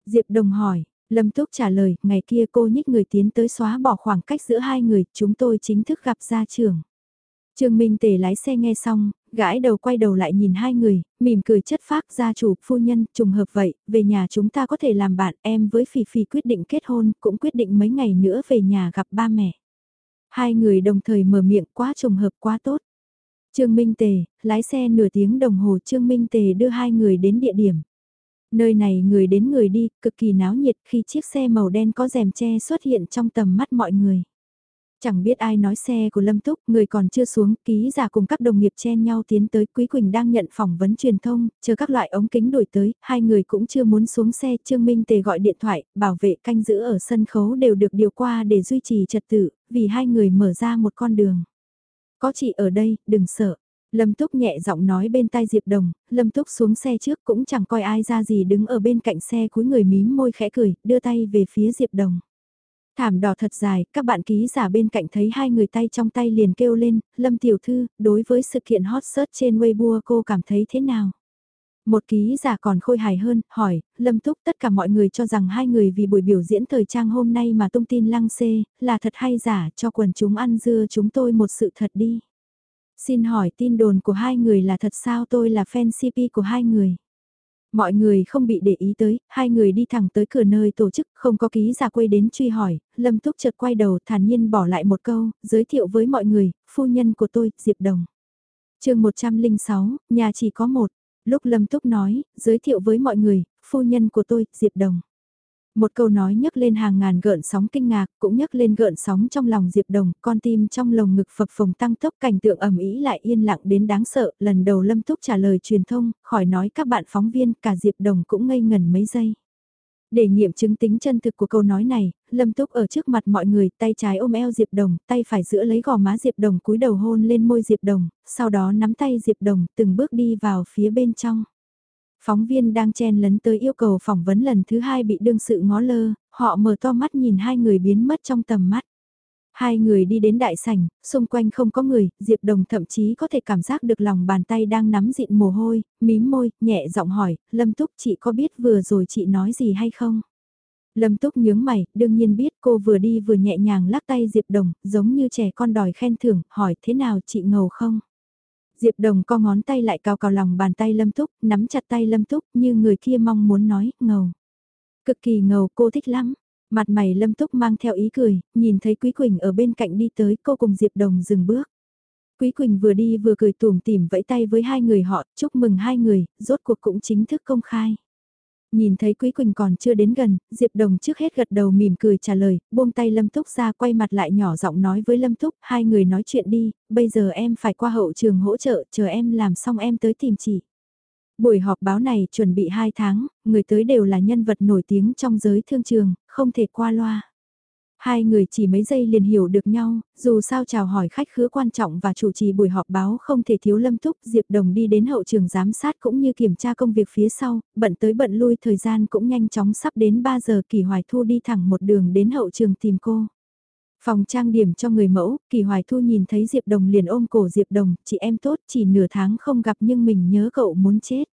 Diệp Đồng hỏi, Lâm Túc trả lời, ngày kia cô nhích người tiến tới xóa bỏ khoảng cách giữa hai người, chúng tôi chính thức gặp gia trưởng. Trương Minh Tề lái xe nghe xong, gãi đầu quay đầu lại nhìn hai người, mỉm cười chất phác gia chủ, phu nhân, trùng hợp vậy, về nhà chúng ta có thể làm bạn, em với Phỉ Phỉ quyết định kết hôn, cũng quyết định mấy ngày nữa về nhà gặp ba mẹ. Hai người đồng thời mở miệng quá trùng hợp quá tốt. Trương Minh Tề, lái xe nửa tiếng đồng hồ Trương Minh Tề đưa hai người đến địa điểm. Nơi này người đến người đi, cực kỳ náo nhiệt khi chiếc xe màu đen có rèm che xuất hiện trong tầm mắt mọi người. Chẳng biết ai nói xe của Lâm Túc, người còn chưa xuống, ký giả cùng các đồng nghiệp chen nhau tiến tới, Quý Quỳnh đang nhận phỏng vấn truyền thông, chờ các loại ống kính đổi tới, hai người cũng chưa muốn xuống xe, Trương Minh Tề gọi điện thoại, bảo vệ canh giữ ở sân khấu đều được điều qua để duy trì trật tự, vì hai người mở ra một con đường. Có chị ở đây, đừng sợ. Lâm Túc nhẹ giọng nói bên tai Diệp Đồng, Lâm Túc xuống xe trước cũng chẳng coi ai ra gì đứng ở bên cạnh xe cúi người mím môi khẽ cười, đưa tay về phía Diệp Đồng. Thảm đỏ thật dài, các bạn ký giả bên cạnh thấy hai người tay trong tay liền kêu lên, Lâm Tiểu Thư, đối với sự kiện hot search trên Weibo cô cảm thấy thế nào? Một ký giả còn khôi hài hơn, hỏi, Lâm Túc tất cả mọi người cho rằng hai người vì buổi biểu diễn thời trang hôm nay mà tung tin lăng xê, là thật hay giả cho quần chúng ăn dưa chúng tôi một sự thật đi. Xin hỏi tin đồn của hai người là thật sao tôi là fan CP của hai người. Mọi người không bị để ý tới, hai người đi thẳng tới cửa nơi tổ chức, không có ký giả quay đến truy hỏi, Lâm Túc chợt quay đầu thản nhiên bỏ lại một câu, giới thiệu với mọi người, phu nhân của tôi, Diệp Đồng. chương 106, nhà chỉ có một, lúc Lâm Túc nói, giới thiệu với mọi người, phu nhân của tôi, Diệp Đồng. Một câu nói nhấc lên hàng ngàn gợn sóng kinh ngạc, cũng nhấc lên gợn sóng trong lòng Diệp Đồng, con tim trong lồng ngực phập phồng tăng tốc cảnh tượng ẩm ý lại yên lặng đến đáng sợ, lần đầu Lâm Túc trả lời truyền thông, khỏi nói các bạn phóng viên, cả Diệp Đồng cũng ngây ngần mấy giây. Để nghiệm chứng tính chân thực của câu nói này, Lâm Túc ở trước mặt mọi người, tay trái ôm eo Diệp Đồng, tay phải giữa lấy gò má Diệp Đồng cúi đầu hôn lên môi Diệp Đồng, sau đó nắm tay Diệp Đồng từng bước đi vào phía bên trong. Phóng viên đang chen lấn tới yêu cầu phỏng vấn lần thứ hai bị đương sự ngó lơ, họ mở to mắt nhìn hai người biến mất trong tầm mắt. Hai người đi đến đại sảnh, xung quanh không có người, Diệp Đồng thậm chí có thể cảm giác được lòng bàn tay đang nắm dịn mồ hôi, mím môi, nhẹ giọng hỏi, Lâm Túc chị có biết vừa rồi chị nói gì hay không? Lâm Túc nhướng mày, đương nhiên biết cô vừa đi vừa nhẹ nhàng lắc tay Diệp Đồng, giống như trẻ con đòi khen thưởng, hỏi thế nào chị ngầu không? Diệp Đồng co ngón tay lại cao cao lòng bàn tay Lâm Túc, nắm chặt tay Lâm Túc như người kia mong muốn nói, ngầu. Cực kỳ ngầu cô thích lắm. Mặt mày Lâm Túc mang theo ý cười, nhìn thấy Quý Quỳnh ở bên cạnh đi tới cô cùng Diệp Đồng dừng bước. Quý Quỳnh vừa đi vừa cười tủm tỉm vẫy tay với hai người họ, chúc mừng hai người, rốt cuộc cũng chính thức công khai. Nhìn thấy Quý Quỳnh còn chưa đến gần, Diệp Đồng trước hết gật đầu mỉm cười trả lời, buông tay Lâm Túc ra quay mặt lại nhỏ giọng nói với Lâm Túc, hai người nói chuyện đi, bây giờ em phải qua hậu trường hỗ trợ, chờ em làm xong em tới tìm chị. Buổi họp báo này chuẩn bị 2 tháng, người tới đều là nhân vật nổi tiếng trong giới thương trường, không thể qua loa. Hai người chỉ mấy giây liền hiểu được nhau, dù sao chào hỏi khách khứa quan trọng và chủ trì buổi họp báo không thể thiếu lâm túc, Diệp Đồng đi đến hậu trường giám sát cũng như kiểm tra công việc phía sau, bận tới bận lui thời gian cũng nhanh chóng sắp đến 3 giờ Kỳ Hoài Thu đi thẳng một đường đến hậu trường tìm cô. Phòng trang điểm cho người mẫu, Kỳ Hoài Thu nhìn thấy Diệp Đồng liền ôm cổ Diệp Đồng, chị em tốt chỉ nửa tháng không gặp nhưng mình nhớ cậu muốn chết.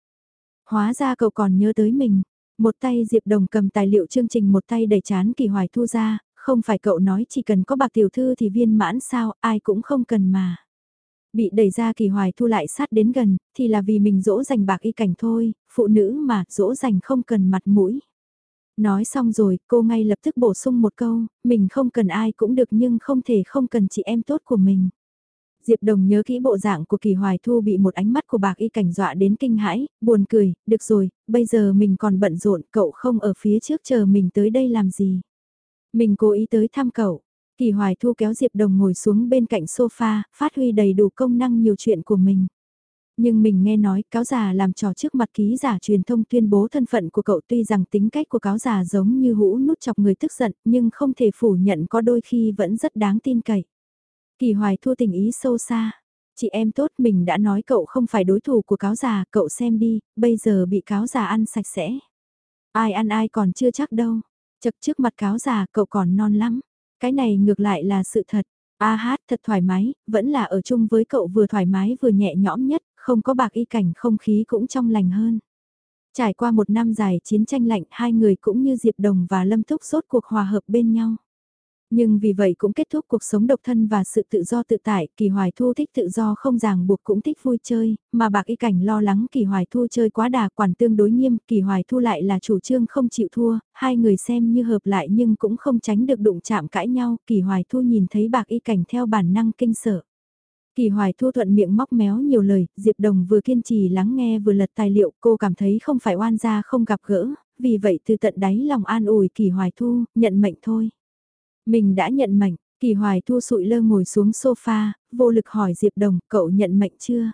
Hóa ra cậu còn nhớ tới mình. Một tay Diệp Đồng cầm tài liệu chương trình một tay đẩy chán Kỳ Hoài Thu ra, không phải cậu nói chỉ cần có bạc tiểu thư thì viên mãn sao, ai cũng không cần mà. Bị đẩy ra kỳ hoài thu lại sát đến gần, thì là vì mình dỗ dành bạc y cảnh thôi, phụ nữ mà, dỗ dành không cần mặt mũi. Nói xong rồi, cô ngay lập tức bổ sung một câu, mình không cần ai cũng được nhưng không thể không cần chị em tốt của mình. Diệp Đồng nhớ kỹ bộ dạng của Kỳ Hoài Thu bị một ánh mắt của bạc y cảnh dọa đến kinh hãi, buồn cười, được rồi, bây giờ mình còn bận rộn, cậu không ở phía trước chờ mình tới đây làm gì. Mình cố ý tới thăm cậu. Kỳ Hoài Thu kéo Diệp Đồng ngồi xuống bên cạnh sofa, phát huy đầy đủ công năng nhiều chuyện của mình. Nhưng mình nghe nói cáo già làm trò trước mặt ký giả truyền thông tuyên bố thân phận của cậu tuy rằng tính cách của cáo già giống như hũ nút chọc người tức giận nhưng không thể phủ nhận có đôi khi vẫn rất đáng tin cậy. Kỳ Hoài Thu tình ý sâu xa. Chị em tốt mình đã nói cậu không phải đối thủ của cáo già, cậu xem đi, bây giờ bị cáo già ăn sạch sẽ. Ai ăn ai còn chưa chắc đâu. Chật trước mặt cáo già cậu còn non lắm. Cái này ngược lại là sự thật. A hát thật thoải mái, vẫn là ở chung với cậu vừa thoải mái vừa nhẹ nhõm nhất, không có bạc y cảnh không khí cũng trong lành hơn. Trải qua một năm dài chiến tranh lạnh hai người cũng như Diệp Đồng và Lâm Thúc sốt cuộc hòa hợp bên nhau. Nhưng vì vậy cũng kết thúc cuộc sống độc thân và sự tự do tự tại, Kỳ Hoài Thu thích tự do không ràng buộc cũng thích vui chơi, mà bạc y cảnh lo lắng Kỳ Hoài Thu chơi quá đà quản tương đối nghiêm, Kỳ Hoài Thu lại là chủ trương không chịu thua, hai người xem như hợp lại nhưng cũng không tránh được đụng chạm cãi nhau, Kỳ Hoài Thu nhìn thấy bạc y cảnh theo bản năng kinh sợ. Kỳ Hoài Thu thuận miệng móc méo nhiều lời, Diệp Đồng vừa kiên trì lắng nghe vừa lật tài liệu, cô cảm thấy không phải oan gia không gặp gỡ, vì vậy từ tận đáy lòng an ủi Kỳ Hoài Thu, nhận mệnh thôi. Mình đã nhận mệnh, Kỳ hoài thu sụi lơ ngồi xuống sofa, vô lực hỏi Diệp Đồng, cậu nhận mệnh chưa?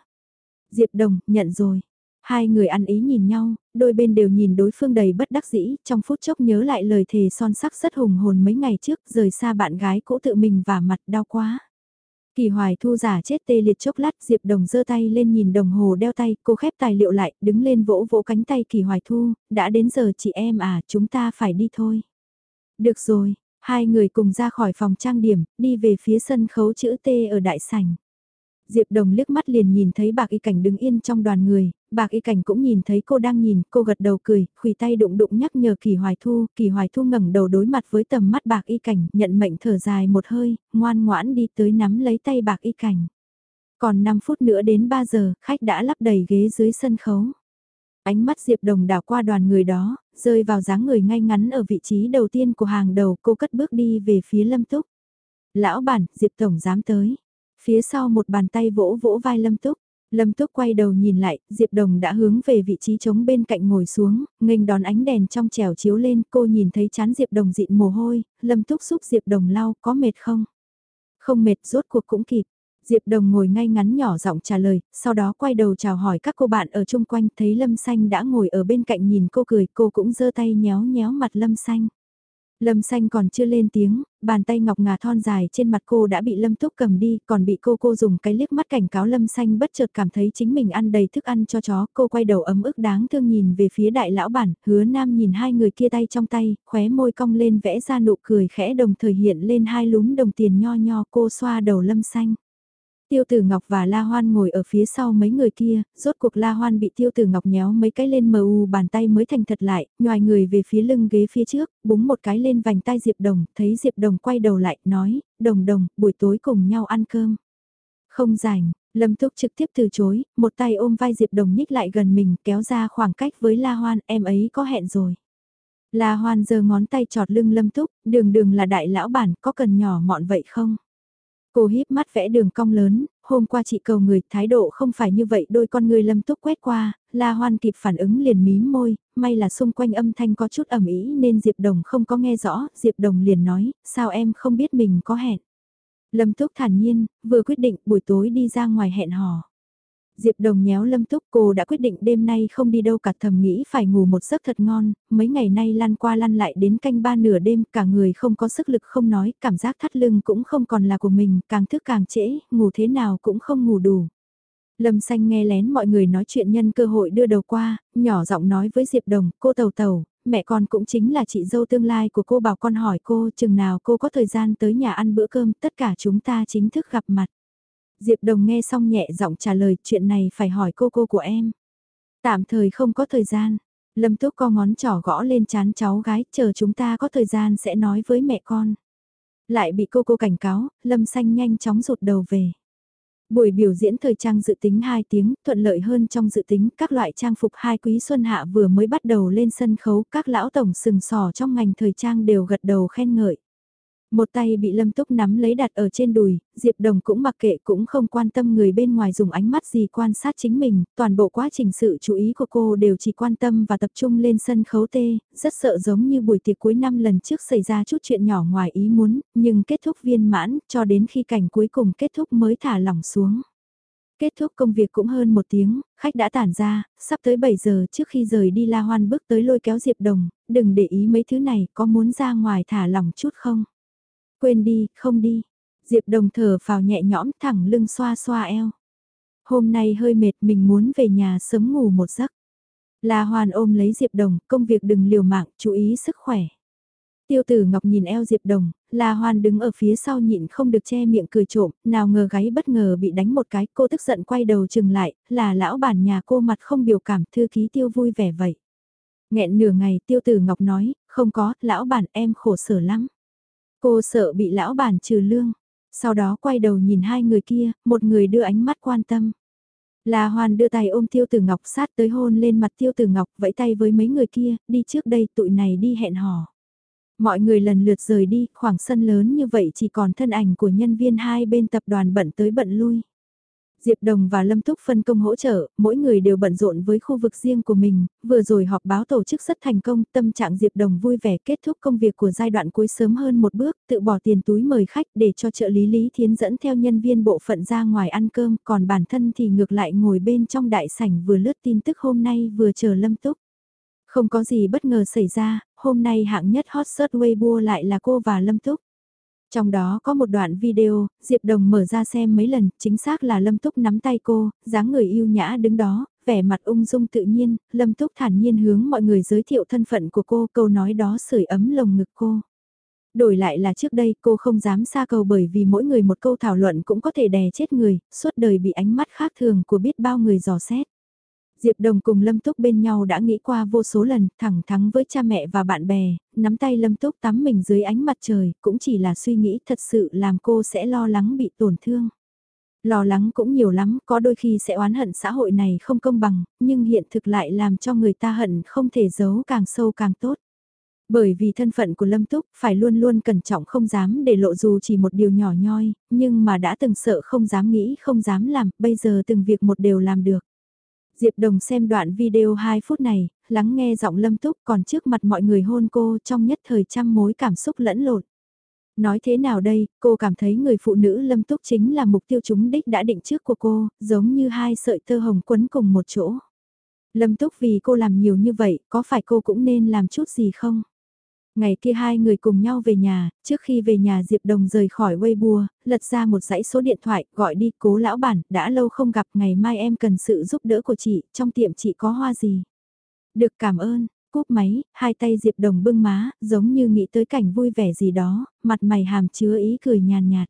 Diệp Đồng, nhận rồi. Hai người ăn ý nhìn nhau, đôi bên đều nhìn đối phương đầy bất đắc dĩ, trong phút chốc nhớ lại lời thề son sắc rất hùng hồn mấy ngày trước, rời xa bạn gái cũ tự mình và mặt đau quá. Kỳ hoài thu giả chết tê liệt chốc lát Diệp Đồng giơ tay lên nhìn đồng hồ đeo tay, cô khép tài liệu lại, đứng lên vỗ vỗ cánh tay kỳ hoài thu, đã đến giờ chị em à, chúng ta phải đi thôi. Được rồi, hai người cùng ra khỏi phòng trang điểm, đi về phía sân khấu chữ T ở đại sảnh. Diệp Đồng liếc mắt liền nhìn thấy bạc y cảnh đứng yên trong đoàn người, bạc y cảnh cũng nhìn thấy cô đang nhìn, cô gật đầu cười, khủy tay đụng đụng nhắc nhở kỳ hoài thu, kỳ hoài thu ngẩng đầu đối mặt với tầm mắt bạc y cảnh, nhận mệnh thở dài một hơi, ngoan ngoãn đi tới nắm lấy tay bạc y cảnh. Còn 5 phút nữa đến 3 giờ, khách đã lắp đầy ghế dưới sân khấu. Ánh mắt Diệp Đồng đảo qua đoàn người đó, rơi vào dáng người ngay ngắn ở vị trí đầu tiên của hàng đầu, cô cất bước đi về phía Lâm Túc. Lão bản, Diệp Tổng dám tới. Phía sau một bàn tay vỗ vỗ vai Lâm Túc. Lâm Túc quay đầu nhìn lại, Diệp Đồng đã hướng về vị trí trống bên cạnh ngồi xuống, nghênh đón ánh đèn trong trèo chiếu lên, cô nhìn thấy chán Diệp Đồng dịn mồ hôi, Lâm Túc giúp Diệp Đồng lau, có mệt không? Không mệt, rốt cuộc cũng kịp. Diệp Đồng ngồi ngay ngắn nhỏ giọng trả lời, sau đó quay đầu chào hỏi các cô bạn ở chung quanh, thấy Lâm Xanh đã ngồi ở bên cạnh nhìn cô cười, cô cũng giơ tay nhéo nhéo mặt Lâm Xanh. Lâm xanh còn chưa lên tiếng, bàn tay ngọc ngà thon dài trên mặt cô đã bị Lâm Túc cầm đi, còn bị cô cô dùng cái liếc mắt cảnh cáo Lâm xanh bất chợt cảm thấy chính mình ăn đầy thức ăn cho chó, cô quay đầu ấm ức đáng thương nhìn về phía đại lão bản, hứa nam nhìn hai người kia tay trong tay, khóe môi cong lên vẽ ra nụ cười khẽ đồng thời hiện lên hai lúm đồng tiền nho nho cô xoa đầu Lâm xanh. Tiêu Tử Ngọc và La Hoan ngồi ở phía sau mấy người kia, rốt cuộc La Hoan bị Tiêu Tử Ngọc nhéo mấy cái lên mờ u bàn tay mới thành thật lại, nhòi người về phía lưng ghế phía trước, búng một cái lên vành tay Diệp Đồng, thấy Diệp Đồng quay đầu lại, nói, Đồng Đồng, buổi tối cùng nhau ăn cơm. Không rảnh, Lâm Túc trực tiếp từ chối, một tay ôm vai Diệp Đồng nhích lại gần mình, kéo ra khoảng cách với La Hoan, em ấy có hẹn rồi. La Hoan giơ ngón tay trọt lưng Lâm Túc, đường đường là đại lão bản, có cần nhỏ mọn vậy không? Cô híp mắt vẽ đường cong lớn, hôm qua chị cầu người, thái độ không phải như vậy đôi con người lâm túc quét qua, La Hoan kịp phản ứng liền mím môi, may là xung quanh âm thanh có chút ẩm ý nên Diệp Đồng không có nghe rõ, Diệp Đồng liền nói, sao em không biết mình có hẹn. Lâm Túc thản nhiên, vừa quyết định buổi tối đi ra ngoài hẹn hò. Diệp Đồng nhéo Lâm Túc cô đã quyết định đêm nay không đi đâu cả thầm nghĩ phải ngủ một giấc thật ngon, mấy ngày nay lăn qua lăn lại đến canh ba nửa đêm cả người không có sức lực không nói, cảm giác thắt lưng cũng không còn là của mình, càng thức càng trễ, ngủ thế nào cũng không ngủ đủ. Lâm xanh nghe lén mọi người nói chuyện nhân cơ hội đưa đầu qua, nhỏ giọng nói với Diệp Đồng, cô tàu tàu, mẹ con cũng chính là chị dâu tương lai của cô bảo con hỏi cô chừng nào cô có thời gian tới nhà ăn bữa cơm, tất cả chúng ta chính thức gặp mặt. Diệp Đồng nghe xong nhẹ giọng trả lời chuyện này phải hỏi cô cô của em. Tạm thời không có thời gian. Lâm Túc co ngón trỏ gõ lên chán cháu gái, chờ chúng ta có thời gian sẽ nói với mẹ con. Lại bị cô cô cảnh cáo, Lâm Xanh nhanh chóng rụt đầu về. Buổi biểu diễn thời trang dự tính 2 tiếng, thuận lợi hơn trong dự tính, các loại trang phục hai quý xuân hạ vừa mới bắt đầu lên sân khấu, các lão tổng sừng sò trong ngành thời trang đều gật đầu khen ngợi. Một tay bị Lâm Túc nắm lấy đặt ở trên đùi, Diệp Đồng cũng mặc kệ cũng không quan tâm người bên ngoài dùng ánh mắt gì quan sát chính mình, toàn bộ quá trình sự chú ý của cô đều chỉ quan tâm và tập trung lên sân khấu tê, rất sợ giống như buổi tiệc cuối năm lần trước xảy ra chút chuyện nhỏ ngoài ý muốn, nhưng kết thúc viên mãn, cho đến khi cảnh cuối cùng kết thúc mới thả lỏng xuống. Kết thúc công việc cũng hơn một tiếng, khách đã tản ra, sắp tới 7 giờ trước khi rời đi La Hoan bước tới lôi kéo Diệp Đồng, đừng để ý mấy thứ này, có muốn ra ngoài thả lỏng chút không? Quên đi, không đi. Diệp đồng thở vào nhẹ nhõm thẳng lưng xoa xoa eo. Hôm nay hơi mệt mình muốn về nhà sớm ngủ một giấc. La Hoàn ôm lấy Diệp Đồng, công việc đừng liều mạng, chú ý sức khỏe. Tiêu tử Ngọc nhìn eo Diệp Đồng, La Hoan đứng ở phía sau nhịn không được che miệng cười trộm, nào ngờ gáy bất ngờ bị đánh một cái, cô tức giận quay đầu chừng lại, là lão bản nhà cô mặt không biểu cảm, thư ký tiêu vui vẻ vậy. Nghẹn nửa ngày tiêu tử Ngọc nói, không có, lão bản em khổ sở lắm. Cô sợ bị lão bản trừ lương. Sau đó quay đầu nhìn hai người kia, một người đưa ánh mắt quan tâm. La Hoan đưa tay ôm Tiêu Tử Ngọc sát tới hôn lên mặt Tiêu Tử Ngọc vẫy tay với mấy người kia, đi trước đây tụi này đi hẹn hò. Mọi người lần lượt rời đi, khoảng sân lớn như vậy chỉ còn thân ảnh của nhân viên hai bên tập đoàn bận tới bận lui. Diệp Đồng và Lâm Túc phân công hỗ trợ, mỗi người đều bận rộn với khu vực riêng của mình, vừa rồi họp báo tổ chức rất thành công, tâm trạng Diệp Đồng vui vẻ kết thúc công việc của giai đoạn cuối sớm hơn một bước, tự bỏ tiền túi mời khách để cho trợ lý Lý Thiến dẫn theo nhân viên bộ phận ra ngoài ăn cơm, còn bản thân thì ngược lại ngồi bên trong đại sảnh vừa lướt tin tức hôm nay vừa chờ Lâm Túc. Không có gì bất ngờ xảy ra, hôm nay hạng nhất hot search Weibo lại là cô và Lâm Túc. Trong đó có một đoạn video, Diệp Đồng mở ra xem mấy lần, chính xác là Lâm Túc nắm tay cô, dáng người yêu nhã đứng đó, vẻ mặt ung dung tự nhiên, Lâm Túc thản nhiên hướng mọi người giới thiệu thân phận của cô, câu nói đó sưởi ấm lồng ngực cô. Đổi lại là trước đây cô không dám xa cầu bởi vì mỗi người một câu thảo luận cũng có thể đè chết người, suốt đời bị ánh mắt khác thường của biết bao người dò xét. Diệp Đồng cùng Lâm Túc bên nhau đã nghĩ qua vô số lần, thẳng thắng với cha mẹ và bạn bè, nắm tay Lâm Túc tắm mình dưới ánh mặt trời, cũng chỉ là suy nghĩ thật sự làm cô sẽ lo lắng bị tổn thương. Lo lắng cũng nhiều lắm, có đôi khi sẽ oán hận xã hội này không công bằng, nhưng hiện thực lại làm cho người ta hận không thể giấu càng sâu càng tốt. Bởi vì thân phận của Lâm Túc phải luôn luôn cẩn trọng không dám để lộ dù chỉ một điều nhỏ nhoi, nhưng mà đã từng sợ không dám nghĩ không dám làm, bây giờ từng việc một đều làm được. Diệp Đồng xem đoạn video 2 phút này, lắng nghe giọng Lâm Túc còn trước mặt mọi người hôn cô trong nhất thời trăm mối cảm xúc lẫn lộn. Nói thế nào đây, cô cảm thấy người phụ nữ Lâm Túc chính là mục tiêu chúng đích đã định trước của cô, giống như hai sợi tơ hồng quấn cùng một chỗ. Lâm Túc vì cô làm nhiều như vậy, có phải cô cũng nên làm chút gì không? Ngày kia hai người cùng nhau về nhà, trước khi về nhà Diệp Đồng rời khỏi Weibo, lật ra một dãy số điện thoại, gọi đi cố lão bản, đã lâu không gặp, ngày mai em cần sự giúp đỡ của chị, trong tiệm chị có hoa gì? Được cảm ơn, cúp máy, hai tay Diệp Đồng bưng má, giống như nghĩ tới cảnh vui vẻ gì đó, mặt mày hàm chứa ý cười nhàn nhạt.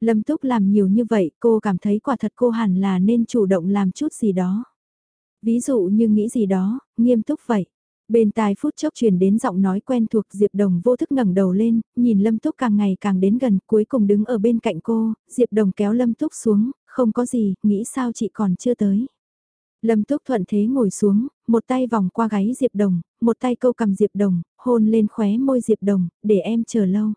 Lâm Túc làm nhiều như vậy, cô cảm thấy quả thật cô hẳn là nên chủ động làm chút gì đó. Ví dụ như nghĩ gì đó, nghiêm túc vậy. Bên tai phút chốc truyền đến giọng nói quen thuộc Diệp Đồng vô thức ngẩng đầu lên, nhìn Lâm Túc càng ngày càng đến gần, cuối cùng đứng ở bên cạnh cô, Diệp Đồng kéo Lâm Túc xuống, không có gì, nghĩ sao chị còn chưa tới. Lâm Túc thuận thế ngồi xuống, một tay vòng qua gáy Diệp Đồng, một tay câu cầm Diệp Đồng, hôn lên khóe môi Diệp Đồng, để em chờ lâu.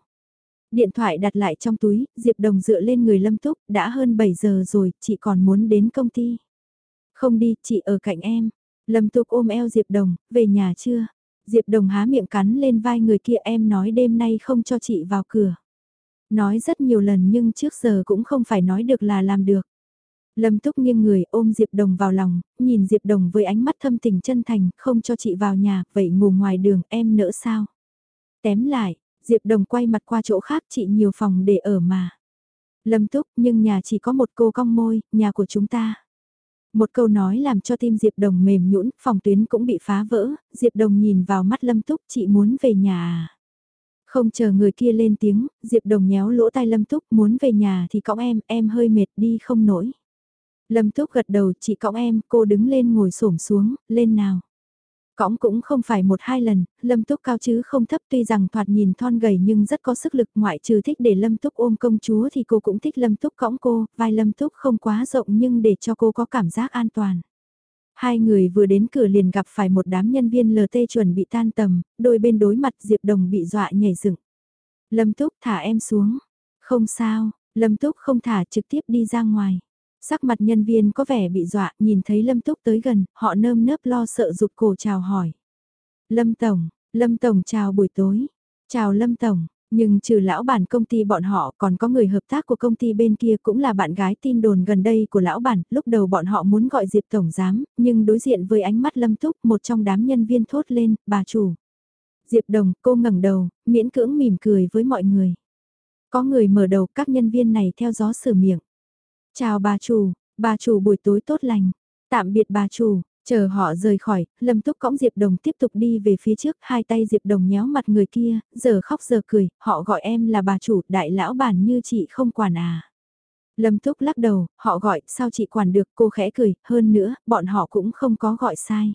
Điện thoại đặt lại trong túi, Diệp Đồng dựa lên người Lâm Túc, đã hơn 7 giờ rồi, chị còn muốn đến công ty. Không đi, chị ở cạnh em. Lâm Tục ôm eo Diệp Đồng, về nhà chưa? Diệp Đồng há miệng cắn lên vai người kia em nói đêm nay không cho chị vào cửa. Nói rất nhiều lần nhưng trước giờ cũng không phải nói được là làm được. Lâm Túc nghiêng người ôm Diệp Đồng vào lòng, nhìn Diệp Đồng với ánh mắt thâm tình chân thành, không cho chị vào nhà, vậy ngủ ngoài đường em nỡ sao? Tém lại, Diệp Đồng quay mặt qua chỗ khác chị nhiều phòng để ở mà. Lâm Túc, nhưng nhà chỉ có một cô cong môi, nhà của chúng ta. Một câu nói làm cho tim Diệp Đồng mềm nhũn, phòng tuyến cũng bị phá vỡ, Diệp Đồng nhìn vào mắt Lâm Túc chị muốn về nhà à. Không chờ người kia lên tiếng, Diệp Đồng nhéo lỗ tai Lâm Túc muốn về nhà thì cõng em, em hơi mệt đi không nổi. Lâm Túc gật đầu chị cõng em, cô đứng lên ngồi xổm xuống, lên nào. Cõng cũng không phải một hai lần, Lâm Túc cao chứ không thấp tuy rằng thoạt nhìn thon gầy nhưng rất có sức lực ngoại trừ thích để Lâm Túc ôm công chúa thì cô cũng thích Lâm Túc cõng cô, vai Lâm Túc không quá rộng nhưng để cho cô có cảm giác an toàn. Hai người vừa đến cửa liền gặp phải một đám nhân viên LT chuẩn bị tan tầm, đôi bên đối mặt Diệp Đồng bị dọa nhảy dựng. Lâm Túc thả em xuống. Không sao, Lâm Túc không thả trực tiếp đi ra ngoài. Sắc mặt nhân viên có vẻ bị dọa, nhìn thấy Lâm Túc tới gần, họ nơm nớp lo sợ rụt cổ chào hỏi. Lâm Tổng, Lâm Tổng chào buổi tối. Chào Lâm Tổng, nhưng trừ lão bản công ty bọn họ còn có người hợp tác của công ty bên kia cũng là bạn gái tin đồn gần đây của lão bản, lúc đầu bọn họ muốn gọi Diệp Tổng Giám, nhưng đối diện với ánh mắt Lâm Túc một trong đám nhân viên thốt lên, bà chủ. Diệp Đồng, cô ngẩng đầu, miễn cưỡng mỉm cười với mọi người. Có người mở đầu các nhân viên này theo gió sửa miệng. Chào bà chủ, bà chủ buổi tối tốt lành. Tạm biệt bà chủ, chờ họ rời khỏi, Lâm Túc cõng Diệp Đồng tiếp tục đi về phía trước, hai tay Diệp Đồng nhéo mặt người kia, giờ khóc giờ cười, họ gọi em là bà chủ, đại lão bản như chị không quản à. Lâm Túc lắc đầu, họ gọi, sao chị quản được, cô khẽ cười, hơn nữa, bọn họ cũng không có gọi sai.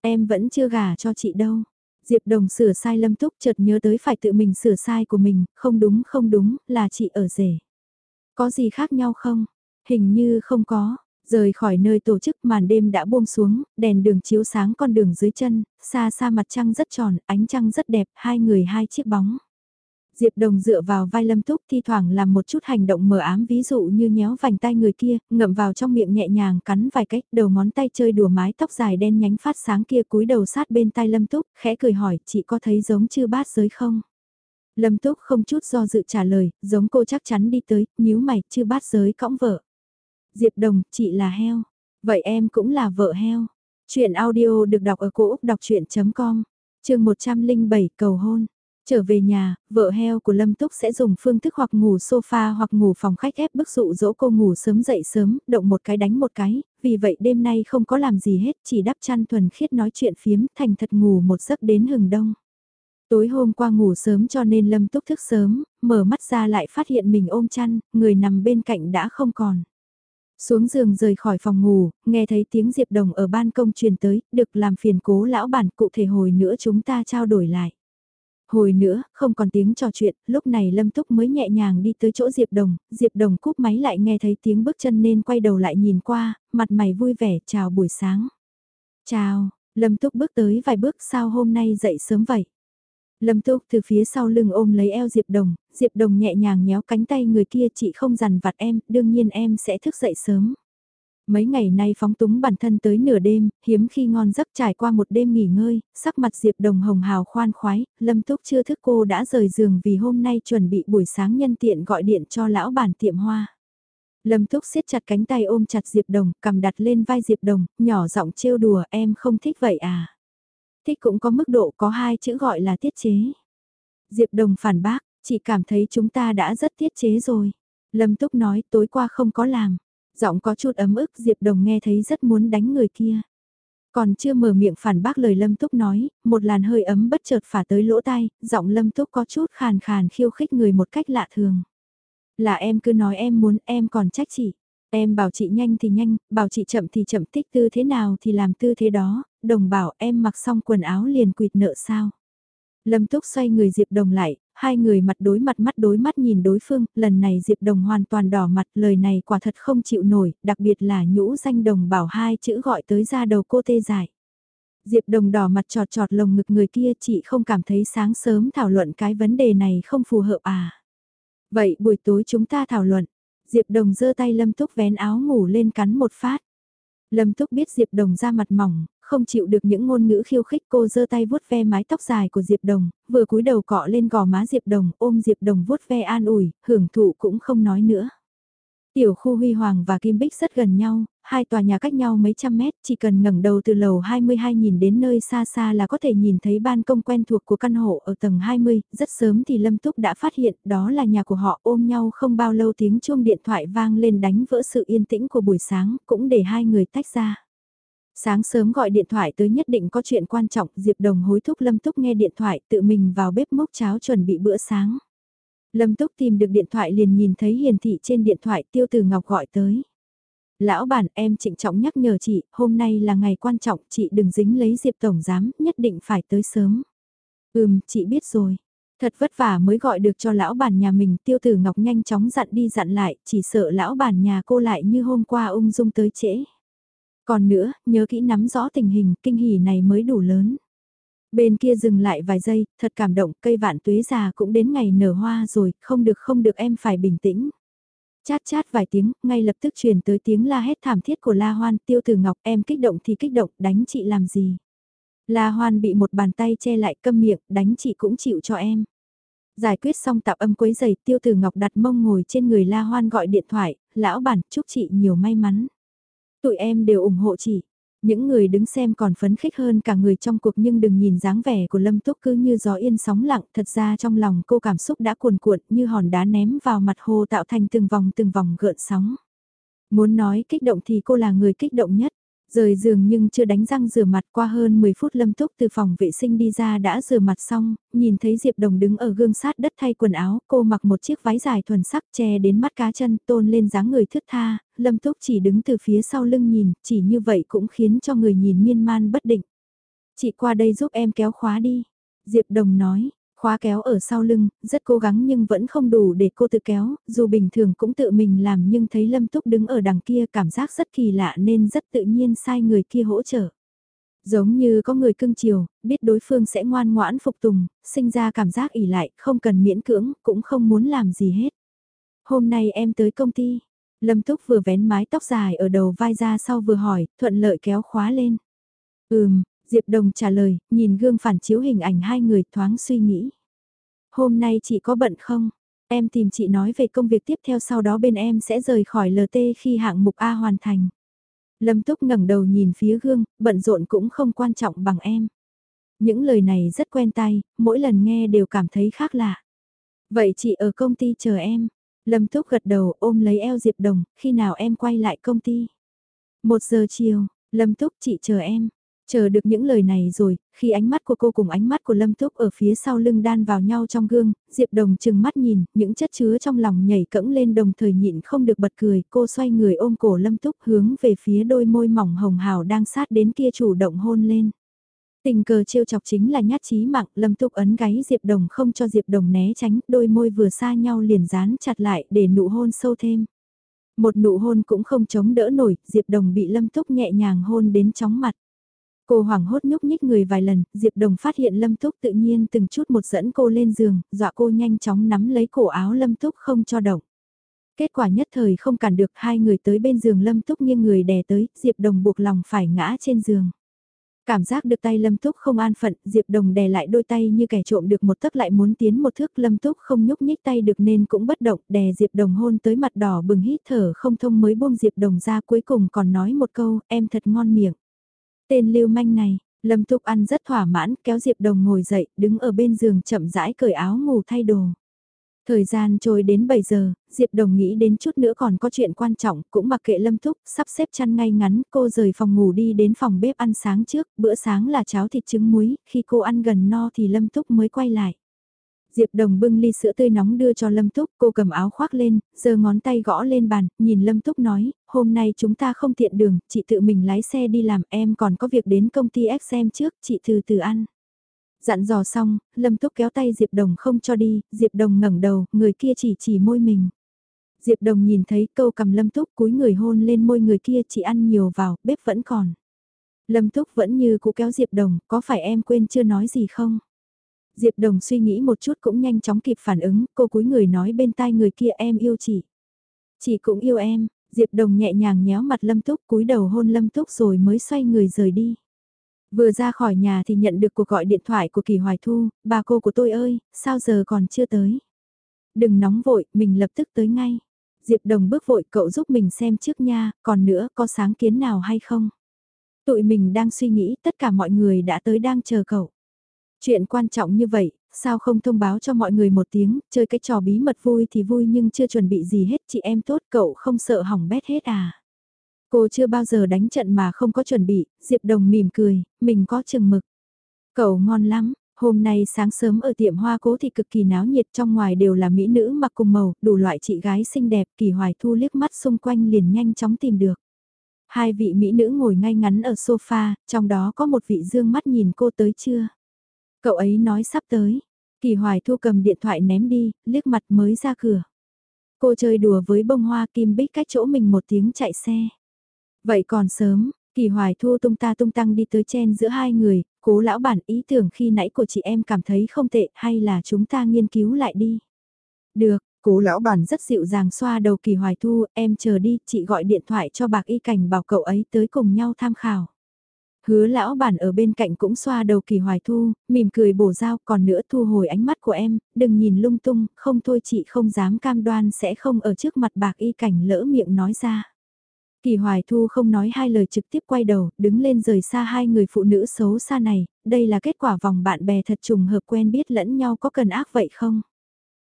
Em vẫn chưa gả cho chị đâu. Diệp Đồng sửa sai Lâm Túc chợt nhớ tới phải tự mình sửa sai của mình, không đúng không đúng, là chị ở rể. Có gì khác nhau không? Hình như không có. Rời khỏi nơi tổ chức màn đêm đã buông xuống, đèn đường chiếu sáng con đường dưới chân, xa xa mặt trăng rất tròn, ánh trăng rất đẹp, hai người hai chiếc bóng. Diệp Đồng dựa vào vai Lâm Túc thi thoảng làm một chút hành động mờ ám ví dụ như nhéo vành tay người kia, ngậm vào trong miệng nhẹ nhàng cắn vài cách, đầu ngón tay chơi đùa mái tóc dài đen nhánh phát sáng kia cúi đầu sát bên tai Lâm Túc, khẽ cười hỏi chị có thấy giống chư bát giới không? Lâm Túc không chút do dự trả lời, giống cô chắc chắn đi tới, nhíu mày, chư bát giới cõng vợ. Diệp Đồng, chị là heo. Vậy em cũng là vợ heo. Chuyện audio được đọc ở cổ Úc đọc chuyện.com, trường 107 cầu hôn. Trở về nhà, vợ heo của Lâm Túc sẽ dùng phương thức hoặc ngủ sofa hoặc ngủ phòng khách ép bức dụ dỗ cô ngủ sớm dậy sớm, động một cái đánh một cái, vì vậy đêm nay không có làm gì hết, chỉ đắp chăn thuần khiết nói chuyện phiếm thành thật ngủ một giấc đến hừng đông. Tối hôm qua ngủ sớm cho nên Lâm Túc thức sớm, mở mắt ra lại phát hiện mình ôm chăn, người nằm bên cạnh đã không còn. Xuống giường rời khỏi phòng ngủ, nghe thấy tiếng Diệp Đồng ở ban công truyền tới, được làm phiền cố lão bản cụ thể hồi nữa chúng ta trao đổi lại. Hồi nữa, không còn tiếng trò chuyện, lúc này Lâm Túc mới nhẹ nhàng đi tới chỗ Diệp Đồng, Diệp Đồng cúp máy lại nghe thấy tiếng bước chân nên quay đầu lại nhìn qua, mặt mày vui vẻ, chào buổi sáng. Chào, Lâm Túc bước tới vài bước sao hôm nay dậy sớm vậy? Lâm Túc từ phía sau lưng ôm lấy eo Diệp Đồng, Diệp Đồng nhẹ nhàng nhéo cánh tay người kia chị không dằn vặt em, đương nhiên em sẽ thức dậy sớm. Mấy ngày nay phóng túng bản thân tới nửa đêm, hiếm khi ngon giấc trải qua một đêm nghỉ ngơi, sắc mặt Diệp Đồng hồng hào khoan khoái, Lâm Túc chưa thức cô đã rời giường vì hôm nay chuẩn bị buổi sáng nhân tiện gọi điện cho lão bản tiệm hoa. Lâm Túc siết chặt cánh tay ôm chặt Diệp Đồng, cầm đặt lên vai Diệp Đồng, nhỏ giọng trêu đùa em không thích vậy à. Thích cũng có mức độ có hai chữ gọi là tiết chế. Diệp Đồng phản bác, chị cảm thấy chúng ta đã rất tiết chế rồi. Lâm Túc nói tối qua không có làm. Giọng có chút ấm ức Diệp Đồng nghe thấy rất muốn đánh người kia. Còn chưa mở miệng phản bác lời Lâm Túc nói, một làn hơi ấm bất chợt phả tới lỗ tai, giọng Lâm Túc có chút khàn khàn khiêu khích người một cách lạ thường. Là em cứ nói em muốn em còn trách chị. Em bảo chị nhanh thì nhanh, bảo chị chậm thì chậm tích tư thế nào thì làm tư thế đó, đồng bảo em mặc xong quần áo liền quỵt nợ sao. Lâm Túc xoay người Diệp Đồng lại, hai người mặt đối mặt mắt đối mắt nhìn đối phương, lần này Diệp Đồng hoàn toàn đỏ mặt, lời này quả thật không chịu nổi, đặc biệt là nhũ danh đồng bảo hai chữ gọi tới ra đầu cô tê dại. Diệp Đồng đỏ mặt trọt trọt lồng ngực người kia chị không cảm thấy sáng sớm thảo luận cái vấn đề này không phù hợp à. Vậy buổi tối chúng ta thảo luận, Diệp Đồng giơ tay Lâm Túc vén áo ngủ lên cắn một phát. Lâm Túc biết Diệp Đồng ra mặt mỏng, không chịu được những ngôn ngữ khiêu khích cô giơ tay vuốt ve mái tóc dài của Diệp Đồng, vừa cúi đầu cọ lên gò má Diệp Đồng, ôm Diệp Đồng vuốt ve an ủi, hưởng thụ cũng không nói nữa. Tiểu khu Huy Hoàng và Kim Bích rất gần nhau, hai tòa nhà cách nhau mấy trăm mét, chỉ cần ngẩng đầu từ lầu 22 nhìn đến nơi xa xa là có thể nhìn thấy ban công quen thuộc của căn hộ ở tầng 20, rất sớm thì Lâm Túc đã phát hiện đó là nhà của họ ôm nhau không bao lâu tiếng chuông điện thoại vang lên đánh vỡ sự yên tĩnh của buổi sáng, cũng để hai người tách ra. Sáng sớm gọi điện thoại tới nhất định có chuyện quan trọng, Diệp Đồng hối thúc Lâm Túc nghe điện thoại tự mình vào bếp mốc cháo chuẩn bị bữa sáng. Lâm Túc tìm được điện thoại liền nhìn thấy hiển thị trên điện thoại Tiêu Từ Ngọc gọi tới. Lão bản em trịnh trọng nhắc nhở chị, hôm nay là ngày quan trọng, chị đừng dính lấy Diệp Tổng Giám, nhất định phải tới sớm. Ừm, chị biết rồi. Thật vất vả mới gọi được cho lão bản nhà mình, Tiêu Tử Ngọc nhanh chóng dặn đi dặn lại, chỉ sợ lão bản nhà cô lại như hôm qua ung dung tới trễ. Còn nữa, nhớ kỹ nắm rõ tình hình, kinh hỉ này mới đủ lớn. Bên kia dừng lại vài giây, thật cảm động, cây vạn tuế già cũng đến ngày nở hoa rồi, không được không được em phải bình tĩnh. Chát chát vài tiếng, ngay lập tức truyền tới tiếng la hét thảm thiết của La Hoan, tiêu tử ngọc em kích động thì kích động, đánh chị làm gì. La Hoan bị một bàn tay che lại câm miệng, đánh chị cũng chịu cho em. Giải quyết xong tạp âm quấy giày, tiêu tử ngọc đặt mông ngồi trên người La Hoan gọi điện thoại, lão bản, chúc chị nhiều may mắn. Tụi em đều ủng hộ chị. Những người đứng xem còn phấn khích hơn cả người trong cuộc nhưng đừng nhìn dáng vẻ của Lâm Túc cứ như gió yên sóng lặng, thật ra trong lòng cô cảm xúc đã cuồn cuộn như hòn đá ném vào mặt hồ tạo thành từng vòng từng vòng gợn sóng. Muốn nói kích động thì cô là người kích động nhất. Rời giường nhưng chưa đánh răng rửa mặt qua hơn 10 phút Lâm Túc từ phòng vệ sinh đi ra đã rửa mặt xong, nhìn thấy Diệp Đồng đứng ở gương sát đất thay quần áo, cô mặc một chiếc váy dài thuần sắc che đến mắt cá chân tôn lên dáng người thướt tha, Lâm Túc chỉ đứng từ phía sau lưng nhìn, chỉ như vậy cũng khiến cho người nhìn miên man bất định. Chị qua đây giúp em kéo khóa đi. Diệp Đồng nói, khóa kéo ở sau lưng, rất cố gắng nhưng vẫn không đủ để cô tự kéo, dù bình thường cũng tự mình làm nhưng thấy Lâm Túc đứng ở đằng kia cảm giác rất kỳ lạ nên rất tự nhiên sai người kia hỗ trợ. Giống như có người cưng chiều, biết đối phương sẽ ngoan ngoãn phục tùng, sinh ra cảm giác ỉ lại, không cần miễn cưỡng, cũng không muốn làm gì hết. Hôm nay em tới công ty, Lâm Túc vừa vén mái tóc dài ở đầu vai ra sau vừa hỏi, thuận lợi kéo khóa lên. Ừm, Diệp Đồng trả lời, nhìn gương phản chiếu hình ảnh hai người thoáng suy nghĩ. Hôm nay chị có bận không? Em tìm chị nói về công việc tiếp theo sau đó bên em sẽ rời khỏi LT khi hạng mục A hoàn thành. Lâm Túc ngẩng đầu nhìn phía gương, bận rộn cũng không quan trọng bằng em. Những lời này rất quen tai, mỗi lần nghe đều cảm thấy khác lạ. Vậy chị ở công ty chờ em. Lâm Túc gật đầu ôm lấy eo Diệp Đồng, khi nào em quay lại công ty. Một giờ chiều, Lâm Túc chị chờ em. Chờ được những lời này rồi, khi ánh mắt của cô cùng ánh mắt của Lâm Túc ở phía sau lưng đan vào nhau trong gương, Diệp Đồng chừng mắt nhìn, những chất chứa trong lòng nhảy cẫng lên đồng thời nhịn không được bật cười, cô xoay người ôm cổ Lâm Túc hướng về phía đôi môi mỏng hồng hào đang sát đến kia chủ động hôn lên. Tình cờ trêu chọc chính là nhát chí mạng, Lâm Túc ấn gáy Diệp Đồng không cho Diệp Đồng né tránh, đôi môi vừa xa nhau liền dán chặt lại để nụ hôn sâu thêm. Một nụ hôn cũng không chống đỡ nổi, Diệp Đồng bị Lâm Túc nhẹ nhàng hôn đến chóng mặt. Cô hoảng hốt nhúc nhích người vài lần, Diệp Đồng phát hiện Lâm Túc tự nhiên từng chút một dẫn cô lên giường, dọa cô nhanh chóng nắm lấy cổ áo Lâm Túc không cho động. Kết quả nhất thời không cản được hai người tới bên giường Lâm Túc nghiêng người đè tới, Diệp Đồng buộc lòng phải ngã trên giường. Cảm giác được tay Lâm Túc không an phận, Diệp Đồng đè lại đôi tay như kẻ trộm được một tấc lại muốn tiến một thước Lâm Túc không nhúc nhích tay được nên cũng bất động, đè Diệp Đồng hôn tới mặt đỏ bừng hít thở không thông mới buông Diệp Đồng ra cuối cùng còn nói một câu, em thật ngon miệng. Tên lưu manh này, Lâm Túc ăn rất thỏa mãn, kéo Diệp Đồng ngồi dậy, đứng ở bên giường chậm rãi cởi áo ngủ thay đồ. Thời gian trôi đến 7 giờ, Diệp Đồng nghĩ đến chút nữa còn có chuyện quan trọng, cũng mặc kệ Lâm Túc, sắp xếp chăn ngay ngắn, cô rời phòng ngủ đi đến phòng bếp ăn sáng trước, bữa sáng là cháo thịt trứng muối, khi cô ăn gần no thì Lâm Túc mới quay lại. Diệp Đồng bưng ly sữa tươi nóng đưa cho Lâm Túc, cô cầm áo khoác lên, giơ ngón tay gõ lên bàn, nhìn Lâm Túc nói, hôm nay chúng ta không tiện đường, chị tự mình lái xe đi làm, em còn có việc đến công ty xem trước, chị từ từ ăn. Dặn dò xong, Lâm Túc kéo tay Diệp Đồng không cho đi, Diệp Đồng ngẩng đầu, người kia chỉ chỉ môi mình. Diệp Đồng nhìn thấy câu cầm Lâm Túc cúi người hôn lên môi người kia chỉ ăn nhiều vào, bếp vẫn còn. Lâm Túc vẫn như cũ kéo Diệp Đồng, có phải em quên chưa nói gì không? Diệp Đồng suy nghĩ một chút cũng nhanh chóng kịp phản ứng, cô cúi người nói bên tai người kia em yêu chị. Chị cũng yêu em, Diệp Đồng nhẹ nhàng nhéo mặt Lâm Túc cúi đầu hôn Lâm Túc rồi mới xoay người rời đi. Vừa ra khỏi nhà thì nhận được cuộc gọi điện thoại của Kỳ Hoài Thu, bà cô của tôi ơi, sao giờ còn chưa tới? Đừng nóng vội, mình lập tức tới ngay. Diệp Đồng bước vội cậu giúp mình xem trước nha, còn nữa có sáng kiến nào hay không? Tụi mình đang suy nghĩ tất cả mọi người đã tới đang chờ cậu. Chuyện quan trọng như vậy, sao không thông báo cho mọi người một tiếng, chơi cái trò bí mật vui thì vui nhưng chưa chuẩn bị gì hết chị em tốt cậu không sợ hỏng bét hết à. Cô chưa bao giờ đánh trận mà không có chuẩn bị, Diệp Đồng mỉm cười, mình có chừng mực. Cậu ngon lắm, hôm nay sáng sớm ở tiệm hoa cố thì cực kỳ náo nhiệt trong ngoài đều là mỹ nữ mặc cùng màu, đủ loại chị gái xinh đẹp, kỳ hoài thu liếc mắt xung quanh liền nhanh chóng tìm được. Hai vị mỹ nữ ngồi ngay ngắn ở sofa, trong đó có một vị dương mắt nhìn cô tới chưa. Cậu ấy nói sắp tới. Kỳ Hoài Thu cầm điện thoại ném đi, liếc mặt mới ra cửa. Cô chơi đùa với bông hoa kim bích cách chỗ mình một tiếng chạy xe. Vậy còn sớm, Kỳ Hoài Thu tung ta tung tăng đi tới chen giữa hai người, cố lão bản ý tưởng khi nãy của chị em cảm thấy không tệ hay là chúng ta nghiên cứu lại đi. Được, cố lão bản rất dịu dàng xoa đầu Kỳ Hoài Thu, em chờ đi, chị gọi điện thoại cho bạc y cảnh bảo cậu ấy tới cùng nhau tham khảo. Hứa lão bản ở bên cạnh cũng xoa đầu kỳ hoài thu, mỉm cười bổ dao còn nữa thu hồi ánh mắt của em, đừng nhìn lung tung, không thôi chị không dám cam đoan sẽ không ở trước mặt bạc y cảnh lỡ miệng nói ra. Kỳ hoài thu không nói hai lời trực tiếp quay đầu, đứng lên rời xa hai người phụ nữ xấu xa này, đây là kết quả vòng bạn bè thật trùng hợp quen biết lẫn nhau có cần ác vậy không?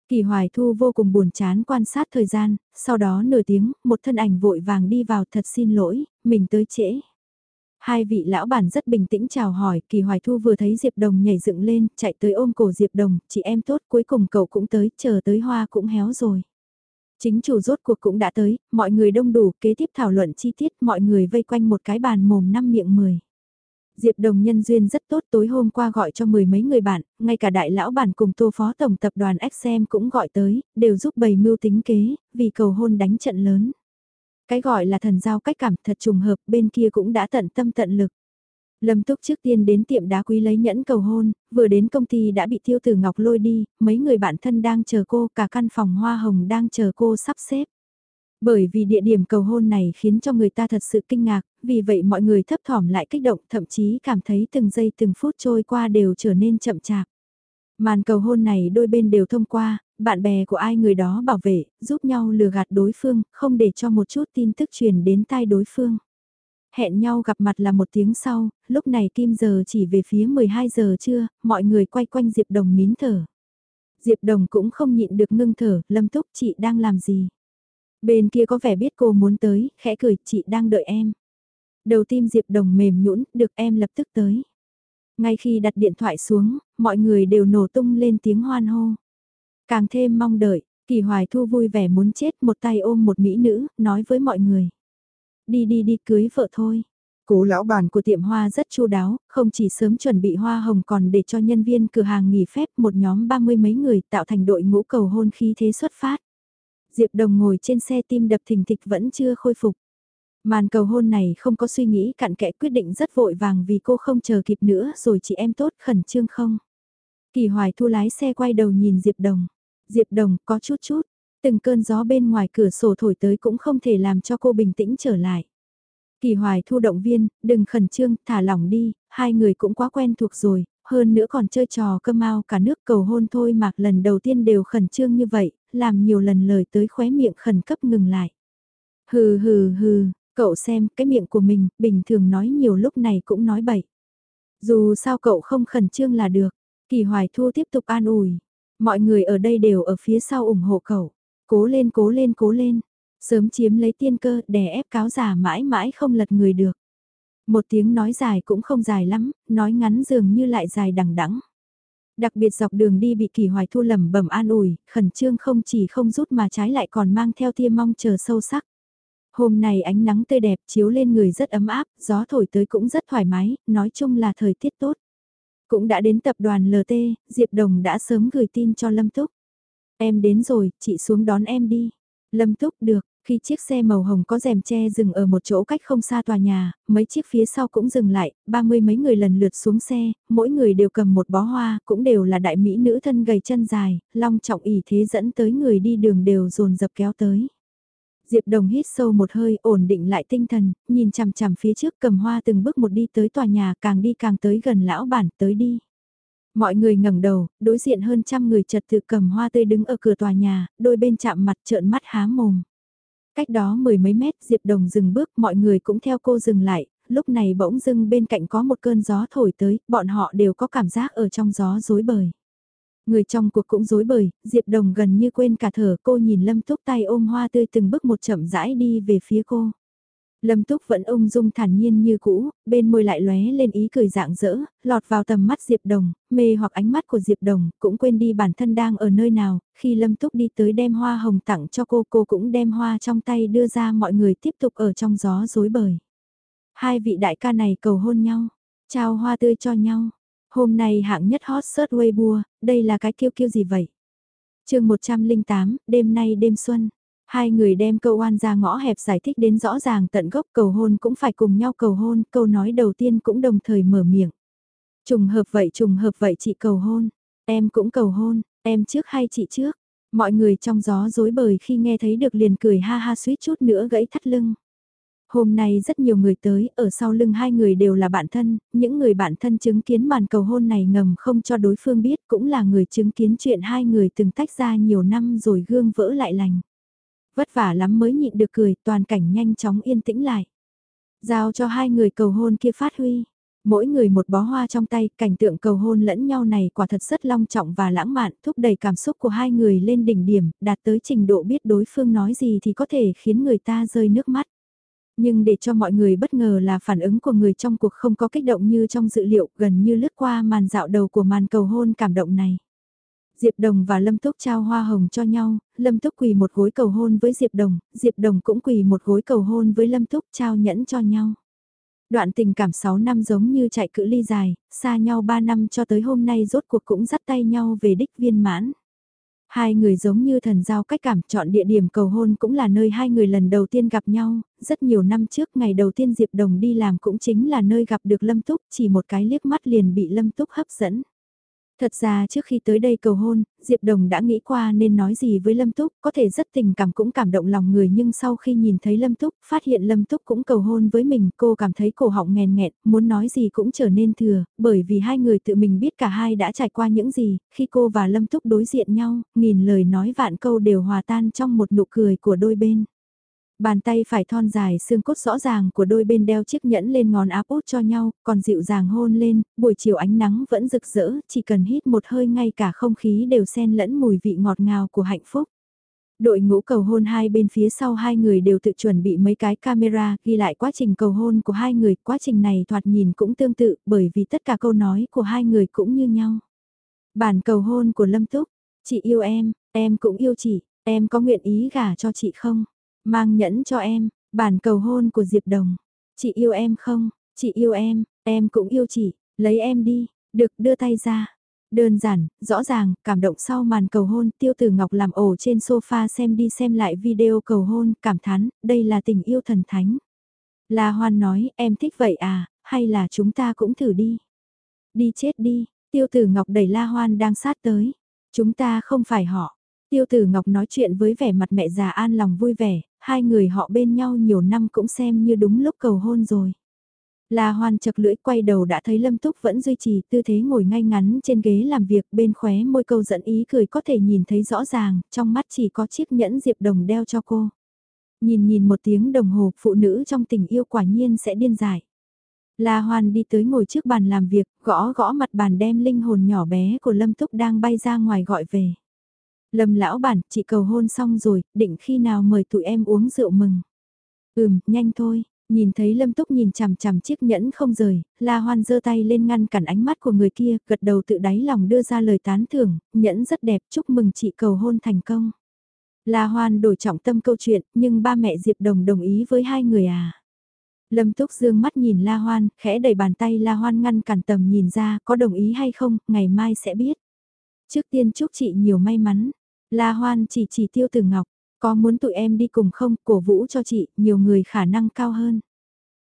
Kỳ hoài thu vô cùng buồn chán quan sát thời gian, sau đó nửa tiếng, một thân ảnh vội vàng đi vào thật xin lỗi, mình tới trễ. Hai vị lão bản rất bình tĩnh chào hỏi, Kỳ Hoài Thu vừa thấy Diệp Đồng nhảy dựng lên, chạy tới ôm cổ Diệp Đồng, chị em tốt cuối cùng cậu cũng tới, chờ tới hoa cũng héo rồi. Chính chủ rốt cuộc cũng đã tới, mọi người đông đủ, kế tiếp thảo luận chi tiết, mọi người vây quanh một cái bàn mồm năm miệng mười. Diệp Đồng nhân duyên rất tốt tối hôm qua gọi cho mười mấy người bạn, ngay cả đại lão bản cùng tô phó tổng tập đoàn XM cũng gọi tới, đều giúp bày mưu tính kế, vì cầu hôn đánh trận lớn. Cái gọi là thần giao cách cảm thật trùng hợp bên kia cũng đã tận tâm tận lực. Lâm Túc trước tiên đến tiệm đá quý lấy nhẫn cầu hôn, vừa đến công ty đã bị Tiêu Tử Ngọc lôi đi, mấy người bạn thân đang chờ cô, cả căn phòng hoa hồng đang chờ cô sắp xếp. Bởi vì địa điểm cầu hôn này khiến cho người ta thật sự kinh ngạc, vì vậy mọi người thấp thỏm lại kích động thậm chí cảm thấy từng giây từng phút trôi qua đều trở nên chậm chạp. Màn cầu hôn này đôi bên đều thông qua, bạn bè của ai người đó bảo vệ, giúp nhau lừa gạt đối phương, không để cho một chút tin tức truyền đến tai đối phương. Hẹn nhau gặp mặt là một tiếng sau, lúc này kim giờ chỉ về phía 12 giờ trưa, mọi người quay quanh Diệp Đồng nín thở. Diệp Đồng cũng không nhịn được ngưng thở, Lâm Túc chị đang làm gì? Bên kia có vẻ biết cô muốn tới, khẽ cười, chị đang đợi em. Đầu tim Diệp Đồng mềm nhũn, được em lập tức tới. Ngay khi đặt điện thoại xuống, mọi người đều nổ tung lên tiếng hoan hô. Càng thêm mong đợi, Kỳ Hoài Thu vui vẻ muốn chết một tay ôm một mỹ nữ, nói với mọi người. Đi đi đi cưới vợ thôi. Cố lão bản của tiệm hoa rất chu đáo, không chỉ sớm chuẩn bị hoa hồng còn để cho nhân viên cửa hàng nghỉ phép một nhóm ba mươi mấy người tạo thành đội ngũ cầu hôn khí thế xuất phát. Diệp Đồng ngồi trên xe tim đập thình thịch vẫn chưa khôi phục. Màn cầu hôn này không có suy nghĩ cặn kẽ quyết định rất vội vàng vì cô không chờ kịp nữa rồi chị em tốt khẩn trương không. Kỳ hoài thu lái xe quay đầu nhìn Diệp Đồng. Diệp Đồng có chút chút, từng cơn gió bên ngoài cửa sổ thổi tới cũng không thể làm cho cô bình tĩnh trở lại. Kỳ hoài thu động viên, đừng khẩn trương, thả lỏng đi, hai người cũng quá quen thuộc rồi, hơn nữa còn chơi trò cơ mau cả nước cầu hôn thôi mà lần đầu tiên đều khẩn trương như vậy, làm nhiều lần lời tới khóe miệng khẩn cấp ngừng lại. Hừ hừ hừ, cậu xem cái miệng của mình, bình thường nói nhiều lúc này cũng nói bậy. Dù sao cậu không khẩn trương là được, kỳ hoài thu tiếp tục an ủi. Mọi người ở đây đều ở phía sau ủng hộ cậu. Cố lên cố lên cố lên. Sớm chiếm lấy tiên cơ đè ép cáo giả mãi mãi không lật người được. Một tiếng nói dài cũng không dài lắm, nói ngắn dường như lại dài đằng đẵng. Đặc biệt dọc đường đi bị kỳ hoài thu lầm bẩm an ủi, khẩn trương không chỉ không rút mà trái lại còn mang theo tia mong chờ sâu sắc. Hôm nay ánh nắng tươi đẹp chiếu lên người rất ấm áp, gió thổi tới cũng rất thoải mái, nói chung là thời tiết tốt. Cũng đã đến tập đoàn LT, Diệp Đồng đã sớm gửi tin cho Lâm Túc. Em đến rồi, chị xuống đón em đi. Lâm Túc được, khi chiếc xe màu hồng có rèm che dừng ở một chỗ cách không xa tòa nhà, mấy chiếc phía sau cũng dừng lại, ba mươi mấy người lần lượt xuống xe, mỗi người đều cầm một bó hoa, cũng đều là đại mỹ nữ thân gầy chân dài, long trọng ỉ thế dẫn tới người đi đường đều dồn dập kéo tới. Diệp Đồng hít sâu một hơi, ổn định lại tinh thần, nhìn chằm chằm phía trước cầm hoa từng bước một đi tới tòa nhà, càng đi càng tới gần lão bản, tới đi. Mọi người ngẩng đầu, đối diện hơn trăm người chật tự cầm hoa tươi đứng ở cửa tòa nhà, đôi bên chạm mặt trợn mắt há mồm. Cách đó mười mấy mét Diệp Đồng dừng bước mọi người cũng theo cô dừng lại, lúc này bỗng dưng bên cạnh có một cơn gió thổi tới, bọn họ đều có cảm giác ở trong gió rối bời. Người trong cuộc cũng rối bời, Diệp Đồng gần như quên cả thở cô nhìn Lâm Túc tay ôm hoa tươi từng bước một chậm rãi đi về phía cô. Lâm Túc vẫn ung dung thản nhiên như cũ, bên môi lại lóe lên ý cười dạng dỡ, lọt vào tầm mắt Diệp Đồng, mê hoặc ánh mắt của Diệp Đồng, cũng quên đi bản thân đang ở nơi nào, khi Lâm Túc đi tới đem hoa hồng tặng cho cô, cô cũng đem hoa trong tay đưa ra mọi người tiếp tục ở trong gió rối bời. Hai vị đại ca này cầu hôn nhau, trao hoa tươi cho nhau. Hôm nay hạng nhất hot search Weibo, đây là cái kiêu kiêu gì vậy? chương 108, đêm nay đêm xuân. Hai người đem câu oan ra ngõ hẹp giải thích đến rõ ràng tận gốc cầu hôn cũng phải cùng nhau cầu hôn, câu nói đầu tiên cũng đồng thời mở miệng. Trùng hợp vậy trùng hợp vậy chị cầu hôn, em cũng cầu hôn, em trước hay chị trước. Mọi người trong gió dối bời khi nghe thấy được liền cười ha ha suýt chút nữa gãy thắt lưng. Hôm nay rất nhiều người tới, ở sau lưng hai người đều là bạn thân, những người bạn thân chứng kiến màn cầu hôn này ngầm không cho đối phương biết cũng là người chứng kiến chuyện hai người từng tách ra nhiều năm rồi gương vỡ lại lành. Vất vả lắm mới nhịn được cười, toàn cảnh nhanh chóng yên tĩnh lại. Giao cho hai người cầu hôn kia phát huy. Mỗi người một bó hoa trong tay, cảnh tượng cầu hôn lẫn nhau này quả thật rất long trọng và lãng mạn, thúc đẩy cảm xúc của hai người lên đỉnh điểm, đạt tới trình độ biết đối phương nói gì thì có thể khiến người ta rơi nước mắt. Nhưng để cho mọi người bất ngờ là phản ứng của người trong cuộc không có kích động như trong dự liệu, gần như lướt qua màn dạo đầu của màn cầu hôn cảm động này. Diệp Đồng và Lâm Túc trao hoa hồng cho nhau, Lâm Túc quỳ một gối cầu hôn với Diệp Đồng, Diệp Đồng cũng quỳ một gối cầu hôn với Lâm Túc trao nhẫn cho nhau. Đoạn tình cảm 6 năm giống như chạy cự ly dài, xa nhau 3 năm cho tới hôm nay rốt cuộc cũng dắt tay nhau về đích viên mãn. Hai người giống như thần giao cách cảm chọn địa điểm cầu hôn cũng là nơi hai người lần đầu tiên gặp nhau, rất nhiều năm trước ngày đầu tiên Diệp Đồng đi làm cũng chính là nơi gặp được Lâm Túc, chỉ một cái liếc mắt liền bị Lâm Túc hấp dẫn. Thật ra trước khi tới đây cầu hôn, Diệp Đồng đã nghĩ qua nên nói gì với Lâm Túc, có thể rất tình cảm cũng cảm động lòng người nhưng sau khi nhìn thấy Lâm Túc, phát hiện Lâm Túc cũng cầu hôn với mình, cô cảm thấy cổ họng nghèn nghẹn, muốn nói gì cũng trở nên thừa, bởi vì hai người tự mình biết cả hai đã trải qua những gì, khi cô và Lâm Túc đối diện nhau, nghìn lời nói vạn câu đều hòa tan trong một nụ cười của đôi bên. Bàn tay phải thon dài xương cốt rõ ràng của đôi bên đeo chiếc nhẫn lên ngón áp út cho nhau, còn dịu dàng hôn lên, buổi chiều ánh nắng vẫn rực rỡ, chỉ cần hít một hơi ngay cả không khí đều xen lẫn mùi vị ngọt ngào của hạnh phúc. Đội ngũ cầu hôn hai bên phía sau hai người đều tự chuẩn bị mấy cái camera ghi lại quá trình cầu hôn của hai người, quá trình này thoạt nhìn cũng tương tự bởi vì tất cả câu nói của hai người cũng như nhau. Bản cầu hôn của Lâm Túc, chị yêu em, em cũng yêu chị, em có nguyện ý gả cho chị không? Mang nhẫn cho em, bản cầu hôn của Diệp Đồng. Chị yêu em không? Chị yêu em, em cũng yêu chị, lấy em đi, được đưa tay ra. Đơn giản, rõ ràng, cảm động sau màn cầu hôn, tiêu tử ngọc làm ổ trên sofa xem đi xem lại video cầu hôn, cảm thán, đây là tình yêu thần thánh. La Hoan nói, em thích vậy à, hay là chúng ta cũng thử đi. Đi chết đi, tiêu tử ngọc đẩy La Hoan đang sát tới. Chúng ta không phải họ. Tiêu tử ngọc nói chuyện với vẻ mặt mẹ già an lòng vui vẻ, hai người họ bên nhau nhiều năm cũng xem như đúng lúc cầu hôn rồi. La Hoan chật lưỡi quay đầu đã thấy Lâm Túc vẫn duy trì tư thế ngồi ngay ngắn trên ghế làm việc bên khóe môi câu dẫn ý cười có thể nhìn thấy rõ ràng, trong mắt chỉ có chiếc nhẫn diệp đồng đeo cho cô. Nhìn nhìn một tiếng đồng hồ, phụ nữ trong tình yêu quả nhiên sẽ điên dại. La Hoan đi tới ngồi trước bàn làm việc, gõ gõ mặt bàn đem linh hồn nhỏ bé của Lâm Túc đang bay ra ngoài gọi về. Lâm lão bản, chị cầu hôn xong rồi, định khi nào mời tụi em uống rượu mừng. Ừm, nhanh thôi, nhìn thấy Lâm Túc nhìn chằm chằm chiếc nhẫn không rời, La Hoan giơ tay lên ngăn cản ánh mắt của người kia, gật đầu tự đáy lòng đưa ra lời tán thưởng, nhẫn rất đẹp, chúc mừng chị cầu hôn thành công. La Hoan đổi trọng tâm câu chuyện, nhưng ba mẹ Diệp Đồng đồng ý với hai người à. Lâm Túc dương mắt nhìn La Hoan, khẽ đẩy bàn tay La Hoan ngăn cản tầm nhìn ra, có đồng ý hay không, ngày mai sẽ biết. Trước tiên chúc chị nhiều may mắn. La Hoan chỉ chỉ tiêu từ ngọc, có muốn tụi em đi cùng không, cổ vũ cho chị, nhiều người khả năng cao hơn.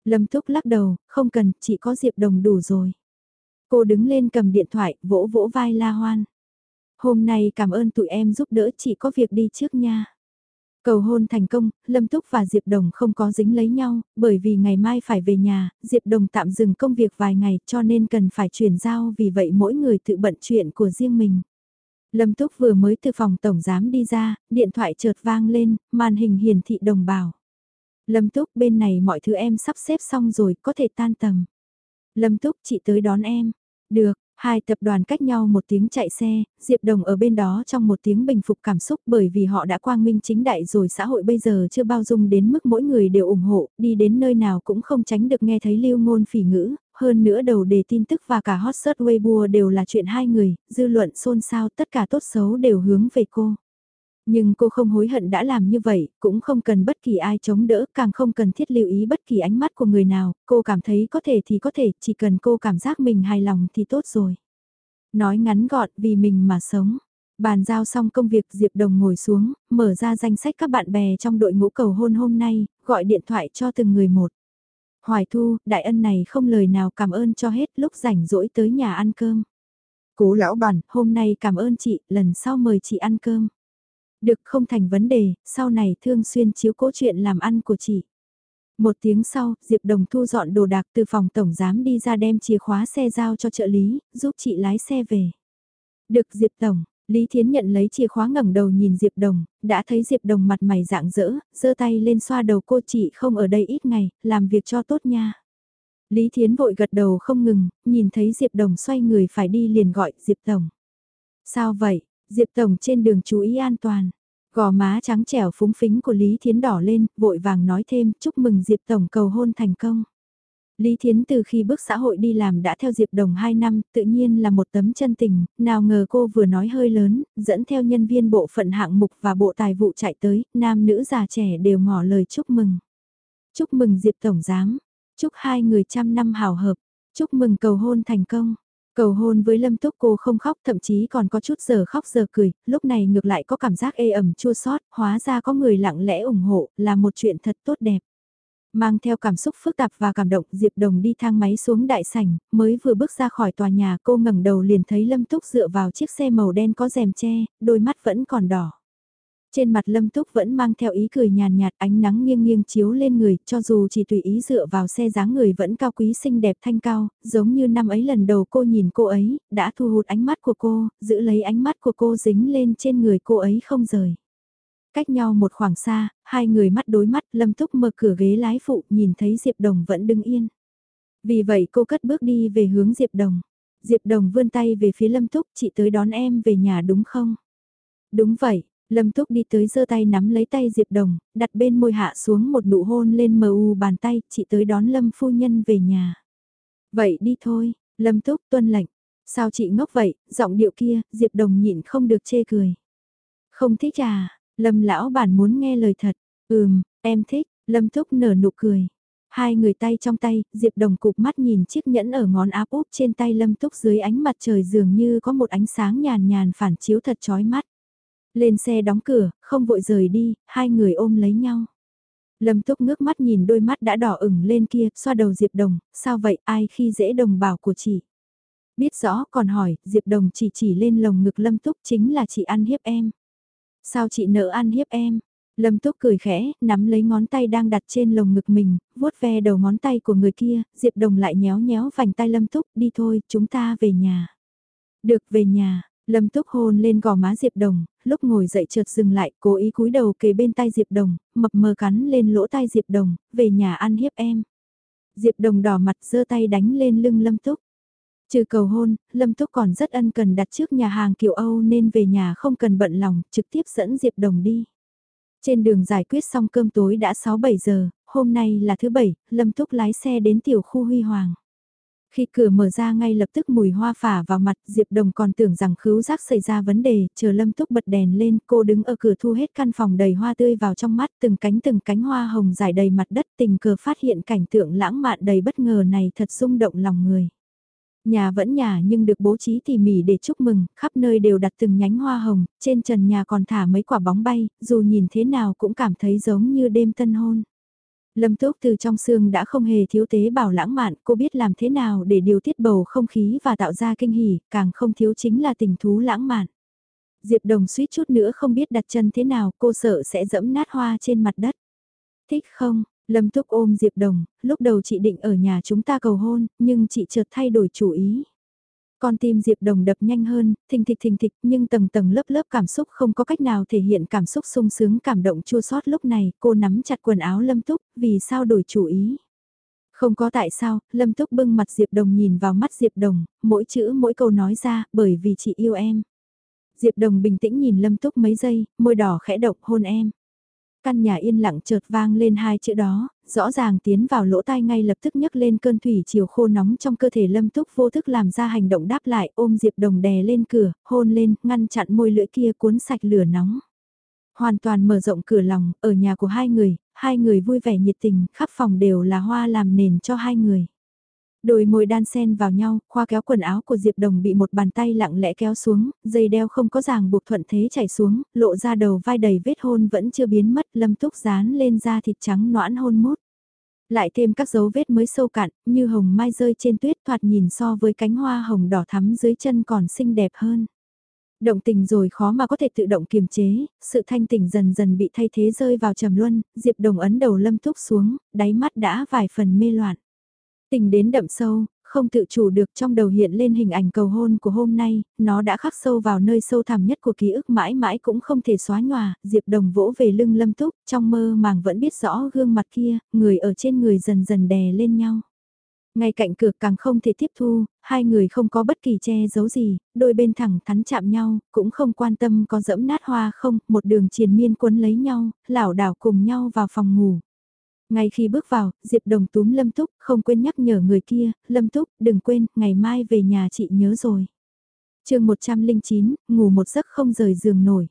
Lâm Túc lắc đầu, không cần, chị có Diệp Đồng đủ rồi. Cô đứng lên cầm điện thoại, vỗ vỗ vai La Hoan. Hôm nay cảm ơn tụi em giúp đỡ chị có việc đi trước nha. Cầu hôn thành công, Lâm Túc và Diệp Đồng không có dính lấy nhau, bởi vì ngày mai phải về nhà, Diệp Đồng tạm dừng công việc vài ngày cho nên cần phải chuyển giao vì vậy mỗi người tự bận chuyện của riêng mình. Lâm Túc vừa mới từ phòng tổng giám đi ra, điện thoại chợt vang lên, màn hình hiển thị đồng bào. Lâm Túc bên này mọi thứ em sắp xếp xong rồi, có thể tan tầm. Lâm Túc chị tới đón em. Được, hai tập đoàn cách nhau một tiếng chạy xe, Diệp Đồng ở bên đó trong một tiếng bình phục cảm xúc bởi vì họ đã quang minh chính đại rồi xã hội bây giờ chưa bao dung đến mức mỗi người đều ủng hộ, đi đến nơi nào cũng không tránh được nghe thấy lưu ngôn phỉ ngữ, hơn nữa đầu đề tin tức và cả hot search Weibo đều là chuyện hai người, dư luận xôn xao tất cả tốt xấu đều hướng về cô. Nhưng cô không hối hận đã làm như vậy, cũng không cần bất kỳ ai chống đỡ, càng không cần thiết lưu ý bất kỳ ánh mắt của người nào, cô cảm thấy có thể thì có thể, chỉ cần cô cảm giác mình hài lòng thì tốt rồi. Nói ngắn gọn vì mình mà sống. Bàn giao xong công việc Diệp Đồng ngồi xuống, mở ra danh sách các bạn bè trong đội ngũ cầu hôn hôm nay, gọi điện thoại cho từng người một. Hoài Thu, đại ân này không lời nào cảm ơn cho hết lúc rảnh rỗi tới nhà ăn cơm. Cố lão bản, hôm nay cảm ơn chị, lần sau mời chị ăn cơm. Được không thành vấn đề, sau này thương xuyên chiếu cố chuyện làm ăn của chị. Một tiếng sau, Diệp Đồng thu dọn đồ đạc từ phòng tổng giám đi ra đem chìa khóa xe giao cho trợ lý, giúp chị lái xe về. Được Diệp Tổng, Lý Thiến nhận lấy chìa khóa ngẩng đầu nhìn Diệp Đồng, đã thấy Diệp Đồng mặt mày dạng dỡ, giơ tay lên xoa đầu cô chị không ở đây ít ngày, làm việc cho tốt nha. Lý Thiến vội gật đầu không ngừng, nhìn thấy Diệp Đồng xoay người phải đi liền gọi Diệp Tổng. Sao vậy, Diệp Tổng trên đường chú ý an toàn. Gò má trắng trẻo phúng phính của Lý Thiến đỏ lên, vội vàng nói thêm chúc mừng Diệp Tổng cầu hôn thành công. Lý Thiến từ khi bước xã hội đi làm đã theo Diệp Đồng 2 năm, tự nhiên là một tấm chân tình, nào ngờ cô vừa nói hơi lớn, dẫn theo nhân viên bộ phận hạng mục và bộ tài vụ chạy tới, nam nữ già trẻ đều ngỏ lời chúc mừng. Chúc mừng Diệp Tổng Giám, chúc hai người trăm năm hào hợp, chúc mừng cầu hôn thành công. Cầu hôn với Lâm Túc cô không khóc thậm chí còn có chút giờ khóc giờ cười, lúc này ngược lại có cảm giác ê ẩm chua xót hóa ra có người lặng lẽ ủng hộ là một chuyện thật tốt đẹp. Mang theo cảm xúc phức tạp và cảm động Diệp Đồng đi thang máy xuống đại sảnh, mới vừa bước ra khỏi tòa nhà cô ngẩng đầu liền thấy Lâm Túc dựa vào chiếc xe màu đen có rèm che, đôi mắt vẫn còn đỏ. Trên mặt Lâm Túc vẫn mang theo ý cười nhàn nhạt ánh nắng nghiêng nghiêng chiếu lên người, cho dù chỉ tùy ý dựa vào xe dáng người vẫn cao quý xinh đẹp thanh cao, giống như năm ấy lần đầu cô nhìn cô ấy, đã thu hút ánh mắt của cô, giữ lấy ánh mắt của cô dính lên trên người cô ấy không rời. Cách nhau một khoảng xa, hai người mắt đối mắt, Lâm Túc mở cửa ghế lái phụ, nhìn thấy Diệp Đồng vẫn đứng yên. Vì vậy cô cất bước đi về hướng Diệp Đồng. Diệp Đồng vươn tay về phía Lâm Túc, chị tới đón em về nhà đúng không? Đúng vậy, Lâm Túc đi tới giơ tay nắm lấy tay Diệp Đồng, đặt bên môi hạ xuống một nụ hôn lên mờ u bàn tay, chị tới đón Lâm phu nhân về nhà. Vậy đi thôi, Lâm Túc tuân lệnh. Sao chị ngốc vậy, giọng điệu kia, Diệp Đồng nhịn không được chê cười. Không thích à, Lâm lão bản muốn nghe lời thật. Ừm, em thích, Lâm Túc nở nụ cười. Hai người tay trong tay, Diệp Đồng cụp mắt nhìn chiếc nhẫn ở ngón áp úp trên tay Lâm Túc dưới ánh mặt trời dường như có một ánh sáng nhàn nhàn phản chiếu thật chói mắt. Lên xe đóng cửa, không vội rời đi, hai người ôm lấy nhau. Lâm Túc ngước mắt nhìn đôi mắt đã đỏ ửng lên kia, xoa đầu Diệp Đồng, sao vậy ai khi dễ đồng bảo của chị? Biết rõ còn hỏi, Diệp Đồng chỉ chỉ lên lồng ngực Lâm Túc chính là chị ăn hiếp em. Sao chị nỡ ăn hiếp em? Lâm Túc cười khẽ, nắm lấy ngón tay đang đặt trên lồng ngực mình, vuốt ve đầu ngón tay của người kia, Diệp Đồng lại nhéo nhéo vành tay Lâm Túc, đi thôi, chúng ta về nhà. Được về nhà, Lâm Túc hôn lên gò má Diệp Đồng, lúc ngồi dậy chợt dừng lại, cố ý cúi đầu kề bên tay Diệp Đồng, mập mờ cắn lên lỗ tai Diệp Đồng, về nhà ăn hiếp em. Diệp Đồng đỏ mặt giơ tay đánh lên lưng Lâm Túc. Trừ cầu hôn, Lâm Túc còn rất ân cần đặt trước nhà hàng kiểu Âu nên về nhà không cần bận lòng, trực tiếp dẫn Diệp Đồng đi. Trên đường giải quyết xong cơm tối đã 6-7 giờ, hôm nay là thứ bảy, Lâm Túc lái xe đến tiểu khu Huy Hoàng. Khi cửa mở ra ngay lập tức mùi hoa phả vào mặt, Diệp Đồng còn tưởng rằng khứu giác xảy ra vấn đề, chờ Lâm Túc bật đèn lên, cô đứng ở cửa thu hết căn phòng đầy hoa tươi vào trong mắt, từng cánh từng cánh hoa hồng dài đầy mặt đất, tình cờ phát hiện cảnh tượng lãng mạn đầy bất ngờ này thật rung động lòng người. Nhà vẫn nhà nhưng được bố trí tỉ mỉ để chúc mừng, khắp nơi đều đặt từng nhánh hoa hồng, trên trần nhà còn thả mấy quả bóng bay, dù nhìn thế nào cũng cảm thấy giống như đêm tân hôn. Lâm Túc từ trong xương đã không hề thiếu tế bảo lãng mạn, cô biết làm thế nào để điều tiết bầu không khí và tạo ra kinh hỉ, càng không thiếu chính là tình thú lãng mạn. Diệp Đồng suýt chút nữa không biết đặt chân thế nào, cô sợ sẽ dẫm nát hoa trên mặt đất. Thích không? Lâm Túc ôm Diệp Đồng, lúc đầu chị định ở nhà chúng ta cầu hôn, nhưng chị chợt thay đổi chủ ý. Con tim Diệp Đồng đập nhanh hơn, thình thịch thình thịch nhưng tầng tầng lớp lớp cảm xúc không có cách nào thể hiện cảm xúc sung sướng cảm động chua xót lúc này, cô nắm chặt quần áo Lâm Túc, vì sao đổi chủ ý. Không có tại sao, Lâm Túc bưng mặt Diệp Đồng nhìn vào mắt Diệp Đồng, mỗi chữ mỗi câu nói ra, bởi vì chị yêu em. Diệp Đồng bình tĩnh nhìn Lâm Túc mấy giây, môi đỏ khẽ động hôn em. Căn nhà yên lặng chợt vang lên hai chữ đó, rõ ràng tiến vào lỗ tai ngay lập tức nhấc lên cơn thủy chiều khô nóng trong cơ thể lâm túc vô thức làm ra hành động đáp lại ôm Diệp Đồng đè lên cửa, hôn lên, ngăn chặn môi lưỡi kia cuốn sạch lửa nóng. Hoàn toàn mở rộng cửa lòng, ở nhà của hai người, hai người vui vẻ nhiệt tình, khắp phòng đều là hoa làm nền cho hai người. Đôi môi đan sen vào nhau, khoa kéo quần áo của Diệp Đồng bị một bàn tay lặng lẽ kéo xuống, dây đeo không có ràng buộc thuận thế chảy xuống, lộ ra đầu vai đầy vết hôn vẫn chưa biến mất, lâm túc dán lên da thịt trắng noãn hôn mút. Lại thêm các dấu vết mới sâu cạn, như hồng mai rơi trên tuyết thoạt nhìn so với cánh hoa hồng đỏ thắm dưới chân còn xinh đẹp hơn. Động tình rồi khó mà có thể tự động kiềm chế, sự thanh tỉnh dần dần bị thay thế rơi vào trầm luân, Diệp Đồng ấn đầu lâm túc xuống, đáy mắt đã vài phần mê loạn. Tình đến đậm sâu, không tự chủ được trong đầu hiện lên hình ảnh cầu hôn của hôm nay, nó đã khắc sâu vào nơi sâu thẳm nhất của ký ức mãi mãi cũng không thể xóa nhòa, Diệp Đồng vỗ về lưng Lâm Túc, trong mơ màng vẫn biết rõ gương mặt kia, người ở trên người dần dần đè lên nhau. Ngay cạnh cửa càng không thể tiếp thu, hai người không có bất kỳ che giấu gì, đôi bên thẳng thắn chạm nhau, cũng không quan tâm có dẫm nát hoa không, một đường triền miên cuốn lấy nhau, lảo đảo cùng nhau vào phòng ngủ. Ngay khi bước vào, Diệp Đồng túm Lâm Túc, không quên nhắc nhở người kia, Lâm Túc, đừng quên, ngày mai về nhà chị nhớ rồi. chương 109, ngủ một giấc không rời giường nổi.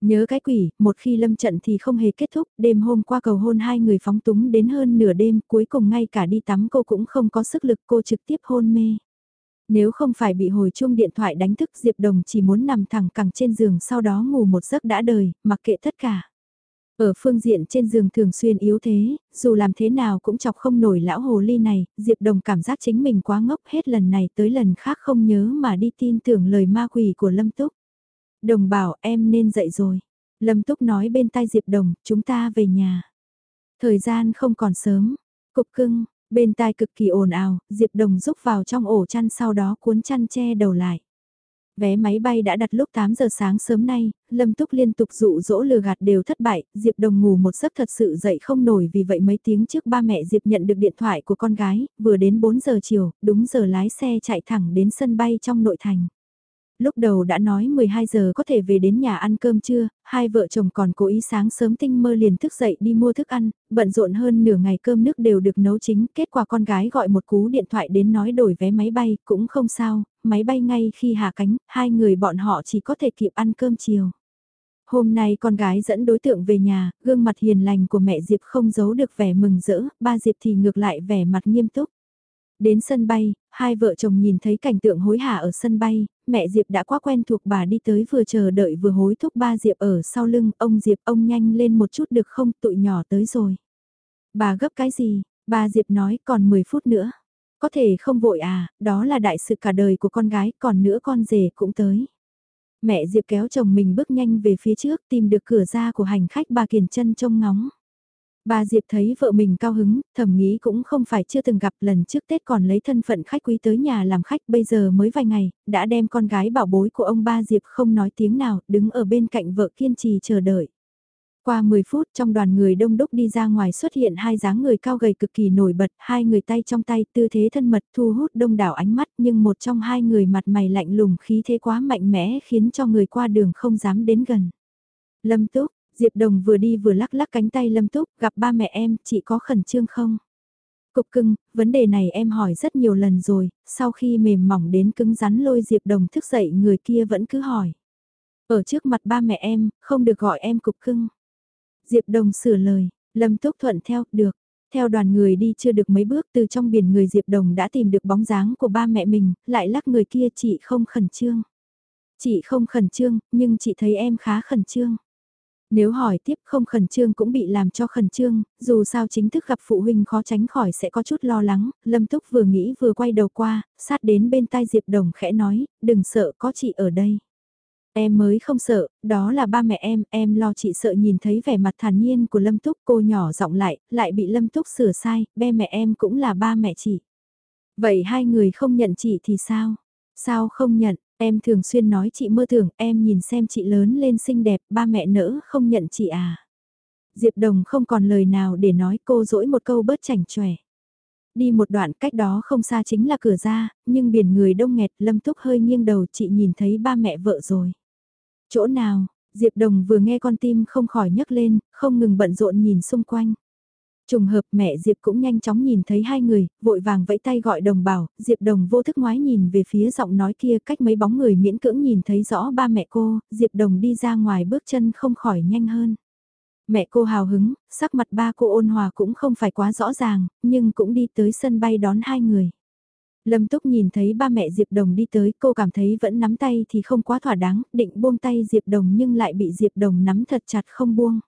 Nhớ cái quỷ, một khi lâm trận thì không hề kết thúc, đêm hôm qua cầu hôn hai người phóng túng đến hơn nửa đêm, cuối cùng ngay cả đi tắm cô cũng không có sức lực cô trực tiếp hôn mê. Nếu không phải bị hồi chuông điện thoại đánh thức Diệp Đồng chỉ muốn nằm thẳng cẳng trên giường sau đó ngủ một giấc đã đời, mặc kệ tất cả. Ở phương diện trên giường thường xuyên yếu thế, dù làm thế nào cũng chọc không nổi lão hồ ly này, Diệp Đồng cảm giác chính mình quá ngốc hết lần này tới lần khác không nhớ mà đi tin tưởng lời ma quỷ của Lâm Túc. Đồng bảo em nên dậy rồi. Lâm Túc nói bên tai Diệp Đồng, chúng ta về nhà. Thời gian không còn sớm. Cục cưng, bên tai cực kỳ ồn ào, Diệp Đồng rúc vào trong ổ chăn sau đó cuốn chăn che đầu lại. Vé máy bay đã đặt lúc 8 giờ sáng sớm nay, Lâm Túc liên tục dụ dỗ lừa gạt đều thất bại, Diệp Đồng ngủ một giấc thật sự dậy không nổi vì vậy mấy tiếng trước ba mẹ Diệp nhận được điện thoại của con gái, vừa đến 4 giờ chiều, đúng giờ lái xe chạy thẳng đến sân bay trong nội thành. Lúc đầu đã nói 12 giờ có thể về đến nhà ăn cơm trưa, hai vợ chồng còn cố ý sáng sớm tinh mơ liền thức dậy đi mua thức ăn, bận rộn hơn nửa ngày cơm nước đều được nấu chính, kết quả con gái gọi một cú điện thoại đến nói đổi vé máy bay, cũng không sao, máy bay ngay khi hạ cánh, hai người bọn họ chỉ có thể kịp ăn cơm chiều. Hôm nay con gái dẫn đối tượng về nhà, gương mặt hiền lành của mẹ Diệp không giấu được vẻ mừng rỡ, ba Diệp thì ngược lại vẻ mặt nghiêm túc. Đến sân bay, hai vợ chồng nhìn thấy cảnh tượng hối hả ở sân bay, mẹ Diệp đã quá quen thuộc bà đi tới vừa chờ đợi vừa hối thúc ba Diệp ở sau lưng, ông Diệp ông nhanh lên một chút được không, tụi nhỏ tới rồi. Bà gấp cái gì, ba Diệp nói còn 10 phút nữa. Có thể không vội à, đó là đại sự cả đời của con gái, còn nữa con rể cũng tới. Mẹ Diệp kéo chồng mình bước nhanh về phía trước tìm được cửa ra của hành khách bà Kiền chân trông ngóng. Bà Diệp thấy vợ mình cao hứng, thầm nghĩ cũng không phải chưa từng gặp lần trước Tết còn lấy thân phận khách quý tới nhà làm khách bây giờ mới vài ngày, đã đem con gái bảo bối của ông ba Diệp không nói tiếng nào, đứng ở bên cạnh vợ kiên trì chờ đợi. Qua 10 phút trong đoàn người đông đúc đi ra ngoài xuất hiện hai dáng người cao gầy cực kỳ nổi bật, hai người tay trong tay tư thế thân mật thu hút đông đảo ánh mắt nhưng một trong hai người mặt mày lạnh lùng khí thế quá mạnh mẽ khiến cho người qua đường không dám đến gần. Lâm Túc, Diệp Đồng vừa đi vừa lắc lắc cánh tay Lâm Túc, gặp ba mẹ em, chị có khẩn trương không? Cục cưng, vấn đề này em hỏi rất nhiều lần rồi, sau khi mềm mỏng đến cứng rắn lôi Diệp Đồng thức dậy người kia vẫn cứ hỏi. Ở trước mặt ba mẹ em, không được gọi em cục cưng. Diệp Đồng sửa lời, Lâm Túc thuận theo, được. Theo đoàn người đi chưa được mấy bước từ trong biển người Diệp Đồng đã tìm được bóng dáng của ba mẹ mình, lại lắc người kia chị không khẩn trương. Chị không khẩn trương, nhưng chị thấy em khá khẩn trương. Nếu hỏi tiếp không khẩn trương cũng bị làm cho khẩn trương, dù sao chính thức gặp phụ huynh khó tránh khỏi sẽ có chút lo lắng, Lâm Túc vừa nghĩ vừa quay đầu qua, sát đến bên tai Diệp Đồng khẽ nói, đừng sợ có chị ở đây. Em mới không sợ, đó là ba mẹ em, em lo chị sợ nhìn thấy vẻ mặt thản nhiên của Lâm Túc cô nhỏ giọng lại, lại bị Lâm Túc sửa sai, ba mẹ em cũng là ba mẹ chị. Vậy hai người không nhận chị thì sao? Sao không nhận, Em thường xuyên nói chị mơ tưởng, em nhìn xem chị lớn lên xinh đẹp, ba mẹ nỡ không nhận chị à. Diệp Đồng không còn lời nào để nói cô dỗi một câu bớt chảnh chòe. Đi một đoạn cách đó không xa chính là cửa ra, nhưng biển người đông nghẹt lâm túc hơi nghiêng đầu chị nhìn thấy ba mẹ vợ rồi. Chỗ nào, Diệp Đồng vừa nghe con tim không khỏi nhấc lên, không ngừng bận rộn nhìn xung quanh. Trùng hợp mẹ Diệp cũng nhanh chóng nhìn thấy hai người, vội vàng vẫy tay gọi đồng bảo, Diệp đồng vô thức ngoái nhìn về phía giọng nói kia cách mấy bóng người miễn cưỡng nhìn thấy rõ ba mẹ cô, Diệp đồng đi ra ngoài bước chân không khỏi nhanh hơn. Mẹ cô hào hứng, sắc mặt ba cô ôn hòa cũng không phải quá rõ ràng, nhưng cũng đi tới sân bay đón hai người. Lâm Túc nhìn thấy ba mẹ Diệp Đồng đi tới, cô cảm thấy vẫn nắm tay thì không quá thỏa đáng, định buông tay Diệp Đồng nhưng lại bị Diệp Đồng nắm thật chặt không buông.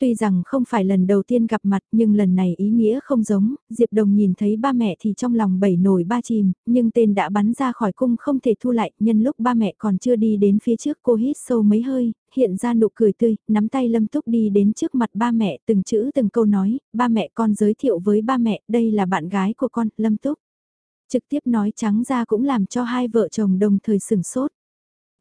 Tuy rằng không phải lần đầu tiên gặp mặt nhưng lần này ý nghĩa không giống, Diệp Đồng nhìn thấy ba mẹ thì trong lòng bảy nổi ba chìm, nhưng tên đã bắn ra khỏi cung không thể thu lại, nhân lúc ba mẹ còn chưa đi đến phía trước cô hít sâu mấy hơi, hiện ra nụ cười tươi, nắm tay Lâm Túc đi đến trước mặt ba mẹ từng chữ từng câu nói, ba mẹ con giới thiệu với ba mẹ, đây là bạn gái của con, Lâm Túc. Trực tiếp nói trắng ra cũng làm cho hai vợ chồng đồng thời sừng sốt.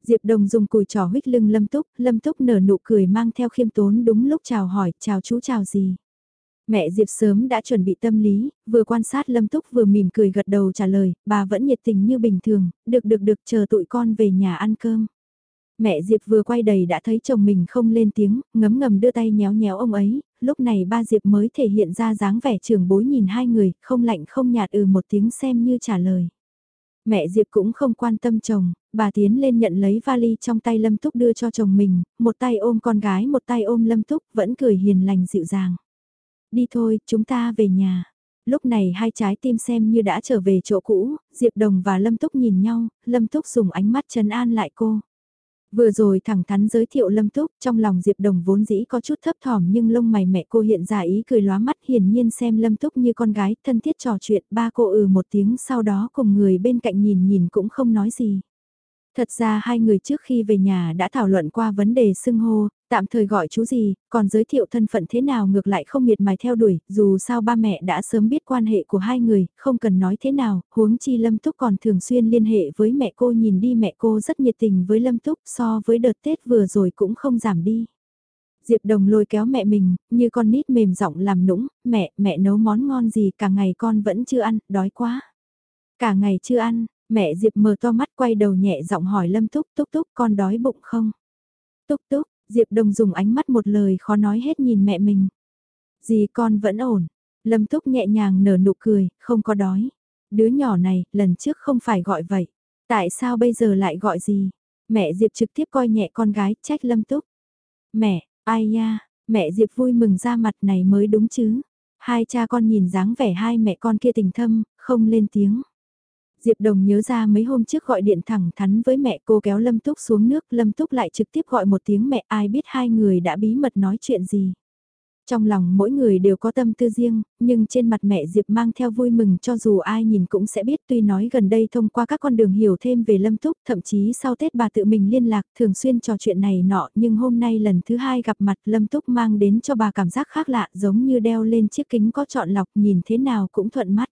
Diệp Đồng dùng cùi trò huyết lưng Lâm Túc, Lâm Túc nở nụ cười mang theo khiêm tốn đúng lúc chào hỏi, chào chú chào gì. Mẹ Diệp sớm đã chuẩn bị tâm lý, vừa quan sát Lâm Túc vừa mỉm cười gật đầu trả lời, bà vẫn nhiệt tình như bình thường, được được được chờ tụi con về nhà ăn cơm. Mẹ Diệp vừa quay đầy đã thấy chồng mình không lên tiếng, ngấm ngầm đưa tay nhéo nhéo ông ấy, lúc này ba Diệp mới thể hiện ra dáng vẻ trưởng bối nhìn hai người, không lạnh không nhạt ừ một tiếng xem như trả lời. Mẹ Diệp cũng không quan tâm chồng, bà tiến lên nhận lấy vali trong tay Lâm Túc đưa cho chồng mình, một tay ôm con gái một tay ôm Lâm Túc, vẫn cười hiền lành dịu dàng. Đi thôi, chúng ta về nhà. Lúc này hai trái tim xem như đã trở về chỗ cũ, Diệp Đồng và Lâm Túc nhìn nhau, Lâm Túc dùng ánh mắt trấn an lại cô. Vừa rồi thẳng thắn giới thiệu Lâm Túc, trong lòng Diệp Đồng vốn dĩ có chút thấp thỏm nhưng lông mày mẹ cô hiện ra ý cười lóa mắt hiển nhiên xem Lâm Túc như con gái thân thiết trò chuyện ba cô ừ một tiếng sau đó cùng người bên cạnh nhìn nhìn cũng không nói gì. Thật ra hai người trước khi về nhà đã thảo luận qua vấn đề xưng hô, tạm thời gọi chú gì, còn giới thiệu thân phận thế nào ngược lại không miệt mài theo đuổi, dù sao ba mẹ đã sớm biết quan hệ của hai người, không cần nói thế nào, huống chi Lâm Túc còn thường xuyên liên hệ với mẹ cô nhìn đi mẹ cô rất nhiệt tình với Lâm Túc so với đợt Tết vừa rồi cũng không giảm đi. Diệp Đồng lôi kéo mẹ mình, như con nít mềm giọng làm nũng, mẹ, mẹ nấu món ngon gì cả ngày con vẫn chưa ăn, đói quá. Cả ngày chưa ăn, Mẹ Diệp mở to mắt quay đầu nhẹ giọng hỏi Lâm Túc Túc Túc con đói bụng không? Túc Túc, Diệp Đồng dùng ánh mắt một lời khó nói hết nhìn mẹ mình. Gì con vẫn ổn. Lâm Túc nhẹ nhàng nở nụ cười, không có đói. Đứa nhỏ này, lần trước không phải gọi vậy. Tại sao bây giờ lại gọi gì? Mẹ Diệp trực tiếp coi nhẹ con gái, trách Lâm Túc. Mẹ, ai nha, mẹ Diệp vui mừng ra mặt này mới đúng chứ. Hai cha con nhìn dáng vẻ hai mẹ con kia tình thâm, không lên tiếng. Diệp Đồng nhớ ra mấy hôm trước gọi điện thẳng thắn với mẹ cô kéo Lâm Túc xuống nước, Lâm Túc lại trực tiếp gọi một tiếng mẹ ai biết hai người đã bí mật nói chuyện gì. Trong lòng mỗi người đều có tâm tư riêng, nhưng trên mặt mẹ Diệp mang theo vui mừng cho dù ai nhìn cũng sẽ biết tuy nói gần đây thông qua các con đường hiểu thêm về Lâm Túc, thậm chí sau Tết bà tự mình liên lạc thường xuyên trò chuyện này nọ nhưng hôm nay lần thứ hai gặp mặt Lâm Túc mang đến cho bà cảm giác khác lạ giống như đeo lên chiếc kính có chọn lọc nhìn thế nào cũng thuận mắt.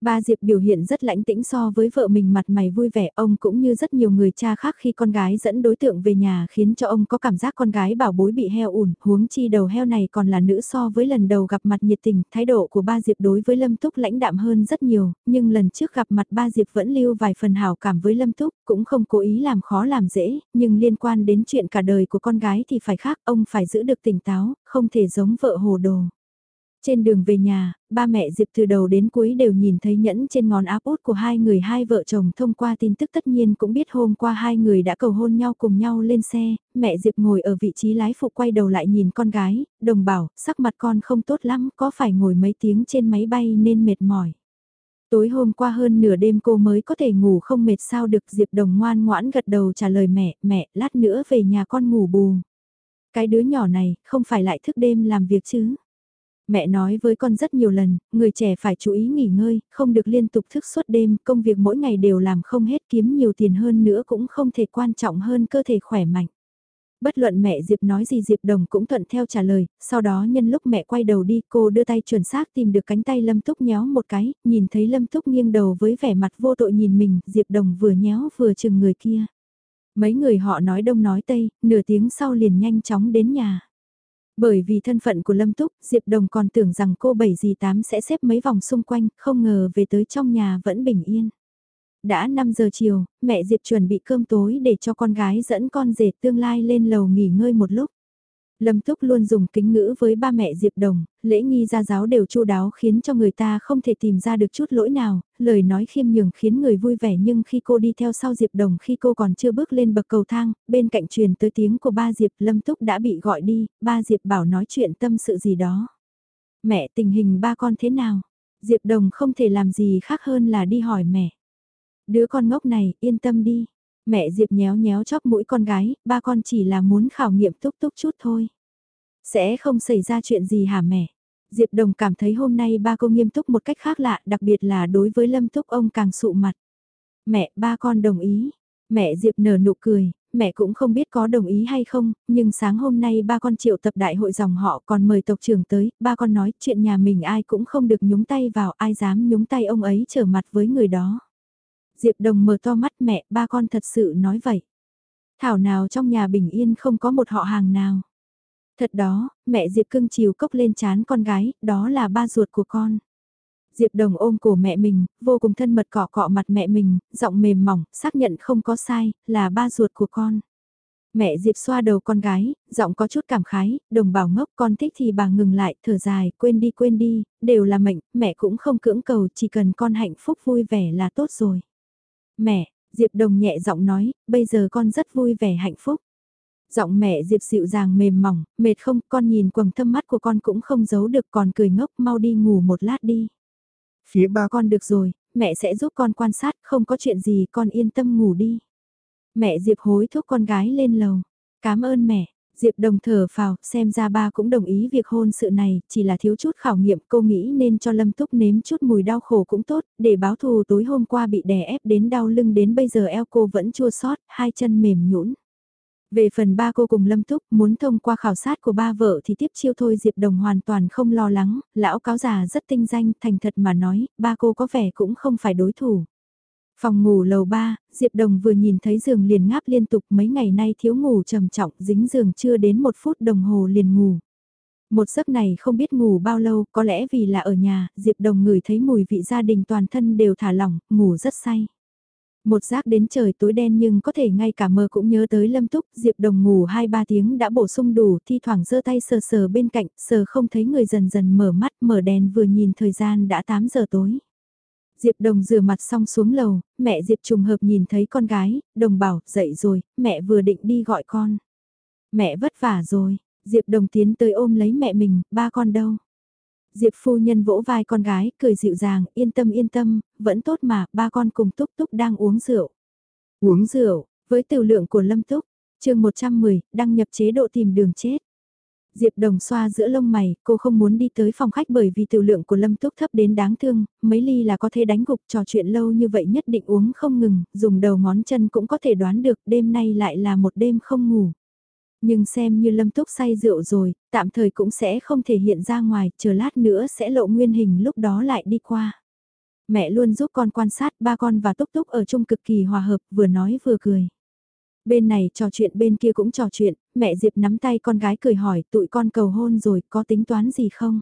Ba Diệp biểu hiện rất lãnh tĩnh so với vợ mình mặt mày vui vẻ, ông cũng như rất nhiều người cha khác khi con gái dẫn đối tượng về nhà khiến cho ông có cảm giác con gái bảo bối bị heo ủn, huống chi đầu heo này còn là nữ so với lần đầu gặp mặt nhiệt tình, thái độ của ba Diệp đối với Lâm Túc lãnh đạm hơn rất nhiều, nhưng lần trước gặp mặt ba Diệp vẫn lưu vài phần hào cảm với Lâm Túc, cũng không cố ý làm khó làm dễ, nhưng liên quan đến chuyện cả đời của con gái thì phải khác, ông phải giữ được tỉnh táo, không thể giống vợ hồ đồ. Trên đường về nhà, ba mẹ Diệp từ đầu đến cuối đều nhìn thấy nhẫn trên ngón áp út của hai người hai vợ chồng thông qua tin tức tất nhiên cũng biết hôm qua hai người đã cầu hôn nhau cùng nhau lên xe, mẹ Diệp ngồi ở vị trí lái phụ quay đầu lại nhìn con gái, đồng bảo, sắc mặt con không tốt lắm, có phải ngồi mấy tiếng trên máy bay nên mệt mỏi. Tối hôm qua hơn nửa đêm cô mới có thể ngủ không mệt sao được Diệp đồng ngoan ngoãn gật đầu trả lời mẹ, mẹ, lát nữa về nhà con ngủ bù. Cái đứa nhỏ này, không phải lại thức đêm làm việc chứ mẹ nói với con rất nhiều lần, người trẻ phải chú ý nghỉ ngơi, không được liên tục thức suốt đêm, công việc mỗi ngày đều làm không hết kiếm nhiều tiền hơn nữa cũng không thể quan trọng hơn cơ thể khỏe mạnh. Bất luận mẹ Diệp nói gì Diệp Đồng cũng thuận theo trả lời, sau đó nhân lúc mẹ quay đầu đi cô đưa tay chuẩn xác tìm được cánh tay Lâm Túc nhéo một cái, nhìn thấy Lâm Túc nghiêng đầu với vẻ mặt vô tội nhìn mình, Diệp Đồng vừa nhéo vừa chừng người kia. Mấy người họ nói đông nói tây, nửa tiếng sau liền nhanh chóng đến nhà. Bởi vì thân phận của Lâm Túc, Diệp Đồng còn tưởng rằng cô bảy dì tám sẽ xếp mấy vòng xung quanh, không ngờ về tới trong nhà vẫn bình yên. Đã 5 giờ chiều, mẹ Diệp chuẩn bị cơm tối để cho con gái dẫn con rể tương lai lên lầu nghỉ ngơi một lúc. Lâm Túc luôn dùng kính ngữ với ba mẹ Diệp Đồng, lễ nghi gia giáo đều chu đáo khiến cho người ta không thể tìm ra được chút lỗi nào, lời nói khiêm nhường khiến người vui vẻ nhưng khi cô đi theo sau Diệp Đồng khi cô còn chưa bước lên bậc cầu thang, bên cạnh truyền tới tiếng của ba Diệp Lâm Túc đã bị gọi đi, ba Diệp bảo nói chuyện tâm sự gì đó. Mẹ tình hình ba con thế nào? Diệp Đồng không thể làm gì khác hơn là đi hỏi mẹ. Đứa con ngốc này, yên tâm đi. Mẹ Diệp nhéo nhéo chóp mũi con gái, ba con chỉ là muốn khảo nghiệm túc túc chút thôi. Sẽ không xảy ra chuyện gì hả mẹ? Diệp Đồng cảm thấy hôm nay ba cô nghiêm túc một cách khác lạ, đặc biệt là đối với Lâm Túc ông càng sụ mặt. Mẹ, ba con đồng ý. Mẹ Diệp nở nụ cười, mẹ cũng không biết có đồng ý hay không, nhưng sáng hôm nay ba con triệu tập đại hội dòng họ còn mời tộc trưởng tới, ba con nói chuyện nhà mình ai cũng không được nhúng tay vào, ai dám nhúng tay ông ấy trở mặt với người đó. Diệp Đồng mở to mắt mẹ, ba con thật sự nói vậy. Thảo nào trong nhà bình yên không có một họ hàng nào. Thật đó, mẹ Diệp cưng chiều cốc lên chán con gái, đó là ba ruột của con. Diệp Đồng ôm cổ mẹ mình, vô cùng thân mật cọ cọ mặt mẹ mình, giọng mềm mỏng, xác nhận không có sai, là ba ruột của con. Mẹ Diệp xoa đầu con gái, giọng có chút cảm khái, đồng bảo ngốc con thích thì bà ngừng lại, thở dài, quên đi quên đi, đều là mệnh, mẹ cũng không cưỡng cầu, chỉ cần con hạnh phúc vui vẻ là tốt rồi. Mẹ, Diệp Đồng nhẹ giọng nói, bây giờ con rất vui vẻ hạnh phúc. Giọng mẹ Diệp dịu dàng mềm mỏng, mệt không, con nhìn quầng thâm mắt của con cũng không giấu được còn cười ngốc mau đi ngủ một lát đi. Phía ba con được rồi, mẹ sẽ giúp con quan sát, không có chuyện gì con yên tâm ngủ đi. Mẹ Diệp hối thúc con gái lên lầu. Cảm ơn mẹ, Diệp đồng thở phào, xem ra ba cũng đồng ý việc hôn sự này, chỉ là thiếu chút khảo nghiệm cô nghĩ nên cho Lâm Túc nếm chút mùi đau khổ cũng tốt, để báo thù tối hôm qua bị đè ép đến đau lưng đến bây giờ eo cô vẫn chua sót, hai chân mềm nhũn. Về phần ba cô cùng Lâm Túc muốn thông qua khảo sát của ba vợ thì tiếp chiêu thôi Diệp Đồng hoàn toàn không lo lắng, lão cáo già rất tinh danh thành thật mà nói, ba cô có vẻ cũng không phải đối thủ. Phòng ngủ lầu 3, Diệp Đồng vừa nhìn thấy giường liền ngáp liên tục mấy ngày nay thiếu ngủ trầm trọng dính giường chưa đến một phút đồng hồ liền ngủ. Một giấc này không biết ngủ bao lâu, có lẽ vì là ở nhà, Diệp Đồng ngửi thấy mùi vị gia đình toàn thân đều thả lỏng, ngủ rất say. Một giấc đến trời tối đen nhưng có thể ngay cả mơ cũng nhớ tới Lâm Túc, Diệp Đồng ngủ 2-3 tiếng đã bổ sung đủ, thi thoảng giơ tay sờ sờ bên cạnh, sờ không thấy người dần dần mở mắt, mở đèn vừa nhìn thời gian đã 8 giờ tối. Diệp Đồng rửa mặt xong xuống lầu, mẹ Diệp trùng hợp nhìn thấy con gái, Đồng bảo, dậy rồi, mẹ vừa định đi gọi con. Mẹ vất vả rồi, Diệp Đồng tiến tới ôm lấy mẹ mình, ba con đâu. Diệp phu nhân vỗ vai con gái, cười dịu dàng, yên tâm yên tâm, vẫn tốt mà, ba con cùng Túc Túc đang uống rượu. Uống rượu, với tiểu lượng của Lâm Túc, chương 110, đăng nhập chế độ tìm đường chết. Diệp Đồng xoa giữa lông mày, cô không muốn đi tới phòng khách bởi vì tiểu lượng của Lâm Túc thấp đến đáng thương, mấy ly là có thể đánh gục trò chuyện lâu như vậy nhất định uống không ngừng, dùng đầu ngón chân cũng có thể đoán được đêm nay lại là một đêm không ngủ. Nhưng xem như Lâm Túc say rượu rồi, tạm thời cũng sẽ không thể hiện ra ngoài, chờ lát nữa sẽ lộ nguyên hình lúc đó lại đi qua. Mẹ luôn giúp con quan sát ba con và Túc Túc ở chung cực kỳ hòa hợp, vừa nói vừa cười. Bên này trò chuyện bên kia cũng trò chuyện, mẹ Diệp nắm tay con gái cười hỏi tụi con cầu hôn rồi có tính toán gì không?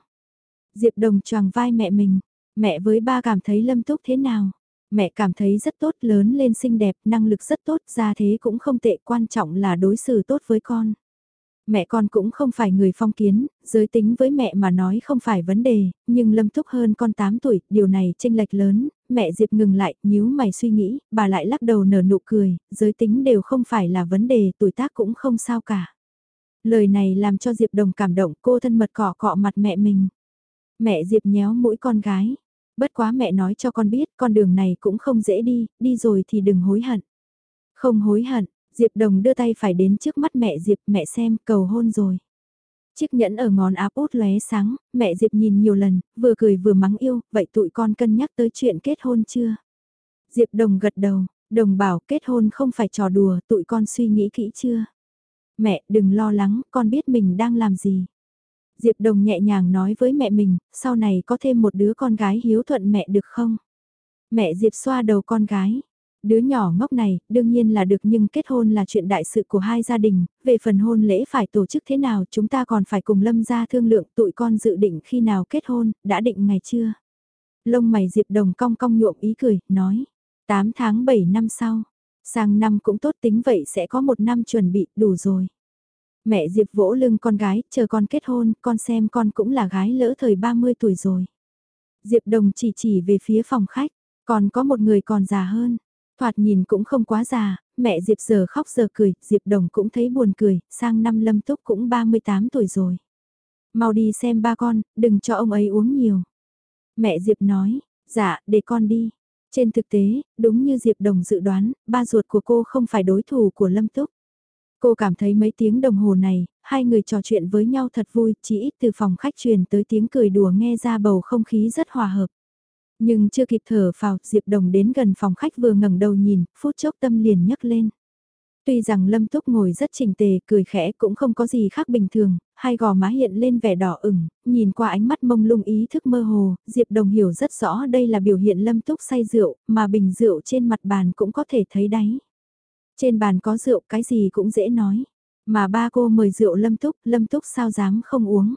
Diệp đồng choàng vai mẹ mình, mẹ với ba cảm thấy lâm túc thế nào? Mẹ cảm thấy rất tốt, lớn lên xinh đẹp, năng lực rất tốt, ra thế cũng không tệ, quan trọng là đối xử tốt với con. Mẹ con cũng không phải người phong kiến, giới tính với mẹ mà nói không phải vấn đề, nhưng Lâm Túc hơn con 8 tuổi, điều này tranh lệch lớn, mẹ Diệp ngừng lại, nhíu mày suy nghĩ, bà lại lắc đầu nở nụ cười, giới tính đều không phải là vấn đề, tuổi tác cũng không sao cả. Lời này làm cho Diệp Đồng cảm động, cô thân mật cọ cọ mặt mẹ mình. Mẹ Diệp nhéo mũi con gái. Bất quá mẹ nói cho con biết, con đường này cũng không dễ đi, đi rồi thì đừng hối hận. Không hối hận, Diệp Đồng đưa tay phải đến trước mắt mẹ Diệp, mẹ xem, cầu hôn rồi. Chiếc nhẫn ở ngón áp út lóe sáng, mẹ Diệp nhìn nhiều lần, vừa cười vừa mắng yêu, vậy tụi con cân nhắc tới chuyện kết hôn chưa? Diệp Đồng gật đầu, Đồng bảo kết hôn không phải trò đùa, tụi con suy nghĩ kỹ chưa? Mẹ, đừng lo lắng, con biết mình đang làm gì. Diệp Đồng nhẹ nhàng nói với mẹ mình, sau này có thêm một đứa con gái hiếu thuận mẹ được không? Mẹ Diệp xoa đầu con gái, Đứa nhỏ ngốc này, đương nhiên là được nhưng kết hôn là chuyện đại sự của hai gia đình, về phần hôn lễ phải tổ chức thế nào chúng ta còn phải cùng lâm gia thương lượng tụi con dự định khi nào kết hôn, đã định ngày chưa? Lông mày Diệp Đồng cong cong nhuộm ý cười, nói, 8 tháng 7 năm sau, sang năm cũng tốt tính vậy sẽ có một năm chuẩn bị đủ rồi. Mẹ Diệp vỗ lưng con gái, chờ con kết hôn, con xem con cũng là gái lỡ thời 30 tuổi rồi. Diệp Đồng chỉ chỉ về phía phòng khách, còn có một người còn già hơn. Thoạt nhìn cũng không quá già, mẹ Diệp giờ khóc giờ cười, Diệp Đồng cũng thấy buồn cười, sang năm Lâm Túc cũng 38 tuổi rồi. Mau đi xem ba con, đừng cho ông ấy uống nhiều. Mẹ Diệp nói, dạ, để con đi. Trên thực tế, đúng như Diệp Đồng dự đoán, ba ruột của cô không phải đối thủ của Lâm Túc. Cô cảm thấy mấy tiếng đồng hồ này, hai người trò chuyện với nhau thật vui, chỉ ít từ phòng khách truyền tới tiếng cười đùa nghe ra bầu không khí rất hòa hợp. Nhưng chưa kịp thở vào Diệp Đồng đến gần phòng khách vừa ngẩng đầu nhìn, phút chốc tâm liền nhấc lên. Tuy rằng Lâm Túc ngồi rất chỉnh tề, cười khẽ cũng không có gì khác bình thường, hai gò má hiện lên vẻ đỏ ửng, nhìn qua ánh mắt mông lung ý thức mơ hồ, Diệp Đồng hiểu rất rõ đây là biểu hiện Lâm Túc say rượu, mà bình rượu trên mặt bàn cũng có thể thấy đáy. Trên bàn có rượu cái gì cũng dễ nói, mà ba cô mời rượu Lâm Túc, Lâm Túc sao dám không uống.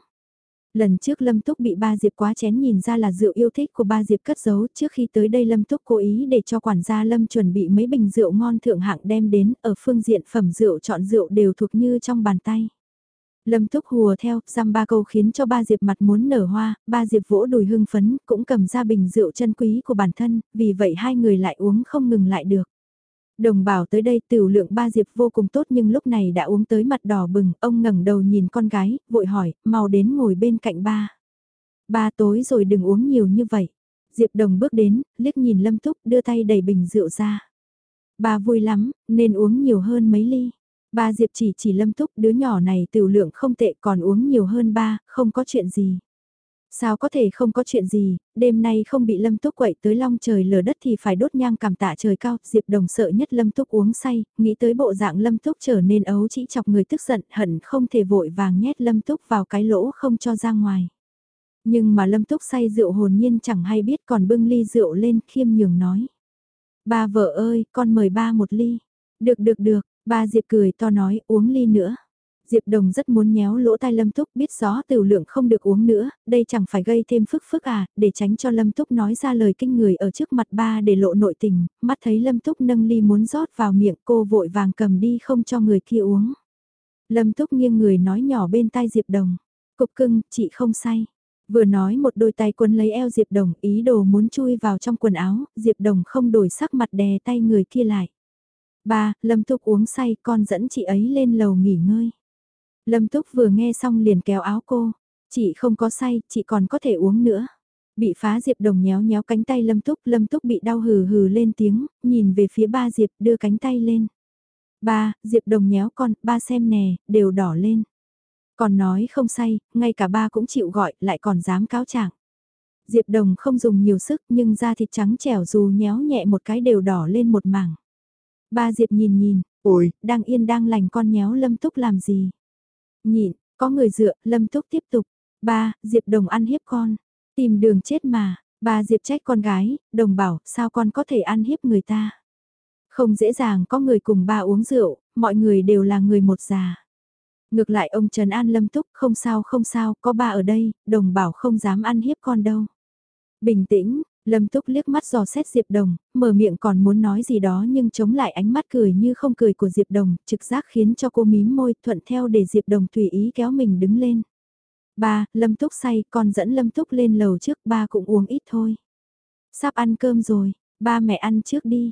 Lần trước Lâm Túc bị ba Diệp quá chén nhìn ra là rượu yêu thích của ba Diệp cất giấu trước khi tới đây Lâm Túc cố ý để cho quản gia Lâm chuẩn bị mấy bình rượu ngon thượng hạng đem đến ở phương diện phẩm rượu chọn rượu đều thuộc như trong bàn tay. Lâm Túc hùa theo, giam ba câu khiến cho ba Diệp mặt muốn nở hoa, ba Diệp vỗ đùi hưng phấn, cũng cầm ra bình rượu chân quý của bản thân, vì vậy hai người lại uống không ngừng lại được. Đồng bảo tới đây tiểu lượng ba diệp vô cùng tốt nhưng lúc này đã uống tới mặt đỏ bừng, ông ngẩng đầu nhìn con gái, vội hỏi, mau đến ngồi bên cạnh ba. Ba tối rồi đừng uống nhiều như vậy. Diệp Đồng bước đến, liếc nhìn Lâm Túc đưa tay đẩy bình rượu ra. Ba vui lắm, nên uống nhiều hơn mấy ly. Ba Diệp chỉ chỉ Lâm Túc đứa nhỏ này tiểu lượng không tệ còn uống nhiều hơn ba, không có chuyện gì. Sao có thể không có chuyện gì, đêm nay không bị Lâm Túc quậy tới long trời lở đất thì phải đốt nhang cảm tạ trời cao, Diệp Đồng sợ nhất Lâm Túc uống say, nghĩ tới bộ dạng Lâm Túc trở nên ấu chỉ chọc người tức giận hận không thể vội vàng nhét Lâm Túc vào cái lỗ không cho ra ngoài. Nhưng mà Lâm Túc say rượu hồn nhiên chẳng hay biết còn bưng ly rượu lên khiêm nhường nói. Ba vợ ơi, con mời ba một ly. Được được được, ba Diệp cười to nói uống ly nữa. Diệp Đồng rất muốn nhéo lỗ tai Lâm Túc biết rõ tiểu lượng không được uống nữa, đây chẳng phải gây thêm phức phức à, để tránh cho Lâm Túc nói ra lời kinh người ở trước mặt ba để lộ nội tình, mắt thấy Lâm Túc nâng ly muốn rót vào miệng cô vội vàng cầm đi không cho người kia uống. Lâm Túc nghiêng người nói nhỏ bên tai Diệp Đồng, cục cưng, chị không say. Vừa nói một đôi tay quấn lấy eo Diệp Đồng ý đồ muốn chui vào trong quần áo, Diệp Đồng không đổi sắc mặt đè tay người kia lại. Ba, Lâm Túc uống say con dẫn chị ấy lên lầu nghỉ ngơi. Lâm Túc vừa nghe xong liền kéo áo cô. Chị không có say, chị còn có thể uống nữa. Bị phá Diệp Đồng nhéo nhéo cánh tay Lâm Túc, Lâm Túc bị đau hừ hừ lên tiếng, nhìn về phía ba Diệp đưa cánh tay lên. Ba, Diệp Đồng nhéo con, ba xem nè, đều đỏ lên. Còn nói không say, ngay cả ba cũng chịu gọi, lại còn dám cáo trạng. Diệp Đồng không dùng nhiều sức nhưng da thịt trắng trẻo dù nhéo nhẹ một cái đều đỏ lên một mảng. Ba Diệp nhìn nhìn, ôi, đang yên đang lành con nhéo Lâm Túc làm gì? Nhịn, có người dựa, Lâm Túc tiếp tục. Ba, Diệp Đồng ăn hiếp con. Tìm đường chết mà, ba Diệp trách con gái, đồng bảo, sao con có thể ăn hiếp người ta. Không dễ dàng có người cùng ba uống rượu, mọi người đều là người một già. Ngược lại ông Trần An Lâm Túc, không sao không sao, có ba ở đây, đồng bảo không dám ăn hiếp con đâu. Bình tĩnh, Lâm Túc liếc mắt dò xét Diệp Đồng, mở miệng còn muốn nói gì đó nhưng chống lại ánh mắt cười như không cười của Diệp Đồng, trực giác khiến cho cô mím môi thuận theo để Diệp Đồng tùy ý kéo mình đứng lên. Ba, Lâm Túc say, con dẫn Lâm Túc lên lầu trước, ba cũng uống ít thôi. Sắp ăn cơm rồi, ba mẹ ăn trước đi.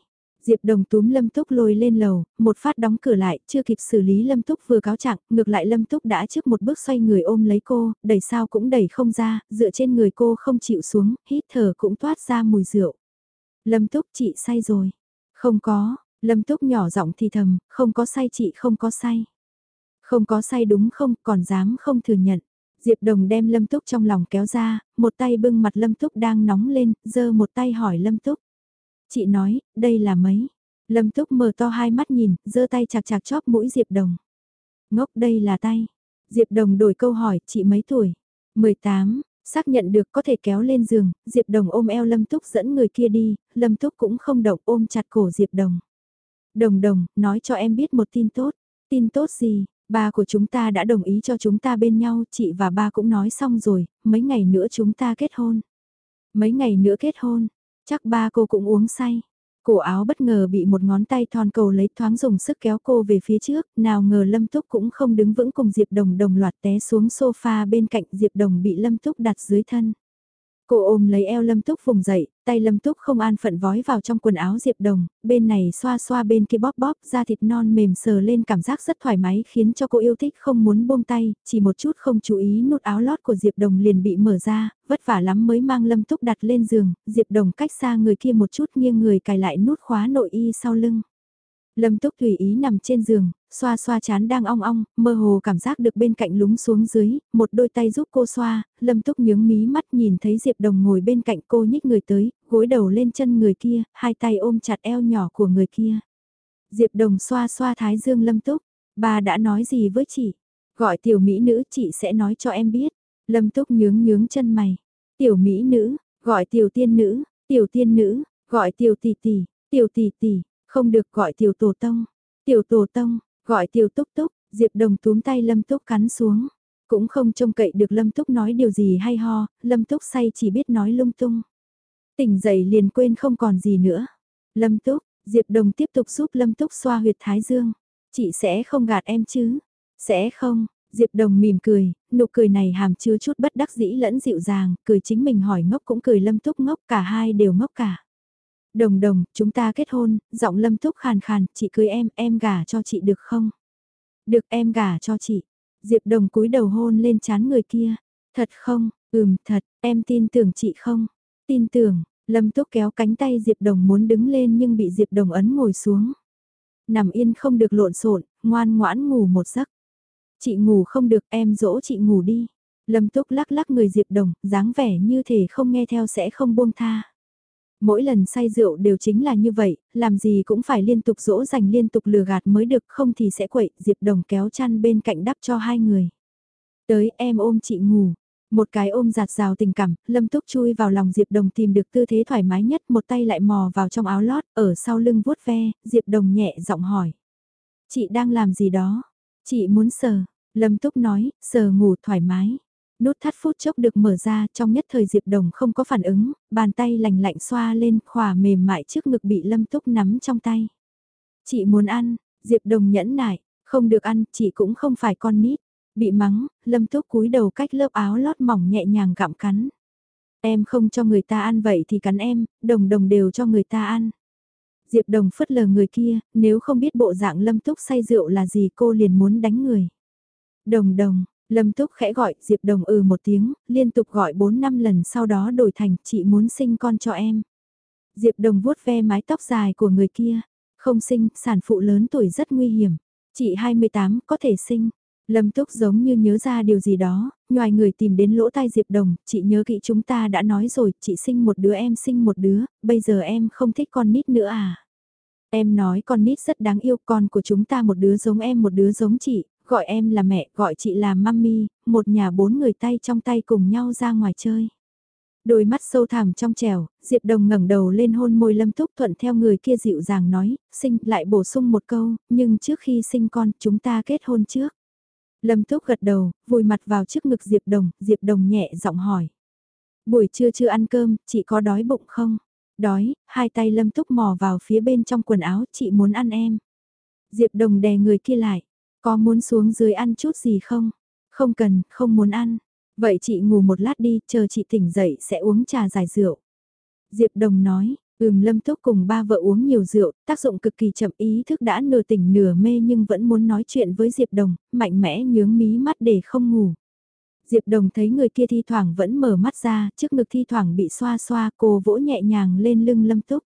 Diệp Đồng túm Lâm Túc lôi lên lầu, một phát đóng cửa lại, chưa kịp xử lý Lâm Túc vừa cáo trạng, ngược lại Lâm Túc đã trước một bước xoay người ôm lấy cô, đẩy sao cũng đẩy không ra, dựa trên người cô không chịu xuống, hít thở cũng toát ra mùi rượu. Lâm Túc chị say rồi. Không có, Lâm Túc nhỏ giọng thì thầm, không có say chị không có say. Không có say đúng không, còn dám không thừa nhận. Diệp Đồng đem Lâm Túc trong lòng kéo ra, một tay bưng mặt Lâm Túc đang nóng lên, giơ một tay hỏi Lâm Túc. Chị nói, đây là mấy? Lâm Túc mở to hai mắt nhìn, giơ tay chạc chạc chóp mũi Diệp Đồng. Ngốc đây là tay. Diệp Đồng đổi câu hỏi, chị mấy tuổi? 18, xác nhận được có thể kéo lên giường, Diệp Đồng ôm eo Lâm Túc dẫn người kia đi, Lâm Túc cũng không động ôm chặt cổ Diệp Đồng. Đồng đồng, nói cho em biết một tin tốt. Tin tốt gì? Ba của chúng ta đã đồng ý cho chúng ta bên nhau, chị và ba cũng nói xong rồi, mấy ngày nữa chúng ta kết hôn. Mấy ngày nữa kết hôn, Chắc ba cô cũng uống say. Cổ áo bất ngờ bị một ngón tay thon cầu lấy thoáng dùng sức kéo cô về phía trước, nào ngờ Lâm Túc cũng không đứng vững cùng Diệp Đồng đồng loạt té xuống sofa bên cạnh Diệp Đồng bị Lâm Túc đặt dưới thân. Cô ôm lấy eo Lâm Túc vùng dậy, tay Lâm Túc không an phận vói vào trong quần áo Diệp Đồng, bên này xoa xoa bên kia bóp bóp, da thịt non mềm sờ lên cảm giác rất thoải mái khiến cho cô yêu thích không muốn buông tay, chỉ một chút không chú ý nút áo lót của Diệp Đồng liền bị mở ra, vất vả lắm mới mang Lâm Túc đặt lên giường, Diệp Đồng cách xa người kia một chút nghiêng người cài lại nút khóa nội y sau lưng. Lâm Túc tùy ý nằm trên giường, xoa xoa chán đang ong ong, mơ hồ cảm giác được bên cạnh lúng xuống dưới, một đôi tay giúp cô xoa, Lâm Túc nhướng mí mắt nhìn thấy Diệp Đồng ngồi bên cạnh cô nhích người tới, gối đầu lên chân người kia, hai tay ôm chặt eo nhỏ của người kia. Diệp Đồng xoa xoa thái dương Lâm Túc, bà đã nói gì với chị? Gọi tiểu mỹ nữ chị sẽ nói cho em biết. Lâm Túc nhướng nhướng chân mày. Tiểu mỹ nữ, gọi tiểu tiên nữ, tiểu tiên nữ, gọi tiểu tỷ tỷ, tiểu tỷ tỷ, không được gọi tiểu tổ tông, tiểu tổ tông, gọi tiểu túc túc, Diệp Đồng túm tay Lâm Túc cắn xuống. Cũng không trông cậy được Lâm Túc nói điều gì hay ho, Lâm Túc say chỉ biết nói lung tung. Tỉnh dậy liền quên không còn gì nữa. Lâm Túc, Diệp Đồng tiếp tục giúp Lâm Túc xoa huyệt thái dương. Chị sẽ không gạt em chứ? Sẽ không, Diệp Đồng mỉm cười, nụ cười này hàm chứa chút bất đắc dĩ lẫn dịu dàng, cười chính mình hỏi ngốc cũng cười Lâm Túc ngốc cả hai đều ngốc cả. Đồng đồng, chúng ta kết hôn, giọng lâm thúc khàn khàn, chị cưới em, em gả cho chị được không? Được em gả cho chị. Diệp đồng cúi đầu hôn lên chán người kia. Thật không, ừm thật, em tin tưởng chị không? Tin tưởng, Lâm Túc kéo cánh tay Diệp Đồng muốn đứng lên nhưng bị Diệp Đồng ấn ngồi xuống. Nằm yên không được lộn xộn, ngoan ngoãn ngủ một giấc. Chị ngủ không được em dỗ chị ngủ đi. Lâm Túc lắc lắc người Diệp Đồng, dáng vẻ như thể không nghe theo sẽ không buông tha. Mỗi lần say rượu đều chính là như vậy, làm gì cũng phải liên tục dỗ dành liên tục lừa gạt mới được không thì sẽ quậy, Diệp Đồng kéo chăn bên cạnh đắp cho hai người. Tới em ôm chị ngủ, một cái ôm giạt rào tình cảm, Lâm Túc chui vào lòng Diệp Đồng tìm được tư thế thoải mái nhất, một tay lại mò vào trong áo lót, ở sau lưng vuốt ve, Diệp Đồng nhẹ giọng hỏi. Chị đang làm gì đó? Chị muốn sờ. Lâm Túc nói, sờ ngủ thoải mái. Nút thắt phút chốc được mở ra trong nhất thời Diệp Đồng không có phản ứng, bàn tay lành lạnh xoa lên khỏa mềm mại trước ngực bị Lâm Túc nắm trong tay. Chị muốn ăn, Diệp Đồng nhẫn nại, không được ăn, chị cũng không phải con nít. Bị mắng, Lâm Túc cúi đầu cách lớp áo lót mỏng nhẹ nhàng gặm cắn. Em không cho người ta ăn vậy thì cắn em, đồng đồng đều cho người ta ăn. Diệp Đồng phất lờ người kia, nếu không biết bộ dạng Lâm Túc say rượu là gì cô liền muốn đánh người. Đồng đồng, Lâm Túc khẽ gọi, Diệp Đồng ừ một tiếng, liên tục gọi 4 năm lần sau đó đổi thành chị muốn sinh con cho em. Diệp Đồng vuốt ve mái tóc dài của người kia, không sinh, sản phụ lớn tuổi rất nguy hiểm. Chị 28, có thể sinh. Lâm Túc giống như nhớ ra điều gì đó, ngoài người tìm đến lỗ tai Diệp Đồng, chị nhớ kỹ chúng ta đã nói rồi, chị sinh một đứa em sinh một đứa, bây giờ em không thích con nít nữa à. Em nói con nít rất đáng yêu, con của chúng ta một đứa giống em một đứa giống chị, gọi em là mẹ, gọi chị là mami, một nhà bốn người tay trong tay cùng nhau ra ngoài chơi. Đôi mắt sâu thẳm trong trèo, Diệp Đồng ngẩng đầu lên hôn môi Lâm Túc thuận theo người kia dịu dàng nói, sinh lại bổ sung một câu, nhưng trước khi sinh con chúng ta kết hôn trước. Lâm Túc gật đầu, vùi mặt vào trước ngực Diệp Đồng, Diệp Đồng nhẹ giọng hỏi. Buổi trưa chưa ăn cơm, chị có đói bụng không? Đói, hai tay Lâm Túc mò vào phía bên trong quần áo, chị muốn ăn em. Diệp Đồng đè người kia lại, có muốn xuống dưới ăn chút gì không? Không cần, không muốn ăn. Vậy chị ngủ một lát đi, chờ chị tỉnh dậy sẽ uống trà giải rượu. Diệp Đồng nói, ừm Lâm Túc cùng ba vợ uống nhiều rượu, tác dụng cực kỳ chậm ý thức đã nửa tỉnh nửa mê nhưng vẫn muốn nói chuyện với Diệp Đồng, mạnh mẽ nhướng mí mắt để không ngủ. Diệp Đồng thấy người kia thi thoảng vẫn mở mắt ra, trước ngực thi thoảng bị xoa xoa, cô vỗ nhẹ nhàng lên lưng Lâm Túc.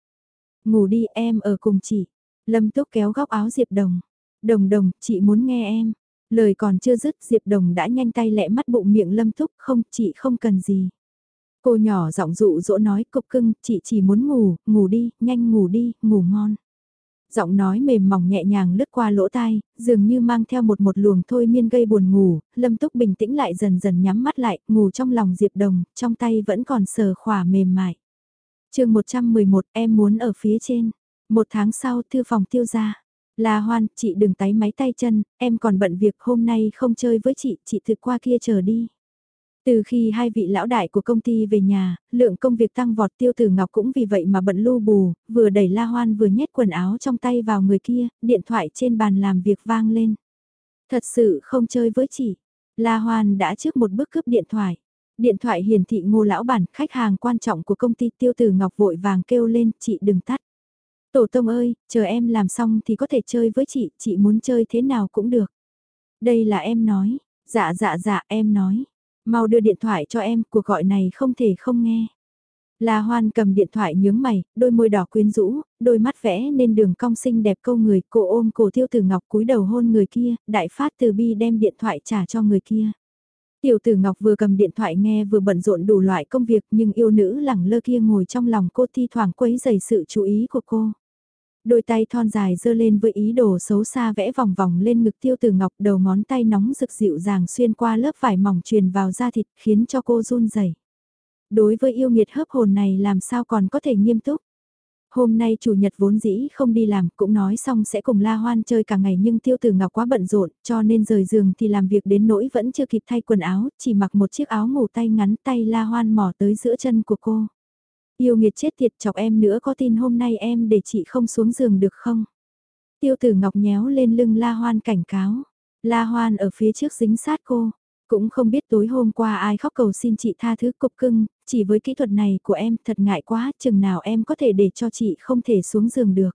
Ngủ đi em ở cùng chị. Lâm Túc kéo góc áo Diệp Đồng. Đồng đồng, chị muốn nghe em. Lời còn chưa dứt Diệp Đồng đã nhanh tay lẹ mắt bụng miệng Lâm Túc, không, chị không cần gì. Cô nhỏ giọng dụ dỗ nói cục cưng, chị chỉ muốn ngủ, ngủ đi, nhanh ngủ đi, ngủ ngon. Giọng nói mềm mỏng nhẹ nhàng lướt qua lỗ tai, dường như mang theo một một luồng thôi miên gây buồn ngủ, Lâm Túc bình tĩnh lại dần dần nhắm mắt lại, ngủ trong lòng Diệp Đồng, trong tay vẫn còn sờ khỏa mềm mại. chương 111 em muốn ở phía trên. Một tháng sau thư phòng tiêu ra. La Hoan, chị đừng tái máy tay chân, em còn bận việc hôm nay không chơi với chị, chị thực qua kia chờ đi. Từ khi hai vị lão đại của công ty về nhà, lượng công việc tăng vọt tiêu tử ngọc cũng vì vậy mà bận lu bù, vừa đẩy la hoan vừa nhét quần áo trong tay vào người kia, điện thoại trên bàn làm việc vang lên. Thật sự không chơi với chị, la hoan đã trước một bước cướp điện thoại. Điện thoại hiển thị ngô lão bản, khách hàng quan trọng của công ty tiêu tử ngọc vội vàng kêu lên, chị đừng tắt. Tổ tông ơi, chờ em làm xong thì có thể chơi với chị, chị muốn chơi thế nào cũng được. Đây là em nói, dạ dạ dạ em nói, mau đưa điện thoại cho em, cuộc gọi này không thể không nghe. La Hoan cầm điện thoại nhướng mày, đôi môi đỏ quyến rũ, đôi mắt vẽ nên đường cong xinh đẹp câu người, cô ôm cổ tiêu tử ngọc cúi đầu hôn người kia, đại phát từ bi đem điện thoại trả cho người kia. Tiểu tử Ngọc vừa cầm điện thoại nghe vừa bận rộn đủ loại công việc nhưng yêu nữ lẳng lơ kia ngồi trong lòng cô thi thoảng quấy rầy sự chú ý của cô. Đôi tay thon dài dơ lên với ý đồ xấu xa vẽ vòng vòng lên ngực tiêu tử ngọc đầu ngón tay nóng rực dịu dàng xuyên qua lớp vải mỏng truyền vào da thịt khiến cho cô run rẩy. Đối với yêu nghiệt hấp hồn này làm sao còn có thể nghiêm túc. Hôm nay chủ nhật vốn dĩ không đi làm, cũng nói xong sẽ cùng La Hoan chơi cả ngày nhưng Tiêu Tử Ngọc quá bận rộn, cho nên rời giường thì làm việc đến nỗi vẫn chưa kịp thay quần áo, chỉ mặc một chiếc áo ngủ tay ngắn tay La Hoan mò tới giữa chân của cô. Yêu nghiệt chết tiệt chọc em nữa có tin hôm nay em để chị không xuống giường được không? Tiêu tử ngọc nhéo lên lưng La Hoan cảnh cáo. La Hoan ở phía trước dính sát cô. Cũng không biết tối hôm qua ai khóc cầu xin chị tha thứ cục cưng, chỉ với kỹ thuật này của em thật ngại quá, chừng nào em có thể để cho chị không thể xuống giường được.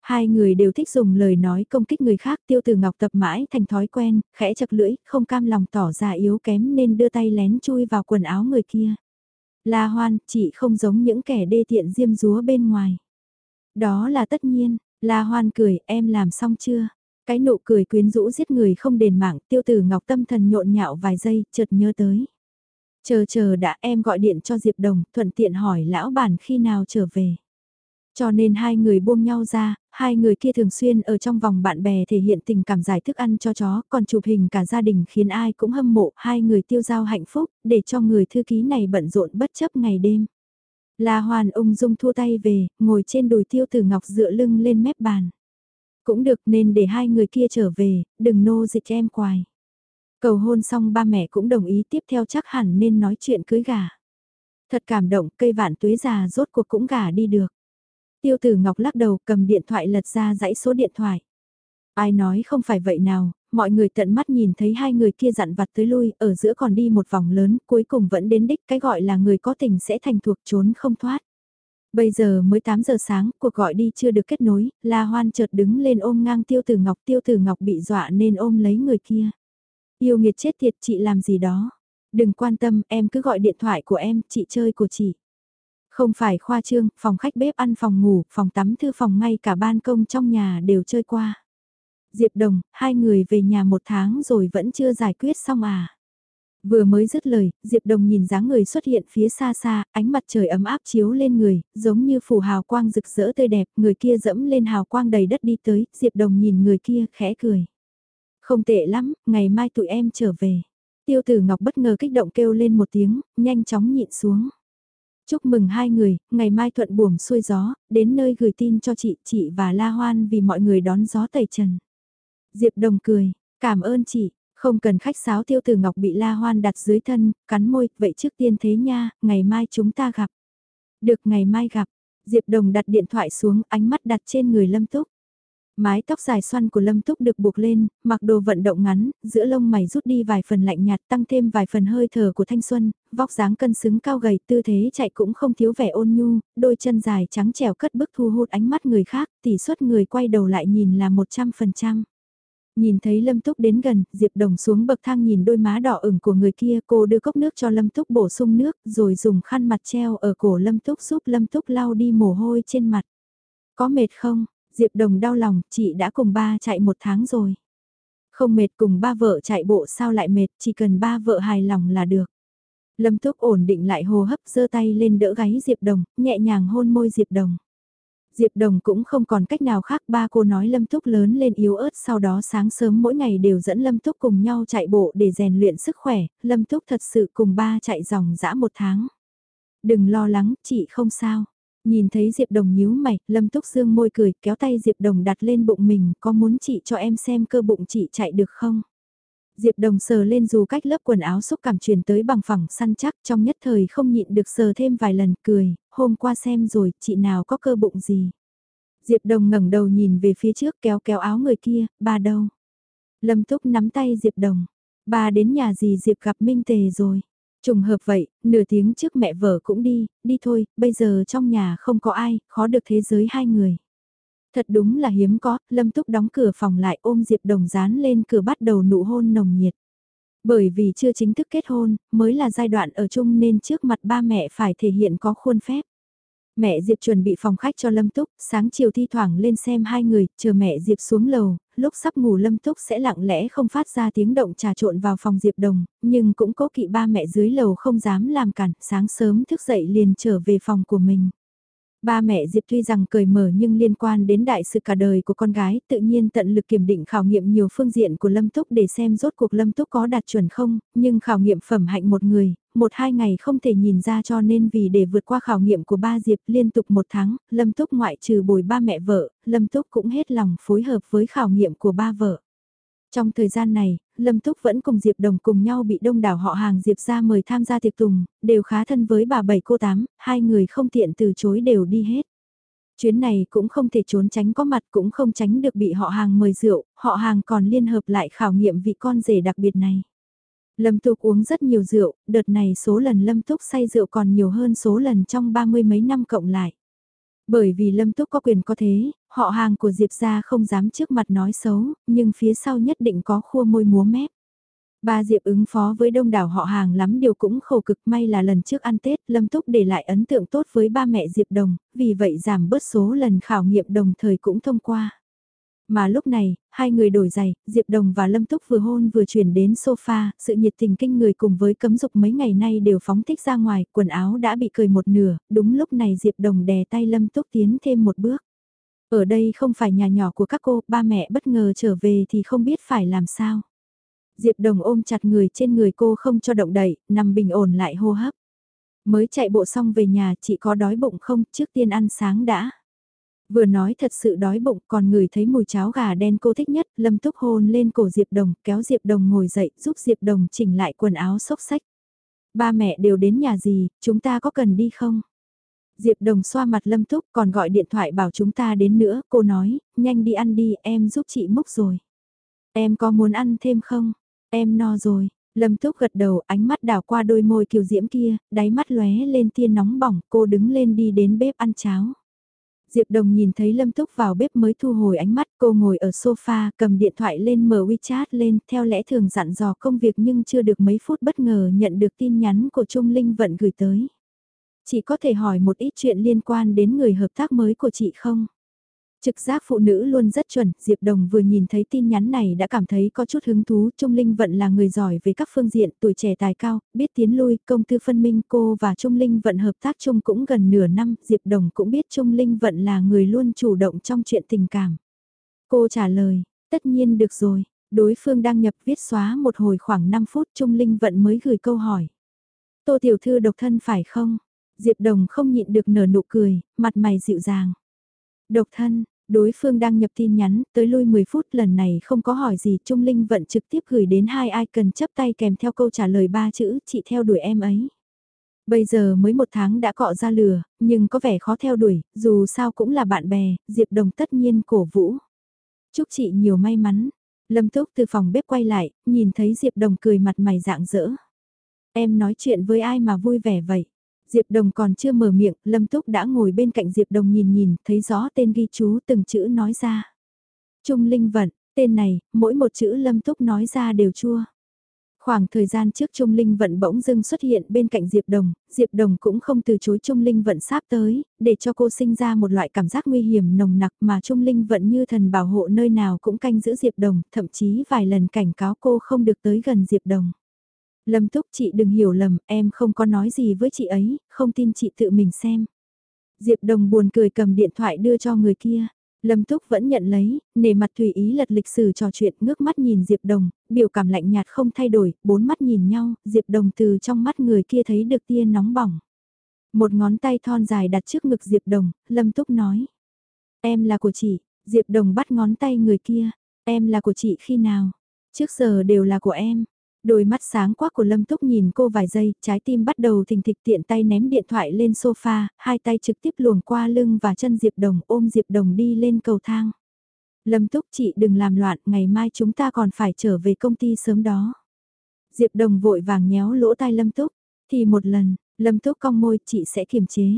Hai người đều thích dùng lời nói công kích người khác tiêu từ ngọc tập mãi thành thói quen, khẽ chật lưỡi, không cam lòng tỏ ra yếu kém nên đưa tay lén chui vào quần áo người kia. La Hoan, chị không giống những kẻ đê tiện diêm dúa bên ngoài. Đó là tất nhiên, La Hoan cười, em làm xong chưa? Cái nụ cười quyến rũ giết người không đền mạng, tiêu tử ngọc tâm thần nhộn nhạo vài giây, chợt nhớ tới. Chờ chờ đã em gọi điện cho Diệp Đồng, thuận tiện hỏi lão bản khi nào trở về. Cho nên hai người buông nhau ra, hai người kia thường xuyên ở trong vòng bạn bè thể hiện tình cảm giải thức ăn cho chó, còn chụp hình cả gia đình khiến ai cũng hâm mộ, hai người tiêu giao hạnh phúc, để cho người thư ký này bận rộn bất chấp ngày đêm. La Hoàn ung dung thua tay về, ngồi trên đùi tiêu tử ngọc dựa lưng lên mép bàn. Cũng được nên để hai người kia trở về, đừng nô dịch em quài. Cầu hôn xong ba mẹ cũng đồng ý tiếp theo chắc hẳn nên nói chuyện cưới gà. Thật cảm động cây vạn tuế già rốt cuộc cũng gà đi được. Tiêu tử Ngọc lắc đầu cầm điện thoại lật ra dãy số điện thoại. Ai nói không phải vậy nào, mọi người tận mắt nhìn thấy hai người kia dặn vặt tới lui, ở giữa còn đi một vòng lớn, cuối cùng vẫn đến đích, cái gọi là người có tình sẽ thành thuộc trốn không thoát. Bây giờ mới 8 giờ sáng, cuộc gọi đi chưa được kết nối, La Hoan chợt đứng lên ôm ngang Tiêu Tử Ngọc, Tiêu Tử Ngọc bị dọa nên ôm lấy người kia. Yêu nghiệt chết tiệt chị làm gì đó. Đừng quan tâm, em cứ gọi điện thoại của em, chị chơi của chị. Không phải khoa trương, phòng khách bếp ăn phòng ngủ, phòng tắm thư phòng ngay cả ban công trong nhà đều chơi qua. Diệp Đồng, hai người về nhà một tháng rồi vẫn chưa giải quyết xong à. Vừa mới dứt lời, Diệp Đồng nhìn dáng người xuất hiện phía xa xa, ánh mặt trời ấm áp chiếu lên người, giống như phủ hào quang rực rỡ tươi đẹp, người kia dẫm lên hào quang đầy đất đi tới, Diệp Đồng nhìn người kia khẽ cười. Không tệ lắm, ngày mai tụi em trở về. Tiêu tử Ngọc bất ngờ kích động kêu lên một tiếng, nhanh chóng nhịn xuống. Chúc mừng hai người, ngày mai thuận buồm xuôi gió, đến nơi gửi tin cho chị, chị và La Hoan vì mọi người đón gió tẩy trần. Diệp Đồng cười, cảm ơn chị, không cần khách sáo tiêu tử ngọc bị La Hoan đặt dưới thân, cắn môi, vậy trước tiên thế nha, ngày mai chúng ta gặp. Được ngày mai gặp, Diệp Đồng đặt điện thoại xuống, ánh mắt đặt trên người Lâm Túc. Mái tóc dài xoăn của Lâm Túc được buộc lên, mặc đồ vận động ngắn, giữa lông mày rút đi vài phần lạnh nhạt tăng thêm vài phần hơi thở của thanh xuân, vóc dáng cân xứng cao gầy tư thế chạy cũng không thiếu vẻ ôn nhu, đôi chân dài trắng trẻo cất bức thu hút ánh mắt người khác, tỷ suất người quay đầu lại nhìn là 100%. Nhìn thấy Lâm Túc đến gần, Diệp Đồng xuống bậc thang nhìn đôi má đỏ ửng của người kia, cô đưa cốc nước cho Lâm Túc bổ sung nước, rồi dùng khăn mặt treo ở cổ Lâm Túc giúp Lâm Túc lau đi mồ hôi trên mặt. Có mệt không? Diệp Đồng đau lòng, chị đã cùng ba chạy một tháng rồi. Không mệt cùng ba vợ chạy bộ sao lại mệt, chỉ cần ba vợ hài lòng là được. Lâm Túc ổn định lại hô hấp giơ tay lên đỡ gáy Diệp Đồng, nhẹ nhàng hôn môi Diệp Đồng. Diệp Đồng cũng không còn cách nào khác ba cô nói Lâm Túc lớn lên yếu ớt sau đó sáng sớm mỗi ngày đều dẫn Lâm Túc cùng nhau chạy bộ để rèn luyện sức khỏe, Lâm Túc thật sự cùng ba chạy dòng dã một tháng. Đừng lo lắng, chị không sao. Nhìn thấy Diệp Đồng nhíu mày, Lâm Túc Dương môi cười, kéo tay Diệp Đồng đặt lên bụng mình, có muốn chị cho em xem cơ bụng chị chạy được không? Diệp Đồng sờ lên dù cách lớp quần áo xúc cảm truyền tới bằng phẳng săn chắc trong nhất thời không nhịn được sờ thêm vài lần cười, hôm qua xem rồi, chị nào có cơ bụng gì. Diệp Đồng ngẩng đầu nhìn về phía trước kéo kéo áo người kia, ba đâu. Lâm Túc nắm tay Diệp Đồng, ba đến nhà gì Diệp gặp Minh Tề rồi. Trùng hợp vậy, nửa tiếng trước mẹ vợ cũng đi, đi thôi, bây giờ trong nhà không có ai, khó được thế giới hai người. Thật đúng là hiếm có, Lâm Túc đóng cửa phòng lại ôm Diệp Đồng dán lên cửa bắt đầu nụ hôn nồng nhiệt. Bởi vì chưa chính thức kết hôn, mới là giai đoạn ở chung nên trước mặt ba mẹ phải thể hiện có khuôn phép. Mẹ Diệp chuẩn bị phòng khách cho Lâm Túc, sáng chiều thi thoảng lên xem hai người, chờ mẹ Diệp xuống lầu, lúc sắp ngủ Lâm Túc sẽ lặng lẽ không phát ra tiếng động trà trộn vào phòng Diệp Đồng, nhưng cũng cố kỵ ba mẹ dưới lầu không dám làm cản, sáng sớm thức dậy liền trở về phòng của mình. Ba mẹ Diệp tuy rằng cởi mở nhưng liên quan đến đại sự cả đời của con gái tự nhiên tận lực kiểm định khảo nghiệm nhiều phương diện của Lâm Túc để xem rốt cuộc Lâm Túc có đạt chuẩn không, nhưng khảo nghiệm phẩm hạnh một người, một hai ngày không thể nhìn ra cho nên vì để vượt qua khảo nghiệm của ba Diệp liên tục một tháng, Lâm Túc ngoại trừ bồi ba mẹ vợ, Lâm Túc cũng hết lòng phối hợp với khảo nghiệm của ba vợ. Trong thời gian này, Lâm Túc vẫn cùng Diệp Đồng cùng nhau bị đông đảo họ hàng Diệp ra mời tham gia tiệc tùng, đều khá thân với bà bảy cô tám, hai người không tiện từ chối đều đi hết. Chuyến này cũng không thể trốn tránh có mặt cũng không tránh được bị họ hàng mời rượu, họ hàng còn liên hợp lại khảo nghiệm vị con rể đặc biệt này. Lâm Túc uống rất nhiều rượu, đợt này số lần Lâm Túc say rượu còn nhiều hơn số lần trong ba mươi mấy năm cộng lại. Bởi vì Lâm Túc có quyền có thế, họ hàng của Diệp gia không dám trước mặt nói xấu, nhưng phía sau nhất định có khua môi múa mép. Ba Diệp ứng phó với đông đảo họ hàng lắm điều cũng khổ cực may là lần trước ăn Tết Lâm Túc để lại ấn tượng tốt với ba mẹ Diệp Đồng, vì vậy giảm bớt số lần khảo nghiệm đồng thời cũng thông qua. Mà lúc này, hai người đổi giày, Diệp Đồng và Lâm Túc vừa hôn vừa chuyển đến sofa, sự nhiệt tình kinh người cùng với cấm dục mấy ngày nay đều phóng thích ra ngoài, quần áo đã bị cười một nửa, đúng lúc này Diệp Đồng đè tay Lâm Túc tiến thêm một bước. Ở đây không phải nhà nhỏ của các cô, ba mẹ bất ngờ trở về thì không biết phải làm sao. Diệp Đồng ôm chặt người trên người cô không cho động đậy, nằm bình ổn lại hô hấp. Mới chạy bộ xong về nhà chị có đói bụng không, trước tiên ăn sáng đã. Vừa nói thật sự đói bụng còn người thấy mùi cháo gà đen cô thích nhất, Lâm Túc hôn lên cổ Diệp Đồng, kéo Diệp Đồng ngồi dậy, giúp Diệp Đồng chỉnh lại quần áo xốc sách. Ba mẹ đều đến nhà gì, chúng ta có cần đi không? Diệp Đồng xoa mặt Lâm Túc còn gọi điện thoại bảo chúng ta đến nữa, cô nói, nhanh đi ăn đi, em giúp chị múc rồi. Em có muốn ăn thêm không? Em no rồi. Lâm Túc gật đầu, ánh mắt đảo qua đôi môi kiều diễm kia, đáy mắt lóe lên tia nóng bỏng, cô đứng lên đi đến bếp ăn cháo. Diệp Đồng nhìn thấy Lâm Túc vào bếp mới thu hồi ánh mắt, cô ngồi ở sofa, cầm điện thoại lên mở WeChat lên, theo lẽ thường dặn dò công việc nhưng chưa được mấy phút bất ngờ nhận được tin nhắn của Trung Linh Vận gửi tới. Chị có thể hỏi một ít chuyện liên quan đến người hợp tác mới của chị không? Trực giác phụ nữ luôn rất chuẩn, Diệp Đồng vừa nhìn thấy tin nhắn này đã cảm thấy có chút hứng thú, Trung Linh Vận là người giỏi về các phương diện, tuổi trẻ tài cao, biết tiến lui, công tư phân minh cô và Trung Linh Vận hợp tác chung cũng gần nửa năm, Diệp Đồng cũng biết Trung Linh Vận là người luôn chủ động trong chuyện tình cảm. Cô trả lời, tất nhiên được rồi, đối phương đăng nhập viết xóa một hồi khoảng 5 phút Trung Linh Vận mới gửi câu hỏi. Tô Tiểu Thư độc thân phải không? Diệp Đồng không nhịn được nở nụ cười, mặt mày dịu dàng. Độc thân, đối phương đang nhập tin nhắn, tới lui 10 phút lần này không có hỏi gì, Trung Linh vẫn trực tiếp gửi đến hai ai cần chấp tay kèm theo câu trả lời ba chữ, chị theo đuổi em ấy. Bây giờ mới một tháng đã cọ ra lừa, nhưng có vẻ khó theo đuổi, dù sao cũng là bạn bè, Diệp Đồng tất nhiên cổ vũ. Chúc chị nhiều may mắn. Lâm Túc từ phòng bếp quay lại, nhìn thấy Diệp Đồng cười mặt mày dạng dỡ. Em nói chuyện với ai mà vui vẻ vậy? Diệp Đồng còn chưa mở miệng, Lâm Túc đã ngồi bên cạnh Diệp Đồng nhìn nhìn, thấy rõ tên ghi chú từng chữ nói ra. Trung Linh Vận, tên này, mỗi một chữ Lâm Túc nói ra đều chua. Khoảng thời gian trước Trung Linh Vận bỗng dưng xuất hiện bên cạnh Diệp Đồng, Diệp Đồng cũng không từ chối Trung Linh Vận sáp tới, để cho cô sinh ra một loại cảm giác nguy hiểm nồng nặc mà Trung Linh Vận như thần bảo hộ nơi nào cũng canh giữ Diệp Đồng, thậm chí vài lần cảnh cáo cô không được tới gần Diệp Đồng. Lâm Túc chị đừng hiểu lầm, em không có nói gì với chị ấy, không tin chị tự mình xem. Diệp Đồng buồn cười cầm điện thoại đưa cho người kia. Lâm Túc vẫn nhận lấy, nề mặt tùy ý lật lịch sử trò chuyện ngước mắt nhìn Diệp Đồng, biểu cảm lạnh nhạt không thay đổi, bốn mắt nhìn nhau, Diệp Đồng từ trong mắt người kia thấy được tia nóng bỏng. Một ngón tay thon dài đặt trước ngực Diệp Đồng, Lâm Túc nói. Em là của chị, Diệp Đồng bắt ngón tay người kia, em là của chị khi nào? Trước giờ đều là của em, Đôi mắt sáng quắc của Lâm Túc nhìn cô vài giây, trái tim bắt đầu thình thịch tiện tay ném điện thoại lên sofa, hai tay trực tiếp luồng qua lưng và chân Diệp Đồng ôm Diệp Đồng đi lên cầu thang. Lâm Túc chị đừng làm loạn, ngày mai chúng ta còn phải trở về công ty sớm đó. Diệp Đồng vội vàng nhéo lỗ tai Lâm Túc, thì một lần, Lâm Túc cong môi chị sẽ kiềm chế.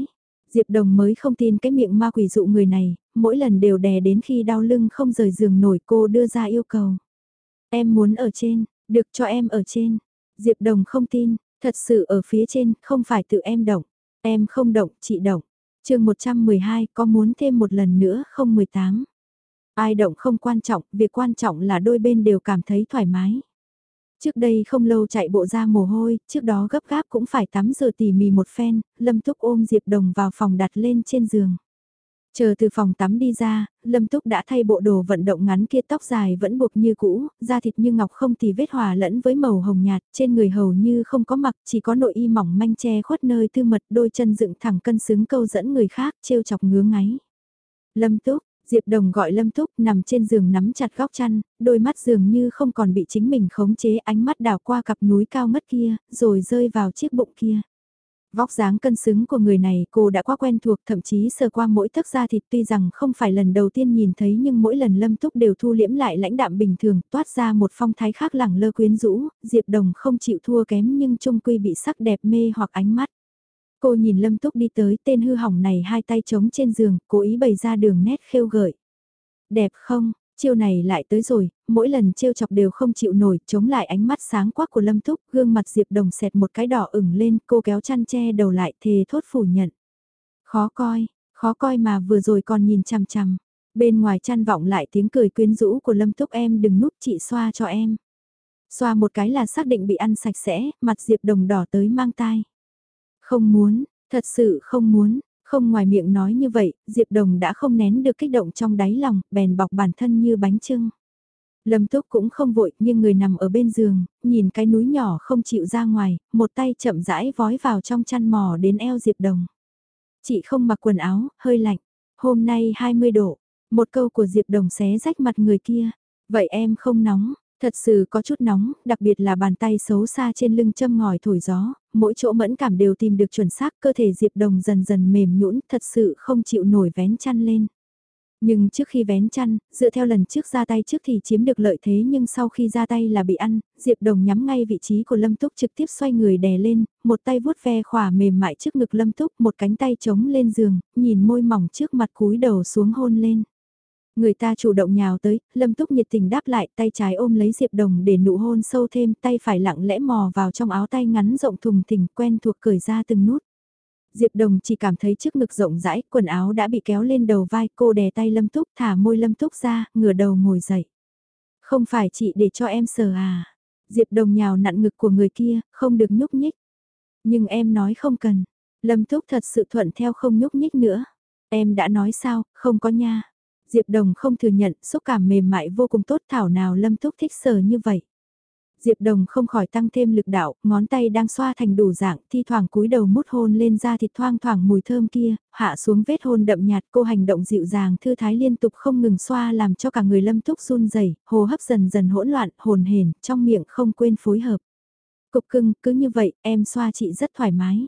Diệp Đồng mới không tin cái miệng ma quỷ dụ người này, mỗi lần đều đè đến khi đau lưng không rời giường nổi cô đưa ra yêu cầu. Em muốn ở trên, được cho em ở trên. Diệp Đồng không tin, thật sự ở phía trên, không phải tự em động. Em không động, chị động. chương 112 có muốn thêm một lần nữa không 18. Ai động không quan trọng, việc quan trọng là đôi bên đều cảm thấy thoải mái. Trước đây không lâu chạy bộ ra mồ hôi, trước đó gấp gáp cũng phải tắm rửa tỉ mỉ một phen, Lâm Túc ôm Diệp Đồng vào phòng đặt lên trên giường. Chờ từ phòng tắm đi ra, Lâm Túc đã thay bộ đồ vận động ngắn kia tóc dài vẫn buộc như cũ, da thịt như ngọc không tì vết hòa lẫn với màu hồng nhạt, trên người hầu như không có mặc, chỉ có nội y mỏng manh che khuất nơi tư mật đôi chân dựng thẳng cân xứng câu dẫn người khác, trêu chọc ngứa ngáy. Lâm Túc, Diệp Đồng gọi Lâm Túc nằm trên giường nắm chặt góc chăn, đôi mắt dường như không còn bị chính mình khống chế ánh mắt đảo qua cặp núi cao mất kia, rồi rơi vào chiếc bụng kia. Vóc dáng cân xứng của người này cô đã quá quen thuộc thậm chí sờ qua mỗi thức da thịt tuy rằng không phải lần đầu tiên nhìn thấy nhưng mỗi lần lâm túc đều thu liễm lại lãnh đạm bình thường toát ra một phong thái khác lẳng lơ quyến rũ, Diệp Đồng không chịu thua kém nhưng trung quy bị sắc đẹp mê hoặc ánh mắt. Cô nhìn lâm túc đi tới tên hư hỏng này hai tay trống trên giường, cố ý bày ra đường nét khêu gợi. Đẹp không, Chiêu này lại tới rồi, mỗi lần trêu chọc đều không chịu nổi, chống lại ánh mắt sáng quắc của Lâm thúc gương mặt Diệp Đồng xẹt một cái đỏ ửng lên, cô kéo chăn che đầu lại thề thốt phủ nhận. Khó coi, khó coi mà vừa rồi còn nhìn chằm chằm. Bên ngoài chăn vọng lại tiếng cười quyến rũ của Lâm thúc em đừng núp chị xoa cho em. Xoa một cái là xác định bị ăn sạch sẽ, mặt Diệp Đồng đỏ tới mang tai. Không muốn, thật sự không muốn, không ngoài miệng nói như vậy, Diệp Đồng đã không nén được kích động trong đáy lòng, bèn bọc bản thân như bánh trưng. Lâm Túc cũng không vội, nhưng người nằm ở bên giường, nhìn cái núi nhỏ không chịu ra ngoài, một tay chậm rãi vói vào trong chăn mò đến eo Diệp Đồng. Chị không mặc quần áo, hơi lạnh. Hôm nay 20 độ. Một câu của Diệp Đồng xé rách mặt người kia. Vậy em không nóng, Thật sự có chút nóng, đặc biệt là bàn tay xấu xa trên lưng châm ngòi thổi gió, mỗi chỗ mẫn cảm đều tìm được chuẩn xác, cơ thể Diệp Đồng dần dần mềm nhũn, thật sự không chịu nổi vén chăn lên. Nhưng trước khi vén chăn, dựa theo lần trước ra tay trước thì chiếm được lợi thế nhưng sau khi ra tay là bị ăn, Diệp Đồng nhắm ngay vị trí của Lâm Túc trực tiếp xoay người đè lên, một tay vuốt ve khỏa mềm mại trước ngực Lâm Túc, một cánh tay chống lên giường, nhìn môi mỏng trước mặt cúi đầu xuống hôn lên. Người ta chủ động nhào tới, Lâm Túc nhiệt tình đáp lại, tay trái ôm lấy Diệp Đồng để nụ hôn sâu thêm, tay phải lặng lẽ mò vào trong áo tay ngắn rộng thùng thình quen thuộc cởi ra từng nút. Diệp Đồng chỉ cảm thấy trước ngực rộng rãi, quần áo đã bị kéo lên đầu vai, cô đè tay Lâm Túc, thả môi Lâm Túc ra, ngửa đầu ngồi dậy. Không phải chị để cho em sờ à? Diệp Đồng nhào nặn ngực của người kia, không được nhúc nhích. Nhưng em nói không cần. Lâm Túc thật sự thuận theo không nhúc nhích nữa. Em đã nói sao, không có nha. Diệp Đồng không thừa nhận, xúc cảm mềm mại vô cùng tốt thảo nào Lâm Túc thích sờ như vậy. Diệp Đồng không khỏi tăng thêm lực đạo, ngón tay đang xoa thành đủ dạng, thi thoảng cúi đầu mút hôn lên da thịt thoang thoảng mùi thơm kia, hạ xuống vết hôn đậm nhạt, cô hành động dịu dàng thư thái liên tục không ngừng xoa làm cho cả người Lâm Túc run rẩy, hồ hấp dần dần hỗn loạn, hồn hển, trong miệng không quên phối hợp. Cục cưng, cứ như vậy, em xoa chị rất thoải mái.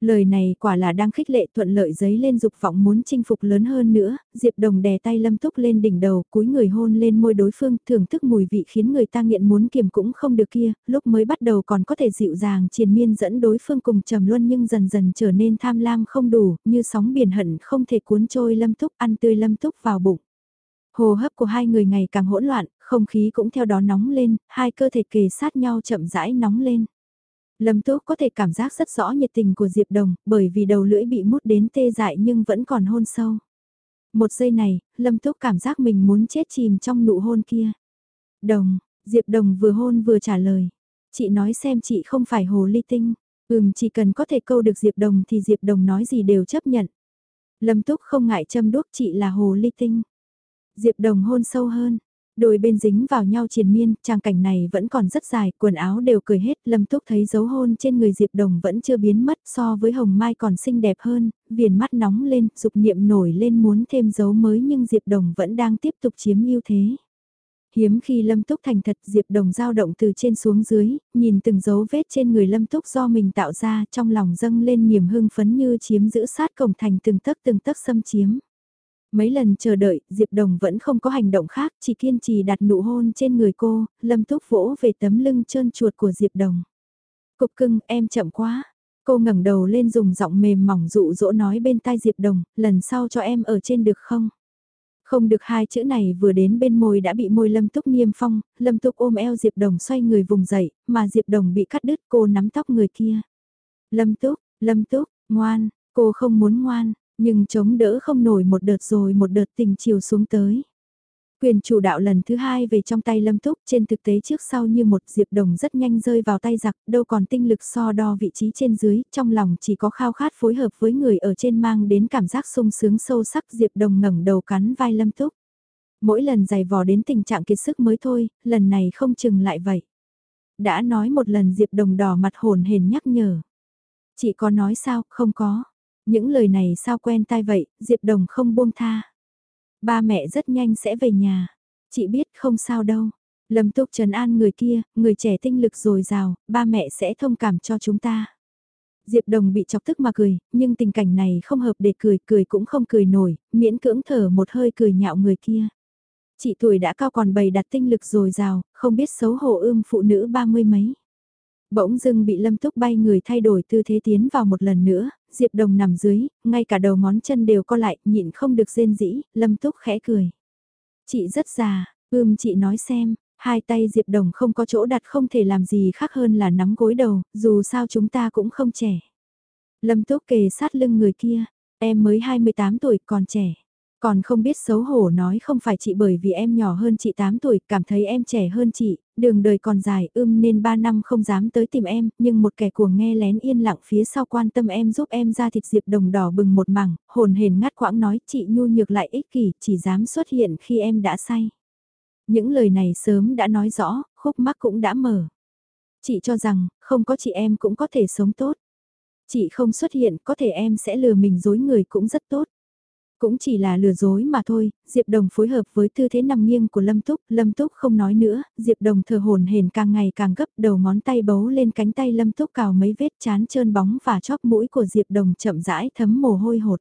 Lời này quả là đang khích lệ thuận lợi giấy lên dục vọng muốn chinh phục lớn hơn nữa, Diệp Đồng đè tay Lâm Túc lên đỉnh đầu, cúi người hôn lên môi đối phương, thưởng thức mùi vị khiến người ta nghiện muốn kiềm cũng không được kia, lúc mới bắt đầu còn có thể dịu dàng triền miên dẫn đối phương cùng trầm luân nhưng dần dần trở nên tham lam không đủ, như sóng biển hận không thể cuốn trôi Lâm Túc ăn tươi Lâm Túc vào bụng. Hồ hấp của hai người ngày càng hỗn loạn, không khí cũng theo đó nóng lên, hai cơ thể kề sát nhau chậm rãi nóng lên. Lâm Túc có thể cảm giác rất rõ nhiệt tình của Diệp Đồng, bởi vì đầu lưỡi bị mút đến tê dại nhưng vẫn còn hôn sâu. Một giây này, Lâm Túc cảm giác mình muốn chết chìm trong nụ hôn kia. Đồng, Diệp Đồng vừa hôn vừa trả lời. Chị nói xem chị không phải hồ ly tinh. Ừm chỉ cần có thể câu được Diệp Đồng thì Diệp Đồng nói gì đều chấp nhận. Lâm Túc không ngại châm đuốc chị là hồ ly tinh. Diệp Đồng hôn sâu hơn, Đôi bên dính vào nhau triền miên, trang cảnh này vẫn còn rất dài, quần áo đều cười hết, Lâm Túc thấy dấu hôn trên người Diệp Đồng vẫn chưa biến mất so với Hồng Mai còn xinh đẹp hơn, viền mắt nóng lên, dục niệm nổi lên muốn thêm dấu mới nhưng Diệp Đồng vẫn đang tiếp tục chiếm ưu thế. Hiếm khi Lâm Túc thành thật Diệp Đồng dao động từ trên xuống dưới, nhìn từng dấu vết trên người Lâm Túc do mình tạo ra trong lòng dâng lên niềm hưng phấn như chiếm giữ sát cổng thành từng tấc từng tấc xâm chiếm. Mấy lần chờ đợi, Diệp Đồng vẫn không có hành động khác, chỉ kiên trì đặt nụ hôn trên người cô, Lâm Túc vỗ về tấm lưng trơn chuột của Diệp Đồng. Cục cưng, em chậm quá. Cô ngẩng đầu lên dùng giọng mềm mỏng dụ dỗ nói bên tai Diệp Đồng, lần sau cho em ở trên được không? Không được hai chữ này vừa đến bên môi đã bị môi Lâm Túc niêm phong, Lâm Túc ôm eo Diệp Đồng xoay người vùng dậy, mà Diệp Đồng bị cắt đứt cô nắm tóc người kia. Lâm Túc, Lâm Túc, ngoan, cô không muốn ngoan, nhưng chống đỡ không nổi một đợt rồi một đợt tình chiều xuống tới. Quyền chủ đạo lần thứ hai về trong tay Lâm Túc trên thực tế trước sau như một diệp đồng rất nhanh rơi vào tay giặc, đâu còn tinh lực so đo vị trí trên dưới, trong lòng chỉ có khao khát phối hợp với người ở trên mang đến cảm giác sung sướng sâu sắc diệp đồng ngẩng đầu cắn vai Lâm Túc. Mỗi lần giày vò đến tình trạng kiệt sức mới thôi, lần này không chừng lại vậy. Đã nói một lần diệp đồng đỏ mặt hồn hền nhắc nhở. Chị có nói sao, không có. Những lời này sao quen tai vậy, Diệp Đồng không buông tha. Ba mẹ rất nhanh sẽ về nhà. Chị biết không sao đâu. Lâm Túc trấn an người kia, người trẻ tinh lực dồi dào, ba mẹ sẽ thông cảm cho chúng ta. Diệp Đồng bị chọc tức mà cười, nhưng tình cảnh này không hợp để cười, cười cũng không cười nổi, miễn cưỡng thở một hơi cười nhạo người kia. Chị tuổi đã cao còn bày đặt tinh lực dồi dào, không biết xấu hổ ươm phụ nữ ba mươi mấy. Bỗng dưng bị Lâm Túc bay người thay đổi tư thế tiến vào một lần nữa, Diệp Đồng nằm dưới, ngay cả đầu ngón chân đều co lại, nhịn không được rên rỉ, Lâm Túc khẽ cười. Chị rất già, ưm chị nói xem, hai tay Diệp Đồng không có chỗ đặt không thể làm gì khác hơn là nắm gối đầu, dù sao chúng ta cũng không trẻ. Lâm Túc kề sát lưng người kia, em mới 28 tuổi còn trẻ. Còn không biết xấu hổ nói không phải chị bởi vì em nhỏ hơn chị 8 tuổi, cảm thấy em trẻ hơn chị, đường đời còn dài ưm nên 3 năm không dám tới tìm em, nhưng một kẻ cuồng nghe lén yên lặng phía sau quan tâm em giúp em ra thịt diệp đồng đỏ bừng một mảng, hồn hền ngắt quãng nói chị nhu nhược lại ích kỷ, chỉ dám xuất hiện khi em đã say. Những lời này sớm đã nói rõ, khúc mắc cũng đã mở. Chị cho rằng, không có chị em cũng có thể sống tốt. Chị không xuất hiện, có thể em sẽ lừa mình dối người cũng rất tốt. Cũng chỉ là lừa dối mà thôi, Diệp Đồng phối hợp với tư thế nằm nghiêng của Lâm Túc, Lâm Túc không nói nữa, Diệp Đồng thờ hồn hển càng ngày càng gấp đầu ngón tay bấu lên cánh tay Lâm Túc cào mấy vết chán trơn bóng và chóp mũi của Diệp Đồng chậm rãi thấm mồ hôi hột.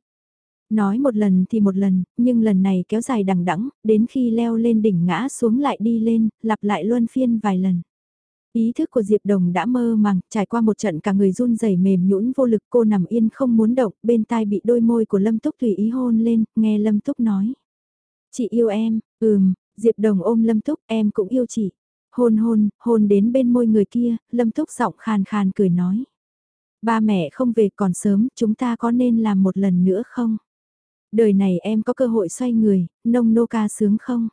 Nói một lần thì một lần, nhưng lần này kéo dài đằng đẵng đến khi leo lên đỉnh ngã xuống lại đi lên, lặp lại luân phiên vài lần. Ý thức của Diệp Đồng đã mơ màng, trải qua một trận cả người run rẩy mềm nhũn vô lực cô nằm yên không muốn động, bên tai bị đôi môi của Lâm Túc tùy ý hôn lên, nghe Lâm Túc nói. Chị yêu em, ừm, Diệp Đồng ôm Lâm Túc, em cũng yêu chị. Hôn hôn, hôn đến bên môi người kia, Lâm Túc giọng khàn khàn cười nói. Ba mẹ không về còn sớm, chúng ta có nên làm một lần nữa không? Đời này em có cơ hội xoay người, nông nô ca sướng không?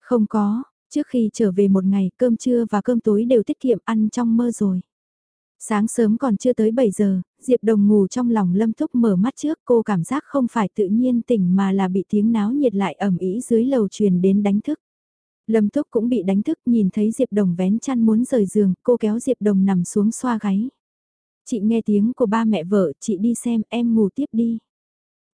Không có, Trước khi trở về một ngày, cơm trưa và cơm tối đều tiết kiệm ăn trong mơ rồi. Sáng sớm còn chưa tới 7 giờ, Diệp Đồng ngủ trong lòng Lâm Thúc mở mắt trước cô cảm giác không phải tự nhiên tỉnh mà là bị tiếng náo nhiệt lại ẩm ý dưới lầu truyền đến đánh thức. Lâm Thúc cũng bị đánh thức nhìn thấy Diệp Đồng vén chăn muốn rời giường, cô kéo Diệp Đồng nằm xuống xoa gáy. Chị nghe tiếng của ba mẹ vợ, chị đi xem em ngủ tiếp đi.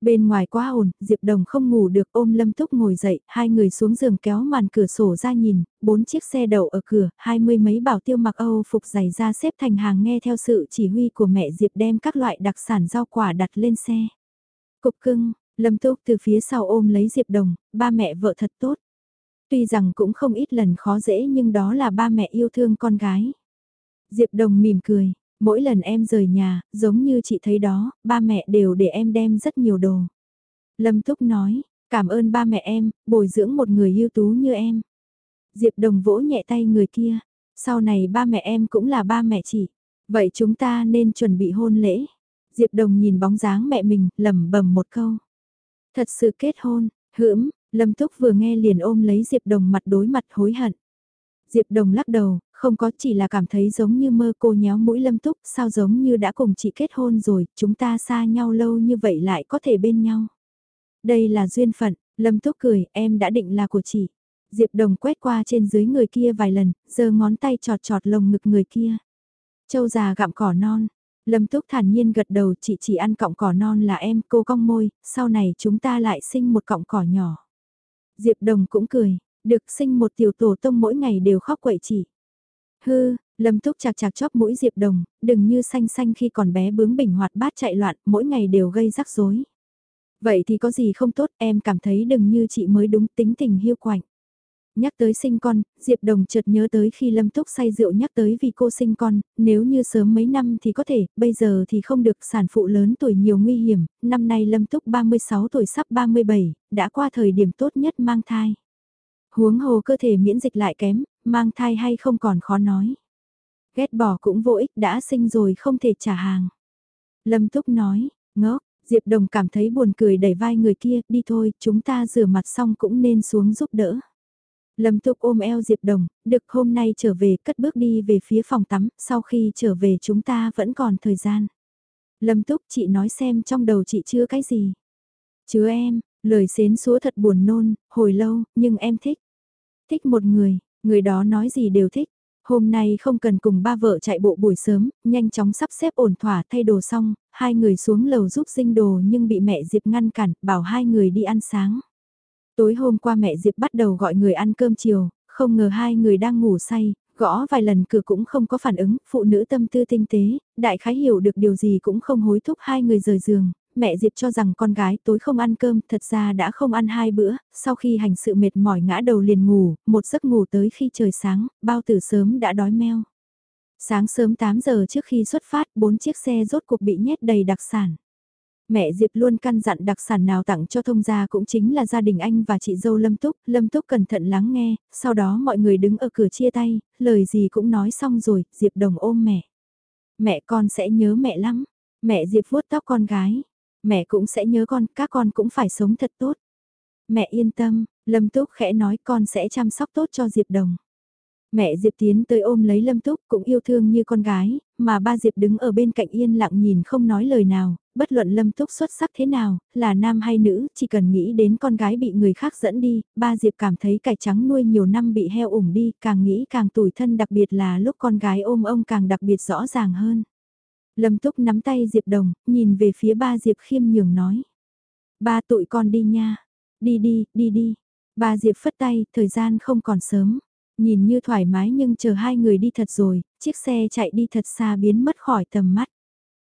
Bên ngoài quá ồn, Diệp Đồng không ngủ được ôm Lâm Túc ngồi dậy, hai người xuống giường kéo màn cửa sổ ra nhìn, bốn chiếc xe đậu ở cửa, hai mươi mấy bảo tiêu mặc Âu phục giày ra xếp thành hàng nghe theo sự chỉ huy của mẹ Diệp đem các loại đặc sản rau quả đặt lên xe. Cục cưng, Lâm Túc từ phía sau ôm lấy Diệp Đồng, ba mẹ vợ thật tốt. Tuy rằng cũng không ít lần khó dễ nhưng đó là ba mẹ yêu thương con gái. Diệp Đồng mỉm cười, Mỗi lần em rời nhà, giống như chị thấy đó, ba mẹ đều để em đem rất nhiều đồ. Lâm Túc nói, cảm ơn ba mẹ em, bồi dưỡng một người ưu tú như em. Diệp Đồng vỗ nhẹ tay người kia, sau này ba mẹ em cũng là ba mẹ chị. Vậy chúng ta nên chuẩn bị hôn lễ. Diệp Đồng nhìn bóng dáng mẹ mình, lẩm bẩm một câu. Thật sự kết hôn, hưỡm, Lâm Túc vừa nghe liền ôm lấy Diệp Đồng mặt đối mặt hối hận. Diệp Đồng lắc đầu, không có chỉ là cảm thấy giống như mơ cô nhéo mũi lâm túc, sao giống như đã cùng chị kết hôn rồi, chúng ta xa nhau lâu như vậy lại có thể bên nhau. Đây là duyên phận, lâm túc cười, em đã định là của chị. Diệp Đồng quét qua trên dưới người kia vài lần, giơ ngón tay trọt trọt lồng ngực người kia. Châu già gặm cỏ non, Lâm Túc thản nhiên gật đầu chị chỉ ăn cọng cỏ non là em, cô cong môi, sau này chúng ta lại sinh một cọng cỏ nhỏ. Diệp Đồng cũng cười, được sinh một tiểu tổ tông mỗi ngày đều khóc quậy chị. Hư, Lâm Túc chạc chạc chóp mũi Diệp Đồng, đừng như xanh xanh khi còn bé bướng bỉnh hoạt bát chạy loạn, mỗi ngày đều gây rắc rối. Vậy thì có gì không tốt, em cảm thấy đừng như chị mới đúng tính tình hiu quạnh. Nhắc tới sinh con, Diệp Đồng chợt nhớ tới khi Lâm Túc say rượu nhắc tới vì cô sinh con, nếu như sớm mấy năm thì có thể, bây giờ thì không được sản phụ lớn tuổi nhiều nguy hiểm, năm nay Lâm Túc 36 tuổi sắp 37, đã qua thời điểm tốt nhất mang thai. Huống hồ cơ thể miễn dịch lại kém, mang thai hay không còn khó nói. Ghét bỏ cũng vô ích đã sinh rồi không thể trả hàng. Lâm Túc nói, ngốc, Diệp Đồng cảm thấy buồn cười đẩy vai người kia, đi thôi, chúng ta rửa mặt xong cũng nên xuống giúp đỡ. Lâm Túc ôm eo Diệp Đồng, được hôm nay trở về cất bước đi về phía phòng tắm, sau khi trở về chúng ta vẫn còn thời gian. Lâm Túc chị nói xem trong đầu chị chưa cái gì. Chứa em, lời xến xúa thật buồn nôn, hồi lâu, nhưng em thích. Thích một người, Người đó nói gì đều thích. Hôm nay không cần cùng ba vợ chạy bộ buổi sớm, nhanh chóng sắp xếp ổn thỏa thay đồ xong, hai người xuống lầu giúp dinh đồ nhưng bị mẹ Diệp ngăn cản, bảo hai người đi ăn sáng. Tối hôm qua mẹ Diệp bắt đầu gọi người ăn cơm chiều, không ngờ hai người đang ngủ say, gõ vài lần cửa cũng không có phản ứng, phụ nữ tâm tư tinh tế, đại khái hiểu được điều gì cũng không hối thúc hai người rời giường, mẹ Diệp cho rằng con gái tối không ăn cơm, thật ra đã không ăn hai bữa, sau khi hành sự mệt mỏi ngã đầu liền ngủ, một giấc ngủ tới khi trời sáng, bao tử sớm đã đói meo. Sáng sớm 8 giờ trước khi xuất phát, bốn chiếc xe rốt cuộc bị nhét đầy đặc sản. Mẹ Diệp luôn căn dặn đặc sản nào tặng cho thông gia cũng chính là gia đình anh và chị dâu Lâm Túc. Lâm Túc cẩn thận lắng nghe, sau đó mọi người đứng ở cửa chia tay, lời gì cũng nói xong rồi, Diệp đồng ôm mẹ. Mẹ con sẽ nhớ mẹ lắm. Mẹ Diệp vuốt tóc con gái. Mẹ cũng sẽ nhớ con, các con cũng phải sống thật tốt. Mẹ yên tâm, Lâm Túc khẽ nói con sẽ chăm sóc tốt cho Diệp đồng. Mẹ Diệp tiến tới ôm lấy Lâm Túc cũng yêu thương như con gái, mà ba Diệp đứng ở bên cạnh yên lặng nhìn không nói lời nào, bất luận Lâm Túc xuất sắc thế nào, là nam hay nữ, chỉ cần nghĩ đến con gái bị người khác dẫn đi, ba Diệp cảm thấy cải trắng nuôi nhiều năm bị heo ủng đi, càng nghĩ càng tủi thân đặc biệt là lúc con gái ôm ông càng đặc biệt rõ ràng hơn. Lâm Túc nắm tay Diệp Đồng, nhìn về phía ba Diệp khiêm nhường nói. Ba tụi con đi nha, đi đi, đi đi. Ba Diệp phất tay, thời gian không còn sớm. Nhìn như thoải mái nhưng chờ hai người đi thật rồi, chiếc xe chạy đi thật xa biến mất khỏi tầm mắt.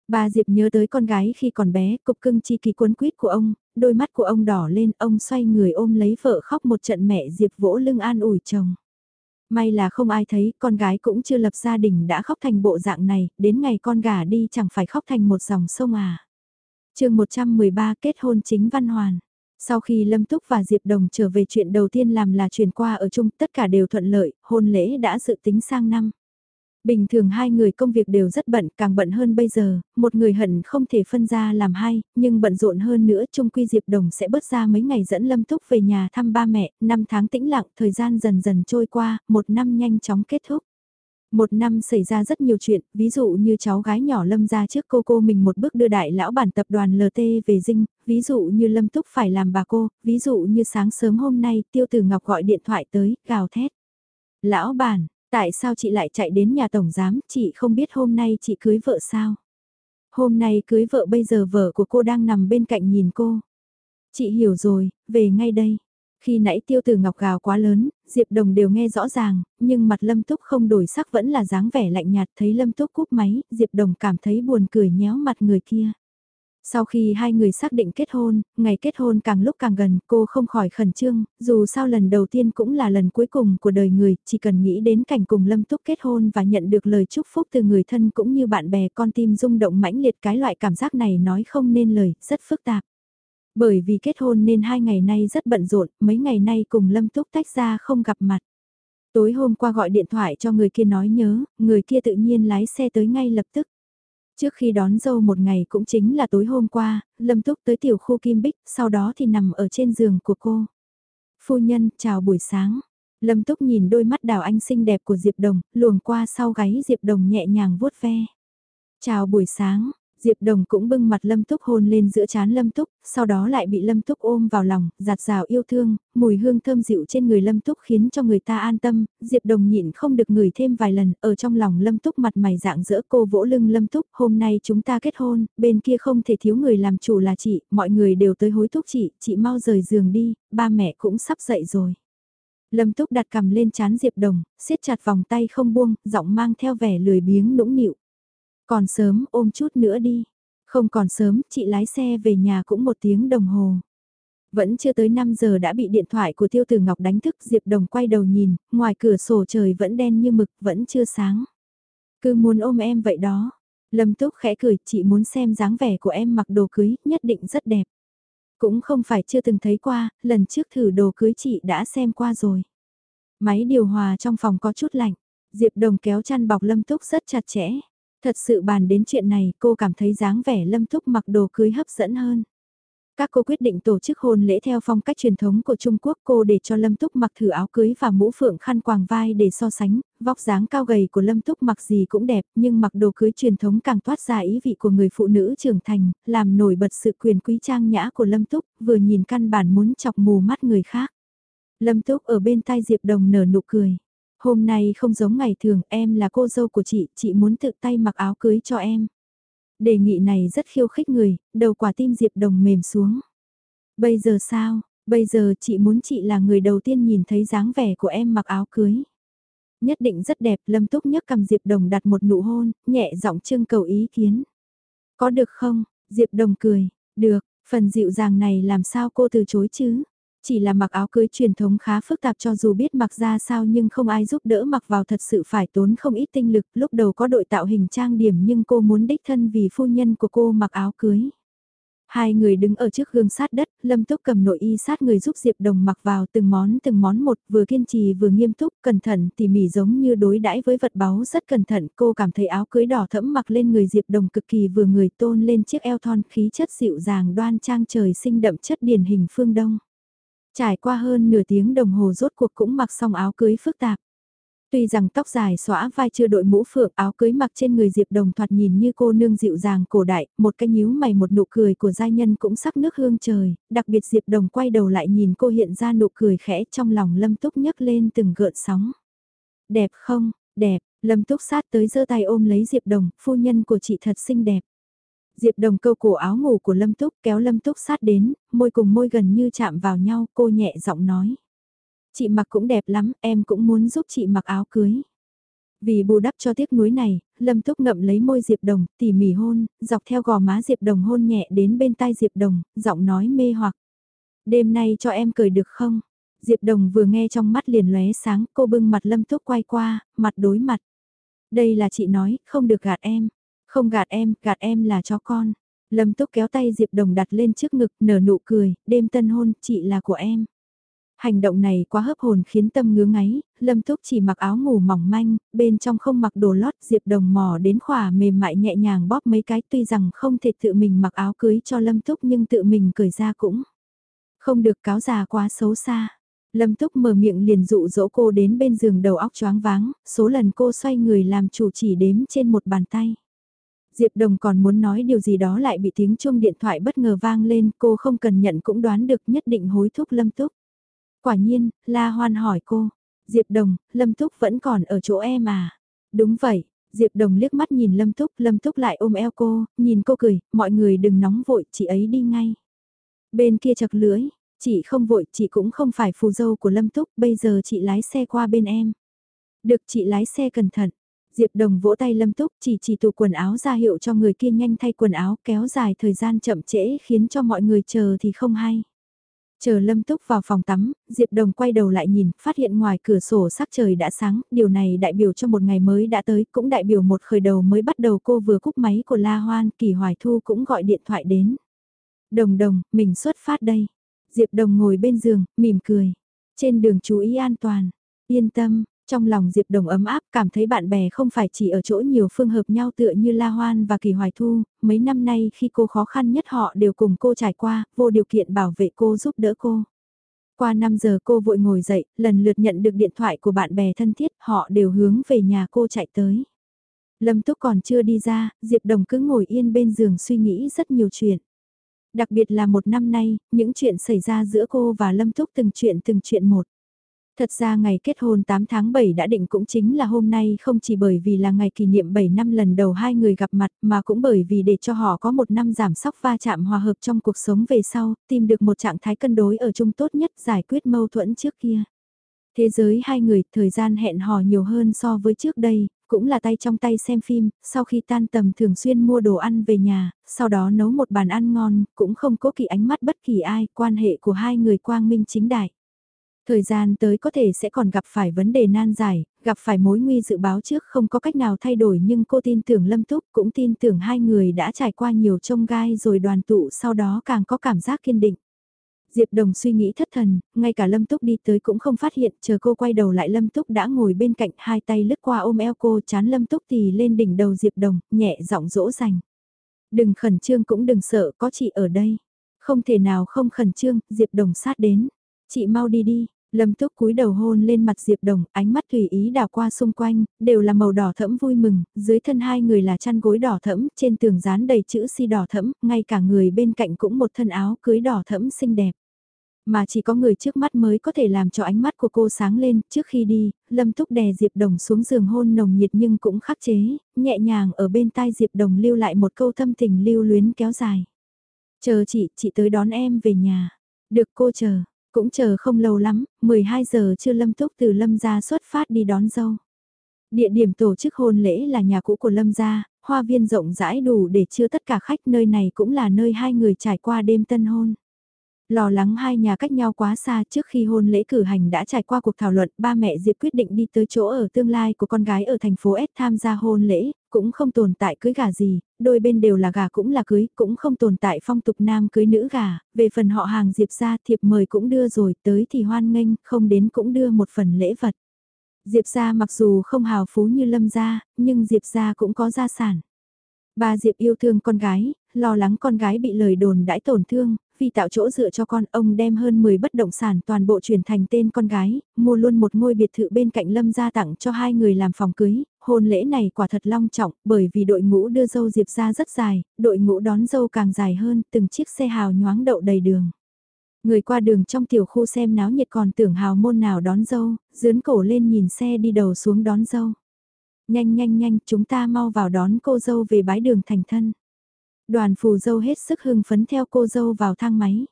Bà Diệp nhớ tới con gái khi còn bé, cục cưng chi kỳ cuốn quýt của ông, đôi mắt của ông đỏ lên, ông xoay người ôm lấy vợ khóc một trận mẹ Diệp vỗ lưng an ủi chồng. May là không ai thấy, con gái cũng chưa lập gia đình đã khóc thành bộ dạng này, đến ngày con gà đi chẳng phải khóc thành một dòng sông à. chương 113 kết hôn chính văn hoàn. Sau khi Lâm Túc và Diệp Đồng trở về chuyện đầu tiên làm là chuyển qua ở chung tất cả đều thuận lợi, hôn lễ đã dự tính sang năm. Bình thường hai người công việc đều rất bận, càng bận hơn bây giờ, một người hận không thể phân ra làm hai, nhưng bận rộn hơn nữa Trung Quy Diệp Đồng sẽ bớt ra mấy ngày dẫn Lâm Túc về nhà thăm ba mẹ, năm tháng tĩnh lặng, thời gian dần dần trôi qua, một năm nhanh chóng kết thúc. Một năm xảy ra rất nhiều chuyện, ví dụ như cháu gái nhỏ Lâm ra trước cô cô mình một bước đưa đại lão bản tập đoàn LT về dinh, ví dụ như Lâm Túc phải làm bà cô, ví dụ như sáng sớm hôm nay Tiêu Tử Ngọc gọi điện thoại tới, gào thét. Lão bản, tại sao chị lại chạy đến nhà tổng giám, chị không biết hôm nay chị cưới vợ sao? Hôm nay cưới vợ bây giờ vợ của cô đang nằm bên cạnh nhìn cô. Chị hiểu rồi, về ngay đây. Khi nãy tiêu tử ngọc gào quá lớn, Diệp Đồng đều nghe rõ ràng, nhưng mặt Lâm Túc không đổi sắc vẫn là dáng vẻ lạnh nhạt thấy Lâm Túc cúp máy, Diệp Đồng cảm thấy buồn cười nhéo mặt người kia. Sau khi hai người xác định kết hôn, ngày kết hôn càng lúc càng gần, cô không khỏi khẩn trương, dù sao lần đầu tiên cũng là lần cuối cùng của đời người, chỉ cần nghĩ đến cảnh cùng Lâm Túc kết hôn và nhận được lời chúc phúc từ người thân cũng như bạn bè con tim rung động mãnh liệt cái loại cảm giác này nói không nên lời, rất phức tạp. Bởi vì kết hôn nên hai ngày nay rất bận rộn, mấy ngày nay cùng Lâm Túc tách ra không gặp mặt. Tối hôm qua gọi điện thoại cho người kia nói nhớ, người kia tự nhiên lái xe tới ngay lập tức. Trước khi đón dâu một ngày cũng chính là tối hôm qua, Lâm Túc tới tiểu khu Kim Bích, sau đó thì nằm ở trên giường của cô. Phu nhân, chào buổi sáng. Lâm Túc nhìn đôi mắt đào anh xinh đẹp của Diệp Đồng, luồng qua sau gáy Diệp Đồng nhẹ nhàng vuốt ve. Chào buổi sáng, Diệp Đồng cũng bưng mặt Lâm Túc hôn lên giữa chán Lâm Túc, sau đó lại bị Lâm Túc ôm vào lòng, giạt rào yêu thương, mùi hương thơm dịu trên người Lâm Túc khiến cho người ta an tâm, Diệp Đồng nhịn không được ngửi thêm vài lần, ở trong lòng Lâm Túc mặt mày dạng dỡ cô vỗ lưng Lâm Túc, hôm nay chúng ta kết hôn, bên kia không thể thiếu người làm chủ là chị, mọi người đều tới hối thúc chị, chị mau rời giường đi, ba mẹ cũng sắp dậy rồi. Lâm Túc đặt cầm lên chán Diệp Đồng, siết chặt vòng tay không buông, giọng mang theo vẻ lười biếng nũng nịu. Còn sớm ôm chút nữa đi. Không còn sớm, chị lái xe về nhà cũng một tiếng đồng hồ. Vẫn chưa tới 5 giờ đã bị điện thoại của Tiêu Tử Ngọc đánh thức Diệp Đồng quay đầu nhìn, ngoài cửa sổ trời vẫn đen như mực, vẫn chưa sáng. Cứ muốn ôm em vậy đó. Lâm Túc khẽ cười, chị muốn xem dáng vẻ của em mặc đồ cưới, nhất định rất đẹp. Cũng không phải chưa từng thấy qua, lần trước thử đồ cưới chị đã xem qua rồi. Máy điều hòa trong phòng có chút lạnh, Diệp Đồng kéo chăn bọc Lâm Túc rất chặt chẽ. Thật sự bàn đến chuyện này, cô cảm thấy dáng vẻ lâm thúc mặc đồ cưới hấp dẫn hơn. Các cô quyết định tổ chức hôn lễ theo phong cách truyền thống của Trung Quốc cô để cho Lâm Túc mặc thử áo cưới và mũ phượng khăn quàng vai để so sánh, vóc dáng cao gầy của Lâm Túc mặc gì cũng đẹp nhưng mặc đồ cưới truyền thống càng toát ra ý vị của người phụ nữ trưởng thành, làm nổi bật sự quyền quý trang nhã của Lâm Túc, vừa nhìn căn bản muốn chọc mù mắt người khác. Lâm Túc ở bên tai Diệp Đồng nở nụ cười. Hôm nay không giống ngày thường, em là cô dâu của chị, chị muốn tự tay mặc áo cưới cho em. Đề nghị này rất khiêu khích người, đầu quả tim Diệp Đồng mềm xuống. Bây giờ sao, bây giờ chị muốn chị là người đầu tiên nhìn thấy dáng vẻ của em mặc áo cưới. Nhất định rất đẹp, Lâm Túc nhấc cầm Diệp Đồng đặt một nụ hôn, nhẹ giọng trưng cầu ý kiến. Có được không? Diệp Đồng cười, được, phần dịu dàng này làm sao cô từ chối chứ? Chỉ là mặc áo cưới truyền thống khá phức tạp cho dù biết mặc ra sao nhưng không ai giúp đỡ mặc vào thật sự phải tốn không ít tinh lực. Lúc đầu có đội tạo hình trang điểm nhưng cô muốn đích thân vì phu nhân của cô mặc áo cưới. Hai người đứng ở trước gương sát đất, Lâm Túc cầm nội y sát người giúp Diệp Đồng mặc vào từng món từng món một, vừa kiên trì vừa nghiêm túc, cẩn thận tỉ mỉ giống như đối đãi với vật báu rất cẩn thận. Cô cảm thấy áo cưới đỏ thẫm mặc lên người Diệp Đồng cực kỳ vừa người tôn lên chiếc eo thon khí chất dịu dàng đoan trang trời sinh đậm chất điển hình phương Đông. Trải qua hơn nửa tiếng đồng hồ rốt cuộc cũng mặc xong áo cưới phức tạp. Tuy rằng tóc dài xõa vai chưa đội mũ phượng áo cưới mặc trên người Diệp Đồng thoạt nhìn như cô nương dịu dàng cổ đại, một cái nhíu mày một nụ cười của giai nhân cũng sắc nước hương trời, đặc biệt Diệp Đồng quay đầu lại nhìn cô hiện ra nụ cười khẽ trong lòng Lâm Túc nhấc lên từng gợn sóng. Đẹp không, đẹp, Lâm Túc sát tới giơ tay ôm lấy Diệp Đồng, phu nhân của chị thật xinh đẹp. Diệp Đồng câu cổ áo ngủ của Lâm Túc kéo Lâm Túc sát đến, môi cùng môi gần như chạm vào nhau, cô nhẹ giọng nói. Chị mặc cũng đẹp lắm, em cũng muốn giúp chị mặc áo cưới. Vì bù đắp cho tiếc nuối này, Lâm Túc ngậm lấy môi Diệp Đồng, tỉ mỉ hôn, dọc theo gò má Diệp Đồng hôn nhẹ đến bên tai Diệp Đồng, giọng nói mê hoặc. Đêm nay cho em cười được không? Diệp Đồng vừa nghe trong mắt liền lóe sáng, cô bưng mặt Lâm Túc quay qua, mặt đối mặt. Đây là chị nói, không được gạt em. Không gạt em, gạt em là cho con. Lâm Túc kéo tay Diệp Đồng đặt lên trước ngực, nở nụ cười, đêm tân hôn, chị là của em. Hành động này quá hấp hồn khiến tâm ngứa ngáy, Lâm Túc chỉ mặc áo ngủ mỏng manh, bên trong không mặc đồ lót Diệp Đồng mò đến khỏa mềm mại nhẹ nhàng bóp mấy cái tuy rằng không thể tự mình mặc áo cưới cho Lâm Túc nhưng tự mình cởi ra cũng không được cáo già quá xấu xa. Lâm Túc mở miệng liền dụ dỗ cô đến bên giường đầu óc choáng váng, số lần cô xoay người làm chủ chỉ đếm trên một bàn tay. Diệp Đồng còn muốn nói điều gì đó lại bị tiếng chuông điện thoại bất ngờ vang lên, cô không cần nhận cũng đoán được nhất định hối thúc Lâm Túc. Quả nhiên, La Hoan hỏi cô, Diệp Đồng, Lâm Túc vẫn còn ở chỗ em à? Đúng vậy, Diệp Đồng liếc mắt nhìn Lâm Túc, Lâm Túc lại ôm eo cô, nhìn cô cười, mọi người đừng nóng vội, chị ấy đi ngay. Bên kia chật lưỡi, chị không vội, chị cũng không phải phù dâu của Lâm Túc, bây giờ chị lái xe qua bên em. Được chị lái xe cẩn thận. Diệp Đồng vỗ tay Lâm Túc chỉ chỉ tủ quần áo ra hiệu cho người kia nhanh thay quần áo kéo dài thời gian chậm trễ khiến cho mọi người chờ thì không hay. Chờ Lâm Túc vào phòng tắm, Diệp Đồng quay đầu lại nhìn, phát hiện ngoài cửa sổ sắc trời đã sáng, điều này đại biểu cho một ngày mới đã tới, cũng đại biểu một khởi đầu mới bắt đầu cô vừa cúp máy của La Hoan, Kỳ Hoài Thu cũng gọi điện thoại đến. Đồng đồng, mình xuất phát đây. Diệp Đồng ngồi bên giường, mỉm cười. Trên đường chú ý an toàn. Yên tâm, trong lòng Diệp Đồng ấm áp cảm thấy bạn bè không phải chỉ ở chỗ nhiều phương hợp nhau tựa như La Hoan và Kỳ Hoài Thu, mấy năm nay khi cô khó khăn nhất họ đều cùng cô trải qua, vô điều kiện bảo vệ cô giúp đỡ cô. Qua 5 giờ cô vội ngồi dậy, lần lượt nhận được điện thoại của bạn bè thân thiết, họ đều hướng về nhà cô chạy tới. Lâm Túc còn chưa đi ra, Diệp Đồng cứ ngồi yên bên giường suy nghĩ rất nhiều chuyện. Đặc biệt là một năm nay, những chuyện xảy ra giữa cô và Lâm Túc từng chuyện từng chuyện một. Thật ra ngày kết hôn 8 tháng 7 đã định cũng chính là hôm nay không chỉ bởi vì là ngày kỷ niệm 7 năm lần đầu hai người gặp mặt mà cũng bởi vì để cho họ có một năm giảm sóc va chạm hòa hợp trong cuộc sống về sau, tìm được một trạng thái cân đối ở chung tốt nhất giải quyết mâu thuẫn trước kia. Thế giới hai người, thời gian hẹn hò nhiều hơn so với trước đây, cũng là tay trong tay xem phim, sau khi tan tầm thường xuyên mua đồ ăn về nhà, sau đó nấu một bàn ăn ngon, cũng không cố kỵ ánh mắt bất kỳ ai, quan hệ của hai người quang minh chính đại. Thời gian tới có thể sẽ còn gặp phải vấn đề nan giải, gặp phải mối nguy dự báo trước không có cách nào thay đổi nhưng cô tin tưởng Lâm Túc cũng tin tưởng hai người đã trải qua nhiều trông gai rồi đoàn tụ sau đó càng có cảm giác kiên định. Diệp Đồng suy nghĩ thất thần, ngay cả Lâm Túc đi tới cũng không phát hiện, chờ cô quay đầu lại Lâm Túc đã ngồi bên cạnh hai tay lướt qua ôm eo cô chán Lâm Túc thì lên đỉnh đầu Diệp Đồng, nhẹ giọng dỗ dành. Đừng khẩn trương cũng đừng sợ, có chị ở đây. Không thể nào không khẩn trương, Diệp Đồng sát đến. Chị mau đi đi, Lâm Túc cúi đầu hôn lên mặt Diệp Đồng, ánh mắt tùy ý đảo qua xung quanh, đều là màu đỏ thẫm vui mừng, dưới thân hai người là chăn gối đỏ thẫm, trên tường dán đầy chữ si đỏ thẫm, ngay cả người bên cạnh cũng một thân áo cưới đỏ thẫm xinh đẹp. Mà chỉ có người trước mắt mới có thể làm cho ánh mắt của cô sáng lên, trước khi đi, Lâm Túc đè Diệp Đồng xuống giường hôn nồng nhiệt nhưng cũng khắc chế, nhẹ nhàng ở bên tai Diệp Đồng lưu lại một câu thâm tình lưu luyến kéo dài. Chờ chị, chị tới đón em về nhà. Được cô chờ, cũng chờ không lâu lắm, 12 giờ chưa Lâm Túc từ Lâm gia xuất phát đi đón dâu. Địa điểm tổ chức hôn lễ là nhà cũ của Lâm gia, hoa viên rộng rãi đủ để chứa tất cả khách nơi này cũng là nơi hai người trải qua đêm tân hôn. Lo lắng hai nhà cách nhau quá xa trước khi hôn lễ cử hành đã trải qua cuộc thảo luận, ba mẹ Diệp quyết định đi tới chỗ ở tương lai của con gái ở thành phố S tham gia hôn lễ, cũng không tồn tại cưới gà gì, đôi bên đều là gà cũng là cưới, cũng không tồn tại phong tục nam cưới nữ gà, về phần họ hàng Diệp ra thiệp mời cũng đưa rồi, tới thì hoan nghênh, không đến cũng đưa một phần lễ vật. Diệp ra mặc dù không hào phú như Lâm gia, nhưng Diệp ra cũng có gia sản. Ba Diệp yêu thương con gái, lo lắng con gái bị lời đồn đãi tổn thương, vì tạo chỗ dựa cho con, ông đem hơn 10 bất động sản toàn bộ chuyển thành tên con gái, mua luôn một ngôi biệt thự bên cạnh Lâm gia tặng cho hai người làm phòng cưới, hôn lễ này quả thật long trọng, bởi vì đội ngũ đưa dâu Diệp ra rất dài, đội ngũ đón dâu càng dài hơn, từng chiếc xe hào nhoáng đậu đầy đường. Người qua đường trong tiểu khu xem náo nhiệt còn tưởng hào môn nào đón dâu, dướn cổ lên nhìn xe đi đầu xuống đón dâu. Nhanh nhanh nhanh, chúng ta mau vào đón cô dâu về bái đường thành thân. Đoàn phù dâu hết sức hưng phấn theo cô dâu vào thang máy.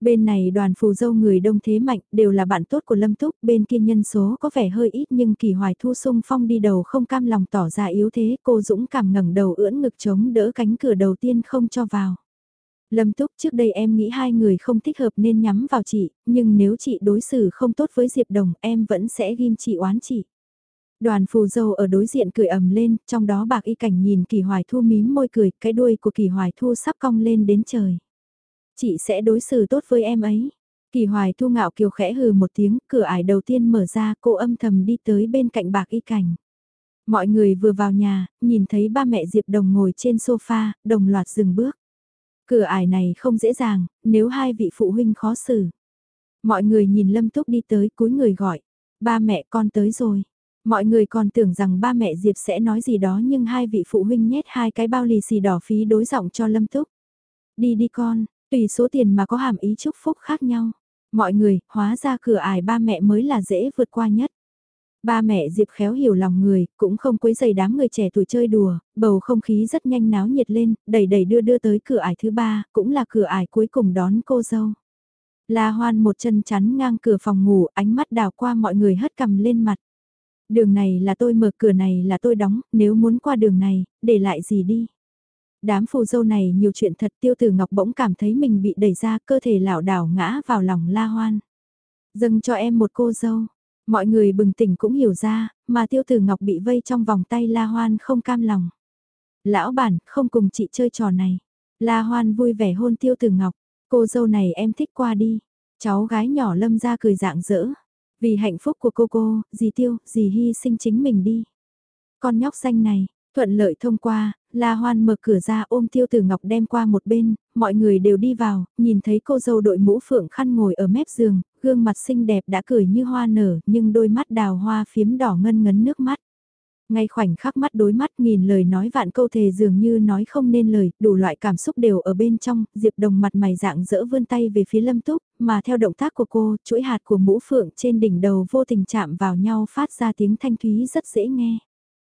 Bên này đoàn phù dâu người đông thế mạnh đều là bạn tốt của Lâm Túc, bên kia nhân số có vẻ hơi ít nhưng kỳ hoài thu sung phong đi đầu không cam lòng tỏ ra yếu thế cô dũng cảm ngẩng đầu ưỡn ngực chống đỡ cánh cửa đầu tiên không cho vào. Lâm Túc trước đây em nghĩ hai người không thích hợp nên nhắm vào chị, nhưng nếu chị đối xử không tốt với Diệp Đồng em vẫn sẽ ghim chị oán chị. Đoàn phù dâu ở đối diện cười ầm lên, trong đó bạc y cảnh nhìn kỳ hoài thu mím môi cười, cái đuôi của kỳ hoài thu sắp cong lên đến trời. Chị sẽ đối xử tốt với em ấy. Kỳ hoài thu ngạo kiều khẽ hừ một tiếng, cửa ải đầu tiên mở ra, cô âm thầm đi tới bên cạnh bạc y cảnh. Mọi người vừa vào nhà, nhìn thấy ba mẹ Diệp Đồng ngồi trên sofa, đồng loạt dừng bước. Cửa ải này không dễ dàng, nếu hai vị phụ huynh khó xử. Mọi người nhìn Lâm Túc đi tới cúi người gọi. Ba mẹ con tới rồi. Mọi người còn tưởng rằng ba mẹ Diệp sẽ nói gì đó nhưng hai vị phụ huynh nhét hai cái bao lì xì đỏ phí đối giọng cho Lâm Túc. Đi đi con, tùy số tiền mà có hàm ý chúc phúc khác nhau. Mọi người, hóa ra cửa ải ba mẹ mới là dễ vượt qua nhất. Ba mẹ Diệp khéo hiểu lòng người, cũng không quấy giày đám người trẻ tuổi chơi đùa, bầu không khí rất nhanh náo nhiệt lên, đẩy đẩy đưa đưa tới cửa ải thứ ba, cũng là cửa ải cuối cùng đón cô dâu. La Hoan một chân chắn ngang cửa phòng ngủ, ánh mắt đào qua mọi người hất cầm lên mặt. Đường này là tôi mở cửa này là tôi đóng, nếu muốn qua đường này, để lại gì đi. Đám phù dâu này nhiều chuyện thật tiêu tử ngọc bỗng cảm thấy mình bị đẩy ra cơ thể lảo đảo ngã vào lòng la hoan. Dâng cho em một cô dâu, mọi người bừng tỉnh cũng hiểu ra, mà tiêu tử ngọc bị vây trong vòng tay la hoan không cam lòng. Lão bản, không cùng chị chơi trò này. La hoan vui vẻ hôn tiêu tử ngọc, cô dâu này em thích qua đi. Cháu gái nhỏ lâm ra cười dạng dỡ. Vì hạnh phúc của cô cô, dì tiêu, dì hy sinh chính mình đi. Con nhóc xanh này, thuận lợi thông qua, La Hoan mở cửa ra ôm tiêu tử ngọc đem qua một bên, mọi người đều đi vào, nhìn thấy cô dâu đội mũ phượng khăn ngồi ở mép giường, gương mặt xinh đẹp đã cười như hoa nở, nhưng đôi mắt đào hoa phiếm đỏ ngân ngấn nước mắt. Ngay khoảnh khắc mắt đối mắt nghìn lời nói vạn câu thề dường như nói không nên lời, đủ loại cảm xúc đều ở bên trong, Diệp Đồng mặt mày dạng dỡ vươn tay về phía Lâm Túc, mà theo động tác của cô, chuỗi hạt của mũ phượng trên đỉnh đầu vô tình chạm vào nhau phát ra tiếng thanh thúy rất dễ nghe.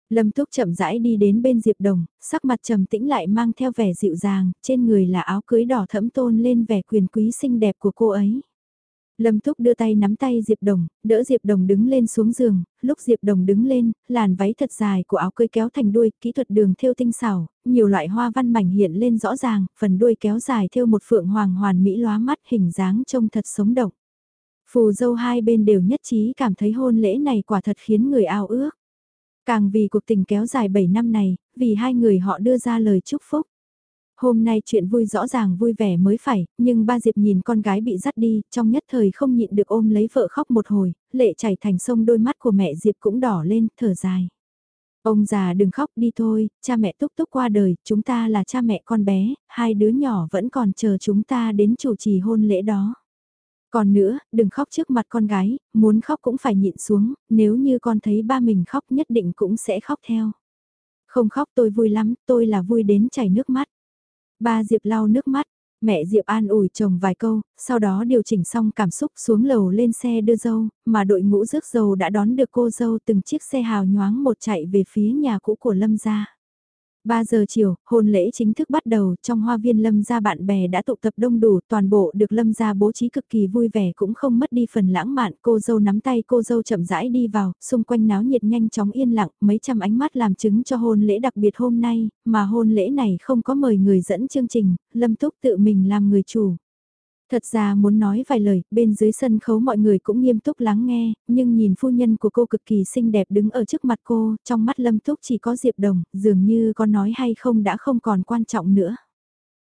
Lâm Túc chậm rãi đi đến bên Diệp Đồng, sắc mặt trầm tĩnh lại mang theo vẻ dịu dàng, trên người là áo cưới đỏ thẫm tôn lên vẻ quyền quý xinh đẹp của cô ấy. Lâm Túc đưa tay nắm tay Diệp Đồng, đỡ Diệp Đồng đứng lên xuống giường, lúc Diệp Đồng đứng lên, làn váy thật dài của áo cưới kéo thành đuôi, kỹ thuật đường thêu tinh xảo, nhiều loại hoa văn mảnh hiện lên rõ ràng, phần đuôi kéo dài thêu một phượng hoàng hoàn mỹ lóa mắt hình dáng trông thật sống động. Phù dâu hai bên đều nhất trí cảm thấy hôn lễ này quả thật khiến người ao ước. Càng vì cuộc tình kéo dài 7 năm này, vì hai người họ đưa ra lời chúc phúc. Hôm nay chuyện vui rõ ràng vui vẻ mới phải, nhưng ba Diệp nhìn con gái bị dắt đi, trong nhất thời không nhịn được ôm lấy vợ khóc một hồi, lệ chảy thành sông đôi mắt của mẹ Diệp cũng đỏ lên, thở dài. Ông già đừng khóc đi thôi, cha mẹ túc túc qua đời, chúng ta là cha mẹ con bé, hai đứa nhỏ vẫn còn chờ chúng ta đến chủ trì hôn lễ đó. Còn nữa, đừng khóc trước mặt con gái, muốn khóc cũng phải nhịn xuống, nếu như con thấy ba mình khóc nhất định cũng sẽ khóc theo. Không khóc tôi vui lắm, tôi là vui đến chảy nước mắt. Ba Diệp lau nước mắt, mẹ Diệp an ủi chồng vài câu, sau đó điều chỉnh xong cảm xúc xuống lầu lên xe đưa dâu, mà đội ngũ rước dâu đã đón được cô dâu từng chiếc xe hào nhoáng một chạy về phía nhà cũ của Lâm gia. 3 giờ chiều, hôn lễ chính thức bắt đầu, trong hoa viên Lâm gia bạn bè đã tụ tập đông đủ, toàn bộ được Lâm gia bố trí cực kỳ vui vẻ cũng không mất đi phần lãng mạn, cô dâu nắm tay cô dâu chậm rãi đi vào, xung quanh náo nhiệt nhanh chóng yên lặng, mấy trăm ánh mắt làm chứng cho hôn lễ đặc biệt hôm nay, mà hôn lễ này không có mời người dẫn chương trình, Lâm Túc tự mình làm người chủ. Thật ra muốn nói vài lời, bên dưới sân khấu mọi người cũng nghiêm túc lắng nghe, nhưng nhìn phu nhân của cô cực kỳ xinh đẹp đứng ở trước mặt cô, trong mắt Lâm Túc chỉ có Diệp Đồng, dường như có nói hay không đã không còn quan trọng nữa.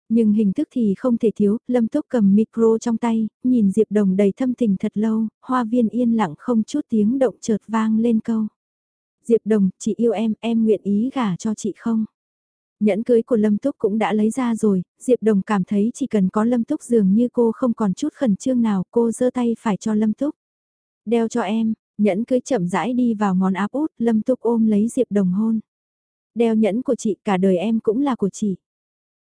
Nhưng hình thức thì không thể thiếu, Lâm Túc cầm micro trong tay, nhìn Diệp Đồng đầy thâm tình thật lâu, hoa viên yên lặng không chút tiếng động chợt vang lên câu. Diệp Đồng, chị yêu em, em nguyện ý gả cho chị không? Nhẫn cưới của Lâm Túc cũng đã lấy ra rồi, Diệp Đồng cảm thấy chỉ cần có Lâm Túc dường như cô không còn chút khẩn trương nào, cô giơ tay phải cho Lâm Túc. Đeo cho em, nhẫn cưới chậm rãi đi vào ngón áp út, Lâm Túc ôm lấy Diệp Đồng hôn. Đeo nhẫn của chị, cả đời em cũng là của chị.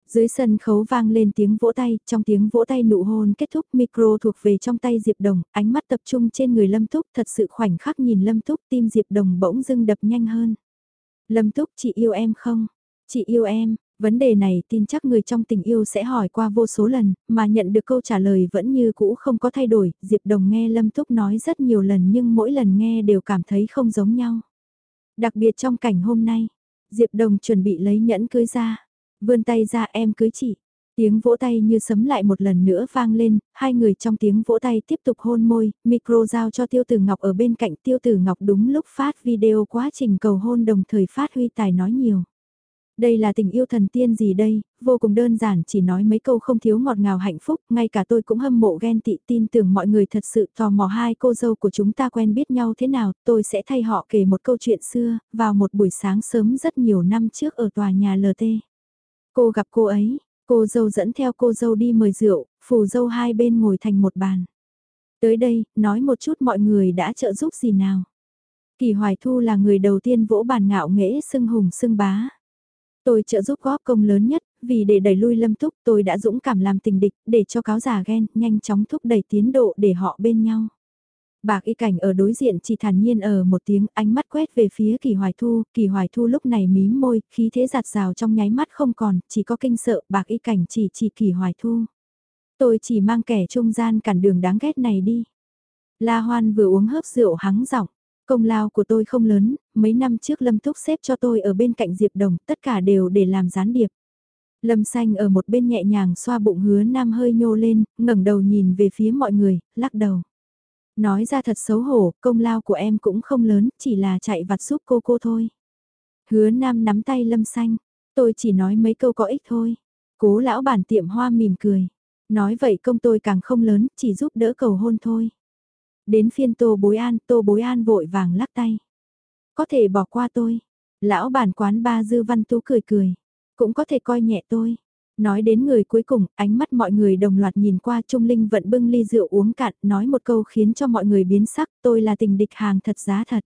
Dưới sân khấu vang lên tiếng vỗ tay, trong tiếng vỗ tay nụ hôn kết thúc micro thuộc về trong tay Diệp Đồng, ánh mắt tập trung trên người Lâm Túc thật sự khoảnh khắc nhìn Lâm Túc tim Diệp Đồng bỗng dưng đập nhanh hơn. Lâm Túc chị yêu em không? Chị yêu em, vấn đề này tin chắc người trong tình yêu sẽ hỏi qua vô số lần, mà nhận được câu trả lời vẫn như cũ không có thay đổi, Diệp Đồng nghe Lâm Túc nói rất nhiều lần nhưng mỗi lần nghe đều cảm thấy không giống nhau. Đặc biệt trong cảnh hôm nay, Diệp Đồng chuẩn bị lấy nhẫn cưới ra, vươn tay ra em cưới chị. Tiếng vỗ tay như sấm lại một lần nữa vang lên, hai người trong tiếng vỗ tay tiếp tục hôn môi, micro giao cho Tiêu Tử Ngọc ở bên cạnh Tiêu Tử Ngọc đúng lúc phát video quá trình cầu hôn đồng thời phát huy tài nói nhiều. Đây là tình yêu thần tiên gì đây, vô cùng đơn giản chỉ nói mấy câu không thiếu ngọt ngào hạnh phúc, ngay cả tôi cũng hâm mộ ghen tị tin tưởng mọi người thật sự tò mò hai cô dâu của chúng ta quen biết nhau thế nào, tôi sẽ thay họ kể một câu chuyện xưa, vào một buổi sáng sớm rất nhiều năm trước ở tòa nhà LT. Cô gặp cô ấy, cô dâu dẫn theo cô dâu đi mời rượu, phù dâu hai bên ngồi thành một bàn. Tới đây, nói một chút mọi người đã trợ giúp gì nào. Kỳ Hoài Thu là người đầu tiên vỗ bàn ngạo nghễ xưng hùng xưng bá. Tôi trợ giúp góp công lớn nhất, vì để đẩy lui lâm túc tôi đã dũng cảm làm tình địch, để cho cáo già ghen, nhanh chóng thúc đẩy tiến độ để họ bên nhau. Bạc y cảnh ở đối diện chỉ thản nhiên ở một tiếng ánh mắt quét về phía kỳ hoài thu, kỳ hoài thu lúc này mím môi, khí thế giạt rào trong nháy mắt không còn, chỉ có kinh sợ, bạc y cảnh chỉ chỉ kỳ hoài thu. Tôi chỉ mang kẻ trung gian cản đường đáng ghét này đi. La Hoan vừa uống hớp rượu hắng giọng, công lao của tôi không lớn, mấy năm trước Lâm Túc xếp cho tôi ở bên cạnh Diệp Đồng, tất cả đều để làm gián điệp. Lâm Xanh ở một bên nhẹ nhàng xoa bụng hứa nam hơi nhô lên, ngẩng đầu nhìn về phía mọi người, lắc đầu. Nói ra thật xấu hổ, công lao của em cũng không lớn, chỉ là chạy vặt giúp cô cô thôi. Hứa Nam nắm tay Lâm Xanh, tôi chỉ nói mấy câu có ích thôi. Cố lão bản tiệm hoa mỉm cười. Nói vậy công tôi càng không lớn, chỉ giúp đỡ cầu hôn thôi. Đến phiên tô bối an, tô bối an vội vàng lắc tay. Có thể bỏ qua tôi. Lão bản quán ba dư văn tú cười cười. Cũng có thể coi nhẹ tôi. Nói đến người cuối cùng, ánh mắt mọi người đồng loạt nhìn qua Trung Linh vận bưng ly rượu uống cạn, nói một câu khiến cho mọi người biến sắc, tôi là tình địch hàng thật giá thật.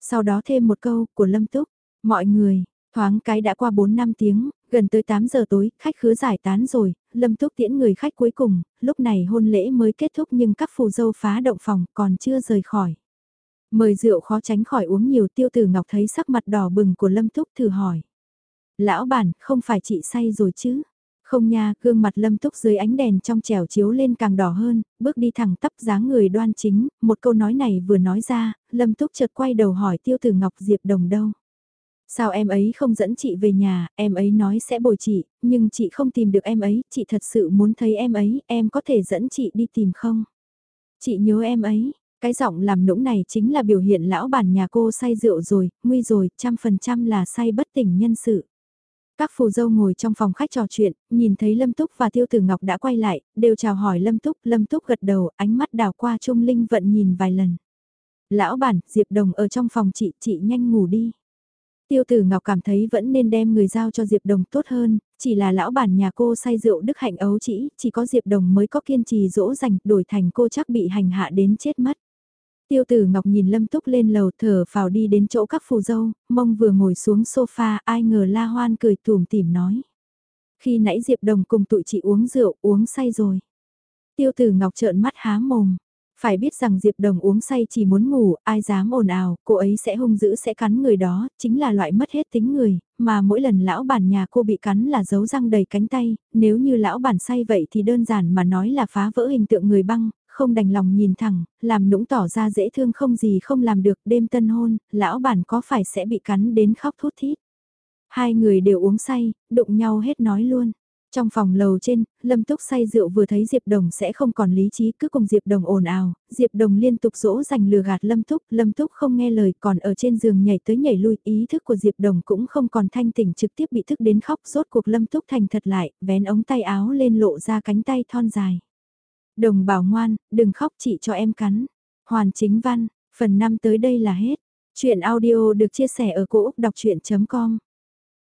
Sau đó thêm một câu của Lâm Túc, mọi người, thoáng cái đã qua 4 năm tiếng, gần tới 8 giờ tối, khách khứa giải tán rồi, Lâm Túc tiễn người khách cuối cùng, lúc này hôn lễ mới kết thúc nhưng các phù dâu phá động phòng còn chưa rời khỏi. Mời rượu khó tránh khỏi uống nhiều tiêu tử ngọc thấy sắc mặt đỏ bừng của Lâm Túc thử hỏi. Lão bản, không phải chị say rồi chứ? Không nha, gương mặt lâm túc dưới ánh đèn trong trẻo chiếu lên càng đỏ hơn, bước đi thẳng tắp dáng người đoan chính, một câu nói này vừa nói ra, lâm túc chợt quay đầu hỏi tiêu tử ngọc diệp đồng đâu. Sao em ấy không dẫn chị về nhà, em ấy nói sẽ bồi chị, nhưng chị không tìm được em ấy, chị thật sự muốn thấy em ấy, em có thể dẫn chị đi tìm không? Chị nhớ em ấy, cái giọng làm nũng này chính là biểu hiện lão bản nhà cô say rượu rồi, nguy rồi, trăm phần trăm là say bất tỉnh nhân sự. Các phù dâu ngồi trong phòng khách trò chuyện, nhìn thấy Lâm Túc và Tiêu Tử Ngọc đã quay lại, đều chào hỏi Lâm Túc, Lâm Túc gật đầu, ánh mắt đào qua Trung Linh vận nhìn vài lần. Lão bản, Diệp Đồng ở trong phòng chị, chị nhanh ngủ đi. Tiêu Tử Ngọc cảm thấy vẫn nên đem người giao cho Diệp Đồng tốt hơn, chỉ là lão bản nhà cô say rượu đức hạnh ấu chỉ, chỉ có Diệp Đồng mới có kiên trì dỗ dành, đổi thành cô chắc bị hành hạ đến chết mất. Tiêu tử Ngọc nhìn Lâm Túc lên lầu thở phào đi đến chỗ các phù dâu, mông vừa ngồi xuống sofa ai ngờ La Hoan cười tùm tìm nói. Khi nãy Diệp Đồng cùng tụi chị uống rượu uống say rồi. Tiêu tử Ngọc trợn mắt há mồm. Phải biết rằng Diệp Đồng uống say chỉ muốn ngủ, ai dám ồn ào, cô ấy sẽ hung dữ sẽ cắn người đó, chính là loại mất hết tính người, mà mỗi lần lão bản nhà cô bị cắn là dấu răng đầy cánh tay, nếu như lão bản say vậy thì đơn giản mà nói là phá vỡ hình tượng người băng, không đành lòng nhìn thẳng, làm nũng tỏ ra dễ thương không gì không làm được đêm tân hôn, lão bản có phải sẽ bị cắn đến khóc thút thít. Hai người đều uống say, đụng nhau hết nói luôn. Trong phòng lầu trên, Lâm Túc say rượu vừa thấy Diệp Đồng sẽ không còn lý trí cứ cùng Diệp Đồng ồn ào, Diệp Đồng liên tục dỗ dành lừa gạt Lâm Túc, Lâm Túc không nghe lời còn ở trên giường nhảy tới nhảy lui, ý thức của Diệp Đồng cũng không còn thanh tỉnh trực tiếp bị thức đến khóc, rốt cuộc Lâm Túc thành thật lại, vén ống tay áo lên lộ ra cánh tay thon dài. Đồng bảo ngoan, đừng khóc chị cho em cắn. Hoàn chính văn, phần 5 tới đây là hết. Chuyện audio được chia sẻ ở cỗ đọc chuyện.com